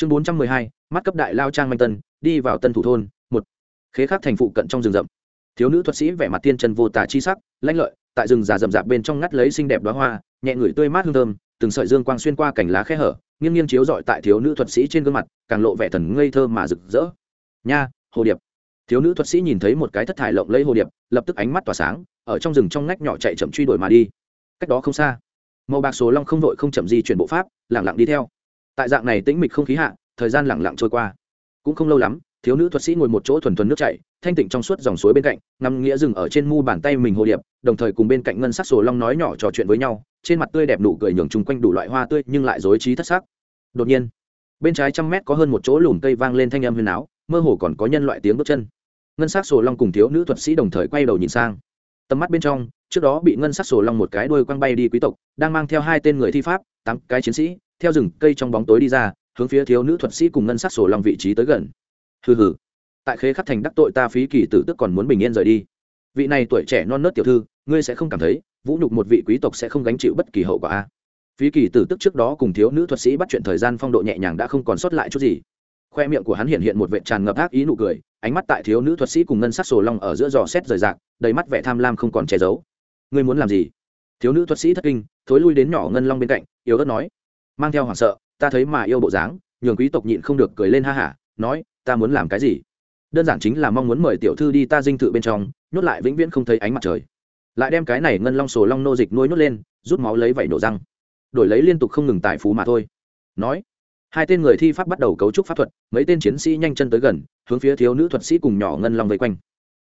chương bốn trăm mười hai, mắt cấp đại lao trang manh tân, đi vào tân thủ thôn, một. Khế khắc thành phụ cận trong rừng rậm. Thiếu nữ thuật sĩ vẻ mặt tiên chân vô tả chi sắc lãnh lợi, tại rừng già rậm rạp bên trong ngắt lấy xinh đẹp đoá hoa, nhẹ ngửi tươi mát hương thơm, từng sợi dương quang xuyên qua cành lá khe hở, nghiêng nghiêng chiếu rọi tại thiếu nữ thuật sĩ trên gương mặt, càng lộ vẻ thần ngây thơ mà rực rỡ. Nha, hồ điệp. Thiếu nữ thuật sĩ nhìn thấy một cái thất thải lộng lấy hồ điệp, lập tức ánh mắt tỏa sáng, ở trong rừng trong ngách nhỏ chạy chậm truy đuổi mà đi. Cách đó không xa, màu bạc số long không vội không chậm di chuyển bộ pháp lẳng lặng đi theo tại dạng này tĩnh mịch không khí hạ, thời gian lẳng lặng trôi qua. Cũng không lâu lắm, thiếu nữ thuật sĩ ngồi một chỗ thuần thuần nước chảy, thanh tịnh trong suốt dòng suối bên cạnh, ngắm nghĩa rừng ở trên mu bàn tay mình hồ điệp, đồng thời cùng bên cạnh ngân sắc sổ long nói nhỏ trò chuyện với nhau, trên mặt tươi đẹp nụ cười nhường chung quanh đủ loại hoa tươi nhưng lại dối trí thất sắc. Đột nhiên, bên trái trăm mét có hơn một chỗ lùm cây vang lên thanh âm huyền áo, mơ hồ còn có nhân loại tiếng bước chân. Ngân sắc sổ long cùng thiếu nữ thuật sĩ đồng thời quay đầu nhìn sang. Tầm mắt bên trong, trước đó bị ngân sắc sổ long một cái đuôi quăng bay đi quý tộc, đang mang theo hai tên người thi pháp, tám cái chiến sĩ theo rừng cây trong bóng tối đi ra, hướng phía thiếu nữ thuật sĩ cùng ngân sắc sổ long vị trí tới gần. Hừ hừ. Tại khế khắc thành đắc tội ta phí kỳ tử tức còn muốn bình yên rời đi. Vị này tuổi trẻ non nớt tiểu thư, ngươi sẽ không cảm thấy vũ nhục một vị quý tộc sẽ không gánh chịu bất kỳ hậu quả a. Phí kỳ tử tức trước đó cùng thiếu nữ thuật sĩ bắt chuyện thời gian phong độ nhẹ nhàng đã không còn sót lại chút gì. Khoe miệng của hắn hiện hiện một vệ tràn ngập ác ý nụ cười, ánh mắt tại thiếu nữ thuật sĩ cùng ngân sắc sổ long ở giữa giò xét rời rạc, đầy mắt vẻ tham lam không còn che giấu. Ngươi muốn làm gì? Thiếu nữ thuật sĩ thất kinh, thối lui đến nhỏ ngân long bên cạnh, yếu ớt nói mang theo hoảng sợ, ta thấy mà yêu bộ dáng, nhường quý tộc nhịn không được cười lên ha hả, nói, ta muốn làm cái gì? Đơn giản chính là mong muốn mời tiểu thư đi ta dinh thự bên trong, nhốt lại vĩnh viễn không thấy ánh mặt trời. Lại đem cái này ngân long sổ long nô dịch nuôi nhốt lên, rút máu lấy vẩy nổ răng. Đổi lấy liên tục không ngừng tài phú mà thôi. Nói, hai tên người thi pháp bắt đầu cấu trúc pháp thuật, mấy tên chiến sĩ nhanh chân tới gần, hướng phía thiếu nữ thuật sĩ cùng nhỏ ngân long vây quanh.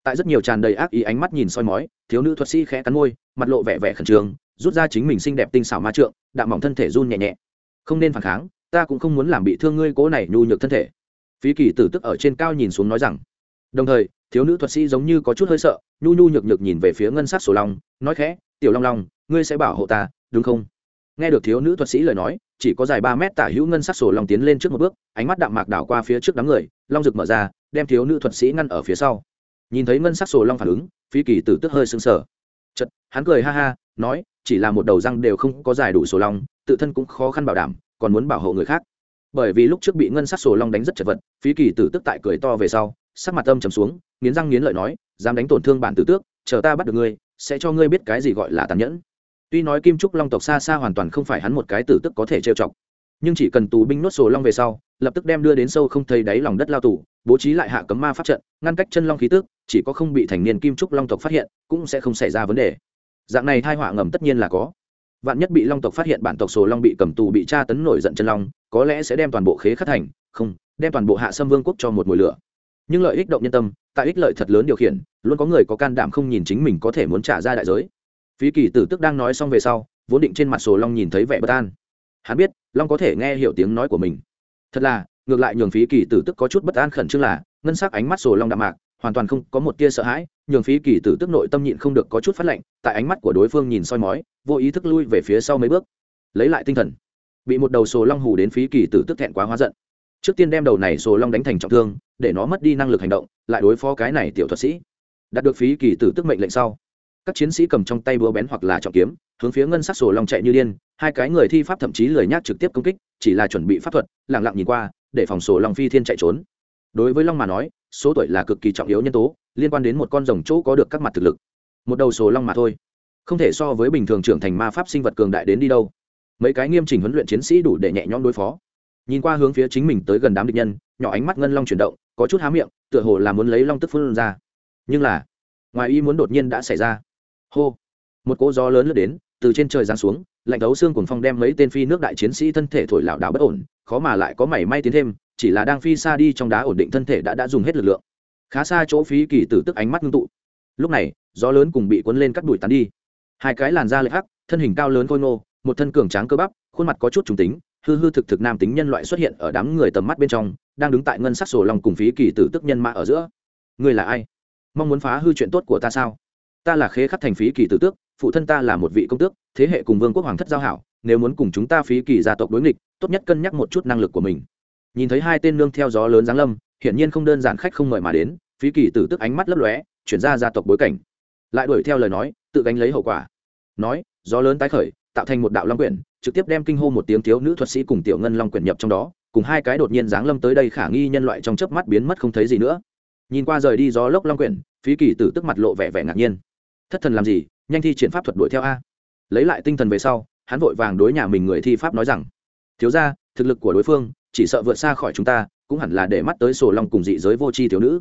Tại rất nhiều tràn đầy ác ý ánh mắt nhìn soi mói, thiếu nữ thuật sĩ khẽ cắn môi, mặt lộ vẻ vẻ khẩn trương, rút ra chính mình xinh đẹp tinh xảo ma trượng, đạm mỏng thân thể run nhẹ nhẹ không nên phản kháng, ta cũng không muốn làm bị thương ngươi cố này nhu nhược thân thể. Phí kỳ tử tức ở trên cao nhìn xuống nói rằng, đồng thời, thiếu nữ thuật sĩ giống như có chút hơi sợ, nhu nhu nhược nhược nhìn về phía ngân sắc sổ long, nói khẽ, tiểu long long, ngươi sẽ bảo hộ ta, đúng không? Nghe được thiếu nữ thuật sĩ lời nói, chỉ có dài ba mét tả hữu ngân sắc sổ long tiến lên trước một bước, ánh mắt đạm mạc đảo qua phía trước đám người, long rực mở ra, đem thiếu nữ thuật sĩ ngăn ở phía sau. Nhìn thấy ngân sắc sổ long phản ứng phi kỳ tử tức hơi sững sờ. Chật hắn cười ha ha, nói, chỉ là một đầu răng đều không có dài đủ sổ long tự thân cũng khó khăn bảo đảm, còn muốn bảo hộ người khác. Bởi vì lúc trước bị ngân sắc sổ long đánh rất chật vật, phí kỳ tử tức tại cười to về sau, sắc mặt âm trầm xuống, nghiến răng nghiến lợi nói, dám đánh tổn thương bản tử tước, chờ ta bắt được ngươi, sẽ cho ngươi biết cái gì gọi là tàn nhẫn. Tuy nói kim trúc long tộc xa xa hoàn toàn không phải hắn một cái tử tức có thể trêu chọc, nhưng chỉ cần tù binh nuốt sổ long về sau, lập tức đem đưa đến sâu không thấy đáy lòng đất lao tù, bố trí lại hạ cấm ma pháp trận, ngăn cách chân long khí tước, chỉ có không bị thành niên kim trúc long tộc phát hiện, cũng sẽ không xảy ra vấn đề. Dạng này thai họa ngầm tất nhiên là có vạn nhất bị long tộc phát hiện bản tộc sổ long bị cầm tù bị tra tấn nổi giận chân long, có lẽ sẽ đem toàn bộ khế khắc thành, không, đem toàn bộ hạ sâm vương quốc cho một mùi lửa. Nhưng lợi ích động nhân tâm, tại ích lợi thật lớn điều khiển, luôn có người có can đảm không nhìn chính mình có thể muốn trả ra đại giới. Phí kỳ tử tức đang nói xong về sau, vốn định trên mặt sổ long nhìn thấy vẻ bất an. Hắn biết, long có thể nghe hiểu tiếng nói của mình. Thật là, ngược lại nhường phí kỳ tử tức có chút bất an khẩn trương là, ngân sắc ánh mắt sổ long đạm mạc hoàn toàn không có một tia sợ hãi, nhường phí kỳ tử tức nội tâm nhịn không được có chút phát lạnh, tại ánh mắt của đối phương nhìn soi mói, vô ý thức lui về phía sau mấy bước. Lấy lại tinh thần, bị một đầu sồ long hù đến phí kỳ tử tức thẹn quá hóa giận. Trước tiên đem đầu này sồ long đánh thành trọng thương, để nó mất đi năng lực hành động, lại đối phó cái này tiểu thuật sĩ. Đạt được phí kỳ tử tức mệnh lệnh sau, các chiến sĩ cầm trong tay búa bén hoặc là trọng kiếm, hướng phía ngân sắc sổ long chạy như điên, hai cái người thi pháp thậm chí lười nhác trực tiếp công kích, chỉ là chuẩn bị pháp thuật lẳng lặng nhìn qua, để phòng sổ long phi thiên chạy trốn. Đối với long mà nói số tuổi là cực kỳ trọng yếu nhân tố, liên quan đến một con rồng chỗ có được các mặt thực lực. Một đầu số long mà thôi. Không thể so với bình thường trưởng thành ma pháp sinh vật cường đại đến đi đâu. Mấy cái nghiêm chỉnh huấn luyện chiến sĩ đủ để nhẹ nhõm đối phó. Nhìn qua hướng phía chính mình tới gần đám địch nhân, nhỏ ánh mắt ngân long chuyển động, có chút há miệng, tựa hồ là muốn lấy long tức phun ra. Nhưng là, ngoài ý muốn đột nhiên đã xảy ra. Hô! Một cỗ gió lớn lướt đến, từ trên trời giáng xuống, lạnh thấu xương cùng phong đem mấy tên phi nước đại chiến sĩ thân thể thổi lảo đảo bất ổn, khó mà lại có mảy may tiến thêm chỉ là đang phi xa đi trong đá ổn định thân thể đã đã dùng hết lực lượng. Khá xa chỗ phí kỳ tử tức ánh mắt ngưng tụ. Lúc này, gió lớn cùng bị cuốn lên cắt đuổi tán đi. Hai cái làn da lệch hắc, thân hình cao lớn khôi ngô, một thân cường tráng cơ bắp, khuôn mặt có chút trùng tính, hư hư thực thực nam tính nhân loại xuất hiện ở đám người tầm mắt bên trong, đang đứng tại ngân sắc sổ lòng cùng phí kỳ tử tức nhân mã ở giữa. Người là ai? Mong muốn phá hư chuyện tốt của ta sao? Ta là khế khắc thành phí kỳ tử tước, phụ thân ta là một vị công tước, thế hệ cùng vương quốc hoàng thất giao hảo, nếu muốn cùng chúng ta phí kỳ gia tộc đối nghịch, tốt nhất cân nhắc một chút năng lực của mình nhìn thấy hai tên nương theo gió lớn giáng lâm, hiển nhiên không đơn giản khách không mời mà đến, phí kỳ tử tức ánh mắt lấp lóe, chuyển ra gia tộc bối cảnh. Lại đuổi theo lời nói, tự gánh lấy hậu quả. Nói, gió lớn tái khởi, tạo thành một đạo long quyển, trực tiếp đem kinh hô một tiếng thiếu nữ thuật sĩ cùng tiểu ngân long quyển nhập trong đó, cùng hai cái đột nhiên giáng lâm tới đây khả nghi nhân loại trong chớp mắt biến mất không thấy gì nữa. Nhìn qua rời đi gió lốc long quyển, phí kỳ tử tức mặt lộ vẻ vẻ ngạc nhiên. Thất thần làm gì? Nhanh thi triển pháp thuật đuổi theo a. Lấy lại tinh thần về sau, hắn vội vàng đối nhà mình người thi pháp nói rằng, thiếu ra thực lực của đối phương chỉ sợ vượt xa khỏi chúng ta, cũng hẳn là để mắt tới sổ long cùng dị giới vô tri thiếu nữ.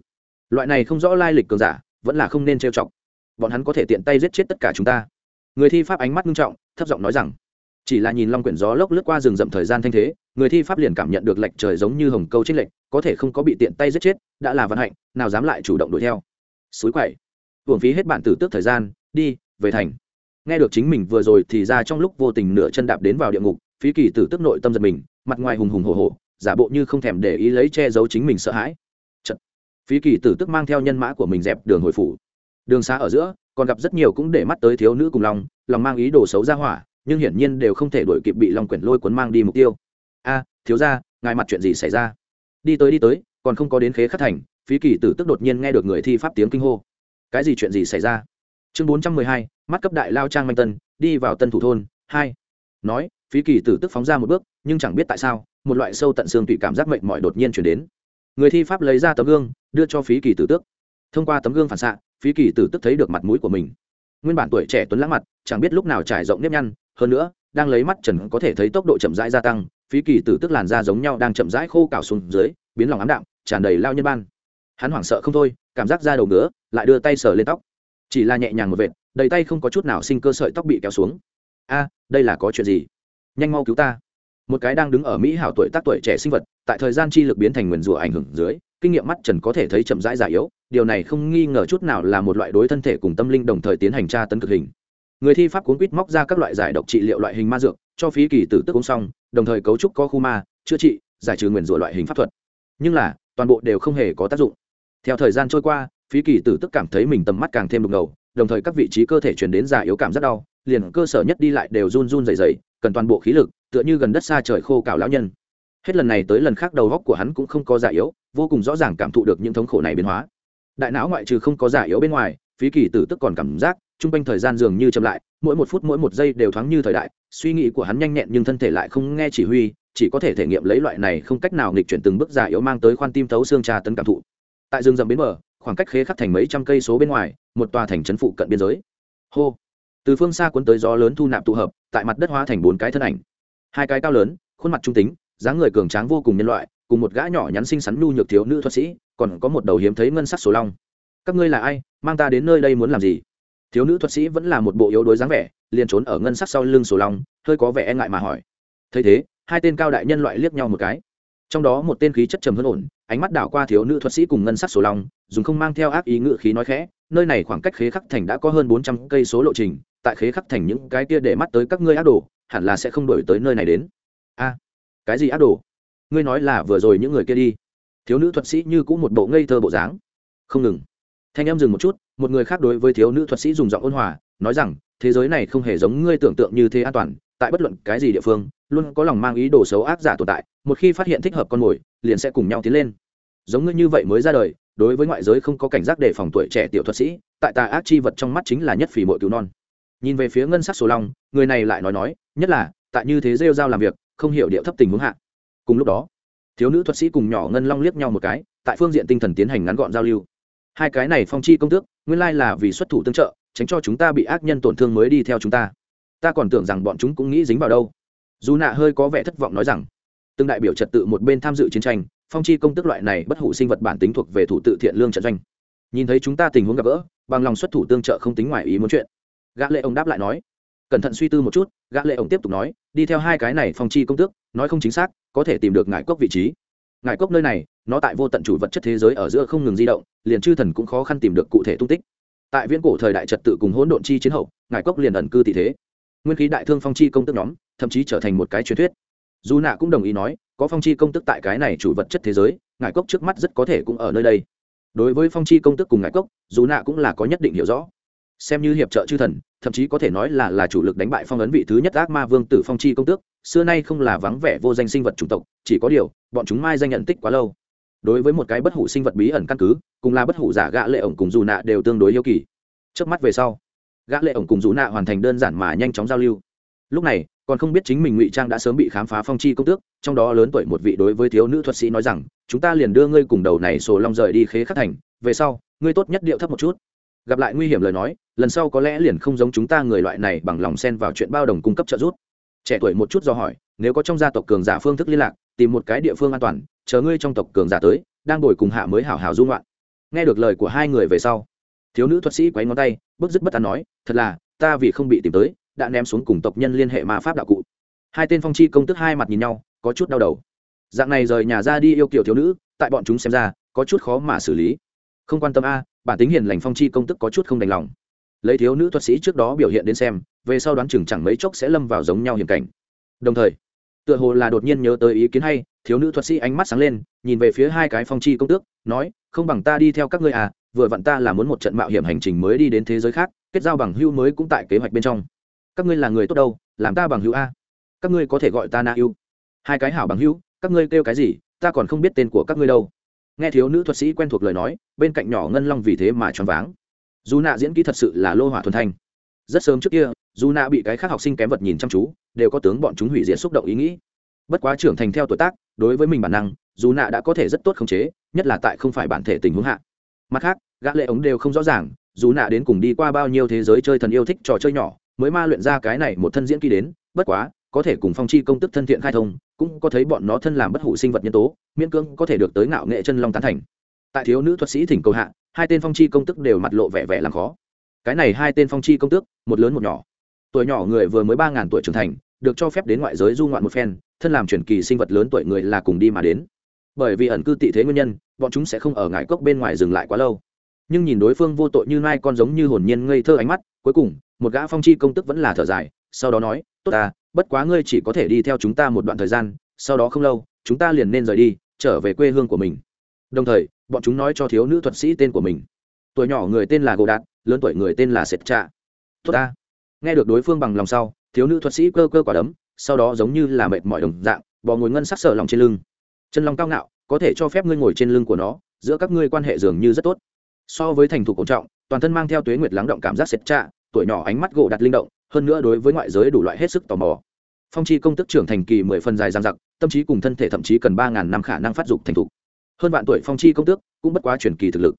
Loại này không rõ lai lịch cường giả, vẫn là không nên trêu chọc. Bọn hắn có thể tiện tay giết chết tất cả chúng ta. Người thi pháp ánh mắt nghiêm trọng, thấp giọng nói rằng, chỉ là nhìn long quyển gió lốc lướt qua rừng rậm thời gian thanh thế, người thi pháp liền cảm nhận được lệnh trời giống như hồng câu trên lệnh có thể không có bị tiện tay giết chết, đã là vận hạnh, nào dám lại chủ động đuổi theo. Suối quậy. Hưởng phí hết bản tử tước thời gian, đi, về thành. Nghe được chính mình vừa rồi thì ra trong lúc vô tình nửa chân đạp đến vào địa ngục, phí kỳ tử tức nội tâm giật mình mặt ngoài hùng hùng hổ hổ, giả bộ như không thèm để ý lấy che giấu chính mình sợ hãi. Chật. phí kỳ tử tức mang theo nhân mã của mình dẹp đường hồi phủ. Đường xa ở giữa còn gặp rất nhiều cũng để mắt tới thiếu nữ cùng lòng lòng mang ý đồ xấu ra hỏa nhưng hiển nhiên đều không thể đổi kịp bị long quyển lôi cuốn mang đi mục tiêu. A thiếu ra ngài mặt chuyện gì xảy ra? Đi tới đi tới còn không có đến khế khắc thành phí kỳ tử tức đột nhiên nghe được người thi pháp tiếng kinh hô. Cái gì chuyện gì xảy ra? Chương bốn trăm mười hai mắt cấp đại lao trang manh tân đi vào tân thủ thôn hai. Nói phí kỳ tử tức phóng ra một bước, nhưng chẳng biết tại sao, một loại sâu tận xương tụy cảm giác mệnh mỏi đột nhiên chuyển đến. Người thi pháp lấy ra tấm gương, đưa cho phí kỳ tử tước thông qua tấm gương phản xạ, phí kỳ tử tức thấy được mặt mũi của mình. Nguyên bản tuổi trẻ tuấn lãng mặt, chẳng biết lúc nào trải rộng nếp nhăn, hơn nữa, đang lấy mắt trần có thể thấy tốc độ chậm rãi gia tăng, phí kỳ tử tức làn da giống nhau đang chậm rãi khô cào xuống dưới, biến lòng ám đạm, tràn đầy lao nhân ban. Hắn hoảng sợ không thôi, cảm giác da đầu ngứa, lại đưa tay sờ lên tóc. Chỉ là nhẹ nhàng một vệt, đầy tay không có chút nào sinh cơ sợi tóc bị kéo xuống. A, đây là có chuyện gì? Nhanh mau cứu ta. Một cái đang đứng ở mỹ hảo tuổi tác tuổi trẻ sinh vật, tại thời gian chi lực biến thành nguyền rủa ảnh hưởng dưới, kinh nghiệm mắt trần có thể thấy chậm rãi già yếu, điều này không nghi ngờ chút nào là một loại đối thân thể cùng tâm linh đồng thời tiến hành tra tấn cực hình. Người thi pháp cuốn quýt móc ra các loại giải độc trị liệu loại hình ma dược, cho phí kỳ tử tức uống xong, đồng thời cấu trúc có khu ma, chữa trị, giải trừ nguyền rủa loại hình pháp thuật. Nhưng là, toàn bộ đều không hề có tác dụng. Theo thời gian trôi qua, phí kỳ tử tức cảm thấy mình tầm mắt càng thêm đục ngầu, đồng thời các vị trí cơ thể chuyển đến già yếu cảm rất đau, liền cơ sở nhất đi lại đều run run dày dày cần toàn bộ khí lực, tựa như gần đất xa trời khô cào lão nhân. Hết lần này tới lần khác đầu góc của hắn cũng không có giả yếu, vô cùng rõ ràng cảm thụ được những thống khổ này biến hóa. Đại não ngoại trừ không có giả yếu bên ngoài, phí kỳ tử tức còn cảm giác, trung quanh thời gian dường như chậm lại, mỗi một phút mỗi một giây đều thoáng như thời đại, suy nghĩ của hắn nhanh nhẹn nhưng thân thể lại không nghe chỉ huy, chỉ có thể thể nghiệm lấy loại này không cách nào nghịch chuyển từng bước giả yếu mang tới khoan tim thấu xương trà tấn cảm thụ. Tại rừng rậm bến bờ, khoảng cách khế khắc thành mấy trăm cây số bên ngoài, một tòa thành trấn phụ cận biên giới. Hô! Từ phương xa cuốn tới gió lớn thu nạp tụ hợp, tại mặt đất hóa thành bốn cái thân ảnh. Hai cái cao lớn, khuôn mặt trung tính, dáng người cường tráng vô cùng nhân loại, cùng một gã nhỏ nhắn xinh xắn nhu nhược thiếu nữ thuật sĩ, còn có một đầu hiếm thấy ngân sắc số long. Các ngươi là ai? Mang ta đến nơi đây muốn làm gì? Thiếu nữ thuật sĩ vẫn là một bộ yếu đuối dáng vẻ, liền trốn ở ngân sắc sau lưng sổ long, hơi có vẻ e ngại mà hỏi. Thấy thế, hai tên cao đại nhân loại liếc nhau một cái. Trong đó một tên khí chất trầm hơn ổn, ánh mắt đảo qua thiếu nữ thuật sĩ cùng ngân sắc sổ long, dùng không mang theo ác ý ngự khí nói khẽ nơi này khoảng cách khế khắc thành đã có hơn bốn trăm cây số lộ trình, tại khế khắc thành những cái kia để mắt tới các ngươi ác đồ, hẳn là sẽ không đổi tới nơi này đến. A, cái gì ác đồ? Ngươi nói là vừa rồi những người kia đi. Thiếu nữ thuật sĩ như cũng một bộ ngây thơ bộ dáng. Không ngừng. Thanh em dừng một chút, một người khác đối với thiếu nữ thuật sĩ dùng giọng ôn hòa, nói rằng, thế giới này không hề giống ngươi tưởng tượng như thế an toàn, tại bất luận cái gì địa phương, luôn có lòng mang ý đồ xấu ác giả tồn tại, một khi phát hiện thích hợp con mồi, liền sẽ cùng nhau tiến lên. Giống ngươi như vậy mới ra đời đối với ngoại giới không có cảnh giác đề phòng tuổi trẻ tiểu thuật sĩ, tại tà ác chi vật trong mắt chính là nhất phỉ mội cứu non. Nhìn về phía ngân sắc số long, người này lại nói nói, nhất là, tại như thế rêu giao làm việc, không hiểu điệu thấp tình huống hạ. Cùng lúc đó, thiếu nữ thuật sĩ cùng nhỏ ngân long liếc nhau một cái, tại phương diện tinh thần tiến hành ngắn gọn giao lưu. Hai cái này phong chi công tước, nguyên lai là vì xuất thủ tương trợ, tránh cho chúng ta bị ác nhân tổn thương mới đi theo chúng ta. Ta còn tưởng rằng bọn chúng cũng nghĩ dính vào đâu. Dù nạ hơi có vẻ thất vọng nói rằng, từng đại biểu trật tự một bên tham dự chiến tranh phong chi công tức loại này bất hủ sinh vật bản tính thuộc về thủ tự thiện lương trận doanh. Nhìn thấy chúng ta tình huống gặp gỡ, bằng lòng xuất thủ tương trợ không tính ngoài ý muốn chuyện. Gã lệ ông đáp lại nói, cẩn thận suy tư một chút. Gã lệ ông tiếp tục nói, đi theo hai cái này phong chi công tước, nói không chính xác, có thể tìm được ngải cốc vị trí. Ngải cốc nơi này, nó tại vô tận chủ vật chất thế giới ở giữa không ngừng di động, liền chư thần cũng khó khăn tìm được cụ thể tung tích. Tại viễn cổ thời đại trật tự cùng hỗn độn chi chiến hậu, ngải cốc liền ẩn cư tỷ thế. Nguyên khí đại thương phong chi công tức nhóm, thậm chí trở thành một cái truyền thuyết. Dù nạ cũng đồng ý nói có phong chi công tức tại cái này chủ vật chất thế giới ngải cốc trước mắt rất có thể cũng ở nơi đây. Đối với phong chi công tức cùng ngải cốc, dù nạ cũng là có nhất định hiểu rõ. Xem như hiệp trợ chư thần, thậm chí có thể nói là là chủ lực đánh bại phong ấn vị thứ nhất ác ma vương tử phong chi công tước, xưa nay không là vắng vẻ vô danh sinh vật chủng tộc, chỉ có điều, bọn chúng mai danh nhận tích quá lâu. Đối với một cái bất hủ sinh vật bí ẩn căn cứ, cùng là bất hủ giả gã lệ ổng cùng dù nạ đều tương đối yêu kỳ. Trước mắt về sau gã lệ ổng cùng dù nạ hoàn thành đơn giản mà nhanh chóng giao lưu. Lúc này còn không biết chính mình ngụy trang đã sớm bị khám phá phong chi công tước, trong đó lớn tuổi một vị đối với thiếu nữ thuật sĩ nói rằng, chúng ta liền đưa ngươi cùng đầu này sổ long rời đi khế khắc thành, về sau, ngươi tốt nhất điệu thấp một chút. Gặp lại nguy hiểm lời nói, lần sau có lẽ liền không giống chúng ta người loại này bằng lòng xen vào chuyện bao đồng cung cấp trợ giúp. Trẻ tuổi một chút do hỏi, nếu có trong gia tộc cường giả phương thức liên lạc, tìm một cái địa phương an toàn, chờ ngươi trong tộc cường giả tới, đang đổi cùng hạ mới hảo hảo dung loạn. Nghe được lời của hai người về sau, thiếu nữ thuật sĩ quấy ngón tay, bức dứt bất an nói, thật là, ta vì không bị tìm tới đã ném xuống cùng tộc nhân liên hệ ma pháp đạo cụ. Hai tên phong chi công tức hai mặt nhìn nhau, có chút đau đầu. Dạng này rời nhà ra đi yêu kiểu thiếu nữ, tại bọn chúng xem ra, có chút khó mà xử lý. Không quan tâm a, bản tính hiền lành phong chi công tức có chút không đành lòng. Lấy thiếu nữ thuật sĩ trước đó biểu hiện đến xem, về sau đoán chừng chẳng mấy chốc sẽ lâm vào giống nhau hiểm cảnh. Đồng thời, tựa hồ là đột nhiên nhớ tới ý kiến hay, thiếu nữ thuật sĩ ánh mắt sáng lên, nhìn về phía hai cái phong chi công tước, nói, không bằng ta đi theo các ngươi à vừa vặn ta là muốn một trận mạo hiểm hành trình mới đi đến thế giới khác, kết giao bằng hưu mới cũng tại kế hoạch bên trong các ngươi là người tốt đâu, làm ta bằng hữu a. Các ngươi có thể gọi ta na yêu hai cái hảo bằng hữu, các ngươi kêu cái gì, ta còn không biết tên của các ngươi đâu. Nghe thiếu nữ thuật sĩ quen thuộc lời nói, bên cạnh nhỏ ngân long vì thế mà choáng váng. Dù nạ diễn kỹ thật sự là lô hỏa thuần thanh. Rất sớm trước kia, dù nạ bị cái khác học sinh kém vật nhìn chăm chú, đều có tướng bọn chúng hủy diệt xúc động ý nghĩ. Bất quá trưởng thành theo tuổi tác, đối với mình bản năng, dù nạ đã có thể rất tốt khống chế, nhất là tại không phải bản thể tình huống hạ. Mặt khác, gã lệ ống đều không rõ ràng, dù nạ đến cùng đi qua bao nhiêu thế giới chơi thần yêu thích trò chơi nhỏ mới ma luyện ra cái này một thân diễn kỹ đến, bất quá, có thể cùng phong chi công tức thân thiện khai thông, cũng có thấy bọn nó thân làm bất hủ sinh vật nhân tố, miễn cưỡng có thể được tới ngạo nghệ chân long tán thành. Tại thiếu nữ thuật sĩ thỉnh cầu hạ, hai tên phong chi công tức đều mặt lộ vẻ vẻ làm khó. Cái này hai tên phong chi công tước một lớn một nhỏ. Tuổi nhỏ người vừa mới ba ngàn tuổi trưởng thành, được cho phép đến ngoại giới du ngoạn một phen, thân làm truyền kỳ sinh vật lớn tuổi người là cùng đi mà đến. Bởi vì ẩn cư tị thế nguyên nhân, bọn chúng sẽ không ở ngải cốc bên ngoài dừng lại quá lâu. Nhưng nhìn đối phương vô tội như mai con giống như hồn nhiên ngây thơ ánh mắt, cuối cùng một gã phong chi công tức vẫn là thở dài, sau đó nói, tốt ta, bất quá ngươi chỉ có thể đi theo chúng ta một đoạn thời gian, sau đó không lâu, chúng ta liền nên rời đi, trở về quê hương của mình. Đồng thời, bọn chúng nói cho thiếu nữ thuật sĩ tên của mình. Tuổi nhỏ người tên là gồ đạt, lớn tuổi người tên là sệt trạ. Tốt ta. Nghe được đối phương bằng lòng sau, thiếu nữ thuật sĩ cơ cơ quả đấm, sau đó giống như là mệt mỏi đồng dạng, bò ngồi ngân sắc sợ lòng trên lưng. Chân lòng cao ngạo, có thể cho phép ngươi ngồi trên lưng của nó, giữa các ngươi quan hệ dường như rất tốt. So với thành thục cổ trọng, toàn thân mang theo tuế nguyệt lắng động cảm giác sệt trạ tuổi nhỏ ánh mắt gỗ đặt linh động, hơn nữa đối với ngoại giới đủ loại hết sức tò mò. Phong chi công tức trưởng thành kỳ mười phần dài dang dặc, tâm trí cùng thân thể thậm chí cần ba ngàn năm khả năng phát dục thành thục. Hơn vạn tuổi phong chi công tước cũng bất quá truyền kỳ thực lực.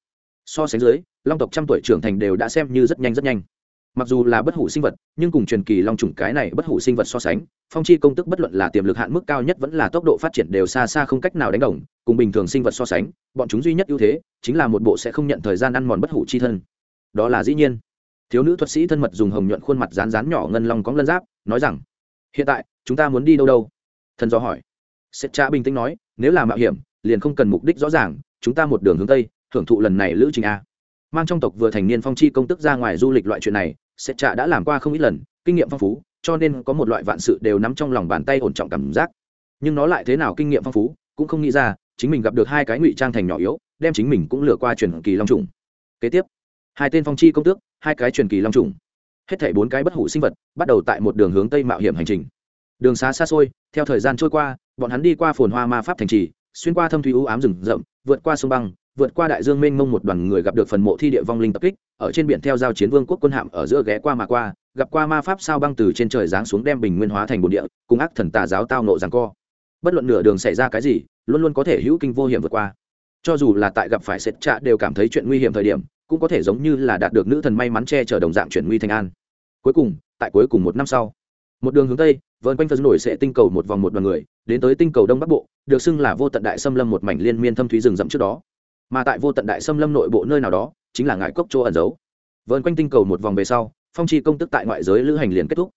So sánh dưới, long tộc trăm tuổi trưởng thành đều đã xem như rất nhanh rất nhanh. Mặc dù là bất hủ sinh vật, nhưng cùng truyền kỳ long trùng cái này bất hủ sinh vật so sánh, phong chi công tức bất luận là tiềm lực hạn mức cao nhất vẫn là tốc độ phát triển đều xa xa không cách nào đánh đồng, cùng bình thường sinh vật so sánh, bọn chúng duy nhất ưu thế chính là một bộ sẽ không nhận thời gian ăn mòn bất hủ chi thân. Đó là dĩ nhiên thiếu nữ thuật sĩ thân mật dùng hồng nhuận khuôn mặt rán rán nhỏ ngân long cóng lân giáp, nói rằng, hiện tại, chúng ta muốn đi đâu đâu? Thần do hỏi. Sét cha bình tĩnh nói, nếu là mạo hiểm, liền không cần mục đích rõ ràng, chúng ta một đường hướng tây hưởng thụ lần này lữ trình a. Mang trong tộc vừa thành niên phong chi công tức ra ngoài du lịch loại chuyện này sét cha đã làm qua không ít lần, kinh nghiệm phong phú, cho nên có một loại vạn sự đều nắm trong lòng bàn tay ổn trọng cảm giác. Nhưng nó lại thế nào kinh nghiệm phong phú, cũng không nghĩ ra, chính mình gặp được hai cái ngụy trang thành nhỏ yếu, đem chính mình cũng lừa qua truyền kỳ long trùng. Kế tiếp, hai tên phong chi công tước hai cái truyền kỳ long trùng. Hết thảy bốn cái bất hủ sinh vật bắt đầu tại một đường hướng tây mạo hiểm hành trình. Đường xá xa xôi, theo thời gian trôi qua, bọn hắn đi qua phồn hoa ma pháp thành trì, xuyên qua thâm thủy u ám rừng rậm, vượt qua sông băng, vượt qua đại dương mênh mông một đoàn người gặp được phần mộ thi địa vong linh tập kích, ở trên biển theo giao chiến vương quốc quân hạm ở giữa ghé qua mà qua, gặp qua ma pháp sao băng từ trên trời giáng xuống đem bình nguyên hóa thành bồn địa, cùng ác thần tà giáo tao nộ giằng co. Bất luận nửa đường xảy ra cái gì, luôn luôn có thể hữu kinh vô hiểm vượt qua. Cho dù là tại gặp phải sệt trạ đều cảm thấy chuyện nguy hiểm thời điểm cũng có thể giống như là đạt được nữ thần may mắn che chở đồng dạng chuyển nguy thành an. Cuối cùng, tại cuối cùng một năm sau, một đường hướng tây vợn quanh phân nổi sẽ tinh cầu một vòng một đoàn người, đến tới tinh cầu đông bắc bộ, được xưng là vô tận đại xâm lâm một mảnh liên miên thâm thúy rừng rậm trước đó. Mà tại vô tận đại xâm lâm nội bộ nơi nào đó, chính là ngải cốc chỗ ẩn giấu. Vợn quanh tinh cầu một vòng về sau, phong chi công tức tại ngoại giới lữ hành liền kết thúc.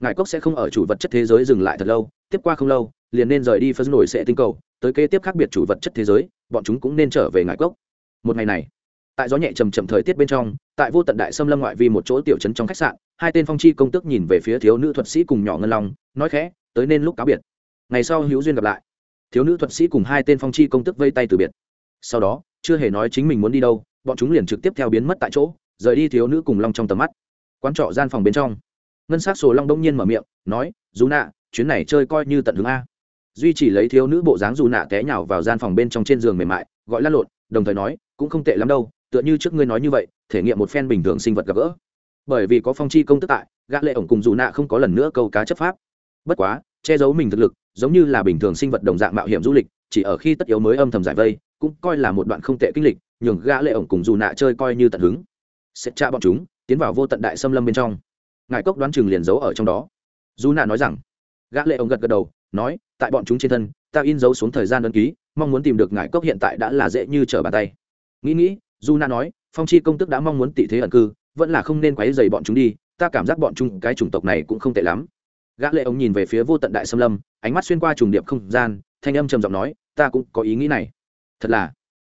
Ngải cốc sẽ không ở chủ vật chất thế giới dừng lại thật lâu, tiếp qua không lâu, liền nên rời đi phân nổi sẽ tinh cầu, tới kế tiếp khác biệt chủ vật chất thế giới, bọn chúng cũng nên trở về ngải cốc. Một ngày này tại gió nhẹ trầm trầm thời tiết bên trong, tại vô tận đại xâm lâm ngoại vi một chỗ tiểu trấn trong khách sạn, hai tên phong chi công tức nhìn về phía thiếu nữ thuật sĩ cùng nhỏ ngân long, nói khẽ, tới nên lúc cáo biệt. Ngày sau hữu duyên gặp lại. Thiếu nữ thuật sĩ cùng hai tên phong chi công tức vây tay từ biệt. Sau đó, chưa hề nói chính mình muốn đi đâu, bọn chúng liền trực tiếp theo biến mất tại chỗ, rời đi thiếu nữ cùng long trong tầm mắt. Quán trọ gian phòng bên trong, ngân s á c sổ long đông nhiên mở miệng, nói, dù nạ, chuyến này chơi coi như tận hướng a. Duy chỉ lấy thiếu nữ bộ dáng dù nạ té nhào vào gian phòng bên trong trên giường mềm mại, gọi lăn lộn, đồng thời nói, cũng không tệ lắm đâu tựa như trước ngươi nói như vậy, thể nghiệm một phen bình thường sinh vật gặp gỡ. Bởi vì có phong chi công tức tại, gã lệ ổng cùng dù nạ không có lần nữa câu cá chấp pháp. Bất quá, che giấu mình thực lực, giống như là bình thường sinh vật đồng dạng mạo hiểm du lịch, chỉ ở khi tất yếu mới âm thầm giải vây, cũng coi là một đoạn không tệ kinh lịch, nhường gã lệ ổng cùng dù nạ chơi coi như tận hứng. Sẽ tra bọn chúng, tiến vào vô tận đại xâm lâm bên trong. Ngài cốc đoán chừng liền giấu ở trong đó. Dù nạ nói rằng, gã lệ ổng gật gật đầu, nói, tại bọn chúng trên thân, ta in dấu xuống thời gian đơn ký, mong muốn tìm được ngài cốc hiện tại đã là dễ như trở bàn tay. Nghĩ nghĩ du na nói, phong chi công tức đã mong muốn tị thế ẩn cư, vẫn là không nên quấy rầy bọn chúng đi, ta cảm giác bọn chúng cái chủng tộc này cũng không tệ lắm. Gã lệ ông nhìn về phía vô tận đại xâm lâm, ánh mắt xuyên qua trùng điệp không gian, thanh âm trầm giọng nói, ta cũng có ý nghĩ này. Thật là,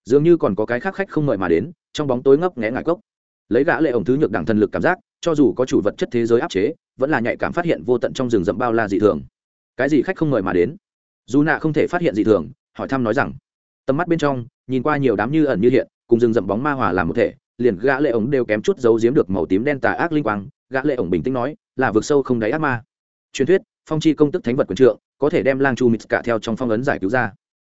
dường như còn có cái khác khách không mời mà đến, trong bóng tối ngấp nghé ngại cốc. Lấy gã lệ ổng thứ nhược đẳng thần lực cảm giác, cho dù có chủ vật chất thế giới áp chế, vẫn là nhạy cảm phát hiện vô tận trong rừng rậm bao la dị thường. Cái gì khách không mời mà đến? Dù nạ không thể phát hiện dị thường, hỏi thăm nói rằng, tầm mắt bên trong, nhìn qua nhiều đám như ẩn như hiện cùng rừng rậm bóng ma hòa làm một thể, liền gã lệ ổng đều kém chút giấu giếm được màu tím đen tà ác linh quang, gã lệ ổng bình tĩnh nói, là vực sâu không đáy ác ma. Truyền thuyết, phong chi công tức thánh vật quyền trượng, có thể đem lang chu mít cả theo trong phong ấn giải cứu ra.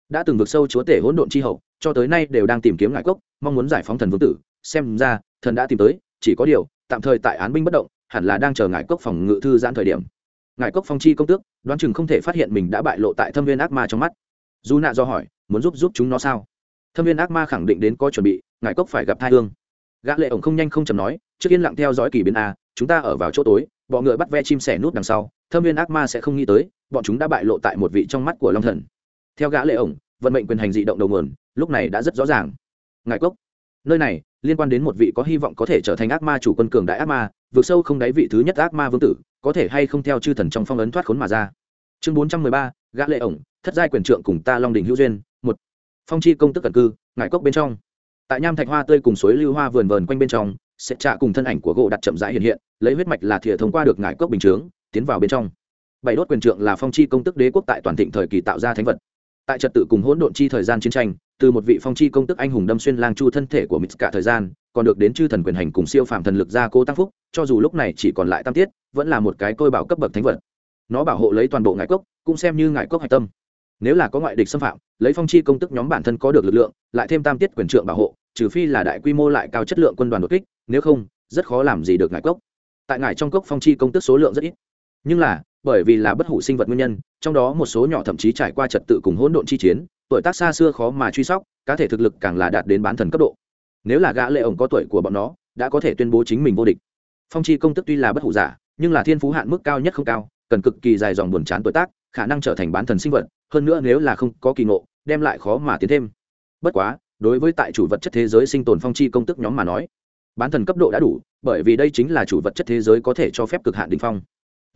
Đã từng vực sâu chúa tể hỗn độn chi hậu, cho tới nay đều đang tìm kiếm ngại cốc, mong muốn giải phóng thần vương tử. Xem ra, thần đã tìm tới, chỉ có điều, tạm thời tại án binh bất động, hẳn là đang chờ ngại cốc phòng ngự thư giãn thời điểm. Ngại cốc phong chi công tước, đoán chừng không thể phát hiện mình đã bại lộ tại thâm viên ác ma trong mắt. Dù nạ do hỏi, muốn giúp giúp chúng nó sao? Thâm viên ác ma khẳng định đến có chuẩn bị ngại cốc phải gặp thai hương. Gã lệ ổng không nhanh không chậm nói, trước yên lặng theo dõi kỳ biến a, chúng ta ở vào chỗ tối, bọ ngựa bắt ve chim sẻ nút đằng sau, thâm viên ác ma sẽ không nghĩ tới, bọn chúng đã bại lộ tại một vị trong mắt của long thần. Theo gã lệ ổng, vận mệnh quyền hành dị động đầu nguồn, lúc này đã rất rõ ràng. Ngài cốc, nơi này, liên quan đến một vị có hy vọng có thể trở thành ác ma chủ quân cường đại ác ma, vượt sâu không đáy vị thứ nhất ác ma vương tử, có thể hay không theo chư thần trong phong ấn thoát khốn mà ra. Chương bốn trăm mười ba, gã lệ ổng, thất giai quyền trượng cùng ta long đình hữu duyên phong chi công tức cẩn cư ngại cốc bên trong. Tại nham thạch hoa tươi cùng suối lưu hoa vườn vờn quanh bên trong, sẽ trạ cùng thân ảnh của gỗ đặt chậm rãi hiện hiện, lấy huyết mạch là thìa thông qua được ngải cốc bình chướng, tiến vào bên trong. Bảy đốt quyền trượng là phong chi công tức đế quốc tại toàn thịnh thời kỳ tạo ra thánh vật. Tại trật tự cùng hỗn độn chi thời gian chiến tranh, từ một vị phong chi công tức anh hùng đâm xuyên lang chu thân thể của mít cả thời gian, còn được đến chư thần quyền hành cùng siêu phàm thần lực gia cố tăng phúc, cho dù lúc này chỉ còn lại tam tiết, vẫn là một cái côi bảo cấp bậc thánh vật. Nó bảo hộ lấy toàn bộ ngải cốc, cũng xem như ngải cốc hạch tâm nếu là có ngoại địch xâm phạm, lấy phong chi công tức nhóm bản thân có được lực lượng, lại thêm tam tiết quyền trượng bảo hộ, trừ phi là đại quy mô lại cao chất lượng quân đoàn đột kích, nếu không, rất khó làm gì được ngải cốc. Tại ngải trong cốc phong chi công tức số lượng rất ít. Nhưng là, bởi vì là bất hủ sinh vật nguyên nhân, trong đó một số nhỏ thậm chí trải qua trật tự cùng hỗn độn chi chiến, tuổi tác xa xưa khó mà truy sóc, cá thể thực lực càng là đạt đến bán thần cấp độ. Nếu là gã lệ ổng có tuổi của bọn nó, đã có thể tuyên bố chính mình vô địch. Phong chi công tức tuy là bất hủ giả, nhưng là thiên phú hạn mức cao nhất không cao, cần cực kỳ dài dòng buồn chán tuổi tác, khả năng trở thành bán thần sinh vật hơn nữa nếu là không có kỳ ngộ, đem lại khó mà tiến thêm. Bất quá, đối với tại chủ vật chất thế giới sinh tồn phong chi công tức nhóm mà nói, bán thần cấp độ đã đủ, bởi vì đây chính là chủ vật chất thế giới có thể cho phép cực hạn đ ỉ n h phong.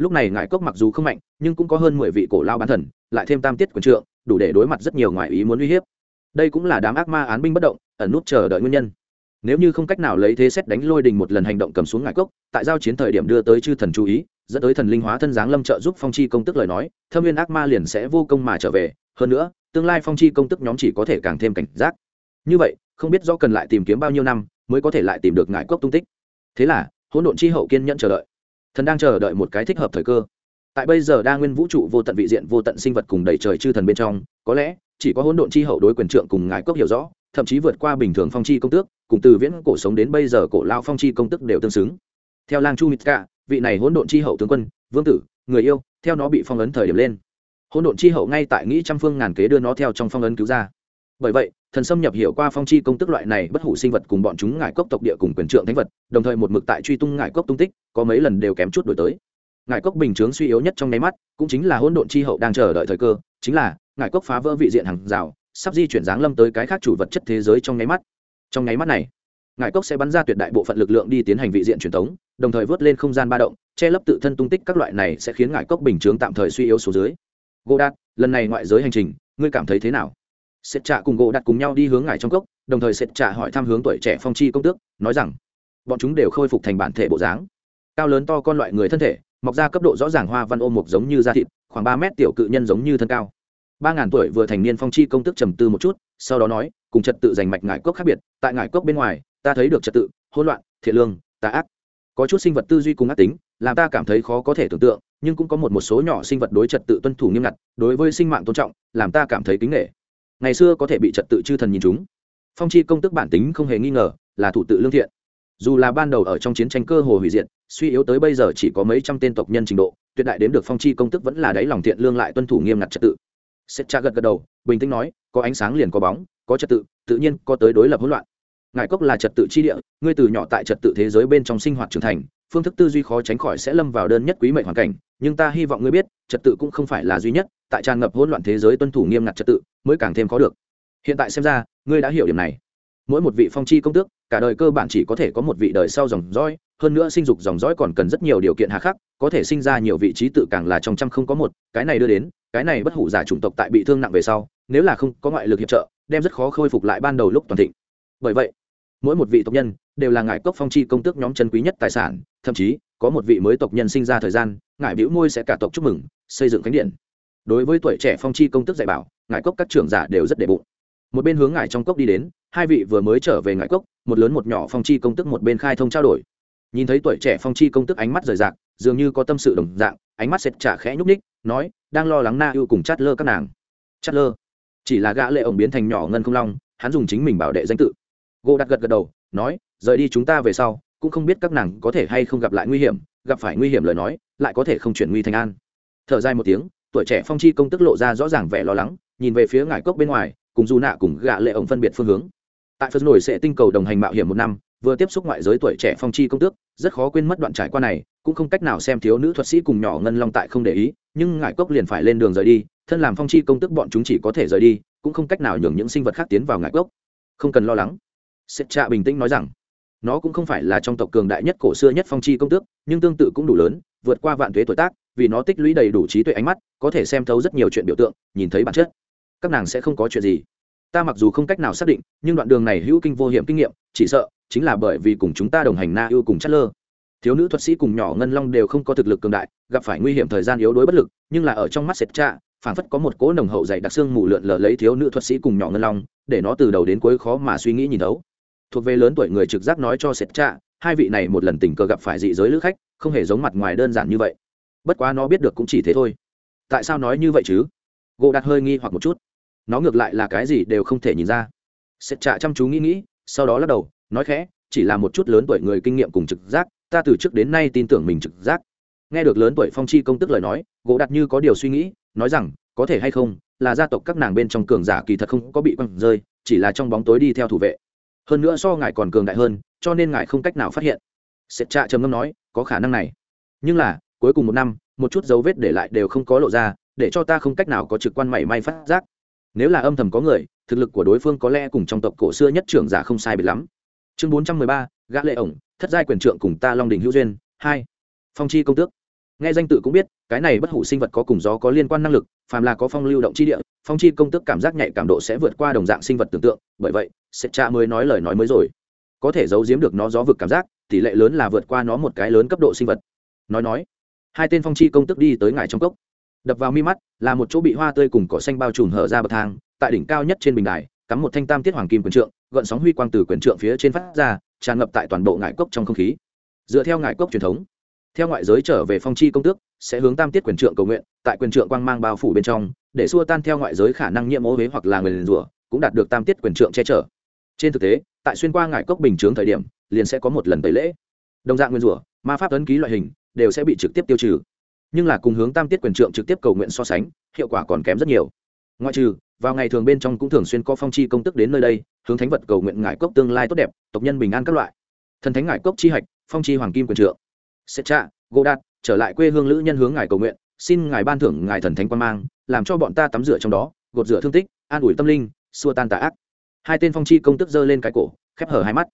Lúc này ngại cốc mặc dù không mạnh, nhưng cũng có hơn mười vị cổ lao bán thần, lại thêm tam tiết quần trượng, đủ để đối mặt rất nhiều ngoại ý muốn uy hiếp. Đây cũng là đám ác ma án binh bất động, ẩn nút chờ đợi nguyên nhân. Nếu như không cách nào lấy thế xét đánh lôi đình một lần hành động cầm xuống ngại cốc, tại giao chiến thời điểm đưa tới chư thần chú ý dẫn tới thần linh hóa thân giáng lâm trợ giúp phong chi công tức lời nói, thâm viên ác ma liền sẽ vô công mà trở về. Hơn nữa, tương lai phong chi công tức nhóm chỉ có thể càng thêm cảnh giác. Như vậy, không biết do cần lại tìm kiếm bao nhiêu năm mới có thể lại tìm được ngải cốc tung tích. Thế là, hỗn độn chi hậu kiên nhẫn chờ đợi. Thần đang chờ đợi một cái thích hợp thời cơ. Tại bây giờ đa nguyên vũ trụ vô tận vị diện, vô tận sinh vật cùng đầy trời chư thần bên trong, có lẽ chỉ có hỗn độn chi hậu đối quyền trượng cùng ngài cốc hiểu rõ, thậm chí vượt qua bình thường phong chi công tước, cùng từ viễn cổ sống đến bây giờ cổ lao phong chi công tức đều tương xứng. Theo lang chu mít cả vị này hỗn độn chi hậu tướng quân, vương tử, người yêu, theo nó bị phong ấn thời điểm lên. Hỗn độn chi hậu ngay tại nghĩ trăm phương ngàn kế đưa nó theo trong phong ấn cứu ra. Bởi vậy, thần xâm nhập hiểu qua phong chi công tức loại này bất hủ sinh vật cùng bọn chúng ngải cốc tộc địa cùng quyền trượng thánh vật, đồng thời một mực tại truy tung ngải cốc tung tích, có mấy lần đều kém chút đổi tới. Ngải cốc bình chướng suy yếu nhất trong nháy mắt, cũng chính là hỗn độn chi hậu đang chờ đợi thời cơ, chính là, ngải cốc phá vỡ vị diện hàng rào, sắp di chuyển dáng lâm tới cái khác chủ vật chất thế giới trong nháy mắt. Trong nháy mắt này ngải cốc sẽ bắn ra tuyệt đại bộ phận lực lượng đi tiến hành vị diện truyền thống, đồng thời vớt lên không gian ba động, che lấp tự thân tung tích các loại này sẽ khiến ngải cốc bình chướng tạm thời suy yếu số dưới. Gô đạt, lần này ngoại giới hành trình, ngươi cảm thấy thế nào? Sệt trạ cùng gỗ đặt cùng nhau đi hướng ngải trong cốc, đồng thời sệt trạ hỏi thăm hướng tuổi trẻ phong chi công tước, nói rằng, bọn chúng đều khôi phục thành bản thể bộ dáng. Cao lớn to con loại người thân thể, mọc ra cấp độ rõ ràng hoa văn ôm mục giống như da thịt, khoảng ba mét tiểu cự nhân giống như thân cao. Ba ngàn tuổi vừa thành niên phong chi công tước trầm tư một chút, sau đó nói, cùng trật tự giành mạch ngải cốc khác biệt, tại ngải cốc bên ngoài ta thấy được trật tự, hỗn loạn, thiện lương, tà ác. Có chút sinh vật tư duy cùng ác tính, làm ta cảm thấy khó có thể tưởng tượng, nhưng cũng có một một số nhỏ sinh vật đối trật tự tuân thủ nghiêm ngặt, đối với sinh mạng tôn trọng, làm ta cảm thấy kính nghệ ngày xưa có thể bị trật tự chư thần nhìn chúng. Phong chi công tức bản tính không hề nghi ngờ, là thủ tự lương thiện. Dù là ban đầu ở trong chiến tranh cơ hồ hủy diệt, suy yếu tới bây giờ chỉ có mấy trăm tên tộc nhân trình độ, tuyệt đại đến được phong chi công tức vẫn là đáy lòng thiện lương lại tuân thủ nghiêm ngặt trật tự. Sét cha gật gật đầu, bình tĩnh nói, có ánh sáng liền có bóng, có trật tự tự nhiên có tới đối lập hỗn loạn ngài cốc là trật tự chi địa, ngươi từ nhỏ tại trật tự thế giới bên trong sinh hoạt trưởng thành, phương thức tư duy khó tránh khỏi sẽ lâm vào đơn nhất quý mệnh hoàn cảnh, nhưng ta hy vọng ngươi biết, trật tự cũng không phải là duy nhất, tại tràn ngập hỗn loạn thế giới tuân thủ nghiêm ngặt trật tự, mới càng thêm khó được. Hiện tại xem ra, ngươi đã hiểu điểm này. Mỗi một vị phong chi công tước, cả đời cơ bản chỉ có thể có một vị đời sau dòng dõi, hơn nữa sinh dục dòng dõi còn cần rất nhiều điều kiện hà khắc, có thể sinh ra nhiều vị trí tự càng là trong trăm không có một, cái này đưa đến, cái này bất hủ giả chủng tộc tại bị thương nặng về sau, nếu là không có ngoại lực hiệp trợ, đem rất khó khôi phục lại ban đầu lúc toàn thịnh. Bởi vậy mỗi một vị tộc nhân đều là ngài cốc phong chi công tước nhóm chân quý nhất tài sản, thậm chí có một vị mới tộc nhân sinh ra thời gian ngài biểu môi sẽ cả tộc chúc mừng, xây dựng khánh điện. Đối với tuổi trẻ phong chi công tước dạy bảo ngài cốc các trưởng giả đều rất đệ bụng. Một bên hướng ngài trong cốc đi đến, hai vị vừa mới trở về ngài cốc, một lớn một nhỏ phong chi công tức một bên khai thông trao đổi. Nhìn thấy tuổi trẻ phong chi công tức ánh mắt rời rạc, dường như có tâm sự đồng dạng, ánh mắt sệt trả khẽ nhúc ních nói, đang lo lắng na ưu cùng chát lơ các nàng. Chát lơ, chỉ là gã lệ ổng biến thành nhỏ ngân không long, hắn dùng chính mình bảo đệ danh tự gỗ đặt gật gật đầu, nói, rời đi chúng ta về sau, cũng không biết các nàng có thể hay không gặp lại nguy hiểm, gặp phải nguy hiểm lời nói, lại có thể không chuyển nguy thành an. Thở dài một tiếng, tuổi trẻ phong chi công tức lộ ra rõ ràng vẻ lo lắng, nhìn về phía ngải cốc bên ngoài, cùng dù nạ cùng gạ lệ ổng phân biệt phương hướng. Tại phật nổi sẽ tinh cầu đồng hành mạo hiểm một năm, vừa tiếp xúc ngoại giới tuổi trẻ phong chi công tước, rất khó quên mất đoạn trải qua này, cũng không cách nào xem thiếu nữ thuật sĩ cùng nhỏ ngân long tại không để ý, nhưng ngải cốc liền phải lên đường rời đi, thân làm phong chi công tước bọn chúng chỉ có thể rời đi, cũng không cách nào nhường những sinh vật khác tiến vào ngải cốc. Không cần lo lắng sệt trạ bình tĩnh nói rằng, nó cũng không phải là trong tộc cường đại nhất cổ xưa nhất phong chi công tước, nhưng tương tự cũng đủ lớn, vượt qua vạn thuế tuổi tác, vì nó tích lũy đầy đủ trí tuệ ánh mắt, có thể xem thấu rất nhiều chuyện biểu tượng, nhìn thấy bản chất. Các nàng sẽ không có chuyện gì. Ta mặc dù không cách nào xác định, nhưng đoạn đường này hữu kinh vô hiểm kinh nghiệm, chỉ sợ chính là bởi vì cùng chúng ta đồng hành na ưu cùng chất lơ. Thiếu nữ thuật sĩ cùng nhỏ ngân long đều không có thực lực cường đại, gặp phải nguy hiểm thời gian yếu đuối bất lực, nhưng là ở trong mắt sệt trạ, phảng phất có một cỗ nồng hậu dày đặc xương mù lượn lờ lấy thiếu nữ thuật sĩ cùng nhỏ ngân long, để nó từ đầu đến cuối khó mà suy nghĩ nhìn thấu thuộc về lớn tuổi người trực giác nói cho sệt trạ, hai vị này một lần tình cờ gặp phải dị giới lữ khách, không hề giống mặt ngoài đơn giản như vậy. Bất quá nó biết được cũng chỉ thế thôi. Tại sao nói như vậy chứ? Gỗ đặt hơi nghi hoặc một chút. Nó ngược lại là cái gì đều không thể nhìn ra. Sệt trạ chăm chú nghĩ nghĩ, sau đó lắc đầu, nói khẽ, chỉ là một chút lớn tuổi người kinh nghiệm cùng trực giác, ta từ trước đến nay tin tưởng mình trực giác. Nghe được lớn tuổi phong chi công tức lời nói, gỗ đặt như có điều suy nghĩ, nói rằng, có thể hay không, là gia tộc các nàng bên trong cường giả kỳ thật không có bị quăng rơi, chỉ là trong bóng tối đi theo thủ vệ hơn nữa so ngài còn cường đại hơn, cho nên ngài không cách nào phát hiện. Sệt trạ trầm ngâm nói, có khả năng này. Nhưng là, cuối cùng một năm, một chút dấu vết để lại đều không có lộ ra, để cho ta không cách nào có trực quan mảy may phát giác. Nếu là âm thầm có người, thực lực của đối phương có lẽ cùng trong tộc cổ xưa nhất trưởng giả không sai biệt lắm. Chương bốn trăm mười ba, gã lệ ổng, thất giai quyền trượng cùng ta long đình hữu duyên, hai. Phong chi công tước. Nghe danh tự cũng biết, cái này bất hủ sinh vật có cùng gió có liên quan năng lực, phàm là có phong lưu động chi địa phong chi công tức cảm giác nhạy cảm độ sẽ vượt qua đồng dạng sinh vật tưởng tượng, bởi vậy, sẽ cha mới nói lời nói mới rồi. Có thể giấu giếm được nó gió vực cảm giác, tỷ lệ lớn là vượt qua nó một cái lớn cấp độ sinh vật. Nói nói, hai tên phong chi công tức đi tới ngài trong cốc. Đập vào mi mắt, là một chỗ bị hoa tươi cùng cỏ xanh bao trùm hở ra bậc thang, tại đỉnh cao nhất trên bình đài, cắm một thanh tam tiết hoàng kim quyền trượng, gợn sóng huy quang từ quyền trượng phía trên phát ra, tràn ngập tại toàn bộ ngải cốc trong không khí. Dựa theo ngải cốc truyền thống, theo ngoại giới trở về phong chi công tước, sẽ hướng tam tiết quyền trượng cầu nguyện, tại quyền trượng quang mang bao phủ bên trong để xua tan theo ngoại giới khả năng nhiễm ô huế hoặc là người liền rủa, cũng đạt được tam tiết quyền trượng che chở. Trên thực tế, tại xuyên qua ngải cốc bình chướng thời điểm, liền sẽ có một lần tẩy lễ. Đồng dạng nguyên rủa, ma pháp ấn ký loại hình đều sẽ bị trực tiếp tiêu trừ. Nhưng là cùng hướng tam tiết quyền trượng trực tiếp cầu nguyện so sánh, hiệu quả còn kém rất nhiều. Ngoại trừ, vào ngày thường bên trong cũng thường xuyên có phong chi công tức đến nơi đây, hướng thánh vật cầu nguyện ngải cốc tương lai tốt đẹp, tộc nhân bình an các loại. Thần thánh ngải cốc chi hạch, phong chi hoàng kim quyền trượng. Sẽ cha gô đạt, trở lại quê hương lữ nhân hướng ngài cầu nguyện xin ngài ban thưởng ngài thần thánh quan mang, làm cho bọn ta tắm rửa trong đó, gột rửa thương tích, an ủi tâm linh, xua tan tà ác. Hai tên phong chi công tức giơ lên cái cổ, khép hở hai mắt.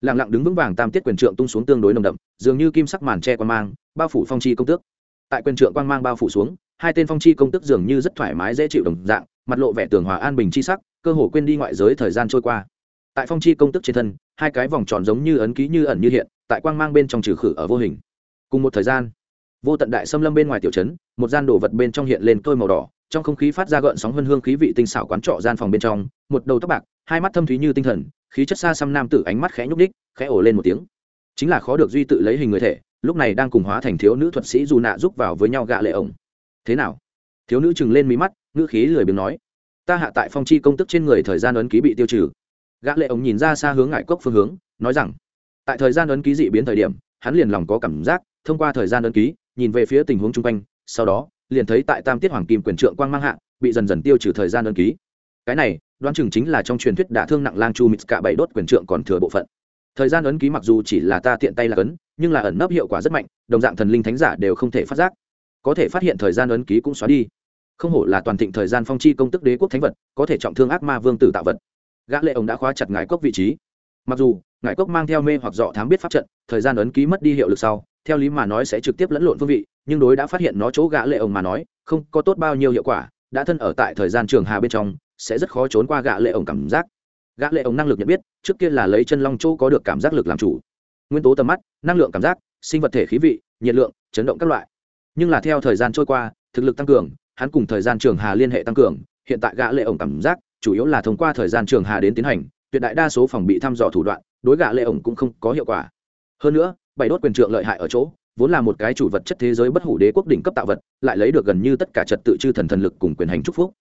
Lặng lặng đứng vững vàng tam tiết quyền trượng tung xuống tương đối nồng đậm, dường như kim sắc màn che quan mang, bao phủ phong chi công tước. Tại quyền trượng quang mang bao phủ xuống, hai tên phong chi công tức dường như rất thoải mái dễ chịu đồng dạng, mặt lộ vẻ tường hòa an bình chi sắc, cơ hồ quên đi ngoại giới thời gian trôi qua. Tại phong chi công tức trên thân, hai cái vòng tròn giống như ấn ký như ẩn như hiện, tại quang mang bên trong trừ khử ở vô hình. Cùng một thời gian vô tận đại xâm lâm bên ngoài tiểu trấn, một gian đồ vật bên trong hiện lên tôi màu đỏ, trong không khí phát ra gợn sóng hân hương khí vị tinh xảo quán trọ gian phòng bên trong, một đầu tóc bạc, hai mắt thâm thúy như tinh thần, khí chất xa xăm nam tử ánh mắt khẽ nhúc ních khẽ ổ lên một tiếng. Chính là khó được duy tự lấy hình người thể, lúc này đang cùng hóa thành thiếu nữ thuật sĩ dù nạ giúp vào với nhau gạ lệ ổng. Thế nào? Thiếu nữ chừng lên mí mắt, ngữ khí lười biếng nói. Ta hạ tại phong chi công tức trên người thời gian ấn ký bị tiêu trừ. Gã lệ ổng nhìn ra xa hướng ngại cốc phương hướng, nói rằng, tại thời gian ấn ký dị biến thời điểm, hắn liền lòng có cảm giác, thông qua thời gian ấn ký nhìn về phía tình huống chung quanh, sau đó, liền thấy tại tam tiết hoàng kim quyền trượng quang mang hạ, bị dần dần tiêu trừ thời gian ấn ký. Cái này, đoán chừng chính là trong truyền thuyết đả thương nặng lang chu mít cả bảy đốt quyền trượng còn thừa bộ phận. Thời gian ấn ký mặc dù chỉ là ta tiện tay là ấn, nhưng là ẩn nấp hiệu quả rất mạnh, đồng dạng thần linh thánh giả đều không thể phát giác. Có thể phát hiện thời gian ấn ký cũng xóa đi. Không hổ là toàn thịnh thời gian phong chi công tức đế quốc thánh vật, có thể trọng thương ác ma vương tử tạo vật. Gã lệ ông đã khóa chặt ngải cốc vị trí. Mặc dù ngải cốc mang theo mê hoặc dọ thám biết pháp trận, thời gian ấn ký mất đi hiệu lực sau theo lý mà nói sẽ trực tiếp lẫn lộn phương vị, nhưng đối đã phát hiện nó chỗ gã lệ ổng mà nói, không có tốt bao nhiêu hiệu quả, đã thân ở tại thời gian trường hà bên trong, sẽ rất khó trốn qua gã lệ ổng cảm giác. Gã lệ ổng năng lực nhận biết, trước kia là lấy chân long chỗ có được cảm giác lực làm chủ. Nguyên tố tầm mắt, năng lượng cảm giác, sinh vật thể khí vị, nhiệt lượng, chấn động các loại. Nhưng là theo thời gian trôi qua, thực lực tăng cường, hắn cùng thời gian trường hà liên hệ tăng cường, hiện tại gã lệ ổng cảm giác, chủ yếu là thông qua thời gian trường hà đến tiến hành, tuyệt đại đa số phòng bị thăm dò thủ đoạn, đối gã lệ ổng cũng không có hiệu quả. Hơn nữa bảy đốt quyền trượng lợi hại ở chỗ, vốn là một cái chủ vật chất thế giới bất hủ đế quốc đỉnh cấp tạo vật, lại lấy được gần như tất cả trật tự chư thần thần lực cùng quyền hành chúc phúc.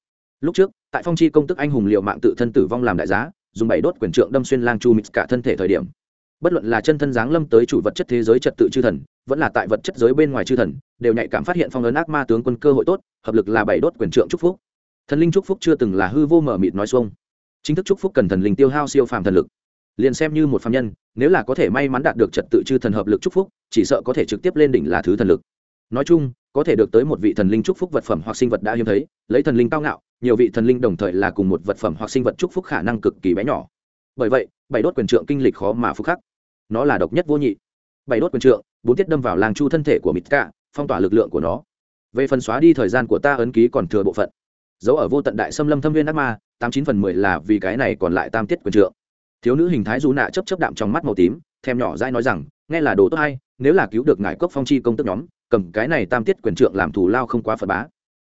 Lúc trước, tại phong chi công tức anh hùng liệu mạng tự thân tử vong làm đại giá, dùng bảy đốt quyền trượng đâm xuyên lang chu mít cả thân thể thời điểm. Bất luận là chân thân giáng lâm tới chủ vật chất thế giới trật tự chư thần, vẫn là tại vật chất giới bên ngoài chư thần, đều nhạy cảm phát hiện phong ấn ác ma tướng quân cơ hội tốt, hợp lực là bảy đốt quyền trượng chúc phúc. Thần linh chúc phúc chưa từng là hư vô mở mịt nói xuông. Chính thức chúc phúc cần thần linh tiêu hao siêu phàm thần lực liền xem như một phạm nhân, nếu là có thể may mắn đạt được trật tự chư thần hợp lực chúc phúc, chỉ sợ có thể trực tiếp lên đỉnh là thứ thần lực. Nói chung, có thể được tới một vị thần linh chúc phúc vật phẩm hoặc sinh vật đã hiếm thấy, lấy thần linh cao ngạo, nhiều vị thần linh đồng thời là cùng một vật phẩm hoặc sinh vật chúc phúc khả năng cực kỳ bé nhỏ. Bởi vậy, bảy đốt quyền trượng kinh lịch khó mà phúc khắc. Nó là độc nhất vô nhị. Bảy đốt quyền trượng, bốn tiết đâm vào làng chu thân thể của mít cả, phong tỏa lực lượng của nó. Về phần xóa đi thời gian của ta ấn ký còn thừa bộ phận. Dấu ở vô tận đại xâm lâm thâm viên ác ma, tám chín phần mười là vì cái này còn lại tam tiết quyền trượng thiếu nữ hình thái dù nạ chấp chấp đạm trong mắt màu tím, thèm nhỏ dai nói rằng, nghe là đồ tốt hay, nếu là cứu được ngài cốc phong chi công tức nhóm, cầm cái này tam tiết quyền trượng làm thù lao không quá phật bá.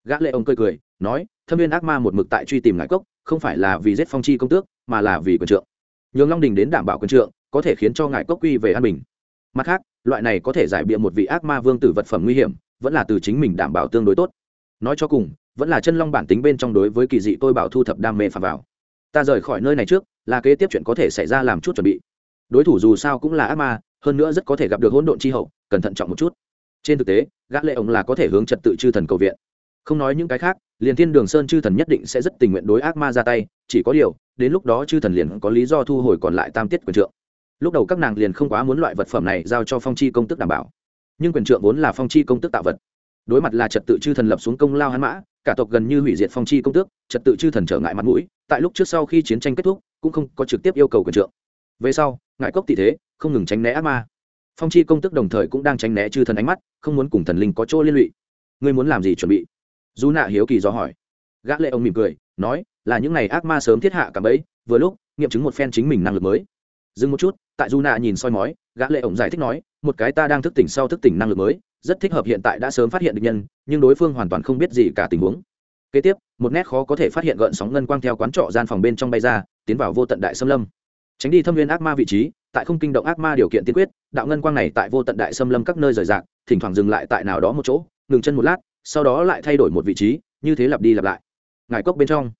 Gã lệ ông cười cười, nói, thâm viên ác ma một mực tại truy tìm ngài cốc không phải là vì giết phong chi công tước, mà là vì quyền trượng. Nhường long đình đến đảm bảo quyền trượng, có thể khiến cho ngài cốc quy về an bình. Mặt khác, loại này có thể giải bịa một vị ác ma vương tử vật phẩm nguy hiểm, vẫn là từ chính mình đảm bảo tương đối tốt. Nói cho cùng, vẫn là chân long bản tính bên trong đối với kỳ dị tôi bảo thu thập đam mê phạm vào. Ta rời khỏi nơi này trước là kế tiếp chuyện có thể xảy ra làm chút chuẩn bị. Đối thủ dù sao cũng là ác ma, hơn nữa rất có thể gặp được hỗn độn chi hậu, cẩn thận trọng một chút. Trên thực tế, gã lệ ổng là có thể hướng trật tự chư thần cầu viện. Không nói những cái khác, liền thiên đường sơn chư thần nhất định sẽ rất tình nguyện đối ác ma ra tay, chỉ có điều, đến lúc đó chư thần liền có lý do thu hồi còn lại tam tiết quyền trượng. Lúc đầu các nàng liền không quá muốn loại vật phẩm này giao cho phong chi công tức đảm bảo. Nhưng quyền trượng vốn là phong chi công tức tạo vật. Đối mặt là trật tự chư thần lập xuống công lao hắn mã, cả tộc gần như hủy diệt phong chi công tước, trật tự chư thần trở ngại mặt mũi, tại lúc trước sau khi chiến tranh kết thúc cũng không có trực tiếp yêu cầu quyền trượng. Về sau ngại cốc tỷ thế, không ngừng tránh né ác ma. Phong chi công tức đồng thời cũng đang tránh né chư thần ánh mắt, không muốn cùng thần linh có chỗ liên lụy. Ngươi muốn làm gì chuẩn bị? Dù nạ hiếu kỳ do hỏi. Gã lệ ông mỉm cười, nói, là những ngày ác ma sớm thiết hạ cả bấy vừa lúc, nghiệm chứng một phen chính mình năng lực mới. Dừng một chút, tại dù nạ nhìn soi mói, gã lệ ổng giải thích nói, một cái ta đang thức tỉnh sau thức tỉnh năng lực mới, rất thích hợp hiện tại đã sớm phát hiện được nhân, nhưng đối phương hoàn toàn không biết gì cả tình huống. Kế tiếp, một nét khó có thể phát hiện gợn sóng ngân quang theo quán trọ gian phòng bên trong bay ra tiến vào vô tận đại xâm lâm. Tránh đi thâm viên ác ma vị trí, tại không kinh động ác ma điều kiện tiên quyết, đạo ngân quang này tại vô tận đại xâm lâm các nơi rời rạc, thỉnh thoảng dừng lại tại nào đó một chỗ, ngừng chân một lát, sau đó lại thay đổi một vị trí, như thế lặp đi lặp lại. Ngài cốc bên trong.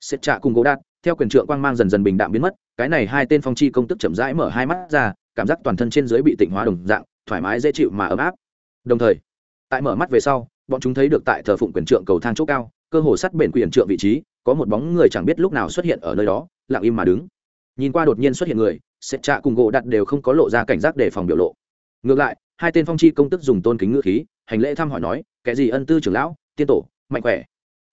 Xếp trạ cùng gỗ đạt theo quyền trượng quang mang dần dần bình đạm biến mất, cái này hai tên phong chi công tức chậm rãi mở hai mắt ra, cảm giác toàn thân trên dưới bị tịnh hóa đồng dạng, thoải mái dễ chịu mà ấm áp. Đồng thời, tại mở mắt về sau, bọn chúng thấy được tại thờ phụng quyền trượng cầu thang chỗ cao, cơ hồ sắt bền quyền trượng vị trí, có một bóng người chẳng biết lúc nào xuất hiện ở nơi đó lặng im mà đứng. Nhìn qua đột nhiên xuất hiện người sét trạ cùng gỗ đặt đều không có lộ ra cảnh giác để phòng biểu lộ. Ngược lại, hai tên phong chi công tức dùng tôn kính ngữ khí, hành lễ thăm hỏi nói, kẻ gì ân tư trưởng lão, tiên tổ, mạnh khỏe?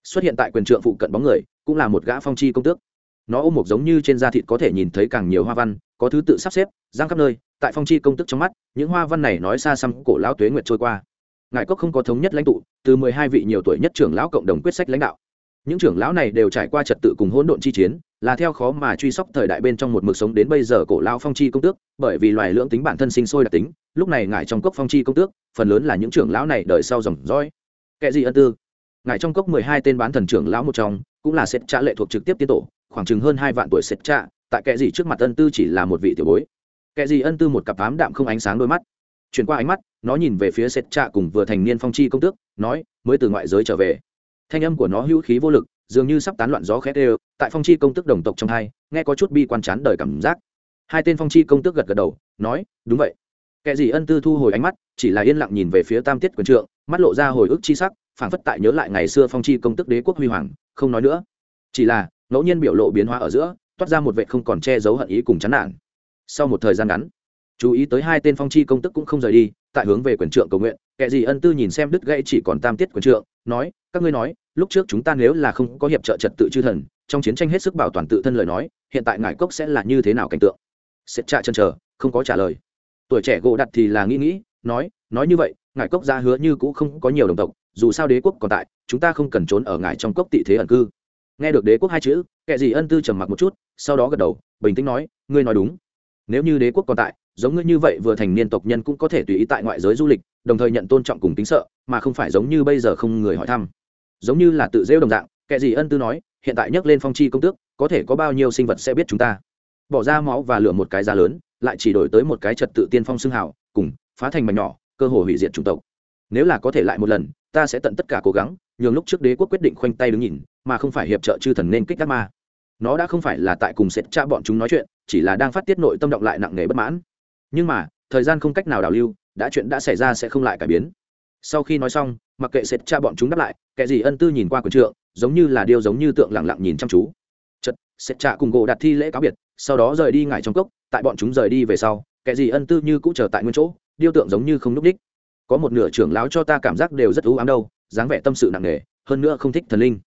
Xuất hiện tại quyền trượng phụ cận bóng người, cũng là một gã phong chi công tước. Nó ôm một giống như trên da thịt có thể nhìn thấy càng nhiều hoa văn, có thứ tự sắp xếp, giang khắp nơi, tại phong chi công tức trong mắt, những hoa văn này nói xa xăm cổ lão tuế nguyệt trôi qua. Ngài cốc không có thống nhất lãnh tụ, từ mười hai vị nhiều tuổi nhất trưởng lão cộng đồng quyết sách lãnh đạo những trưởng lão này đều trải qua trật tự cùng hỗn độn chi chiến, là theo khó mà truy sóc thời đại bên trong một mực sống đến bây giờ cổ lão phong chi công tước, bởi vì loài lưỡng tính bản thân sinh sôi đặc tính, lúc này ngài trong cốc phong chi công tước, phần lớn là những trưởng lão này đợi sau dòng dõi. Kệ gì ân tư? Ngài trong cốc mười hai tên bán thần trưởng lão một trong, cũng là sét trả lệ thuộc trực tiếp tiến tổ, khoảng chừng hơn hai vạn tuổi sét trả tại kệ gì trước mặt ân tư chỉ là một vị tiểu bối. Kệ gì ân tư một cặp ám đạm không ánh sáng đôi mắt. Chuyển qua ánh mắt, nó nhìn về phía sét trả cùng vừa thành niên phong chi công tước, nói, mới từ ngoại giới trở về thanh âm của nó hữu khí vô lực, dường như sắp tán loạn gió khét đều, tại phong chi công tức đồng tộc trong hai, nghe có chút bi quan chán đời cảm giác. Hai tên phong chi công tước gật gật đầu, nói, đúng vậy. Kẻ gì ân tư thu hồi ánh mắt, chỉ là yên lặng nhìn về phía tam tiết quyền trượng, mắt lộ ra hồi ức chi sắc, phảng phất tại nhớ lại ngày xưa phong chi công tức đế quốc huy hoàng, không nói nữa. Chỉ là, ngẫu nhiên biểu lộ biến hóa ở giữa, toát ra một vệ không còn che giấu hận ý cùng chán nản. Sau một thời gian ngắn chú ý tới hai tên phong chi công tức cũng không rời đi, tại hướng về quyền trượng cầu nguyện kệ gì ân tư nhìn xem đứt gãy chỉ còn tam tiết quyền trượng, nói, các ngươi nói, lúc trước chúng ta nếu là không có hiệp trợ trật tự chư thần, trong chiến tranh hết sức bảo toàn tự thân lời nói, hiện tại ngải cốc sẽ là như thế nào cảnh tượng? Sét trạ chân chờ, không có trả lời. Tuổi trẻ gỗ đặt thì là nghĩ nghĩ, nói nói như vậy ngải cốc ra hứa như cũng không có nhiều đồng tộc, dù sao đế quốc còn tại, chúng ta không cần trốn ở ngải trong cốc tị thế ẩn cư. Nghe được đế quốc hai chữ kệ gì ân tư trầm mặc một chút, sau đó gật đầu, bình tĩnh nói, ngươi nói đúng. Nếu như đế quốc còn tại giống ngươi như vậy vừa thành niên tộc nhân cũng có thể tùy ý tại ngoại giới du lịch, đồng thời nhận tôn trọng cùng tính sợ, mà không phải giống như bây giờ không người hỏi thăm. Giống như là tự rêu đồng dạng kệ gì ân tư nói, hiện tại nhắc lên phong chi công tước, có thể có bao nhiêu sinh vật sẽ biết chúng ta. Bỏ ra máu và lửa một cái giá lớn, lại chỉ đổi tới một cái trật tự tiên phong xương hào, cùng, phá thành mảnh nhỏ, cơ hội hủy diệt chủng tộc. Nếu là có thể lại một lần, ta sẽ tận tất cả cố gắng, nhường lúc trước đế quốc quyết định khoanh tay đứng nhìn, mà không phải hiệp trợ chư thần nên kích ác ma. Nó đã không phải là tại cùng sệt cha bọn chúng nói chuyện, chỉ là đang phát tiết nội tâm động lại nặng nề bất mãn nhưng mà, thời gian không cách nào đảo lưu, đã chuyện đã xảy ra sẽ không lại cải biến. Sau khi nói xong, mặc kệ sệt cha bọn chúng đáp lại, kẻ gì ân tư nhìn qua quần trượng, giống như là điêu giống như tượng lặng lặng nhìn chăm chú. Chật sệt cha cùng gỗ đặt thi lễ cáo biệt, sau đó rời đi ngải trong cốc, tại bọn chúng rời đi về sau, kẻ gì ân tư như cũng chờ tại nguyên chỗ, điêu tượng giống như không núp đích. Có một nửa trưởng lão cho ta cảm giác đều rất ưu ám đâu, dáng vẻ tâm sự nặng nề, hơn nữa không thích thần linh.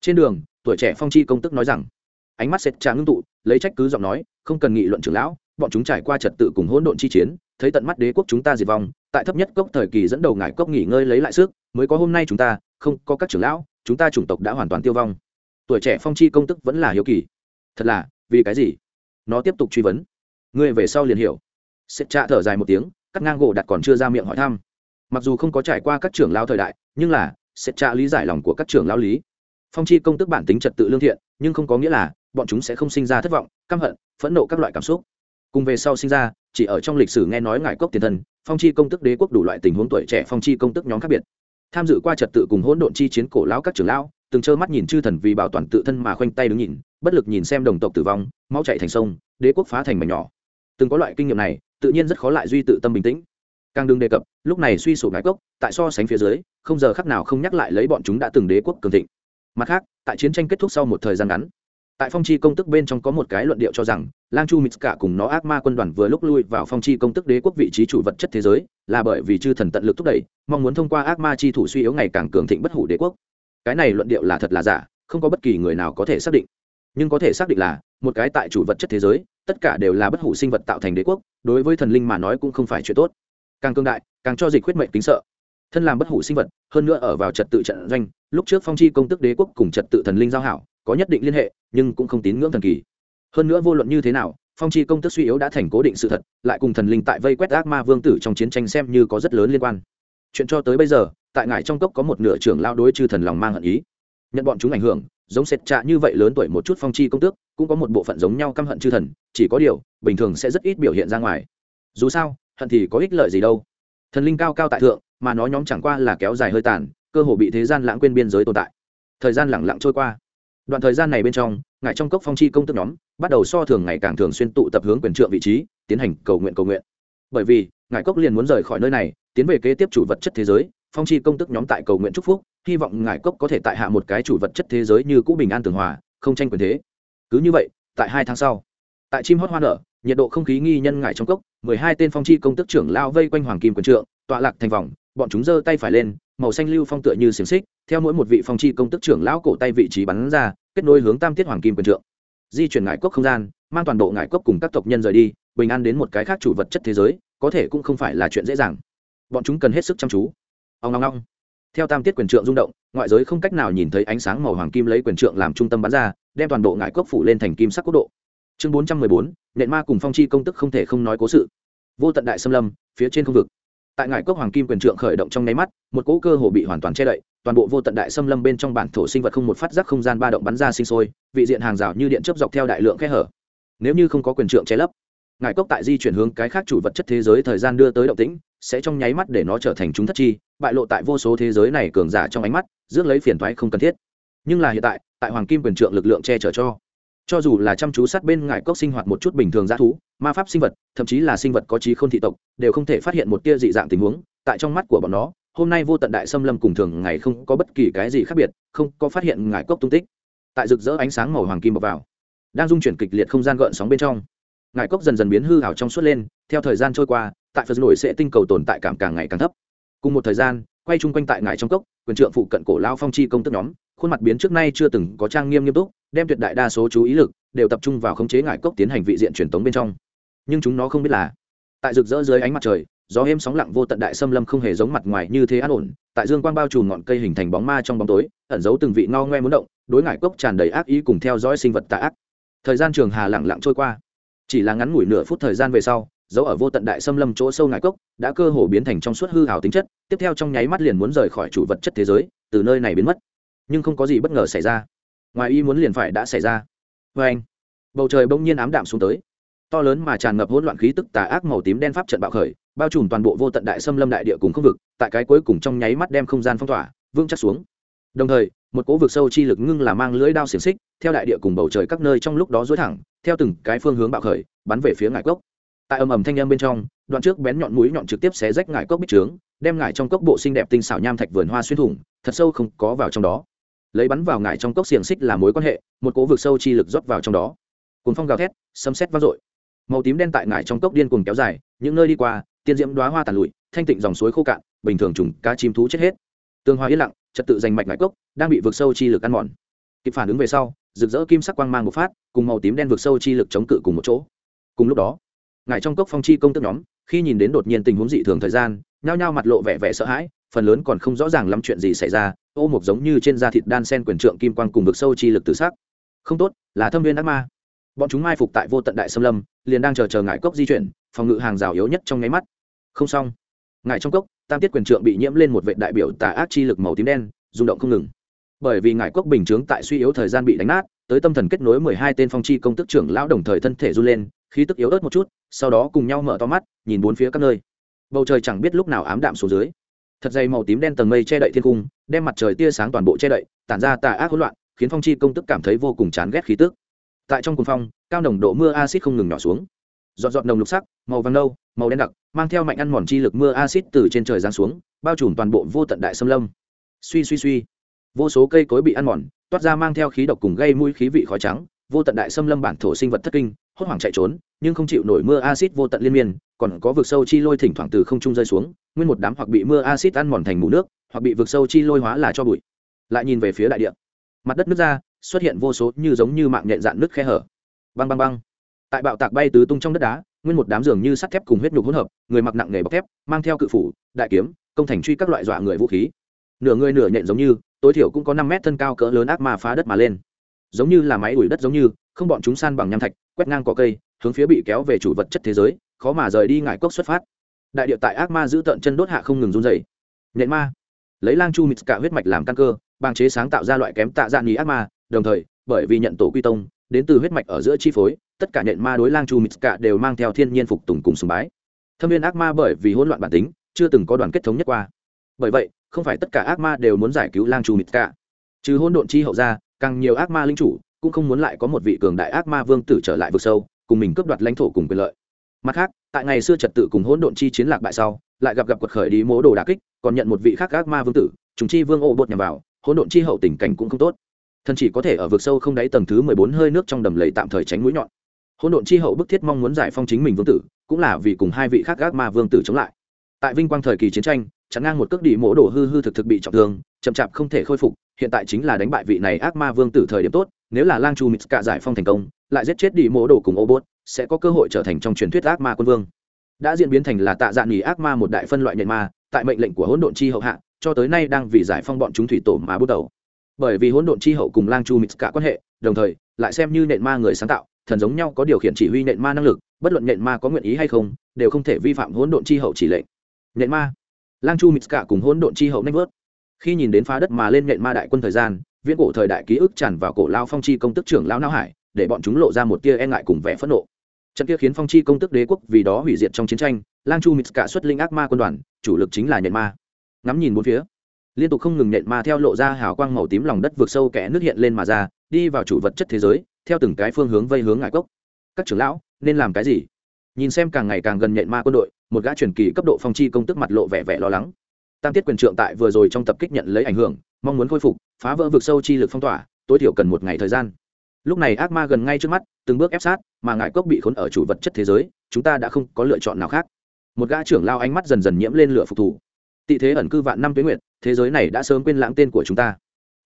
Trên đường, tuổi trẻ phong chi công tức nói rằng, ánh mắt sệt trà ngưng tụ, lấy trách cứ giọng nói, không cần nghị luận trưởng lão bọn chúng trải qua trật tự cùng hỗn độn chi chiến, thấy tận mắt đế quốc chúng ta diệt vong, tại thấp nhất cốc thời kỳ dẫn đầu ngải cốc nghỉ ngơi lấy lại sức, mới có hôm nay chúng ta, không, có các trưởng lão, chúng ta chủng tộc đã hoàn toàn tiêu vong. Tuổi trẻ phong chi công tức vẫn là hiếu kỳ. Thật là, vì cái gì? Nó tiếp tục truy vấn. Ngươi về sau liền hiểu. Sệt trà thở dài một tiếng, cắt ngang gỗ đặt còn chưa ra miệng hỏi thăm. Mặc dù không có trải qua các trưởng lao thời đại, nhưng là sẽ trạ lý giải lòng của các trưởng lao lý. Phong chi công tức bản tính trật tự lương thiện, nhưng không có nghĩa là, bọn chúng sẽ không sinh ra thất vọng, căm hận, phẫn nộ các loại cảm xúc cùng về sau sinh ra, chỉ ở trong lịch sử nghe nói ngài cốc tiền thân, phong chi công tức đế quốc đủ loại tình huống tuổi trẻ phong chi công tức nhóm khác biệt. Tham dự qua trật tự cùng hỗn độn chi chiến cổ lão các trưởng lão, từng trơ mắt nhìn chư thần vì bảo toàn tự thân mà khoanh tay đứng nhìn, bất lực nhìn xem đồng tộc tử vong, máu chạy thành sông, đế quốc phá thành mảnh nhỏ. Từng có loại kinh nghiệm này, tự nhiên rất khó lại duy tự tâm bình tĩnh. Càng đừng đề cập, lúc này suy sụp ngái cốc, tại so sánh phía dưới, không giờ khắc nào không nhắc lại lấy bọn chúng đã từng đế quốc cường thịnh. Mặt khác, tại chiến tranh kết thúc sau một thời gian ngắn tại phong chi công tức bên trong có một cái luận điệu cho rằng, lang chu mít cả cùng nó ác ma quân đoàn vừa lúc lui vào phong chi công tức đế quốc vị trí chủ vật chất thế giới, là bởi vì chư thần tận lực thúc đẩy, mong muốn thông qua ác ma chi thủ suy yếu ngày càng cường thịnh bất hủ đế quốc. Cái này luận điệu là thật là giả, không có bất kỳ người nào có thể xác định. Nhưng có thể xác định là, một cái tại chủ vật chất thế giới, tất cả đều là bất hủ sinh vật tạo thành đế quốc, đối với thần linh mà nói cũng không phải chuyện tốt. Càng cương đại, càng cho dịch khuyết mệnh kính sợ. Thân làm bất hủ sinh vật, hơn nữa ở vào trật tự trận doanh, lúc trước phong chi công tức đế quốc cùng trật tự thần linh giao hảo có nhất định liên hệ, nhưng cũng không tín ngưỡng thần kỳ. Hơn nữa vô luận như thế nào, phong chi công tức suy yếu đã thành cố định sự thật, lại cùng thần linh tại vây quét ác ma vương tử trong chiến tranh xem như có rất lớn liên quan. Chuyện cho tới bây giờ, tại ngài trong cốc có một nửa trưởng lao đối chư thần lòng mang hận ý. Nhận bọn chúng ảnh hưởng, giống sệt trạ như vậy lớn tuổi một chút phong chi công tước, cũng có một bộ phận giống nhau căm hận chư thần, chỉ có điều, bình thường sẽ rất ít biểu hiện ra ngoài. Dù sao, hận thì có ích lợi gì đâu. Thần linh cao cao tại thượng, mà nó nhóm chẳng qua là kéo dài hơi tàn, cơ hồ bị thế gian lãng quên biên giới tồn tại. Thời gian lẳng lặng trôi qua đoạn thời gian này bên trong, ngài trong cốc phong chi công tức nhóm, bắt đầu so thường ngày càng thường xuyên tụ tập hướng quyền trượng vị trí, tiến hành cầu nguyện cầu nguyện. Bởi vì, ngài cốc liền muốn rời khỏi nơi này, tiến về kế tiếp chủ vật chất thế giới, phong chi công tức nhóm tại cầu nguyện chúc phúc, hy vọng ngài cốc có thể tại hạ một cái chủ vật chất thế giới như cũ bình an tường hòa, không tranh quyền thế. Cứ như vậy, tại hai tháng sau, tại chim hót hoa nở, nhiệt độ không khí nghi nhân ngài trong cốc, mười hai tên phong chi công tức trưởng lao vây quanh hoàng kim quyền trượng, tọa lạc thành vòng, bọn chúng giơ tay phải lên màu xanh lưu phong tựa như xiềng xích, theo mỗi một vị phong chi công tức trưởng lão cổ tay vị trí bắn ra, kết nối hướng tam tiết hoàng kim quyền trượng. Di chuyển ngải cốc không gian, mang toàn bộ ngải cốc cùng các tộc nhân rời đi, bình an đến một cái khác chủ vật chất thế giới, có thể cũng không phải là chuyện dễ dàng. Bọn chúng cần hết sức chăm chú. Ông ngong ngong theo tam tiết quyền trượng rung động, ngoại giới không cách nào nhìn thấy ánh sáng màu hoàng kim lấy quyền trượng làm trung tâm bắn ra, đem toàn bộ ngải cốc phủ lên thành kim sắc quốc độ. Chương bốn trăm mười bốn, nện ma cùng phong chi công tức không thể không nói cố sự. Vô tận đại xâm lâm, phía trên không vực tại ngải cốc hoàng kim quyền trượng khởi động trong nháy mắt, một cỗ cơ hồ bị hoàn toàn che đậy, toàn bộ vô tận đại xâm lâm bên trong bản thổ sinh vật không một phát giác không gian ba động bắn ra sinh sôi, vị diện hàng rào như điện chấp dọc theo đại lượng khe hở. Nếu như không có quyền trượng che lấp, ngải cốc tại di chuyển hướng cái khác chủ vật chất thế giới thời gian đưa tới động tĩnh, sẽ trong nháy mắt để nó trở thành chúng thất chi, bại lộ tại vô số thế giới này cường giả trong ánh mắt, rước lấy phiền thoái không cần thiết. Nhưng là hiện tại tại hoàng kim quyền trượng lực lượng che chở cho cho dù là chăm chú sát bên ngải cốc sinh hoạt một chút bình thường g thú, ma pháp sinh vật, thậm chí là sinh vật có trí k h ô n thị tộc, đều không thể phát hiện một tia dị dạng tình huống, tại trong mắt của bọn nó, hôm nay vô tận đại xâm lâm cùng thường ngày không có bất kỳ cái gì khác biệt, không có phát hiện ngải cốc tung tích. Tại rực rỡ ánh sáng màu hoàng kim bọc vào, đang dung chuyển kịch liệt không gian gợn sóng bên trong ngải cốc dần dần biến hư hảo trong suốt lên, theo thời gian trôi qua, tại phật nổi sẽ tinh cầu tồn tại cảm càng ngày càng thấp. Cùng một thời gian, quay chung quanh tại ngải trong cốc, quyền trượng phụ cận cổ lao phong chi công tức nhóm khuôn mặt biến trước nay chưa từng có trang nghiêm nghiêm túc, đem tuyệt đại đa số chú ý lực đều tập trung vào khống chế ngải cốc tiến hành vị diện truyền tống bên trong. Nhưng chúng nó không biết là, tại rực rỡ dưới ánh mặt trời, gió êm sóng lặng vô tận đại xâm lâm không hề giống mặt ngoài như thế an ổn, tại dương quang bao trùm ngọn cây hình thành bóng ma trong bóng tối, ẩn giấu từng vị ngao ngoe muốn động, đối ngải cốc tràn đầy ác ý cùng theo dõi sinh vật tạ ác. Thời gian trường hà lặng lặng trôi qua. Chỉ là ngắn ngủi nửa phút thời gian về sau, dấu ở vô tận đại xâm lâm chỗ sâu ngải cốc đã cơ hồ biến thành trong suốt hư hào tính chất, tiếp theo trong nháy mắt liền muốn rời khỏi chủ vật chất thế giới, từ nơi này biến mất nhưng không có gì bất ngờ xảy ra. Ngoài ý muốn liền phải đã xảy ra. Vê anh, bầu trời bỗng nhiên ám đạm xuống tới. To lớn mà tràn ngập hỗn loạn khí tức tà ác màu tím đen pháp trận bạo khởi, bao trùm toàn bộ vô tận đại xâm lâm đại địa cùng không vực, tại cái cuối cùng trong nháy mắt đem không gian phong tỏa, vững chắc xuống. Đồng thời, một cỗ vực sâu chi lực ngưng là mang lưỡi đao xiềng xích, theo đại địa cùng bầu trời các nơi trong lúc đó dối thẳng, theo từng cái phương hướng bạo khởi, bắn về phía ngải cốc. Tại ầm ầm thanh âm bên trong, đoạn trước bén nhọn mũi nhọn trực tiếp xé rách ngải cốc bích trướng, đem ngải trong cốc bộ xinh đẹp tinh xảo nham thạch vườn hoa xuyên thủng, thật sâu không có vào trong đó lấy bắn vào ngải trong cốc xiềng xích là mối quan hệ, một cố vực sâu chi lực rót vào trong đó. Cùng phong gào thét, sấm xét vang dội. Màu tím đen tại ngải trong cốc điên cuồng kéo dài, những nơi đi qua, tiên diễm đoá hoa tàn lụi, thanh tịnh dòng suối khô cạn, bình thường trùng cá chim thú chết hết. Tương hoa yên lặng, trật tự giành mạch ngải cốc, đang bị vực sâu chi lực ăn mòn. Kịp phản ứng về sau, rực rỡ kim sắc quang mang một phát, cùng màu tím đen vực sâu chi lực chống cự cùng một chỗ. Cùng lúc đó, ngải trong cốc phong chi công tức nhóm, khi nhìn đến đột nhiên tình huống dị thường thời gian, nhao nhao mặt lộ vẻ vẻ sợ hãi phần lớn còn không rõ ràng lắm chuyện gì xảy ra, ô mục giống như trên da thịt đan sen quyền trượng kim quang cùng vực sâu chi lực tự sắc. Không tốt, là thâm viên ác ma. Bọn chúng mai phục tại vô tận đại xâm lâm, liền đang chờ chờ ngại cốc di chuyển, phòng ngự hàng rào yếu nhất trong nháy mắt. Không xong. Ngại trong cốc, tam tiết quyền trượng bị nhiễm lên một vệ đại biểu tà ác chi lực màu tím đen, rung động không ngừng. Bởi vì ngại cốc bình chướng tại suy yếu thời gian bị đánh nát, tới tâm thần kết nối mười hai tên phong chi công tức trưởng lão đồng thời thân thể run lên, khí tức yếu ớt một chút, sau đó cùng nhau mở to mắt, nhìn bốn phía các nơi. Bầu trời chẳng biết lúc nào ám đạm xuống dưới thật dày màu tím đen tầng mây che đậy thiên cung, đem mặt trời tia sáng toàn bộ che đậy, tản ra tà ác hỗn loạn, khiến phong chi công tức cảm thấy vô cùng chán ghét khí tức. Tại trong cuồng phong, cao nồng độ mưa acid không ngừng nhỏ xuống. Giọt giọt nồng lục sắc, màu vàng nâu, màu đen đặc, mang theo mạnh ăn mòn chi lực mưa acid từ trên trời giáng xuống, bao trùm toàn bộ vô tận đại xâm lâm. Suy suy suy, vô số cây cối bị ăn mòn, toát ra mang theo khí độc cùng gây mũi khí vị khói trắng, vô tận đại xâm lâm bản thổ sinh vật thất kinh hốt hoảng chạy trốn, nhưng không chịu nổi mưa acid vô tận liên miên, còn có vực sâu chi lôi thỉnh thoảng từ không trung rơi xuống, nguyên một đám hoặc bị mưa acid ăn mòn thành mù nước, hoặc bị vực sâu chi lôi hóa là cho bụi. Lại nhìn về phía đại địa. Mặt đất nước ra, xuất hiện vô số như giống như mạng nhện dạn nước khe hở. Băng băng băng. Tại bạo tạc bay tứ tung trong đất đá, nguyên một đám giường như sắt thép cùng huyết nhục hỗn hợp, người mặc nặng nghề bọc thép, mang theo cự phủ, đại kiếm, công thành truy các loại dọa người vũ khí. Nửa người nửa nhện giống như, tối thiểu cũng có năm mét thân cao cỡ lớn ác ma phá đất mà lên giống như là máy đuổi đất giống như, không bọn chúng san bằng nham thạch, quét ngang cỏ cây, hướng phía bị kéo về chủ vật chất thế giới, khó mà rời đi ngải cốc xuất phát. Đại địa tại ác ma giữ tận chân đốt hạ không ngừng run dày nhện ma. Lấy lang chu mịt cả huyết mạch làm căn cơ bang chế sáng tạo ra loại kém tạ dạng nhì ác ma, đồng thời, bởi vì nhận tổ quy tông, đến từ huyết mạch ở giữa chi phối, tất cả nhện ma đối lang chu mịt cả đều mang theo thiên nhiên phục tùng cùng sùng bái. Thâm viên ác ma bởi vì hỗn loạn bản tính, chưa từng có đoàn kết thống nhất qua. Bởi vậy, không phải tất cả ác ma đều muốn giải cứu lang chu mịt cả. Trừ hỗn độn chi hậu ra càng nhiều ác ma linh chủ cũng không muốn lại có một vị cường đại ác ma vương tử trở lại vực sâu, cùng mình cướp đoạt lãnh thổ cùng quyền lợi. Mặt khác, tại ngày xưa trật tự cùng hỗn độn chi chiến lạc bại sau, lại gặp gặp quật khởi đi mố đồ đà kích, còn nhận một vị khác ác ma vương tử chúng chi vương ô bột nhằm vào, hỗn độn chi hậu tình cảnh cũng không tốt. Thần chỉ có thể ở vực sâu không đáy tầng thứ mười bốn hơi nước trong đầm lầy tạm thời tránh mũi nhọn. Hỗn độn chi hậu bức thiết mong muốn giải phong chính mình vương tử, cũng là vì cùng hai vị khác ác ma vương tử chống lại. Tại vinh quang thời kỳ chiến tranh chắn ngang một cước đi mỗ đồ hư hư thực thực bị trọng thương, chậm chạp không thể khôi phục hiện tại chính là đánh bại vị này ác ma vương tử thời điểm tốt, nếu là lang chu mít cả giải phong thành công, lại giết chết đi mỗ đồ cùng ô bốt sẽ có cơ hội trở thành trong truyền thuyết ác ma quân vương. Đã diễn biến thành là tạ dạng nghỉ ác ma một đại phân loại nhện ma, tại mệnh lệnh của hỗn độn chi hậu hạ, cho tới nay đang vì giải phong bọn chúng thủy tổ mà bước đầu. Bởi vì hỗn độn chi hậu cùng lang chu mít cả quan hệ, đồng thời, lại xem như nện ma người sáng tạo, thần giống nhau có điều khiển chỉ huy nện ma năng lực, bất luận nện ma có nguyện ý hay không, đều không thể vi phạm hỗn độn chi hậu chỉ lệnh. Nện ma. Lang chu mít cả cùng hỗn độn chi hậu nhanh vớt khi nhìn đến phá đất mà lên nện ma đại quân thời gian, viễn cổ thời đại ký ức tràn vào cổ lao phong chi công tức trưởng lao não hải, để bọn chúng lộ ra một tia e ngại cùng vẻ phẫn nộ. Trận kia khiến phong chi công tức đế quốc vì đó hủy diệt trong chiến tranh, lang chu mít cả xuất linh ác ma quân đoàn, chủ lực chính là nhện ma. Ngắm nhìn bốn phía, liên tục không ngừng nhện ma theo lộ ra hào quang màu tím lòng đất vượt sâu kẽ nước hiện lên mà ra, đi vào chủ vật chất thế giới, theo từng cái phương hướng vây hướng ngại cốc. Các trưởng lão, nên làm cái gì? Nhìn xem càng ngày càng gần nhện ma quân đội, một gã truyền kỳ cấp độ phong chi công tức mặt lộ vẻ vẻ lo lắng tam tiết quyền trượng tại vừa rồi trong tập kích nhận lấy ảnh hưởng, mong muốn khôi phục, phá vỡ vực sâu chi lực phong tỏa, tối thiểu cần một ngày thời gian. Lúc này ác ma gần ngay trước mắt, từng bước ép sát, mà ngại cốc bị khốn ở chủ vật chất thế giới, chúng ta đã không có lựa chọn nào khác. Một gã trưởng lao ánh mắt dần dần nhiễm lên lửa phục thủ tị thế ẩn cư vạn năm tuyến nguyện thế giới này đã sớm quên lãng tên của chúng ta.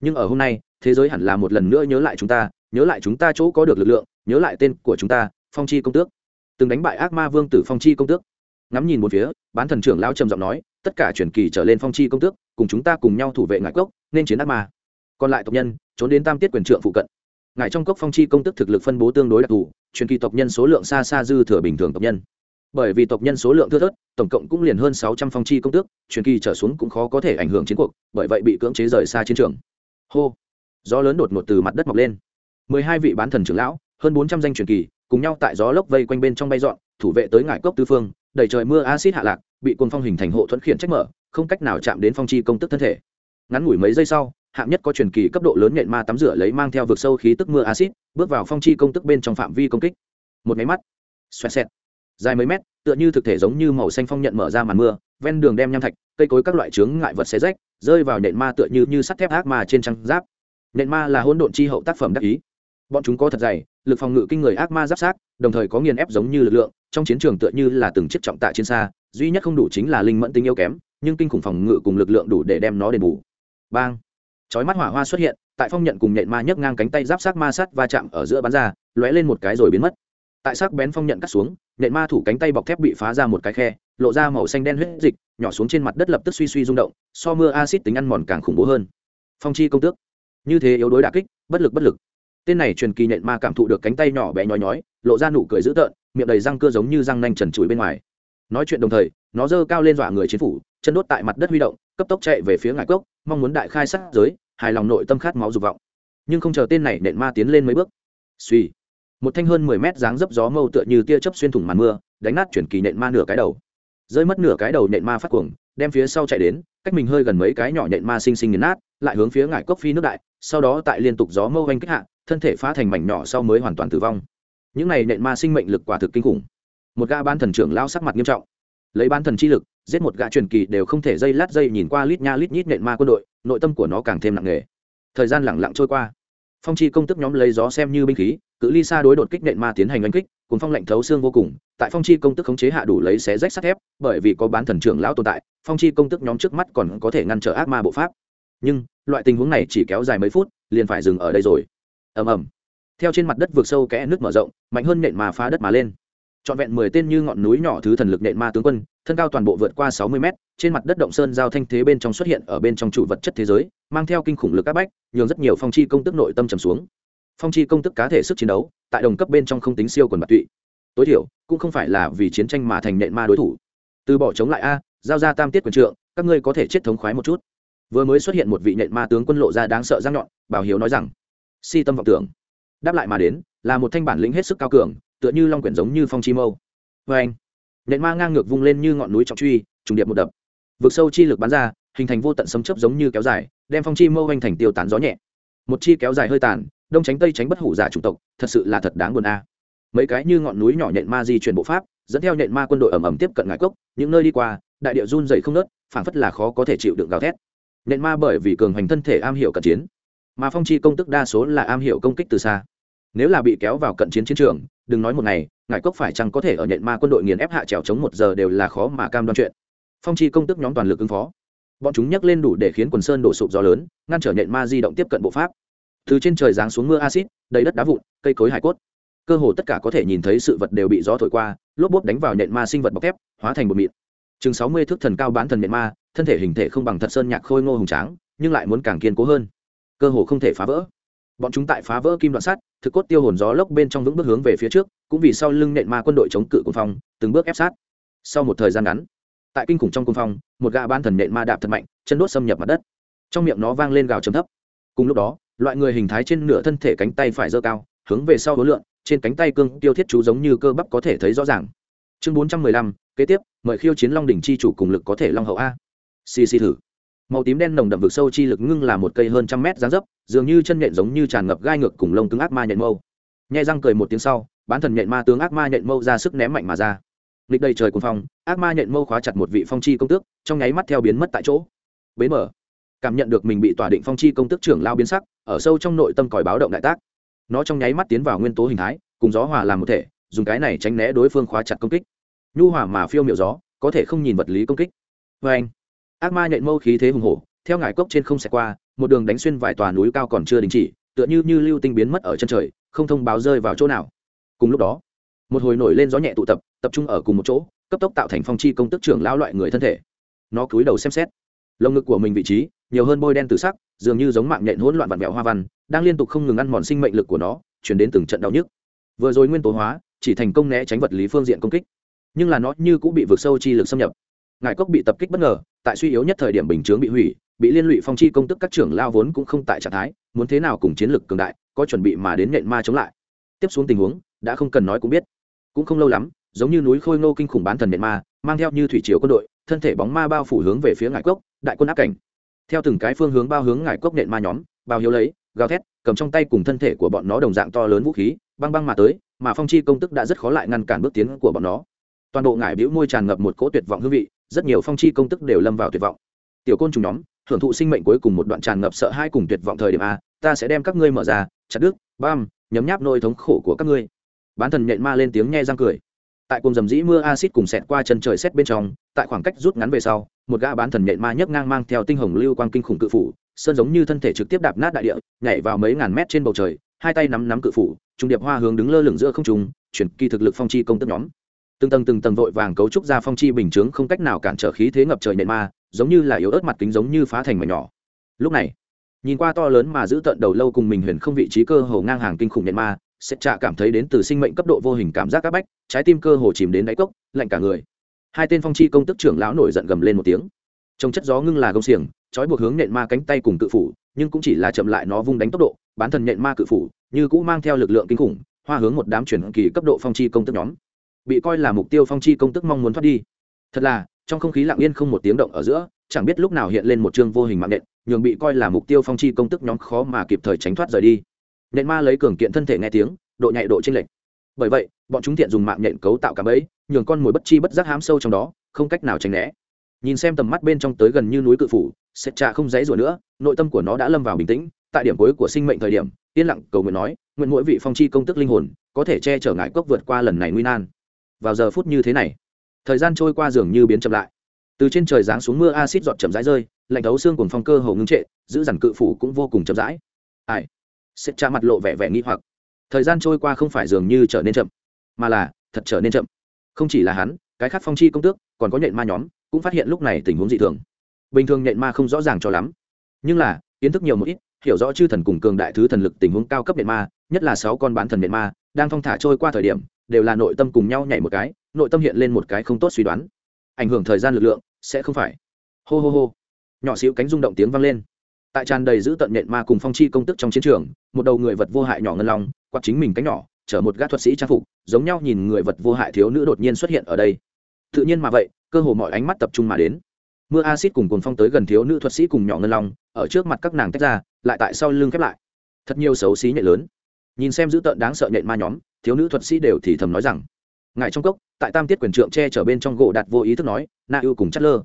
Nhưng ở hôm nay, thế giới hẳn là một lần nữa nhớ lại chúng ta, nhớ lại chúng ta chỗ có được lực lượng, nhớ lại tên của chúng ta, phong chi công tước. Từng đánh bại ác ma vương tử phong chi công tước. Ngắm nhìn một phía, bán thần trưởng lao trầm giọng nói tất cả truyền kỳ trở lên phong chi công tước, cùng chúng ta cùng nhau thủ vệ ngại cốc, nên chiến ác ma. Còn lại tộc nhân, trốn đến tam tiết quyền trượng phụ cận. Ngại trong cốc phong chi công tức thực lực phân bố tương đối đặc thù, truyền kỳ tộc nhân số lượng xa xa dư thừa bình thường tộc nhân. Bởi vì tộc nhân số lượng thưa thớt, tổng cộng cũng liền hơn sáu trăm phong chi công tước, truyền kỳ trở xuống cũng khó có thể ảnh hưởng chiến cuộc, bởi vậy bị cưỡng chế rời xa chiến trường. Hô! Gió lớn đột ngột từ mặt đất mọc lên. Mười hai vị bán thần trưởng lão, hơn bốn trăm danh truyền kỳ, cùng nhau tại gió lốc vây quanh bên trong bay dọn, thủ vệ tới ngải cốc tư phương đẩy trời mưa acid hạ lạc bị cồn phong hình thành hộ thuẫn khiển trách mở, không cách nào chạm đến phong chi công tức thân thể. Ngắn ngủi mấy giây sau, hạng nhất có truyền kỳ cấp độ lớn nhện ma tắm rửa lấy mang theo vực sâu khí tức mưa acid bước vào phong chi công tức bên trong phạm vi công kích. Một máy mắt. Xoẹt xẹt. Dài mấy mét, tựa như thực thể giống như màu xanh phong nhận mở ra màn mưa, ven đường đem nham thạch, cây cối các loại chướng ngại vật xé rách, rơi vào nhện ma tựa như như sắt thép ác ma trên trăng giáp. Nhện ma là hỗn độn chi hậu tác phẩm đắc ý bọn chúng có thật dày, lực phòng ngự kinh người ác ma giáp sát, đồng thời có nghiền ép giống như lực lượng, trong chiến trường tựa như là từng chiếc trọng tạ trên xa, duy nhất không đủ chính là linh mẫn tính yếu kém, nhưng kinh khủng phòng ngự cùng lực lượng đủ để đem nó đền bù. Bang! Chói mắt hỏa hoa xuất hiện, tại phong nhận cùng nện ma nhấc ngang cánh tay giáp sát ma sắt va chạm ở giữa bắn ra, lóe lên một cái rồi biến mất. Tại sắc bén phong nhận cắt xuống nện ma thủ cánh tay bọc thép bị phá ra một cái khe, lộ ra màu xanh đen huyết dịch, nhỏ xuống trên mặt đất lập tức suy suy rung động, so mưa acid tính ăn mòn càng khủng bố hơn. Phong chi công tước. Như thế yếu đối đà kích, bất lực bất lực tên này truyền kỳ nện ma cảm thụ được cánh tay nhỏ bé nhói nhói, lộ ra nụ cười dữ tợn, miệng đầy răng cưa giống như răng nanh trần trụi bên ngoài. Nói chuyện đồng thời, nó giơ cao lên dọa người chiến phủ, chân đốt tại mặt đất huy động, cấp tốc chạy về phía ngải cốc, mong muốn đại khai sát giới, hài lòng nội tâm khát máu dục vọng. Nhưng không chờ tên này nện ma tiến lên mấy bước. Suy một thanh hơn mười mét dáng dấp gió mâu tựa như tia chớp xuyên thủng màn mưa, đánh nát chuyển kỳ nện ma nửa cái đầu. Rơi mất nửa cái đầu nện ma phát cuồng, đem phía sau chạy đến, cách mình hơi gần mấy cái nhỏ nện ma xinh xinh nghiền nát, lại hướng phía ngải cốc phi nước đại, sau đó tại liên tục gió mâu oanh kích hạ thân thể phá thành mảnh nhỏ sau mới hoàn toàn tử vong. Những này nện ma sinh mệnh lực quả thực kinh khủng. Một gã ban thần trưởng lao sắc mặt nghiêm trọng. Lấy ban thần chi lực, giết một gã truyền kỳ đều không thể dây lát dây nhìn qua lít nha lít nhít nện ma quân đội, nội tâm của nó càng thêm nặng nề. Thời gian lẳng lặng trôi qua. Phong chi công tức nhóm lấy gió xem như binh khí, cự ly xa đối đột kích nện ma tiến hành oanh kích cùng phong lạnh thấu xương vô cùng, tại phong chi công tức khống chế hạ đủ lấy xé rách sắt thép, bởi vì có bán thần trưởng lão tồn tại, phong chi công tức nhóm trước mắt còn có thể ngăn trở ác ma bộ pháp. Nhưng, loại tình huống này chỉ kéo dài mấy phút, liền phải dừng ở đây rồi ầm ầm. Theo trên mặt đất vượt sâu kẽ nước mở rộng, mạnh hơn nện ma phá đất mà lên. Trọn vẹn mười tên như ngọn núi nhỏ thứ thần lực nện ma tướng quân, thân cao toàn bộ vượt qua sáu mươi mét, trên mặt đất động sơn giao thanh thế bên trong xuất hiện ở bên trong chủ vật chất thế giới, mang theo kinh khủng lực áp bách, nhường rất nhiều phong chi công tức nội tâm trầm xuống. Phong chi công tức cá thể sức chiến đấu, tại đồng cấp bên trong không tính siêu quần bạc tụy. Tối thiểu, cũng không phải là vì chiến tranh mà thành nện ma đối thủ. Từ bỏ chống lại a, giao ra tam tiết quyền trượng, các ngươi có thể chết thống khoái một chút. Vừa mới xuất hiện một vị nện ma tướng quân lộ ra đáng sợ răng nhọn, bảo hiếu nói rằng si tâm vọng tưởng. Đáp lại mà đến, là một thanh bản lĩnh hết sức cao cường, tựa như long quyển giống như phong chi mâu. Vê anh nện ma ngang ngược vung lên như ngọn núi trọng truy, trùng điệp một đập. Vực sâu chi lực bắn ra, hình thành vô tận sấm chớp giống như kéo dài, đem phong chi mâu anh thành tiêu tán gió nhẹ. Một chi kéo dài hơi tàn, đông tránh tây tránh bất hủ giả chủng tộc, thật sự là thật đáng buồn a. Mấy cái như ngọn núi nhỏ nhện ma di chuyển bộ pháp, dẫn theo nhện ma quân đội ẩm ẩm tiếp cận ngải cốc, những nơi đi qua, đại địa run dày không nớt phảng phất là khó có thể chịu đựng gào thét. Nhện ma bởi vì cường hành thân thể am hiểu cận chiến mà phong chi công tức đa số là am hiểu công kích từ xa. Nếu là bị kéo vào cận chiến chiến trường, đừng nói một ngày, ngải cốc phải chăng có thể ở nhện ma quân đội nghiền ép hạ trèo chống một giờ đều là khó mà cam đoan chuyện. Phong chi công tức nhóm toàn lực ứng phó. Bọn chúng nhắc lên đủ để khiến quần sơn đổ sụp gió lớn, ngăn trở nhện ma di động tiếp cận bộ pháp. Từ trên trời giáng xuống mưa acid đầy đất đá vụn, cây cối hải cốt. Cơ hồ tất cả có thể nhìn thấy sự vật đều bị gió thổi qua, lốp bốp đánh vào nhện ma sinh vật bọc thép, hóa thành bột mịn. Chừng sáu mươi thước thần cao bán thần nhện ma, thân thể hình thể không bằng thật sơn nhạc khôi ngô hùng tráng, nhưng lại muốn càng kiên cố hơn cơ hồ không thể phá vỡ. Bọn chúng tại phá vỡ kim đoạn sắt, thực cốt tiêu hồn gió lốc bên trong vững bước hướng về phía trước, cũng vì sau lưng nện ma quân đội chống cự quân phong, từng bước ép sát. Sau một thời gian ngắn, tại kinh khủng trong quân phong, một gã ban thần nện ma đạp thật mạnh, chân đốt xâm nhập mặt đất. Trong miệng nó vang lên gào chấm thấp. Cùng lúc đó, loại người hình thái trên nửa thân thể cánh tay phải giơ cao, hướng về sau hối lượn. trên cánh tay cương tiêu thiết chú giống như cơ bắp có thể thấy rõ ràng. Chương bốn trăm mười lăm, kế tiếp, mời khiêu chiến long đỉnh chi chủ cùng lực có thể long hậu a. Xì xì thử màu tím đen nồng đậm vực sâu chi lực ngưng là một cây hơn trăm mét dáng dấp, dường như chân nhện giống như tràn ngập gai ngược cùng lông cứng ác ma nhện mâu. Nhai răng cười một tiếng sau, bán thần nhện ma tướng ác ma nhện mâu ra sức ném mạnh mà ra. Nghịch đầy trời cuồng phong, ác ma nhện mâu khóa chặt một vị phong chi công tước, trong nháy mắt theo biến mất tại chỗ. Bế mở. Cảm nhận được mình bị tỏa định phong chi công tước trưởng lao biến sắc, ở sâu trong nội tâm còi báo động đại tác. Nó trong nháy mắt tiến vào nguyên tố hình thái, cùng gió hòa làm một thể, dùng cái này tránh né đối phương khóa chặt công kích. Nhu hòa mà phiêu miểu gió, có thể không nhìn vật lý công kích. Vê anh ác ma nhện mâu khí thế hùng hổ, theo ngải cốc trên không xẹt qua, một đường đánh xuyên vài tòa núi cao còn chưa đình chỉ, tựa như như lưu tinh biến mất ở chân trời, không thông báo rơi vào chỗ nào. Cùng lúc đó, một hồi nổi lên gió nhẹ tụ tập tập trung ở cùng một chỗ, cấp tốc tạo thành phong chi công tức trưởng lão loại người thân thể. Nó cúi đầu xem xét. Lồng ngực của mình vị trí, nhiều hơn bôi đen từ sắc, dường như giống mạng nhện hỗn loạn vặn vẹo hoa văn, đang liên tục không ngừng ăn mòn sinh mệnh lực của nó, chuyển đến từng trận đau nhức. Vừa rồi nguyên tố hóa, chỉ thành công né tránh vật lý phương diện công kích, nhưng là nó như cũng bị vượt sâu chi lực xâm nhập. Ngài cốc bị tập kích bất ngờ tại suy yếu nhất thời điểm bình chướng bị hủy, bị liên lụy phong chi công tức các trưởng lao vốn cũng không tại trạng thái, muốn thế nào cùng chiến lược cường đại, có chuẩn bị mà đến nhện ma chống lại. Tiếp xuống tình huống, đã không cần nói cũng biết. Cũng không lâu lắm, giống như núi khôi ngô kinh khủng bán thần nhện ma, mang theo như thủy triều quân đội, thân thể bóng ma bao phủ hướng về phía ngải cốc, đại quân áp cảnh. Theo từng cái phương hướng bao hướng ngải cốc nhện ma nhóm, bao hiếu lấy, gào thét, cầm trong tay cùng thân thể của bọn nó đồng dạng to lớn vũ khí, băng băng mà tới, mà phong chi công tức đã rất khó lại ngăn cản bước tiến của bọn nó. Toàn bộ ngải bĩu môi tràn ngập một cỗ tuyệt vọng hương vị rất nhiều phong chi công tức đều lâm vào tuyệt vọng. Tiểu côn trùng nhóm, hưởng thụ sinh mệnh cuối cùng một đoạn tràn ngập sợ hai cùng tuyệt vọng thời điểm a, ta sẽ đem các ngươi mở ra, chặt đứt bam nhấm nháp nỗi thống khổ của các ngươi. Bán thần nhện ma lên tiếng nghe răng cười. Tại cùng dầm dĩ mưa acid cùng xẹt qua chân trời xét bên trong, tại khoảng cách rút ngắn về sau, một gã bán thần nhện ma nhấc ngang mang theo tinh hồng lưu quang kinh khủng cự phủ, sơn giống như thân thể trực tiếp đạp nát đại địa, nhảy vào mấy ngàn mét trên bầu trời, hai tay nắm nắm cự phủ, trung điệp hoa hướng đứng lơ lửng giữa không trung, chuyển kỳ thực lực phong chi công tức nhóm từng tầng từng tầng vội vàng cấu trúc ra phong chi bình chướng không cách nào cản trở khí thế ngập trời nện ma, giống như là yếu ớt mặt kính giống như phá thành mảnh nhỏ. Lúc này, nhìn qua to lớn mà giữ tận đầu lâu cùng mình huyền không vị trí cơ hồ ngang hàng kinh khủng nện ma sẽ chạ cảm thấy đến từ sinh mệnh cấp độ vô hình cảm giác các bách, trái tim cơ hồ chìm đến đáy cốc, lạnh cả người. Hai tên phong chi công tức trưởng lão nổi giận gầm lên một tiếng. Trong chất gió ngưng là gông xiềng, trói buộc hướng nện ma cánh tay cùng cự phủ, nhưng cũng chỉ là chậm lại nó vung đánh tốc độ, bán thần nện ma cự phủ, như cũ mang theo lực lượng kinh khủng, hoa hướng một đám chuyển kỳ cấp độ phong chi công tức nhóm bị coi là mục tiêu phong chi công tức mong muốn thoát đi. Thật là, trong không khí lặng yên không một tiếng động ở giữa, chẳng biết lúc nào hiện lên một chương vô hình mạng nện, nhường bị coi là mục tiêu phong chi công tức nhóm khó mà kịp thời tránh thoát rời đi. Nện ma lấy cường kiện thân thể nghe tiếng, độ nhạy độ chênh lệch. Bởi vậy, bọn chúng thiện dùng mạng nện cấu tạo cả bẫy, nhường con mồi bất chi bất giác hám sâu trong đó, không cách nào tránh né. Nhìn xem tầm mắt bên trong tới gần như núi cự phủ, sệt trà không dãy rủa nữa, nội tâm của nó đã lâm vào bình tĩnh. Tại điểm cuối của sinh mệnh thời điểm, yên lặng cầu nguyện nói, nguyện mỗi vị phong chi công tức linh hồn có thể che chở ngại cốc vượt qua lần này nguy nan vào giờ phút như thế này. Thời gian trôi qua dường như biến chậm lại. Từ trên trời giáng xuống mưa acid giọt chậm rãi rơi, lạnh thấu xương cùng phong cơ hầu ngưng trệ, giữ dằn cự phủ cũng vô cùng chậm rãi. Ai? Sệt trà mặt lộ vẻ vẻ nghi hoặc. Thời gian trôi qua không phải dường như trở nên chậm, mà là thật trở nên chậm. Không chỉ là hắn, cái khác phong chi công tước, còn có nhện ma nhóm, cũng phát hiện lúc này tình huống dị thường. Bình thường nhện ma không rõ ràng cho lắm, nhưng là, kiến thức nhiều một ít hiểu rõ chư thần cùng cường đại thứ thần lực tình huống cao cấp điện ma, nhất là sáu con bán thần điện ma, đang thong thả trôi qua thời điểm, đều là nội tâm cùng nhau nhảy một cái, nội tâm hiện lên một cái không tốt suy đoán. Ảnh hưởng thời gian lực lượng, sẽ không phải. Hô hô hô. Nhỏ xíu cánh rung động tiếng vang lên. Tại tràn đầy giữ tận điện ma cùng phong chi công tức trong chiến trường, một đầu người vật vô hại nhỏ ngân long, quạt chính mình cánh nhỏ, chở một gã thuật sĩ trang phục, giống nhau nhìn người vật vô hại thiếu nữ đột nhiên xuất hiện ở đây. Tự nhiên mà vậy, cơ hồ mọi ánh mắt tập trung mà đến mưa acid cùng cồn phong tới gần thiếu nữ thuật sĩ cùng nhỏ ngân long, ở trước mặt các nàng tách ra, lại tại sau lưng khép lại. Thật nhiều xấu xí nhện lớn. Nhìn xem dữ tợn đáng sợ nhện ma nhóm, thiếu nữ thuật sĩ đều thì thầm nói rằng, ngài trong cốc, tại tam tiết quyền trượng che chở bên trong gỗ đặt vô ý thức nói, na ưu cùng chất lơ,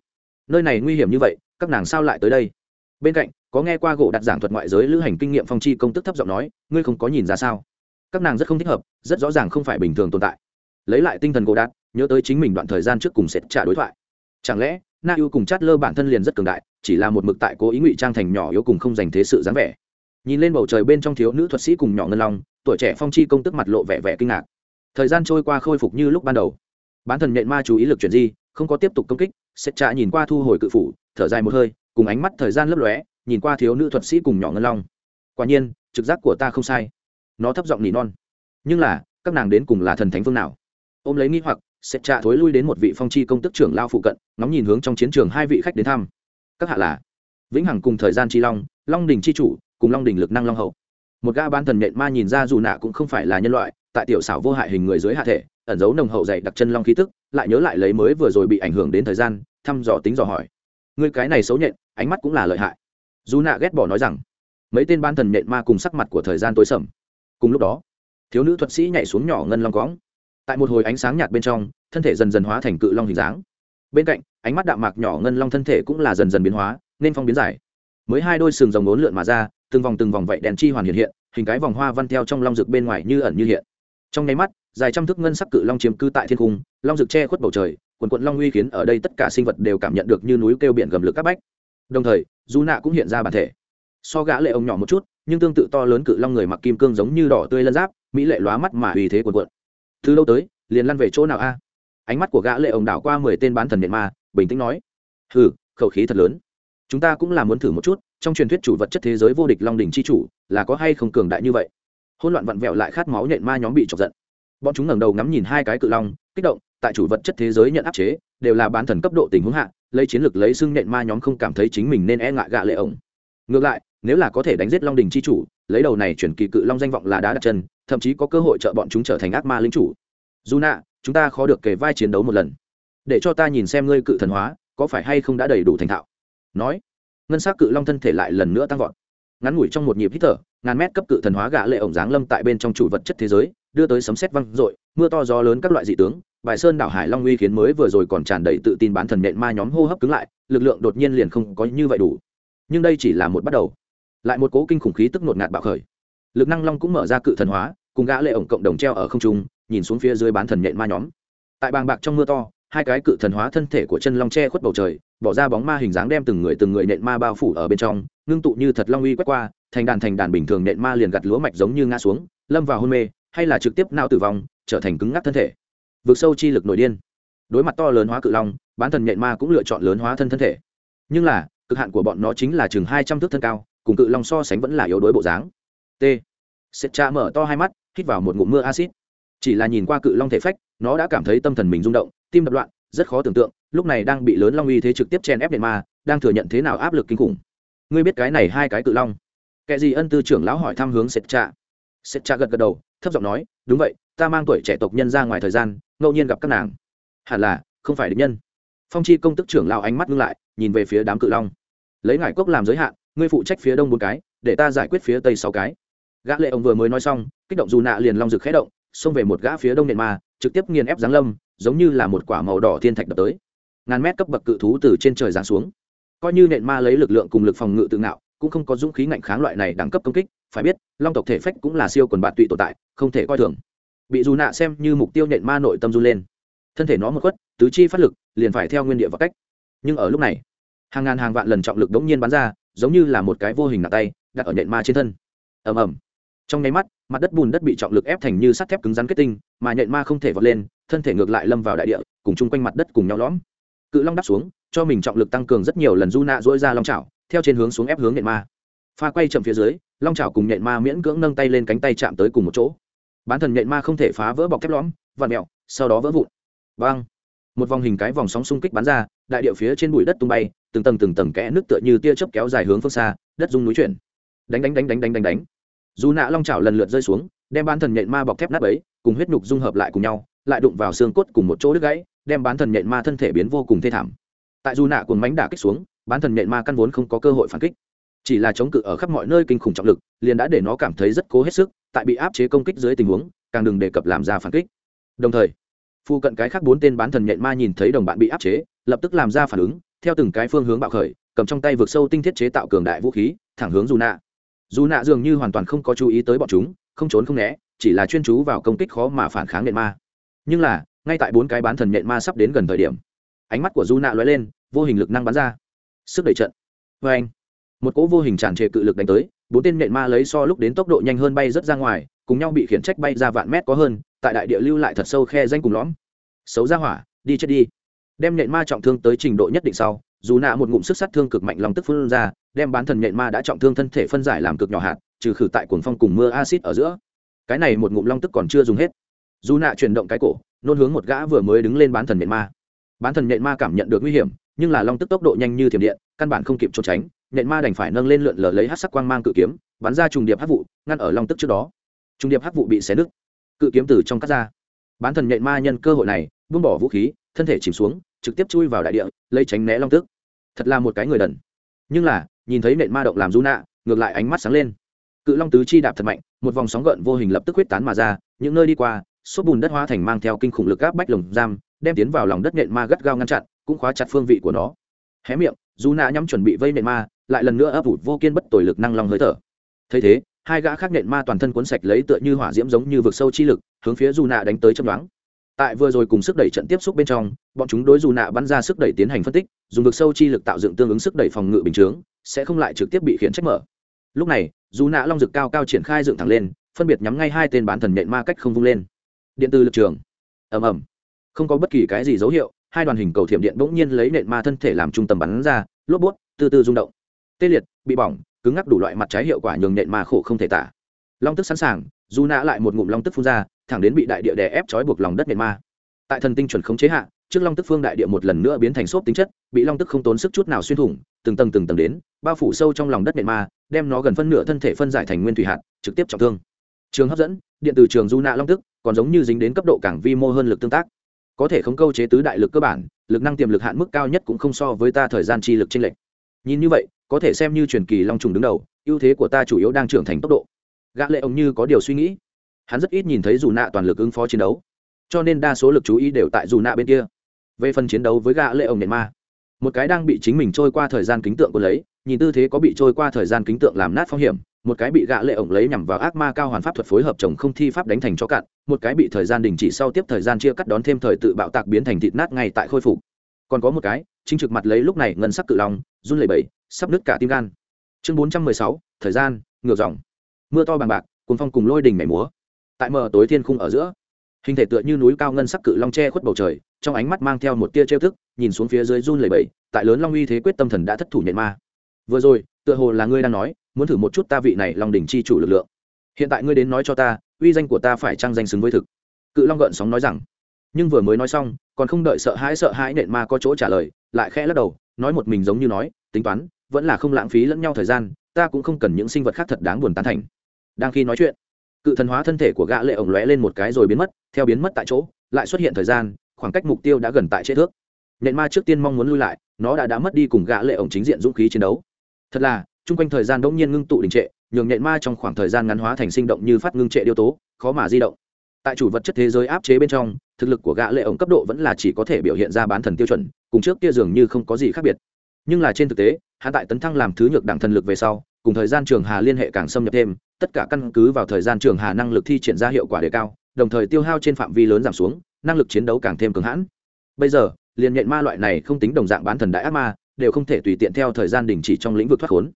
nơi này nguy hiểm như vậy, các nàng sao lại tới đây? Bên cạnh, có nghe qua gỗ đặt giảng thuật ngoại giới lữ hành kinh nghiệm phong chi công tức thấp giọng nói, ngươi không có nhìn ra sao? Các nàng rất không thích hợp, rất rõ ràng không phải bình thường tồn tại. Lấy lại tinh thần gỗ đạt, nhớ tới chính mình đoạn thời gian trước cùng sẽ trả đối thoại. Chẳng lẽ na ưu cùng chát lơ bản thân liền rất cường đại, chỉ là một mực tại cố ý ngụy trang thành nhỏ yếu cùng không dành thế sự dáng vẻ. Nhìn lên bầu trời bên trong thiếu nữ thuật sĩ cùng nhỏ ngân long, tuổi trẻ phong chi công tức mặt lộ vẻ vẻ kinh ngạc. Thời gian trôi qua khôi phục như lúc ban đầu. Bán thần nhện ma chú ý lực chuyển di, không có tiếp tục công kích Sẽ trả nhìn qua thu hồi cự phủ, thở dài một hơi, cùng ánh mắt thời gian lấp lóe, nhìn qua thiếu nữ thuật sĩ cùng nhỏ ngân long. Quả nhiên, trực giác của ta không sai. Nó thấp giọng nỉ non. Nhưng là, các nàng đến cùng là thần thánh phương nào? Ôm lấy nghi hoặc sẽ trạ thối lui đến một vị phong chi công tức trưởng lao phụ cận, ngóng nhìn hướng trong chiến trường hai vị khách đến thăm. Các hạ là vĩnh hằng cùng thời gian chi long long đình chi chủ, cùng long đình lực năng long hậu. Một ga ban thần nện ma nhìn ra dù nạ cũng không phải là nhân loại, tại tiểu xảo vô hại hình người dưới hạ thể, ẩn giấu nồng hậu dày đặc chân long khí tức, lại nhớ lại lấy mới vừa rồi bị ảnh hưởng đến thời gian, thăm dò tính dò hỏi. Người cái này xấu nhện, ánh mắt cũng là lợi hại. Dù nạ ghét bỏ nói rằng, mấy tên ban thần nện ma cùng sắc mặt của thời gian tối sầm. Cùng lúc đó, thiếu nữ thuật sĩ nhảy xuống nhỏ ngân long cõng tại một hồi ánh sáng nhạt bên trong, thân thể dần dần hóa thành cự long hình dáng. Bên cạnh, ánh mắt đạm mạc nhỏ ngân long thân thể cũng là dần dần biến hóa, nên phong biến giải. Mới hai đôi sừng rồng bốn lượn mà ra, từng vòng từng vòng vậy đèn chi hoàn hiện hiện, hình cái vòng hoa văn theo trong long rực bên ngoài như ẩn như hiện. Trong nháy mắt, dài trăm thước ngân sắc cự long chiếm cư tại thiên cung long rực che khuất bầu trời, quần quận long uy khiến ở đây tất cả sinh vật đều cảm nhận được như núi kêu biển gầm lực các bách. Đồng thời, dù nạ cũng hiện ra bản thể. So gã lệ ông nhỏ một chút, nhưng tương tự to lớn cự long người mặc kim cương giống như đỏ tươi lân giáp, mỹ lệ lóa mắt mà uy thế quần quận từ lâu tới, liền lăn về chỗ nào a? Ánh mắt của gã lệ ông đảo qua mười tên bán thần điện ma, bình tĩnh nói. Hừ, khẩu khí thật lớn. Chúng ta cũng là muốn thử một chút, trong truyền thuyết chủ vật chất thế giới vô địch long đỉnh chi chủ, là có hay không cường đại như vậy? Hỗn loạn vặn vẹo lại khát máu nhện ma nhóm bị chọc giận. Bọn chúng ngẩng đầu ngắm nhìn hai cái cự long, kích động, tại chủ vật chất thế giới nhận áp chế, đều là bán thần cấp độ tình huống hạ, lấy chiến lược lấy xưng nhện ma nhóm không cảm thấy chính mình nên e ngại gạ lệ ổng. Ngược lại, nếu là có thể đánh giết long đình chi chủ, lấy đầu này chuyển kỳ cự long danh vọng là đá đặt chân thậm chí có cơ hội trợ bọn chúng trở thành ác ma lính chủ. Dù nạ, chúng ta khó được kể vai chiến đấu một lần. Để cho ta nhìn xem ngươi cự thần hóa, có phải hay không đã đầy đủ thành thạo? Nói, ngân s á c cự long thân thể lại lần nữa tăng vọt. Ngắn ngủi trong một nhịp hít thở, ngàn mét cấp cự thần hóa gã lệ ổng giáng lâm tại bên trong chủ vật chất thế giới, đưa tới sấm sét văng rội mưa to gió lớn các loại dị tướng, bài sơn đảo hải long uy khiến mới vừa rồi còn tràn đầy tự tin bán thần nện ma nhóm hô hấp cứng lại, lực lượng đột nhiên liền không có như vậy đủ. Nhưng đây chỉ là một bắt đầu. Lại một cố kinh khủng khí tức nột ngạt bạo khởi lực năng long cũng mở ra cự thần hóa, cùng gã lệ ổng cộng đồng treo ở không trung, nhìn xuống phía dưới bán thần nện ma nhóm. Tại bàng bạc trong mưa to, hai cái cự thần hóa thân thể của chân long che khuất bầu trời, bỏ ra bóng ma hình dáng đem từng người từng người nện ma bao phủ ở bên trong, ngưng tụ như thật long uy quét qua, thành đàn thành đàn bình thường nện ma liền gặt lúa mạch giống như ngã xuống, lâm vào hôn mê, hay là trực tiếp nao tử vong, trở thành cứng ngắc thân thể. Vượt sâu chi lực nội điên. Đối mặt to lớn hóa cự long, bán thần nện ma cũng lựa chọn lớn hóa thân thân thể. Nhưng là, cực hạn của bọn nó chính là chừng hai trăm thước thân cao, cùng cự long so sánh vẫn là yếu đối bộ dáng t. Sệt cha mở to hai mắt, hít vào một ngụm mưa acid chỉ là nhìn qua cự long thể phách, nó đã cảm thấy tâm thần mình rung động, tim đập loạn, rất khó tưởng tượng, lúc này đang bị lớn long uy thế trực tiếp chen ép điện ma, đang thừa nhận thế nào áp lực kinh khủng. Ngươi biết cái này hai cái cự long? Kẻ gì ân tư trưởng lão hỏi thăm hướng sệt cha sệt cha gật gật đầu, thấp giọng nói, đúng vậy, ta mang tuổi trẻ tộc nhân ra ngoài thời gian, ngẫu nhiên gặp các nàng. Hẳn là, không phải định nhân. Phong chi công tức trưởng lão ánh mắt ngưng lại, nhìn về phía đám cự long. Lấy ngải cốc làm giới hạn, ngươi phụ trách phía đông bốn cái, để ta giải quyết phía tây sáu cái gã lệ ông vừa mới nói xong, kích động dù nạ liền long rực khẽ động, xông về một gã phía đông nền ma, trực tiếp nghiền ép giáng lâm, giống như là một quả màu đỏ thiên thạch đập tới. Ngàn mét cấp bậc cự thú từ trên trời giáng xuống. Coi như nện ma lấy lực lượng cùng lực phòng ngự tự ngạo, cũng không có dũng khí ngạnh kháng loại này đẳng cấp công kích, phải biết, long tộc thể phách cũng là siêu quần bạt tụy tồn tại, không thể coi thường. Bị dù nạ xem như mục tiêu nện ma nội tâm run lên. Thân thể nó một khuất, tứ chi phát lực, liền phải theo nguyên địa và cách. Nhưng ở lúc này, hàng ngàn hàng vạn lần trọng lực đống nhiên bắn ra, giống như là một cái vô hình nặng tay, đặt ở nện ma trên thân. Ầm ầm trong nháy mắt, mặt đất bùn đất bị trọng lực ép thành như sắt thép cứng rắn kết tinh, mà nện ma không thể vọt lên, thân thể ngược lại lâm vào đại địa, cùng chung quanh mặt đất cùng nhau lõm. Cự long đắp xuống, cho mình trọng lực tăng cường rất nhiều lần du nạ dỗi ra long chảo, theo trên hướng xuống ép hướng nện ma. Pha quay chậm phía dưới, long chảo cùng nện ma miễn cưỡng nâng tay lên cánh tay chạm tới cùng một chỗ. Bán thần nện ma không thể phá vỡ bọc thép lõm, vặn mẹo sau đó vỡ vụn. Vang! Một vòng hình cái vòng sóng xung kích bắn ra, đại địa phía trên bụi đất tung bay, từng tầng từng tầng kẽ nước tựa như tia chớp kéo dài hướng phương xa, đất rung núi chuyển. Đánh đánh đánh đánh đánh đánh đánh dù nạ long chảo lần lượt rơi xuống, đem bán thần nhện ma bọc thép nát ấy, cùng huyết nhục dung hợp lại cùng nhau, lại đụng vào xương cốt cùng một chỗ đứt gãy, đem bán thần nhện ma thân thể biến vô cùng thê thảm. Tại dù nạ cùng mánh đả kích xuống, bán thần nhện ma căn vốn không có cơ hội phản kích. Chỉ là chống cự ở khắp mọi nơi kinh khủng trọng lực, liền đã để nó cảm thấy rất cố hết sức, tại bị áp chế công kích dưới tình huống, càng đừng đề cập làm ra phản kích. Đồng thời, phu cận cái khác bốn tên bán thần nhện ma nhìn thấy đồng bạn bị áp chế, lập tức làm ra phản ứng, theo từng cái phương hướng bạo khởi, cầm trong tay vượt sâu tinh thiết chế tạo cường đại vũ khí, thẳng hướng dù nạ dù nạ dường như hoàn toàn không có chú ý tới bọn chúng, không trốn không né, chỉ là chuyên chú vào công kích khó mà phản kháng nện ma. Nhưng là, ngay tại bốn cái bán thần nện ma sắp đến gần thời điểm, ánh mắt của dù nạ lóe lên, vô hình lực năng bắn ra. Sức đẩy trận. Vê anh, một cỗ vô hình tràn trề cự lực đánh tới, bốn tên nện ma lấy so lúc đến tốc độ nhanh hơn bay rất ra ngoài, cùng nhau bị khiển trách bay ra vạn mét có hơn, tại đại địa lưu lại thật sâu khe danh cùng lõm. Xấu ra hỏa, đi chết đi. Đem nện ma trọng thương tới trình độ nhất định sau, dù nạ một ngụm sức sát thương cực mạnh lòng tức phun ra đem bán thần nhện ma đã trọng thương thân thể phân giải làm cực nhỏ hạt, trừ khử tại cuồng phong cùng mưa acid ở giữa. Cái này một ngụm long tức còn chưa dùng hết. Dù nạ chuyển động cái cổ, nôn hướng một gã vừa mới đứng lên bán thần nhện ma. Bán thần nhện ma cảm nhận được nguy hiểm, nhưng là long tức tốc độ nhanh như thiểm điện, căn bản không kịp trốn tránh, nhện ma đành phải nâng lên lượn lờ lấy hát sắc quang mang cự kiếm, bắn ra trùng điệp hát vụ, ngăn ở long tức trước đó. Trùng điệp hát vụ bị xé nứt. Cự kiếm từ trong cắt ra. Bán thần nhện ma nhân cơ hội này, buông bỏ vũ khí, thân thể chìm xuống, trực tiếp chui vào đại địa, lấy tránh né long tức. Thật là một cái người đần. Nhưng là nhìn thấy nện ma động làm du nạ, ngược lại ánh mắt sáng lên. Cự long tứ chi đạp thật mạnh, một vòng sóng gợn vô hình lập tức huyết tán mà ra, những nơi đi qua, xốp bùn đất hóa thành mang theo kinh khủng lực áp bách lồng giam, đem tiến vào lòng đất nện ma gắt gao ngăn chặn, cũng khóa chặt phương vị của nó. Hé miệng dù nạ nhắm chuẩn bị vây nện ma, lại lần nữa ấp ủ vô kiên bất tội lực năng long hơi thở. Thấy thế, hai gã khác nện ma toàn thân cuốn sạch lấy tựa như hỏa diễm giống như vực sâu chi lực, hướng phía dù nạ đánh tới chấm đoán tại vừa rồi cùng sức đẩy trận tiếp xúc bên trong, bọn chúng đối dù nạ bắn ra sức đẩy tiến hành phân tích, dùng vực sâu chi lực tạo dựng tương ứng sức đẩy phòng ngự bình chướng sẽ không lại trực tiếp bị khiển trách mở. Lúc này, dù nạ long rực cao cao triển khai dựng thẳng lên, phân biệt nhắm ngay hai tên bán thần nện ma cách không vung lên. Điện từ lực trường. Ầm ầm. Không có bất kỳ cái gì dấu hiệu, hai đoàn hình cầu thiểm điện bỗng nhiên lấy nện ma thân thể làm trung tâm bắn ra, lốp bút, từ từ rung động. Tê liệt, bị bỏng, cứng ngắc đủ loại mặt trái hiệu quả nhường nện ma khổ không thể tả. Long tức sẵn sàng, dù nã lại một ngụm long tức phun ra, thẳng đến bị đại địa đè ép trói buộc lòng đất nện ma. Tại thần tinh chuẩn khống chế hạ trước long tức phương đại địa một lần nữa biến thành xốp tính chất, bị long tức không tốn sức chút nào xuyên thủng, từng tầng từng tầng đến, bao phủ sâu trong lòng đất nện ma, đem nó gần phân nửa thân thể phân giải thành nguyên thủy hạt, trực tiếp trọng thương. Trường hấp dẫn, điện từ trường du nạ long tức, còn giống như dính đến cấp độ cảng vi mô hơn lực tương tác. Có thể không câu chế tứ đại lực cơ bản, lực năng tiềm lực hạn mức cao nhất cũng không so với ta thời gian chi lực trên lệch. Nhìn như vậy, có thể xem như truyền kỳ long trùng đứng đầu, ưu thế của ta chủ yếu đang trưởng thành tốc độ. Gã lệ ông như có điều suy nghĩ. Hắn rất ít nhìn thấy dù nạ toàn lực ứng phó chiến đấu. Cho nên đa số lực chú ý đều tại dù nạ bên kia về phần chiến đấu với gã lệ ông nền ma. Một cái đang bị chính mình trôi qua thời gian kính tượng của lấy, nhìn tư thế có bị trôi qua thời gian kính tượng làm nát phong hiểm, một cái bị gã lệ ổng lấy nhằm vào ác ma cao hoàn pháp thuật phối hợp chồng không thi pháp đánh thành cho cạn, một cái bị thời gian đình chỉ sau tiếp thời gian chia cắt đón thêm thời tự bạo tạc biến thành thịt nát ngay tại khôi phục. Còn có một cái, chính trực mặt lấy lúc này ngân sắc cự long, run lẩy bẩy, sắp nứt cả tim gan. Chương bốn trăm mười sáu, thời gian, ngược dòng. Mưa to bằng bạc cuốn phong cùng lôi đình mẻ múa. Tại mờ tối thiên khung ở giữa hình thể tựa như núi cao ngân sắc cự long che khuất bầu trời, trong ánh mắt mang theo một tia trêu thức nhìn xuống phía dưới run lẩy bẩy, tại lớn long uy thế quyết tâm thần đã thất thủ nhện ma. Vừa rồi, tựa hồ là ngươi đang nói, muốn thử một chút ta vị này long đỉnh chi chủ lực lượng. Hiện tại ngươi đến nói cho ta, uy danh của ta phải trang danh xứng với thực? Cự long gợn sóng nói rằng. Nhưng vừa mới nói xong, còn không đợi sợ hãi sợ hãi nện ma có chỗ trả lời, lại khẽ lắc đầu, nói một mình giống như nói, tính toán, vẫn là không lãng phí lẫn nhau thời gian, ta cũng không cần những sinh vật khác thật đáng buồn tán thành. Đang khi nói chuyện cự thần hóa thân thể của gã lệ ổng lóe lên một cái rồi biến mất, theo biến mất tại chỗ, lại xuất hiện thời gian, khoảng cách mục tiêu đã gần tại chế thước. Nện ma trước tiên mong muốn lui lại, nó đã đã mất đi cùng gã lệ ổng chính diện dũng khí chiến đấu. Thật là, chung quanh thời gian đống nhiên ngưng tụ đình trệ, nhường nện ma trong khoảng thời gian ngắn hóa thành sinh động như phát ngưng trệ điêu tố, khó mà di động. Tại chủ vật chất thế giới áp chế bên trong, thực lực của gã lệ ổng cấp độ vẫn là chỉ có thể biểu hiện ra bán thần tiêu chuẩn, cùng trước kia dường như không có gì khác biệt. Nhưng là trên thực tế hạ tại tấn thăng làm thứ nhược đẳng thần lực về sau, cùng thời gian trường hà liên hệ càng xâm nhập thêm tất cả căn cứ vào thời gian trường hà năng lực thi triển ra hiệu quả đề cao, đồng thời tiêu hao trên phạm vi lớn giảm xuống, năng lực chiến đấu càng thêm cứng hãn. Bây giờ, liền nhện ma loại này không tính đồng dạng bán thần đại ác ma, đều không thể tùy tiện theo thời gian đình chỉ trong lĩnh vực thoát khốn.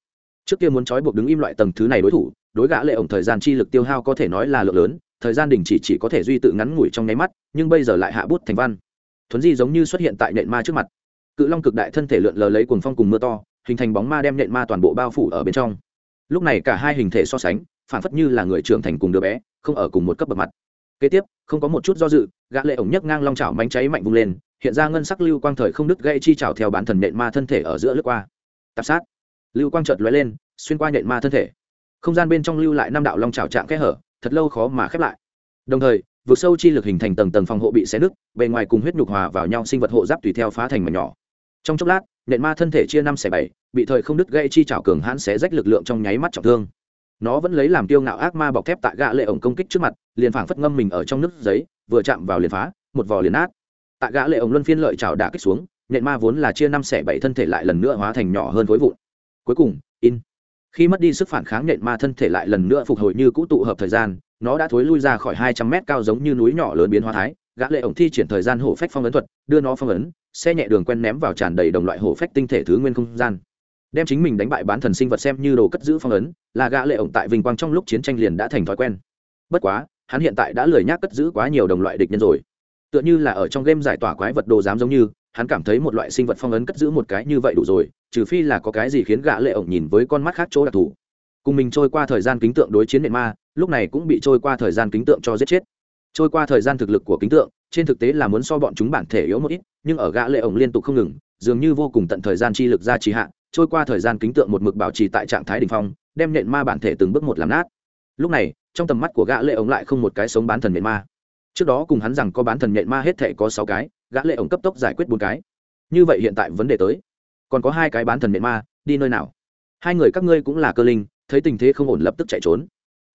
Trước kia muốn trói buộc đứng im loại tầng thứ này đối thủ, đối gã lệ ổng thời gian chi lực tiêu hao có thể nói là lượng lớn, thời gian đình chỉ chỉ có thể duy tự ngắn ngủi trong nháy mắt, nhưng bây giờ lại hạ bút thành văn. Thuấn di giống như xuất hiện tại nhện ma trước mặt. Cự long cực đại thân thể lượn lờ lấy cuồng phong cùng mưa to, hình thành bóng ma đem nhện ma toàn bộ bao phủ ở bên trong. Lúc này cả hai hình thể so sánh phản phất như là người trưởng thành cùng đứa bé, không ở cùng một cấp bậc mặt. Kế tiếp, không có một chút do dự, gã lệ ổng nhấc ngang long chảo mánh cháy mạnh vung lên, hiện ra ngân sắc lưu quang thời không đứt gãy chi chảo theo bán thần nện ma thân thể ở giữa lướt qua. Tạp sát. Lưu quang chợt lóe lên, xuyên qua nện ma thân thể. Không gian bên trong lưu lại năm đạo long chảo trạng kẽ hở, thật lâu khó mà khép lại. Đồng thời vượt sâu chi lực hình thành tầng tầng phòng hộ bị xé nứt, bề ngoài cùng huyết nhục hòa vào nhau sinh vật hộ giáp tùy theo phá thành mảnh nhỏ. Trong chốc lát, nện ma thân thể chia năm xẻ bảy, bị thời không đứt gãy chi chảo cường hãn xé rách lực lượng trong nháy mắt trọng thương nó vẫn lấy làm tiêu ngạo ác ma bọc thép tại gạ lệ ổng công kích trước mặt, liền phảng phất ngâm mình ở trong nước giấy, vừa chạm vào liền phá, một vò liền nát. Tại gã lệ ổng luân phiên lợi chảo đả kích xuống nện ma vốn là chia năm xẻ bảy thân thể lại lần nữa hóa thành nhỏ hơn khối vụn. Cuối cùng, in. Khi mất đi sức phản kháng nện ma thân thể lại lần nữa phục hồi như cũ tụ hợp thời gian, nó đã thối lui ra khỏi hai trăm mét cao giống như núi nhỏ lớn biến hóa thái. Gã lệ ổng thi triển thời gian hổ phách phong ấn thuật, đưa nó phong ấn, xe nhẹ đường quen ném vào tràn đầy đồng loại hổ phách tinh thể thứ nguyên không gian đem chính mình đánh bại bán thần sinh vật xem như đồ cất giữ phong ấn, là gã lệ ổng tại vinh quang trong lúc chiến tranh liền đã thành thói quen. Bất quá, hắn hiện tại đã lười nhác cất giữ quá nhiều đồng loại địch nhân rồi. Tựa như là ở trong game giải tỏa quái vật đồ dám giống như, hắn cảm thấy một loại sinh vật phong ấn cất giữ một cái như vậy đủ rồi, trừ phi là có cái gì khiến gã lệ ổng nhìn với con mắt khác chỗ đặc thù. Cùng mình trôi qua thời gian kính tượng đối chiến nện ma, lúc này cũng bị trôi qua thời gian kính tượng cho giết chết. Trôi qua thời gian thực lực của kính tượng, trên thực tế là muốn so bọn chúng bản thể yếu một ít, nhưng ở gã lệ ổng liên tục không ngừng, dường như vô cùng tận thời gian chi lực ra trì hạ trôi qua thời gian kính tượng một mực bảo trì tại trạng thái đỉnh phong, đem nện ma bản thể từng bước một làm nát. Lúc này, trong tầm mắt của gã lệ ổng lại không một cái sống bán thần nện ma. Trước đó cùng hắn rằng có bán thần nện ma hết thể có sáu cái, gã lệ ổng cấp tốc giải quyết bốn cái. Như vậy hiện tại vấn đề tới. Còn có hai cái bán thần nện ma, đi nơi nào? Hai người các ngươi cũng là cơ linh, thấy tình thế không ổn lập tức chạy trốn.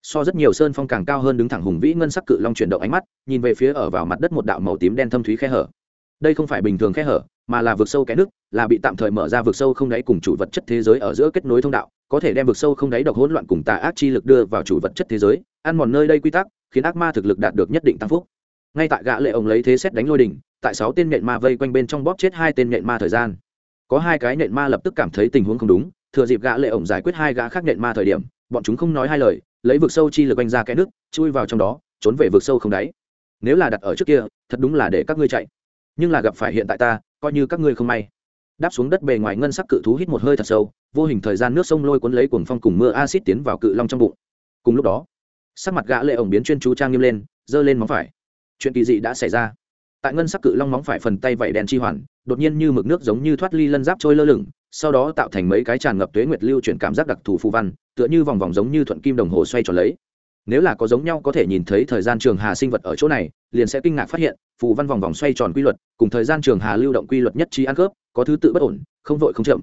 So rất nhiều sơn phong càng cao hơn đứng thẳng hùng vĩ ngân sắc cự long chuyển động ánh mắt, nhìn về phía ở vào mặt đất một đạo màu tím đen thâm thúy khe hở. Đây không phải bình thường khe hở mà là vực sâu cái nước, là bị tạm thời mở ra vực sâu không đáy cùng chủ vật chất thế giới ở giữa kết nối thông đạo, có thể đem vực sâu không đáy độc hỗn loạn cùng tà ác chi lực đưa vào chủ vật chất thế giới, ăn mòn nơi đây quy tắc, khiến ác ma thực lực đạt được nhất định tăng phúc. Ngay tại gã lệ ông lấy thế xét đánh lôi đỉnh, tại sáu tên nện ma vây quanh bên trong bóp chết hai tên nện ma thời gian. Có hai cái nện ma lập tức cảm thấy tình huống không đúng, thừa dịp gã lệ ổng giải quyết hai gã khác nện ma thời điểm, bọn chúng không nói hai lời, lấy vực sâu chi lực quanh ra cái nước, chui vào trong đó, trốn về vực sâu không đáy. Nếu là đặt ở trước kia, thật đúng là để các ngươi chạy. Nhưng là gặp phải hiện tại ta coi như các ngươi không may. Đáp xuống đất bề ngoài ngân sắc cự thú hít một hơi thật sâu, vô hình thời gian nước sông lôi cuốn lấy cuồng phong cùng mưa acid tiến vào cự long trong bụng. Cùng lúc đó, sắc mặt gã lệ ổng biến chuyên chú trang nghiêm lên, giơ lên móng phải. Chuyện kỳ dị đã xảy ra. Tại ngân sắc cự long móng phải phần tay vẩy đèn chi hoàn, đột nhiên như mực nước giống như thoát ly lân giáp trôi lơ lửng, sau đó tạo thành mấy cái tràn ngập tuế nguyệt lưu chuyển cảm giác đặc thù phù văn, tựa như vòng vòng giống như thuận kim đồng hồ xoay tròn lấy nếu là có giống nhau có thể nhìn thấy thời gian trường hà sinh vật ở chỗ này, liền sẽ kinh ngạc phát hiện, phù văn vòng vòng xoay tròn quy luật, cùng thời gian trường hà lưu động quy luật nhất trí ăn khớp, có thứ tự bất ổn, không vội không chậm.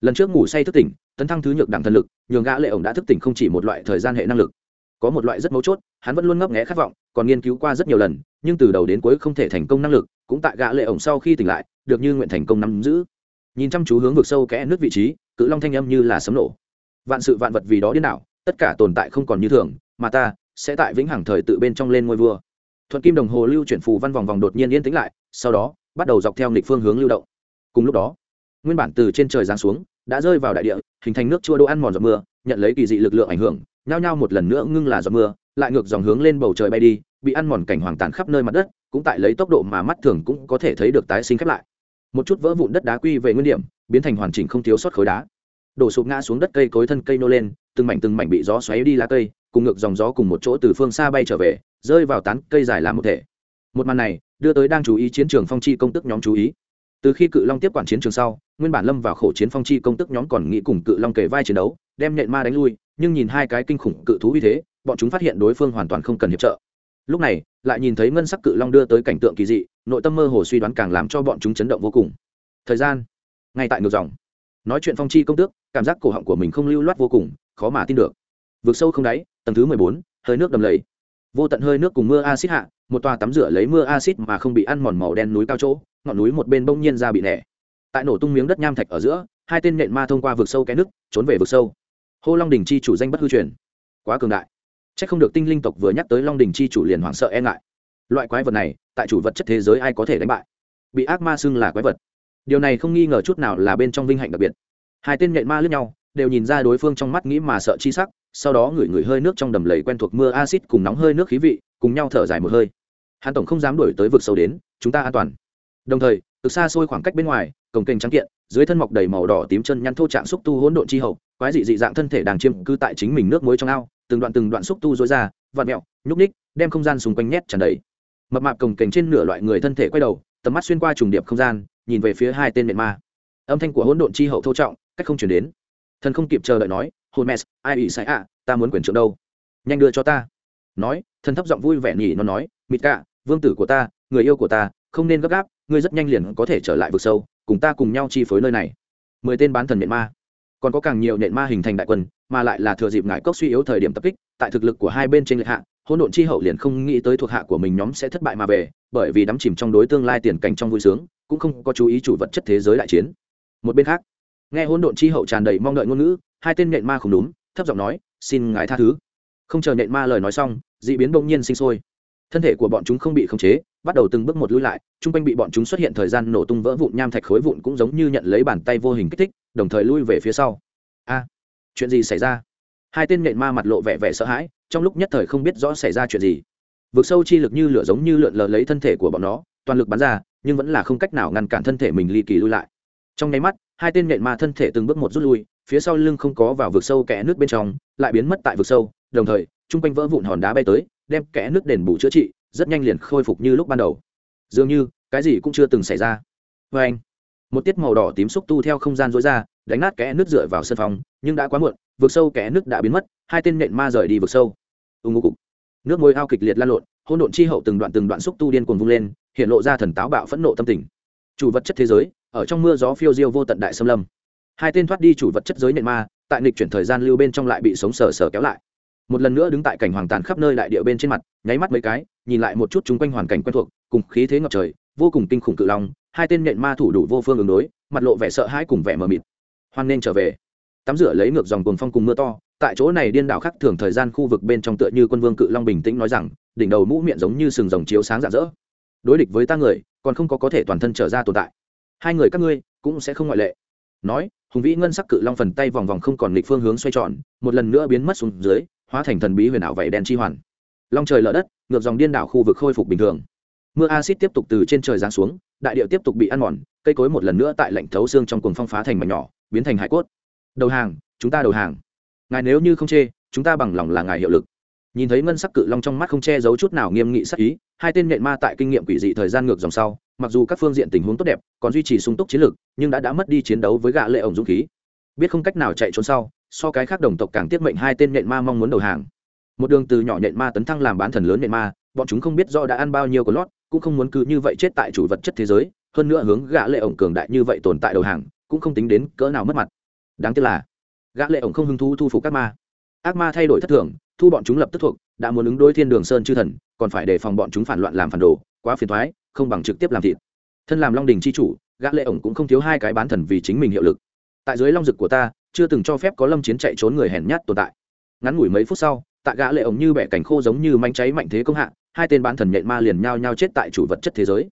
Lần trước ngủ say thức tỉnh, tấn thăng thứ nhược đẳng thần lực, nhường gã lệ ổng đã thức tỉnh không chỉ một loại thời gian hệ năng lực. Có một loại rất mấu chốt, hắn vẫn luôn ngấp nghé khát vọng, còn nghiên cứu qua rất nhiều lần, nhưng từ đầu đến cuối không thể thành công năng lực, cũng tại gã lệ ổng sau khi tỉnh lại, được như nguyện thành công nắm giữ. Nhìn chăm chú hướng vực sâu kẽ nước vị trí, cự long thanh âm như là sấm nổ. Vạn sự vạn vật vì đó điên đảo, tất cả tồn tại không còn như thường mà ta sẽ tại vĩnh hằng thời tự bên trong lên ngôi vua. Thuận kim đồng hồ lưu chuyển phù văn vòng vòng đột nhiên yên tĩnh lại, sau đó, bắt đầu dọc theo nghịch phương hướng lưu động. Cùng lúc đó, nguyên bản từ trên trời giáng xuống, đã rơi vào đại địa, hình thành nước chua đỗ ăn mòn giọt mưa, nhận lấy kỳ dị lực lượng ảnh hưởng, nhao nhao một lần nữa ngưng là giọt mưa, lại ngược dòng hướng lên bầu trời bay đi, bị ăn mòn cảnh hoàng tàn khắp nơi mặt đất, cũng tại lấy tốc độ mà mắt thường cũng có thể thấy được tái sinh khép lại. Một chút vỡ vụn đất đá quy về nguyên điểm, biến thành hoàn chỉnh không thiếu sót khối đá. Đổ sụp ngã xuống đất cây cối thân cây nô lên, từng mảnh từng mảnh bị gió xoáy đi lá cây cùng ngược dòng gió cùng một chỗ từ phương xa bay trở về, rơi vào tán cây dài làm một thể. Một màn này đưa tới đang chú ý chiến trường phong chi công tức nhóm chú ý. Từ khi cự long tiếp quản chiến trường sau, nguyên bản lâm vào khổ chiến phong chi công tức nhóm còn nghĩ cùng cự long kề vai chiến đấu, đem nhện ma đánh lui, nhưng nhìn hai cái kinh khủng cự thú uy thế, bọn chúng phát hiện đối phương hoàn toàn không cần hiệp trợ. Lúc này, lại nhìn thấy ngân sắc cự long đưa tới cảnh tượng kỳ dị, nội tâm mơ hồ suy đoán càng làm cho bọn chúng chấn động vô cùng. Thời gian, ngay tại ngược dòng. Nói chuyện phong chi công tước, cảm giác cổ họng của mình không lưu loát vô cùng, khó mà tin được. Vượt sâu không đáy tầng thứ mười bốn, hơi nước đầm lầy. Vô tận hơi nước cùng mưa acid hạ, một tòa tắm rửa lấy mưa acid mà không bị ăn mòn màu đen núi cao chỗ, ngọn núi một bên bỗng nhiên ra bị nẻ. Tại nổ tung miếng đất nham thạch ở giữa, hai tên nện ma thông qua vực sâu cái nước, trốn về vực sâu. Hô long đình chi chủ danh bất hư truyền. Quá cường đại. C h ắ c không được tinh linh tộc vừa nhắc tới long đình chi chủ liền hoảng sợ e ngại. Loại quái vật này, tại chủ vật chất thế giới ai có thể đánh bại? Bị ác ma xưng là quái vật. Điều này không nghi ngờ chút nào là bên trong vinh hạnh đặc biệt. Hai tên nhện ma lướt nhau, đều nhìn ra đối phương trong mắt nghĩ mà sợ chi sắc sau đó ngửi ngửi hơi nước trong đầm lầy quen thuộc mưa acid cùng nóng hơi nước khí vị, cùng nhau thở dài một hơi. Hàn tổng không dám đuổi tới vực sâu đến, chúng ta an toàn. Đồng thời, từ xa xôi khoảng cách bên ngoài, cổng kênh trắng kiện, dưới thân mọc đầy màu đỏ tím chân nhăn thô trạng xúc tu hỗn độn chi hậu, quái dị dị dạng thân thể đang chiêm cư tại chính mình nước muối trong ao, từng đoạn từng đoạn xúc tu dối ra vạt mẹo, nhúc ních đem không gian xung quanh nhét tràn đầy. Mập mạp cổng kênh trên nửa loại người thân thể quay đầu, tầm mắt xuyên qua trùng điệp không gian, nhìn về phía hai tên miệng ma. Âm thanh của hỗn độn chi hậu thô trọng, cách không chuyển đến thần không kịp chờ đợi nói holmes ai ủy sai ạ? Ta muốn quyền trưởng đâu? Nhanh đưa cho ta. Nói, thần thấp giọng vui vẻ nhỉ, nó nói, mịt cả vương tử của ta, người yêu của ta, không nên gấp gáp, ngươi rất nhanh liền có thể trở lại vực sâu, cùng ta cùng nhau chi phối nơi này. Mười tên bán thần nện ma. Còn có càng nhiều nện ma hình thành đại quân, mà lại là thừa dịp ngại cốc suy yếu thời điểm tập kích, tại thực lực của hai bên trên lệ hạ, hỗn độn chi hậu liền không nghĩ tới thuộc hạ của mình nhóm sẽ thất bại mà về, bởi vì đắm chìm trong đối tương lai tiền cảnh trong vui sướng, cũng không có chú ý chủ vật chất thế giới đại chiến. Một bên khác nghe hỗn độn chi hậu tràn đầy mong đợi ngôn ngữ, hai tên nện ma không đúng thấp giọng nói, xin ngài tha thứ. Không chờ nện ma lời nói xong d ị biến bỗng nhiên sinh sôi. Thân thể của bọn chúng không bị khống chế, bắt đầu từng bước một lui lại, chung quanh bị bọn chúng xuất hiện thời gian nổ tung vỡ vụn, nham thạch khối vụn cũng giống như nhận lấy bàn tay vô hình kích thích, đồng thời lui về phía sau. A, chuyện gì xảy ra? Hai tên nhện ma mặt lộ vẻ vẻ sợ hãi, trong lúc nhất thời không biết rõ xảy ra chuyện gì. Vực sâu chi lực như lửa giống như lượn lờ lấy thân thể của bọn nó, toàn lực bắn ra, nhưng vẫn là không cách nào ngăn cản thân thể mình ly kỳ lui lại. Trong nháy mắt hai tên nện ma thân thể từng bước một rút lui, phía sau lưng không có vào vực sâu kẽ nước bên trong, lại biến mất tại vực sâu, đồng thời, chung quanh vỡ vụn hòn đá bay tới, đem kẽ nước đền bù chữa trị, rất nhanh liền khôi phục như lúc ban đầu. Dường như, cái gì cũng chưa từng xảy ra. Vê anh, một tiết màu đỏ tím xúc tu theo không gian dối ra, đánh nát kẽ nước dựa vào sân phòng, nhưng đã quá muộn, vực sâu kẽ nước đã biến mất, hai tên nện ma rời đi vực sâu. Ưng ngô cục. Nước môi ao kịch liệt lan lộn hôn độn chi hậu từng đoạn từng đoạn xúc tu điên cuồng vung lên, hiện lộ ra thần táo bạo phẫn nộ tâm tình. Chủ vật chất thế giới ở trong mưa gió phiêu diêu vô tận đại xâm lâm. Hai tên thoát đi chủ vật chất giới nện ma, tại nghịch chuyển thời gian lưu bên trong lại bị sống sờ sờ kéo lại. Một lần nữa đứng tại cảnh hoàng tàn khắp nơi đại địa bên trên mặt, nháy mắt mấy cái, nhìn lại một chút chung quanh hoàn cảnh quen thuộc, cùng khí thế ngập trời, vô cùng kinh khủng cự long, hai tên nhện ma thủ đủ vô phương ứng đối, mặt lộ vẻ sợ hãi cùng vẻ mờ mịt. Hoan nên trở về. Tắm rửa lấy ngược dòng cuồng phong cùng mưa to, tại chỗ này điên đảo khắc thường thời gian khu vực bên trong tựa như quân vương cự long bình tĩnh nói rằng, đỉnh đầu mũ miệng giống như sừng rồng chiếu sáng rạng rỡ. Đối địch với ta người, còn không có có thể toàn thân trở ra tồn tại hai người các ngươi cũng sẽ không ngoại lệ. Nói, hùng vĩ ngân sắc cự long phần tay vòng vòng không còn lịch phương hướng xoay tròn, một lần nữa biến mất xuống dưới, hóa thành thần bí huyền ảo vẩy đen chi hoàn. Long trời lở đất, ngược dòng điên đảo khu vực khôi phục bình thường. Mưa acid tiếp tục từ trên trời giáng xuống, đại điệu tiếp tục bị ăn mòn, cây cối một lần nữa tại lạnh thấu xương trong cuồng phong phá thành mảnh nhỏ, biến thành hải cốt. Đầu hàng, chúng ta đầu hàng. Ngài nếu như không chê, chúng ta bằng lòng là ngài hiệu lực nhìn thấy ngân sắc cự long trong mắt không che giấu chút nào nghiêm nghị sắc ý, hai tên nện ma tại kinh nghiệm quỷ dị thời gian ngược dòng sau, mặc dù các phương diện tình huống tốt đẹp, còn duy trì sung túc chiến lược, nhưng đã đã mất đi chiến đấu với gã lệ ổng dũng khí. Biết không cách nào chạy trốn sau, so cái khác đồng tộc càng tiết mệnh hai tên nện ma mong muốn đầu hàng. Một đường từ nhỏ nện ma tấn thăng làm bán thần lớn nện ma, bọn chúng không biết do đã ăn bao nhiêu của lót, cũng không muốn cứ như vậy chết tại chủ vật chất thế giới, hơn nữa hướng gã lệ ổng cường đại như vậy tồn tại đầu hàng, cũng không tính đến cỡ nào mất mặt. Đáng tiếc là, gã lệ ổng không hứng thú thu phục các ma ác ma thay đổi thất thường thu bọn chúng lập tức thuộc đã muốn ứng đối thiên đường sơn chư thần còn phải đề phòng bọn chúng phản loạn làm phản đồ quá phiền thoái, không bằng trực tiếp làm thịt. Thân làm long đình chi chủ gã lệ ổng cũng không thiếu hai cái bán thần vì chính mình hiệu lực. Tại dưới long dực của ta chưa từng cho phép có lâm chiến chạy trốn người hèn nhát tồn tại. Ngắn ngủi mấy phút sau tại gã lệ ổng như bẻ cảnh khô giống như manh cháy mạnh thế công hạ hai tên bán thần nhện ma liền nhao nhao chết tại chủ vật chất thế giới.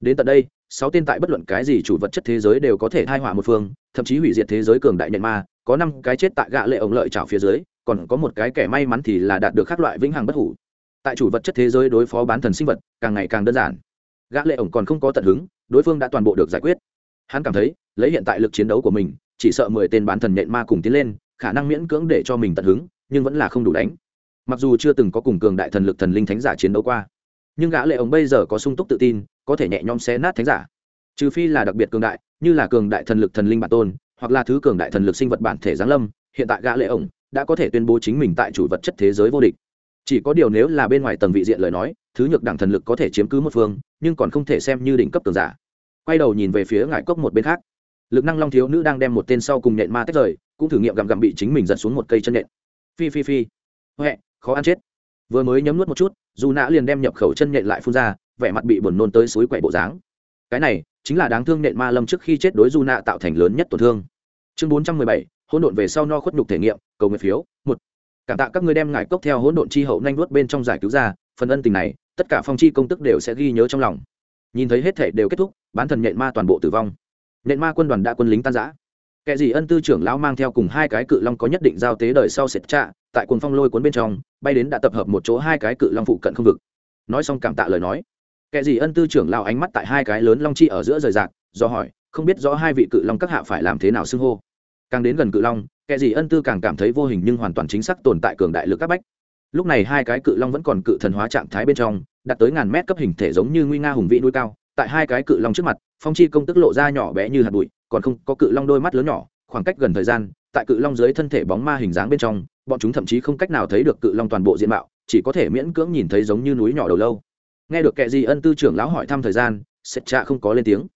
Đến tận đây sáu tên tại bất luận cái gì chủ vật chất thế giới đều có thể thai hỏa một phương thậm chí hủy diệt thế giới cường đại nhện ma có năm cái chết tại gã lệ ổng lợi trảo phía dưới còn có một cái kẻ may mắn thì là đạt được các loại vĩnh hằng bất hủ. Tại chủ vật chất thế giới đối phó bán thần sinh vật, càng ngày càng đơn giản. Gã lệ ổng còn không có tận hứng, đối phương đã toàn bộ được giải quyết. Hắn cảm thấy, lấy hiện tại lực chiến đấu của mình, chỉ sợ mười tên bán thần nhện ma cùng tiến lên, khả năng miễn cưỡng để cho mình tận hứng, nhưng vẫn là không đủ đánh. Mặc dù chưa từng có cùng cường đại thần lực thần linh thánh giả chiến đấu qua, nhưng gã lệ ổng bây giờ có sung túc tự tin, có thể nhẹ nhõm xé nát thánh giả. Trừ phi là đặc biệt cường đại, như là cường đại thần lực thần linh bản tôn, hoặc là thứ cường đại thần lực sinh vật bản thể giáng lâm, hiện tại gã lệ ổng đã có thể tuyên bố chính mình tại chủ vật chất thế giới vô địch. Chỉ có điều nếu là bên ngoài tầng vị diện lời nói, thứ nhược đẳng thần lực có thể chiếm cứ một phương, nhưng còn không thể xem như đỉnh cấp cường giả. Quay đầu nhìn về phía ngải cốc một bên khác. Lực năng long thiếu nữ đang đem một tên sau cùng nhện ma tách rời, cũng thử nghiệm gặm gặm bị chính mình giật xuống một cây chân nhện. Phi phi phi. Huệ, khó ăn chết. Vừa mới nhấm nuốt một chút, dù nã liền đem nhập khẩu chân nhện lại phun ra, vẻ mặt bị buồn nôn tới suối quậy bộ dáng. Cái này, chính là đáng thương nện ma lâm trước khi chết đối du nạ tạo thành lớn nhất tổn thương. Chương bốn trăm mười bảy, hỗn độn về sau no khuất nhục thể nghiệm cầu nguyện phiếu, một, cảm tạ các ngươi đem ngài cốc theo hỗn độn chi hậu nhanh nuốt bên trong giải cứu ra, phần ân tình này, tất cả phong chi công tức đều sẽ ghi nhớ trong lòng. Nhìn thấy hết thể đều kết thúc, bán thần nhện ma toàn bộ tử vong. Nhện ma quân đoàn đã quân lính tan giã kẻ gì ân tư trưởng lão mang theo cùng hai cái cự long có nhất định giao tế đời sau sệt trạ, tại cuồng phong lôi cuốn bên trong, bay đến đã tập hợp một chỗ hai cái cự long phụ cận không vực. Nói xong cảm tạ lời nói. Kẻ gì ân tư trưởng lão ánh mắt tại hai cái lớn long chi ở giữa rời rạc, do hỏi, không biết rõ hai vị cự long các hạ phải làm thế nào xưng hô. Càng đến gần cự long kẻ gì ân tư càng cảm thấy vô hình nhưng hoàn toàn chính xác tồn tại cường đại lực các bách. Lúc này hai cái cự long vẫn còn cự thần hóa trạng thái bên trong, đạt tới ngàn mét cấp hình thể giống như nguy nga hùng vĩ núi cao, tại hai cái cự long trước mặt, phong chi công tức lộ ra nhỏ bé như hạt bụi, còn không có cự long đôi mắt lớn nhỏ, khoảng cách gần thời gian, tại cự long dưới thân thể bóng ma hình dáng bên trong, bọn chúng thậm chí không cách nào thấy được cự long toàn bộ diện mạo, chỉ có thể miễn cưỡng nhìn thấy giống như núi nhỏ đầu lâu. Nghe được kệ gì ân tư trưởng lão hỏi thăm thời gian, sệt trạ không có lên tiếng.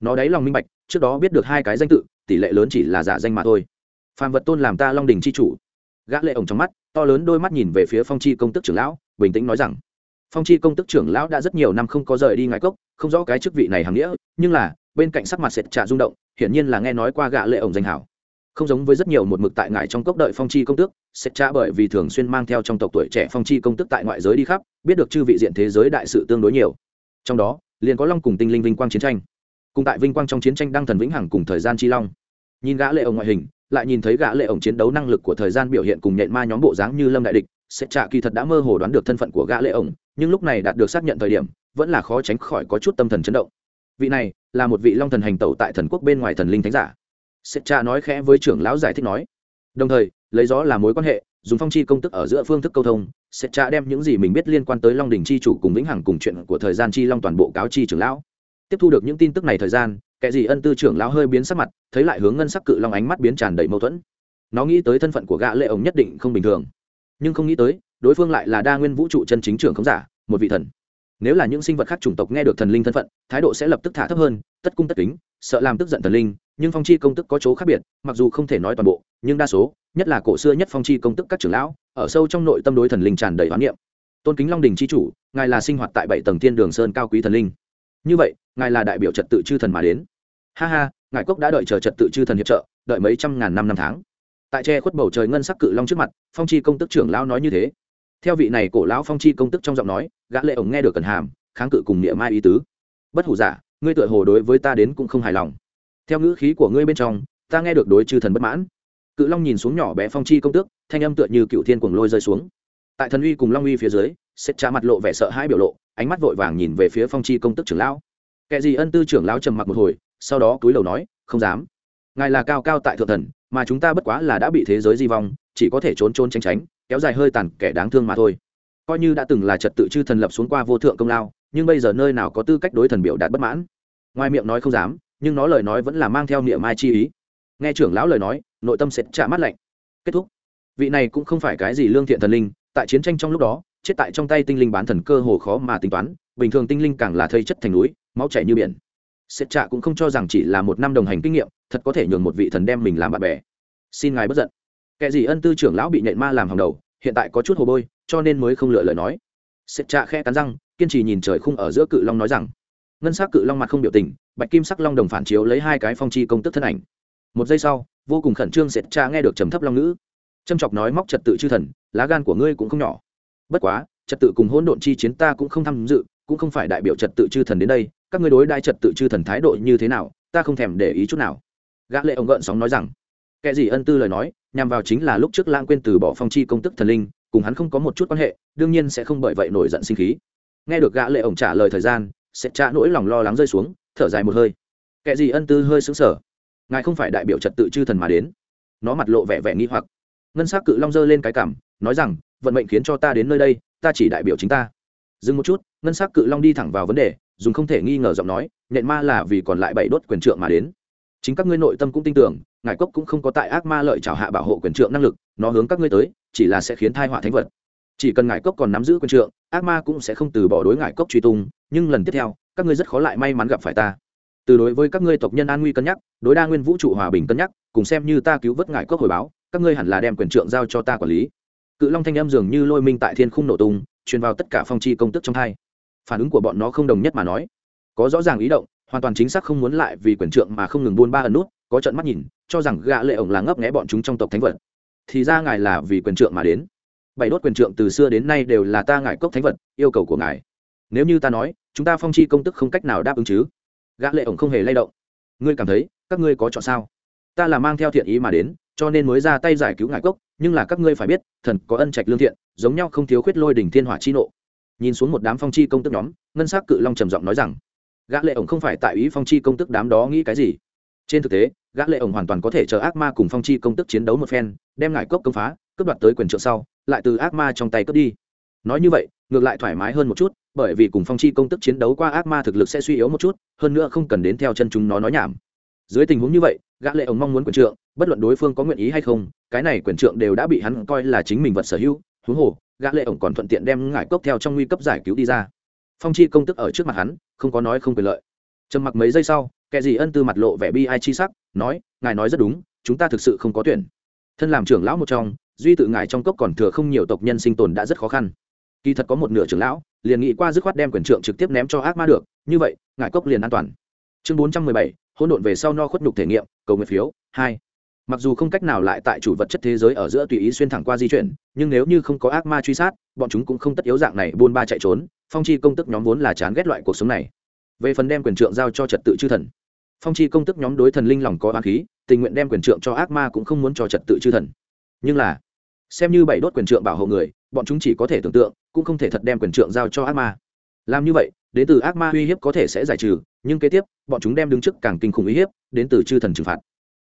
Nó đáy lòng minh bạch, trước đó biết được hai cái danh tự, tỷ lệ lớn chỉ là giả danh mà thôi phàm vật tôn làm ta long đình c h i chủ. Gã lệ ổng trong mắt, to lớn đôi mắt nhìn về phía phong chi công tức trưởng lão, bình tĩnh nói rằng, phong chi công tức trưởng lão đã rất nhiều năm không có rời đi ngài cốc, không rõ cái chức vị này hằng nghĩa, nhưng là, bên cạnh sắc mặt sệt trà rung động, hiển nhiên là nghe nói qua gã lệ ổng danh hảo. Không giống với rất nhiều một mực tại ngài trong cốc đợi phong chi công tước sệt trà bởi vì thường xuyên mang theo trong tộc tuổi trẻ phong chi công tức tại ngoại giới đi khắp, biết được chư vị diện thế giới đại sự tương đối nhiều. Trong đó, liền có long cùng tinh linh vinh quang chiến tranh. Cùng tại vinh quang trong chiến tranh đăng thần vĩnh hằng cùng thời gian chi long. Nhìn gã lệ ổng ngoại hình lại nhìn thấy gã lệ ổng chiến đấu năng lực của thời gian biểu hiện cùng nhện ma nhóm bộ dáng như lâm đại địch, sẽ trả kỳ thật đã mơ hồ đoán được thân phận của gã lệ ổng, nhưng lúc này đạt được xác nhận thời điểm, vẫn là khó tránh khỏi có chút tâm thần chấn động. Vị này là một vị long thần hành tẩu tại thần quốc bên ngoài thần linh thánh giả. Sẽ trả nói khẽ với trưởng lão giải thích nói. Đồng thời, lấy gió là mối quan hệ, dùng phong chi công tức ở giữa phương thức câu thông, sẽ trả đem những gì mình biết liên quan tới long đỉnh chi chủ cùng vĩnh hằng cùng chuyện của thời gian chi long toàn bộ cáo chi trưởng lão. Tiếp thu được những tin tức này thời gian kẻ gì ân tư trưởng lão hơi biến sắc mặt, thấy lại hướng ngân sắc cự long ánh mắt biến tràn đầy mâu thuẫn. Nó nghĩ tới thân phận của gã lệ ổng nhất định không bình thường. Nhưng không nghĩ tới, đối phương lại là đa nguyên vũ trụ chân chính trưởng không giả, một vị thần. Nếu là những sinh vật khác chủng tộc nghe được thần linh thân phận, thái độ sẽ lập tức thả thấp hơn, tất cung tất kính, sợ làm tức giận thần linh, nhưng phong chi công tức có chỗ khác biệt, mặc dù không thể nói toàn bộ, nhưng đa số, nhất là cổ xưa nhất phong chi công tức các trưởng lão, ở sâu trong nội tâm đối thần linh tràn đầy hoán niệm. Tôn kính long đình c h i chủ, ngài là sinh hoạt tại bảy tầng thiên đường sơn cao quý thần linh. Như vậy, ngài là đại biểu trật tự chư thần mà đến ha ha, ngài cốc đã đợi chờ trật tự chư thần hiệp trợ, đợi mấy trăm ngàn năm năm tháng. Tại tre khuất bầu trời ngân sắc cự long trước mặt, phong chi công tức trưởng lão nói như thế. Theo vị này cổ lão phong chi công tức trong giọng nói, gã lệ ổng nghe được cần hàm, kháng cự cùng niệm mai ý tứ. Bất hủ giả, ngươi tựa hồ đối với ta đến cũng không hài lòng. Theo ngữ khí của ngươi bên trong, ta nghe được đối chư thần bất mãn. Cự long nhìn xuống nhỏ bé phong chi công tước thanh âm tựa như cựu thiên cuồng lôi rơi xuống. Tại thần uy cùng long uy phía dưới xếp trả mặt lộ vẻ sợ hãi biểu lộ, ánh mắt vội vàng nhìn về phía phong chi công tức trưởng lão. Kệ gì ân tư trưởng lão trầm mặc một hồi sau đó túi đầu nói, không dám. Ngài là cao cao tại thượng thần, mà chúng ta bất quá là đã bị thế giới di vong, chỉ có thể trốn trốn tránh tránh, kéo dài hơi tàn kẻ đáng thương mà thôi. Coi như đã từng là trật tự chư thần lập xuống qua vô thượng công lao, nhưng bây giờ nơi nào có tư cách đối thần biểu đạt bất mãn? Ngoài miệng nói không dám, nhưng nó lời nói vẫn là mang theo niệm mai chi ý. Nghe trưởng lão lời nói, nội tâm sẽ trả mắt lạnh. Kết thúc. Vị này cũng không phải cái gì lương thiện thần linh, tại chiến tranh trong lúc đó, chết tại trong tay tinh linh bán thần cơ hồ khó mà tính toán, bình thường tinh linh càng là thây chất thành núi, máu chảy như biển sệt trạ cũng không cho rằng chỉ là một năm đồng hành kinh nghiệm, thật có thể nhường một vị thần đem mình làm bạn bè. Xin ngài bất giận. Kẻ gì ân tư trưởng lão bị nhện ma làm hàng đầu, hiện tại có chút hồ bôi, cho nên mới không lựa lời nói. Sệt trạ khe cắn răng, kiên trì nhìn trời khung ở giữa cự long nói rằng, ngân s ắ c cự long mặt không biểu tình, bạch kim sắc long đồng phản chiếu lấy hai cái phong chi công tức thân ảnh. Một giây sau, vô cùng khẩn trương sệt trạ nghe được trầm thấp long ngữ. Trâm chọc nói móc trật tự chư thần, lá gan của ngươi cũng không nhỏ. Bất quá, trật tự cùng hỗn độn chi chiến ta cũng không tham dự, cũng không phải đại biểu trật tự chư thần đến đây các ngươi đối đai trật tự chư thần thái độ như thế nào, ta không thèm để ý chút nào. Gã lệ ông gợn sóng nói rằng, kẻ gì ân tư lời nói, nhằm vào chính là lúc trước lãng quên từ bỏ phong chi công tức thần linh, cùng hắn không có một chút quan hệ, đương nhiên sẽ không bởi vậy nổi giận sinh khí. Nghe được gã lệ ổng trả lời thời gian, sẽ trả nỗi lòng lo lắng rơi xuống, thở dài một hơi. Kẻ gì ân tư hơi sững sờ, ngài không phải đại biểu trật tự chư thần mà đến. Nó mặt lộ vẻ vẻ nghi hoặc. Ngân sắc cự long giơ lên cái cằm nói rằng, vận mệnh khiến cho ta đến nơi đây, ta chỉ đại biểu chính ta. Dừng một chút, ngân sắc cự long đi thẳng vào vấn đề dùng không thể nghi ngờ giọng nói nện ma là vì còn lại bảy đốt quyền trượng mà đến. Chính các ngươi nội tâm cũng tin tưởng, ngài cốc cũng không có tại ác ma lợi trào hạ bảo hộ quyền trượng năng lực, nó hướng các ngươi tới, chỉ là sẽ khiến thai họa thánh vật. Chỉ cần ngài cốc còn nắm giữ quyền trượng, ác ma cũng sẽ không từ bỏ đối ngài cốc truy tung, nhưng lần tiếp theo, các ngươi rất khó lại may mắn gặp phải ta. Từ đối với các ngươi tộc nhân an nguy cân nhắc, đối đa nguyên vũ trụ hòa bình cân nhắc, cùng xem như ta cứu vớt ngài cốc hồi báo, các ngươi hẳn là đem quyền trượng giao cho ta quản lý. Cự long thanh âm dường như lôi minh tại thiên khung nổ tung, truyền vào tất cả phong chi công tức trong hai phản ứng của bọn nó không đồng nhất mà nói. Có rõ ràng ý động, hoàn toàn chính xác không muốn lại vì quyền trượng mà không ngừng buôn ba ẩn nút, có trận mắt nhìn, cho rằng gã lệ ổng là ngấp nghé bọn chúng trong tộc thánh vật. Thì ra ngài là vì quyền trượng mà đến. Bảy đốt quyền trượng từ xưa đến nay đều là ta ngài cốc thánh vật, yêu cầu của ngài. Nếu như ta nói, chúng ta phong chi công tức không cách nào đáp ứng chứ? Gã lệ ổng không hề lay động. Ngươi cảm thấy, các ngươi có chọn sao? Ta là mang theo thiện ý mà đến, cho nên mới ra tay giải cứu ngài cốc, nhưng là các ngươi phải biết, thần có ân trạch lương thiện, giống nhau không thiếu khuyết lôi đỉnh thiên hỏa chi nộ nhìn xuống một đám phong chi công tức nhóm, ngân s á c cự long trầm giọng nói rằng, gã lệ ổng không phải tại ý phong chi công tức đám đó nghĩ cái gì? Trên thực tế, gã lệ ổng hoàn toàn có thể chờ ác ma cùng phong chi công tức chiến đấu một phen, đem ngải cốc công phá, cướp đoạt tới quyền trượng sau, lại từ ác ma trong tay cướp đi. Nói như vậy, ngược lại thoải mái hơn một chút, bởi vì cùng phong chi công tức chiến đấu qua ác ma thực lực sẽ suy yếu một chút, hơn nữa không cần đến theo chân chúng nó nói nhảm. Dưới tình huống như vậy, gã lệ ổng mong muốn quyền trượng, bất luận đối phương có nguyện ý hay không, cái này quyền trượng đều đã bị hắn coi là chính mình vật sở hữu, huống hồ gã lệ ổng còn thuận tiện đem ngải cốc theo trong nguy cấp giải cứu đi ra. Phong chi công tức ở trước mặt hắn, không có nói không quyền lợi. Trầm mặc mấy giây sau, kẻ gì ân tư mặt lộ vẻ bi ai chi sắc, nói, ngài nói rất đúng, chúng ta thực sự không có tuyển. Thân làm trưởng lão một trong, duy tự ngài trong cốc còn thừa không nhiều tộc nhân sinh tồn đã rất khó khăn. Kỳ thật có một nửa trưởng lão, liền nghĩ qua dứt khoát đem quyền trượng trực tiếp ném cho ác ma được, như vậy, ngài cốc liền an toàn. Chương bốn trăm mười bảy, hỗn độn về sau no khuất nhục thể nghiệm, cầu nguyện phiếu, hai mặc dù không cách nào lại tại chủ vật chất thế giới ở giữa tùy ý xuyên thẳng qua di chuyển, nhưng nếu như không có ác ma truy sát, bọn chúng cũng không tất yếu dạng này buôn ba chạy trốn, phong chi công tức nhóm vốn là chán ghét loại cuộc sống này. Về phần đem quyền trượng giao cho trật tự chư thần, phong chi công tức nhóm đối thần linh lòng có oán khí, tình nguyện đem quyền trượng cho ác ma cũng không muốn cho trật tự chư thần. Nhưng là, xem như bảy đốt quyền trượng bảo hộ người, bọn chúng chỉ có thể tưởng tượng, cũng không thể thật đem quyền trượng giao cho ác ma. Làm như vậy, đến từ ác ma uy hiếp có thể sẽ giải trừ, nhưng kế tiếp, bọn chúng đem đứng trước càng kinh khủng uy hiếp, đến từ chư thần trừng phạt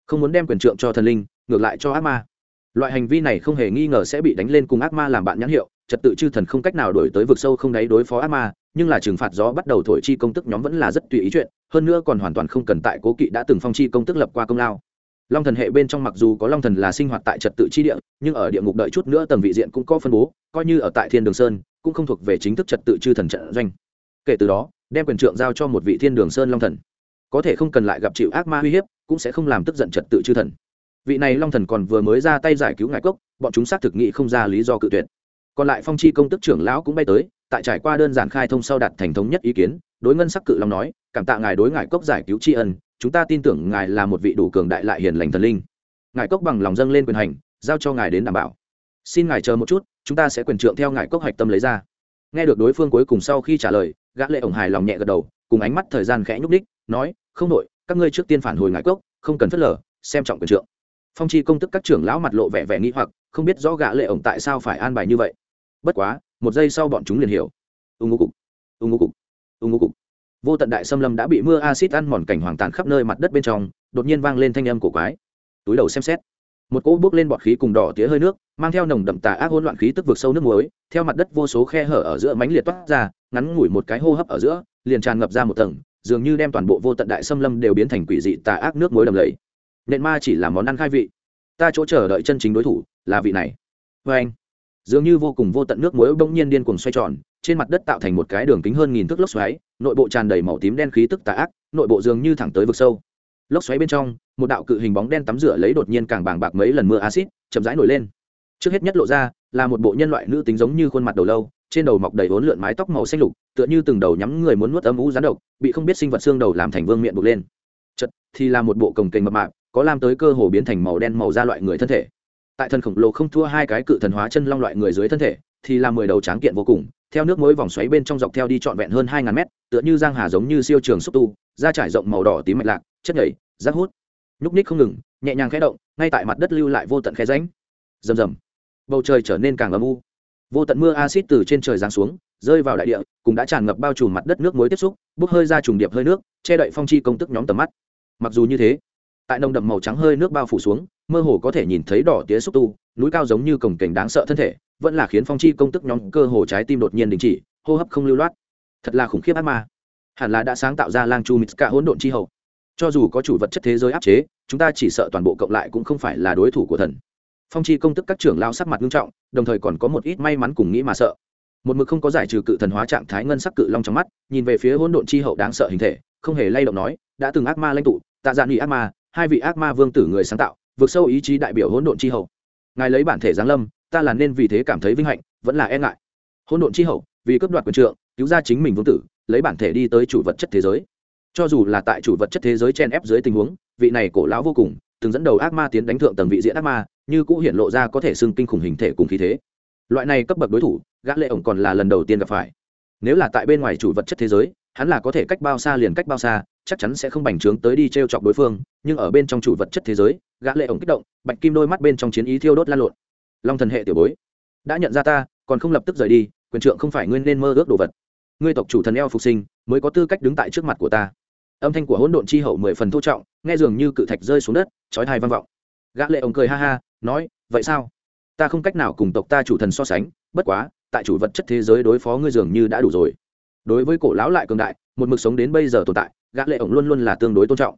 không muốn đem quyền trượng cho thần linh, ngược lại cho ác ma. Loại hành vi này không hề nghi ngờ sẽ bị đánh lên cùng ác ma làm bạn nhãn hiệu, trật tự chư thần không cách nào đổi tới vực sâu không đáy đối phó ác ma, nhưng là trừng phạt gió bắt đầu thổi chi công tức nhóm vẫn là rất tùy ý chuyện, hơn nữa còn hoàn toàn không cần tại cố kỵ đã từng phong chi công tức lập qua công lao. Long thần hệ bên trong mặc dù có long thần là sinh hoạt tại trật tự chi địa, nhưng ở địa ngục đợi chút nữa tầng vị diện cũng có phân bố, coi như ở tại thiên đường sơn, cũng không thuộc về chính thức trật tự chư thần trận doanh. Kể từ đó, đem quyền trượng giao cho một vị thiên đường sơn long thần có thể không cần lại gặp chịu ác ma uy hiếp, cũng sẽ không làm tức giận trật tự chư thần. Vị này long thần còn vừa mới ra tay giải cứu ngài cốc, bọn chúng xác thực nghị không ra lý do cự tuyệt. Còn lại phong chi công tức trưởng lão cũng bay tới, tại trải qua đơn giản khai thông sau đạt thành thống nhất ý kiến, đối ngân sắc cự long nói, cảm tạ ngài đối ngài cốc giải cứu tri ân, chúng ta tin tưởng ngài là một vị đủ cường đại lại hiền lành thần linh. Ngài cốc bằng lòng dâng lên quyền hành, giao cho ngài đến đảm bảo. Xin ngài chờ một chút, chúng ta sẽ quyền trượng theo ngài cốc hạch tâm lấy ra. Nghe được đối phương cuối cùng sau khi trả lời, gã lệ ổng hài lòng nhẹ gật đầu, cùng ánh mắt thời gian khẽ nhúc đích nói, không đội, các ngươi trước tiên phản hồi ngài cốc, không cần phớt lờ, xem trọng quyền trượng. Phong chi công tức các trưởng lão mặt lộ vẻ vẻ nghi hoặc, không biết rõ gã lệ ổng tại sao phải an bài như vậy. Bất quá, một giây sau bọn chúng liền hiểu. Ung ngô cục ung ngô cục ung ngô cục. Vô tận đại xâm lâm đã bị mưa acid ăn mòn cảnh hoàng tàn khắp nơi mặt đất bên trong, đột nhiên vang lên thanh âm cổ quái. Túi đầu xem xét. Một cỗ bước lên bọt khí cùng đỏ tía hơi nước, mang theo nồng đậm tà ác hỗn loạn khí tức vực sâu nước muối, theo mặt đất vô số khe hở ở giữa mánh liệt toát ra, ngắn ngủi một cái hô hấp ở giữa, liền tràn ngập ra một tầng dường như đem toàn bộ vô tận đại xâm lâm đều biến thành quỷ dị tà ác nước muối đầm lầy. Nện ma chỉ là món ăn khai vị. Ta chỗ chờ đợi chân chính đối thủ là vị này. Vê anh, dường như vô cùng vô tận nước muối bỗng nhiên điên cuồng xoay tròn, trên mặt đất tạo thành một cái đường kính hơn nghìn thước lốc xoáy, nội bộ tràn đầy màu tím đen khí tức tà ác, nội bộ dường như thẳng tới vực sâu. Lốc xoáy bên trong, một đạo cự hình bóng đen tắm rửa lấy đột nhiên càng bàng bạc mấy lần mưa acid chậm rãi nổi lên. Trước hết nhất lộ ra là một bộ nhân loại nữ tính giống như khuôn mặt đầu lâu, trên đầu mọc đầy vốn lượn mái tóc màu xanh lục tựa như từng đầu nhắm người muốn nuốt âm u rán độc, bị không biết sinh vật xương đầu làm thành vương miệng bục lên. Chật, thì là một bộ cồng kềnh mập mạp, có làm tới cơ hồ biến thành màu đen màu da loại người thân thể. Tại thần khổng lồ không thua hai cái cự thần hóa chân long loại người dưới thân thể, thì là mười đầu tráng kiện vô cùng, theo nước mối vòng xoáy bên trong dọc theo đi trọn vẹn hơn hai ngàn mét, tựa như giang hà giống như siêu trường xúc tu, da trải rộng màu đỏ tím mạch lạc, chất nhảy rác hút. Nhúc ních không ngừng, nhẹ nhàng khẽ động, ngay tại mặt đất lưu lại vô tận khe ránh rầm rầm. Bầu trời trở nên càng âm u. Vô tận mưa acid từ trên trời giáng xuống rơi vào đại địa cũng đã tràn ngập bao trùm mặt đất nước muối tiếp xúc, bốc hơi ra trùng điệp hơi nước, che đậy phong chi công tức nhóm tầm mắt. Mặc dù như thế, tại nồng đậm màu trắng hơi nước bao phủ xuống, mơ hồ có thể nhìn thấy đỏ tía xúc tu, núi cao giống như cổng cảnh đáng sợ thân thể, vẫn là khiến phong chi công tức nhóm cơ hồ trái tim đột nhiên đình chỉ, hô hấp không lưu loát. Thật là khủng khiếp ác ma. Hẳn là đã sáng tạo ra lang chu mít cả hỗn độn chi hậu. Cho dù có chủ vật chất thế giới áp chế, chúng ta chỉ sợ toàn bộ cộng lại cũng không phải là đối thủ của thần. Phong chi công tức các trưởng lao sắc mặt nghiêm trọng, đồng thời còn có một ít may mắn cùng nghĩ mà sợ một mực không có giải trừ cự thần hóa trạng thái ngân sắc cự long trong mắt, nhìn về phía hỗn độn chi hậu đáng sợ hình thể, không hề lay động nói, đã từng ác ma lãnh tụ, tạ dạn nghị ác ma, hai vị ác ma vương tử người sáng tạo, vượt sâu ý chí đại biểu hỗn độn chi hậu. Ngài lấy bản thể giáng lâm, ta là nên vì thế cảm thấy vinh hạnh, vẫn là e ngại. Hỗn độn chi hậu, vì cấp đoạt quyền trượng, cứu ra chính mình vương tử, lấy bản thể đi tới chủ vật chất thế giới. Cho dù là tại chủ vật chất thế giới chen ép dưới tình huống, vị này cổ lão vô cùng, từng dẫn đầu ác ma tiến đánh thượng tầng vị diện ác ma, như cũ hiện lộ ra có thể xưng kinh khủng hình thể cùng khí thế. Loại này cấp bậc đối thủ gã lệ ổng còn là lần đầu tiên gặp phải. Nếu là tại bên ngoài chủ vật chất thế giới, hắn là có thể cách bao xa liền cách bao xa, chắc chắn sẽ không bành trướng tới đi treo chọc đối phương, nhưng ở bên trong chủ vật chất thế giới, gã lệ ổng kích động, bạch kim đôi mắt bên trong chiến ý thiêu đốt lan lộn. Long thần hệ tiểu bối, đã nhận ra ta, còn không lập tức rời đi, quyền trượng không phải nguyên nên mơ ước đồ vật. Ngươi tộc chủ thần eo phục sinh, mới có tư cách đứng tại trước mặt của ta. Âm thanh của hỗn độn chi hậu mười phần thô trọng, nghe dường như cự thạch rơi xuống đất, chói tai vang vọng. Gã lệ ổng cười ha ha, nói, vậy sao? Ta không cách nào cùng tộc ta chủ thần so sánh, bất quá tại chủ vật chất thế giới đối phó ngươi dường như đã đủ rồi. Đối với cổ lão lại cường đại, một mực sống đến bây giờ tồn tại, gã lệ ổng luôn luôn là tương đối tôn trọng.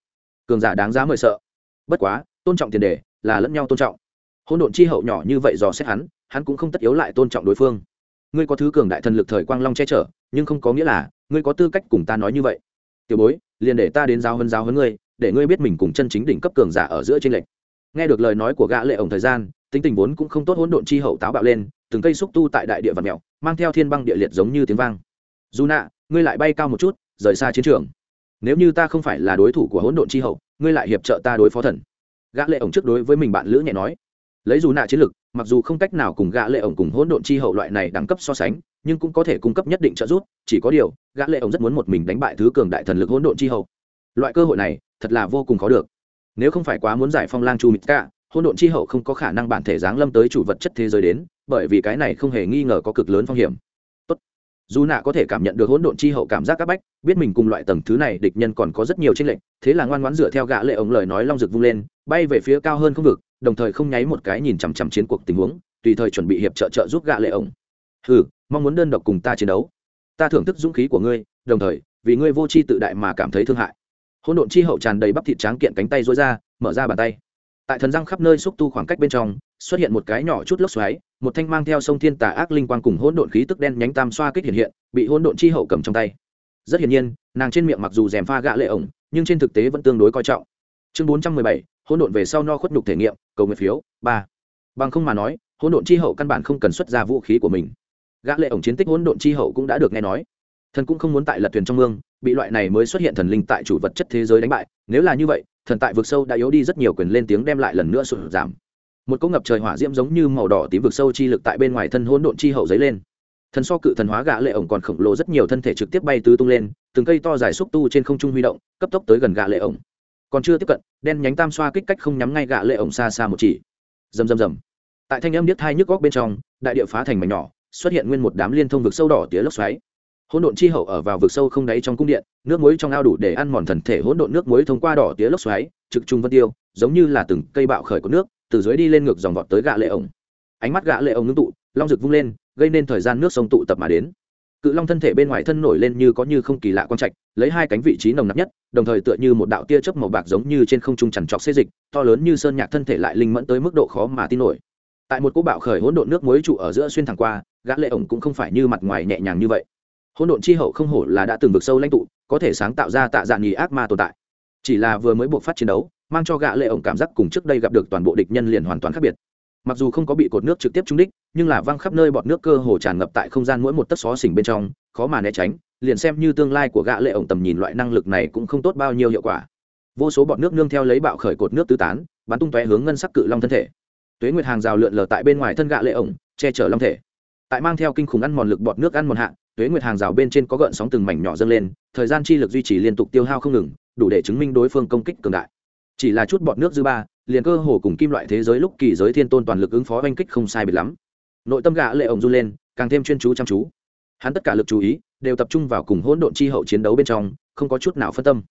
Cường giả đáng giá mời sợ. Bất quá, tôn trọng tiền đề là lẫn nhau tôn trọng. Hỗn độn chi hậu nhỏ như vậy dò xét hắn hắn cũng không tất yếu lại tôn trọng đối phương. Ngươi có thứ cường đại thần lực thời quang long che chở, nhưng không có nghĩa là ngươi có tư cách cùng ta nói như vậy. Tiểu bối, liền để ta đến giáo hơn giáo hơn ngươi, để ngươi biết mình cùng chân chính đỉnh cấp cường giả ở giữa trên lệnh nghe được lời nói của gã lệ ổng thời gian tính tình vốn cũng không tốt hỗn độn chi hậu táo bạo lên, từng cây xúc tu tại đại địa vật mèo mang theo thiên băng địa liệt giống như tiếng vang. Dù nạ ngươi lại bay cao một chút, rời xa chiến trường. Nếu như ta không phải là đối thủ của hỗn độn chi hậu, ngươi lại hiệp trợ ta đối phó thần. Gã lệ ổng trước đối với mình bạn lữ nhẹ nói. Lấy dù nạ chiến lực, mặc dù không cách nào cùng gã lệ ổng cùng hỗn độn chi hậu loại này đẳng cấp so sánh, nhưng cũng có thể cung cấp nhất định trợ giúp, chỉ có điều, gã lệ ổng rất muốn một mình đánh bại thứ cường đại thần lực hỗn độn chi hậu. Loại cơ hội này, thật là vô cùng khó được. Nếu không phải quá muốn giải phong lang chu mít cả hỗn độn chi hậu không có khả năng bản thể giáng lâm tới chủ vật chất thế giới đến, bởi vì cái này không hề nghi ngờ có cực lớn phong hiểm Tốt. dù nạ có thể cảm nhận được hỗn độn chi hậu cảm giác các bách, biết mình cùng loại tầng thứ này địch nhân còn có rất nhiều tranh lệch, thế là ngoan ngoãn dựa theo gã lệ ống lời nói long rực vung lên, bay về phía cao hơn không vực, đồng thời không nháy một cái nhìn chằm chằm chiến cuộc tình huống, tùy thời chuẩn bị hiệp trợ trợ giúp gã lệ ống. hừ, mong muốn đơn độc cùng ta chiến đấu ta thưởng thức dũng khí của ngươi, đồng thời, vì ngươi vô tri tự đại mà cảm thấy thương hại hỗn độn chi hậu tràn đầy bắp thịt trắng kiện cánh tay dối ra, mở ra bàn tay tại thần răng khắp nơi xúc tu khoảng cách bên trong, xuất hiện một cái nhỏ chút lốc xoáy, một thanh mang theo sông thiên tà ác linh quang cùng hỗn độn khí tức đen nhánh tam xoa kích hiện hiện, bị hỗn độn chi hậu cầm trong tay. Rất hiển nhiên, nàng trên miệng mặc dù rèm pha gạ lệ ổng, nhưng trên thực tế vẫn tương đối coi trọng. Chương bốn trăm mười bảy, hỗn độn về sau no khuất nhục thể nghiệm, cầu nguyện phiếu, ba. Bằng không mà nói, hỗn độn chi hậu căn bản không cần xuất ra vũ khí của mình. Gã lệ ổng chiến tích hỗn độn chi hậu cũng đã được nghe nói. Thần cũng không muốn tại lật thuyền trong mương, bị loại này mới xuất hiện thần linh tại chủ vật chất thế giới đánh bại, nếu là như vậy thần tại vực sâu đã yếu đi rất nhiều quyền lên tiếng đem lại lần nữa sụt giảm. Một cỗ ngập trời hỏa diễm giống như màu đỏ tím vực sâu chi lực tại bên ngoài thân hỗn độn chi hậu dấy lên. Thần so cự thần hóa gã lệ ổng còn khổng lồ rất nhiều thân thể trực tiếp bay tứ tung lên, từng cây to dài xúc tu trên không trung huy động, cấp tốc tới gần gã lệ ổng. Còn chưa tiếp cận, đen nhánh tam xoa kích cách không nhắm ngay gã lệ ổng xa xa một chỉ. Rầm rầm rầm. Tại thanh âm điếc thai nhức góc bên trong, đại địa phá thành mảnh nhỏ, xuất hiện nguyên một đám liên thông vực sâu đỏ tía lốc xoáy hỗn độn chi hậu ở vào vực sâu không đáy trong cung điện, nước muối trong ao đủ để ăn mòn thần thể hỗn độn nước muối thông qua đỏ tía lốc xoáy, trực trung vân tiêu, giống như là từng cây bạo khởi của nước, từ dưới đi lên ngược dòng vọt tới gã lệ ổng. Ánh mắt gã lệ ổng ngưng tụ, long rực vung lên, gây nên thời gian nước sông tụ tập mà đến. Cự long thân thể bên ngoài thân nổi lên như có như không kỳ lạ quang trạch, lấy hai cánh vị trí nồng nặc nhất, đồng thời tựa như một đạo tia chớp màu bạc giống như trên không trung chằn trọc xê dịch, to lớn như sơn nhạc thân thể lại linh mẫn tới mức độ khó mà tin nổi. Tại một cỗ bạo khởi hỗn độn nước muối trụ ở giữa xuyên thẳng qua, gã lệ ổng cũng không phải như mặt ngoài nhẹ nhàng như vậy hỗn độn chi hậu không hổ là đã từng vực sâu lãnh tụ, có thể sáng tạo ra tạ dạng nghỉ ác ma tồn tại. Chỉ là vừa mới buộc phát chiến đấu, mang cho gã lệ ổng cảm giác cùng trước đây gặp được toàn bộ địch nhân liền hoàn toàn khác biệt. Mặc dù không có bị cột nước trực tiếp trúng đích, nhưng là văng khắp nơi bọt nước cơ hồ tràn ngập tại không gian mỗi một tấc xó xỉnh bên trong, khó mà né tránh, liền xem như tương lai của gã lệ ổng tầm nhìn loại năng lực này cũng không tốt bao nhiêu hiệu quả. Vô số bọt nước nương theo lấy bạo khởi cột nước tứ tán, bắn tung tóe hướng ngân sắc cự long thân thể. Tuế nguyệt hàng rào lượn lờ tại bên ngoài thân gã lệ ổng, che chở long thể. Tại mang theo kinh khủng ăn mòn lực bọt nước ăn mòn hạng tuế nguyệt hàng rào bên trên có gợn sóng từng mảnh nhỏ dâng lên, thời gian chi lực duy trì liên tục tiêu hao không ngừng, đủ để chứng minh đối phương công kích cường đại. Chỉ là chút bọt nước dư ba, liền cơ hồ cùng kim loại thế giới lúc kỳ giới thiên tôn toàn lực ứng phó oanh kích không sai biệt lắm. Nội tâm gã lệ ổng run lên, càng thêm chuyên chú chăm chú. Hắn tất cả lực chú ý đều tập trung vào cùng hỗn độn chi hậu chiến đấu bên trong, không có chút nào phân tâm.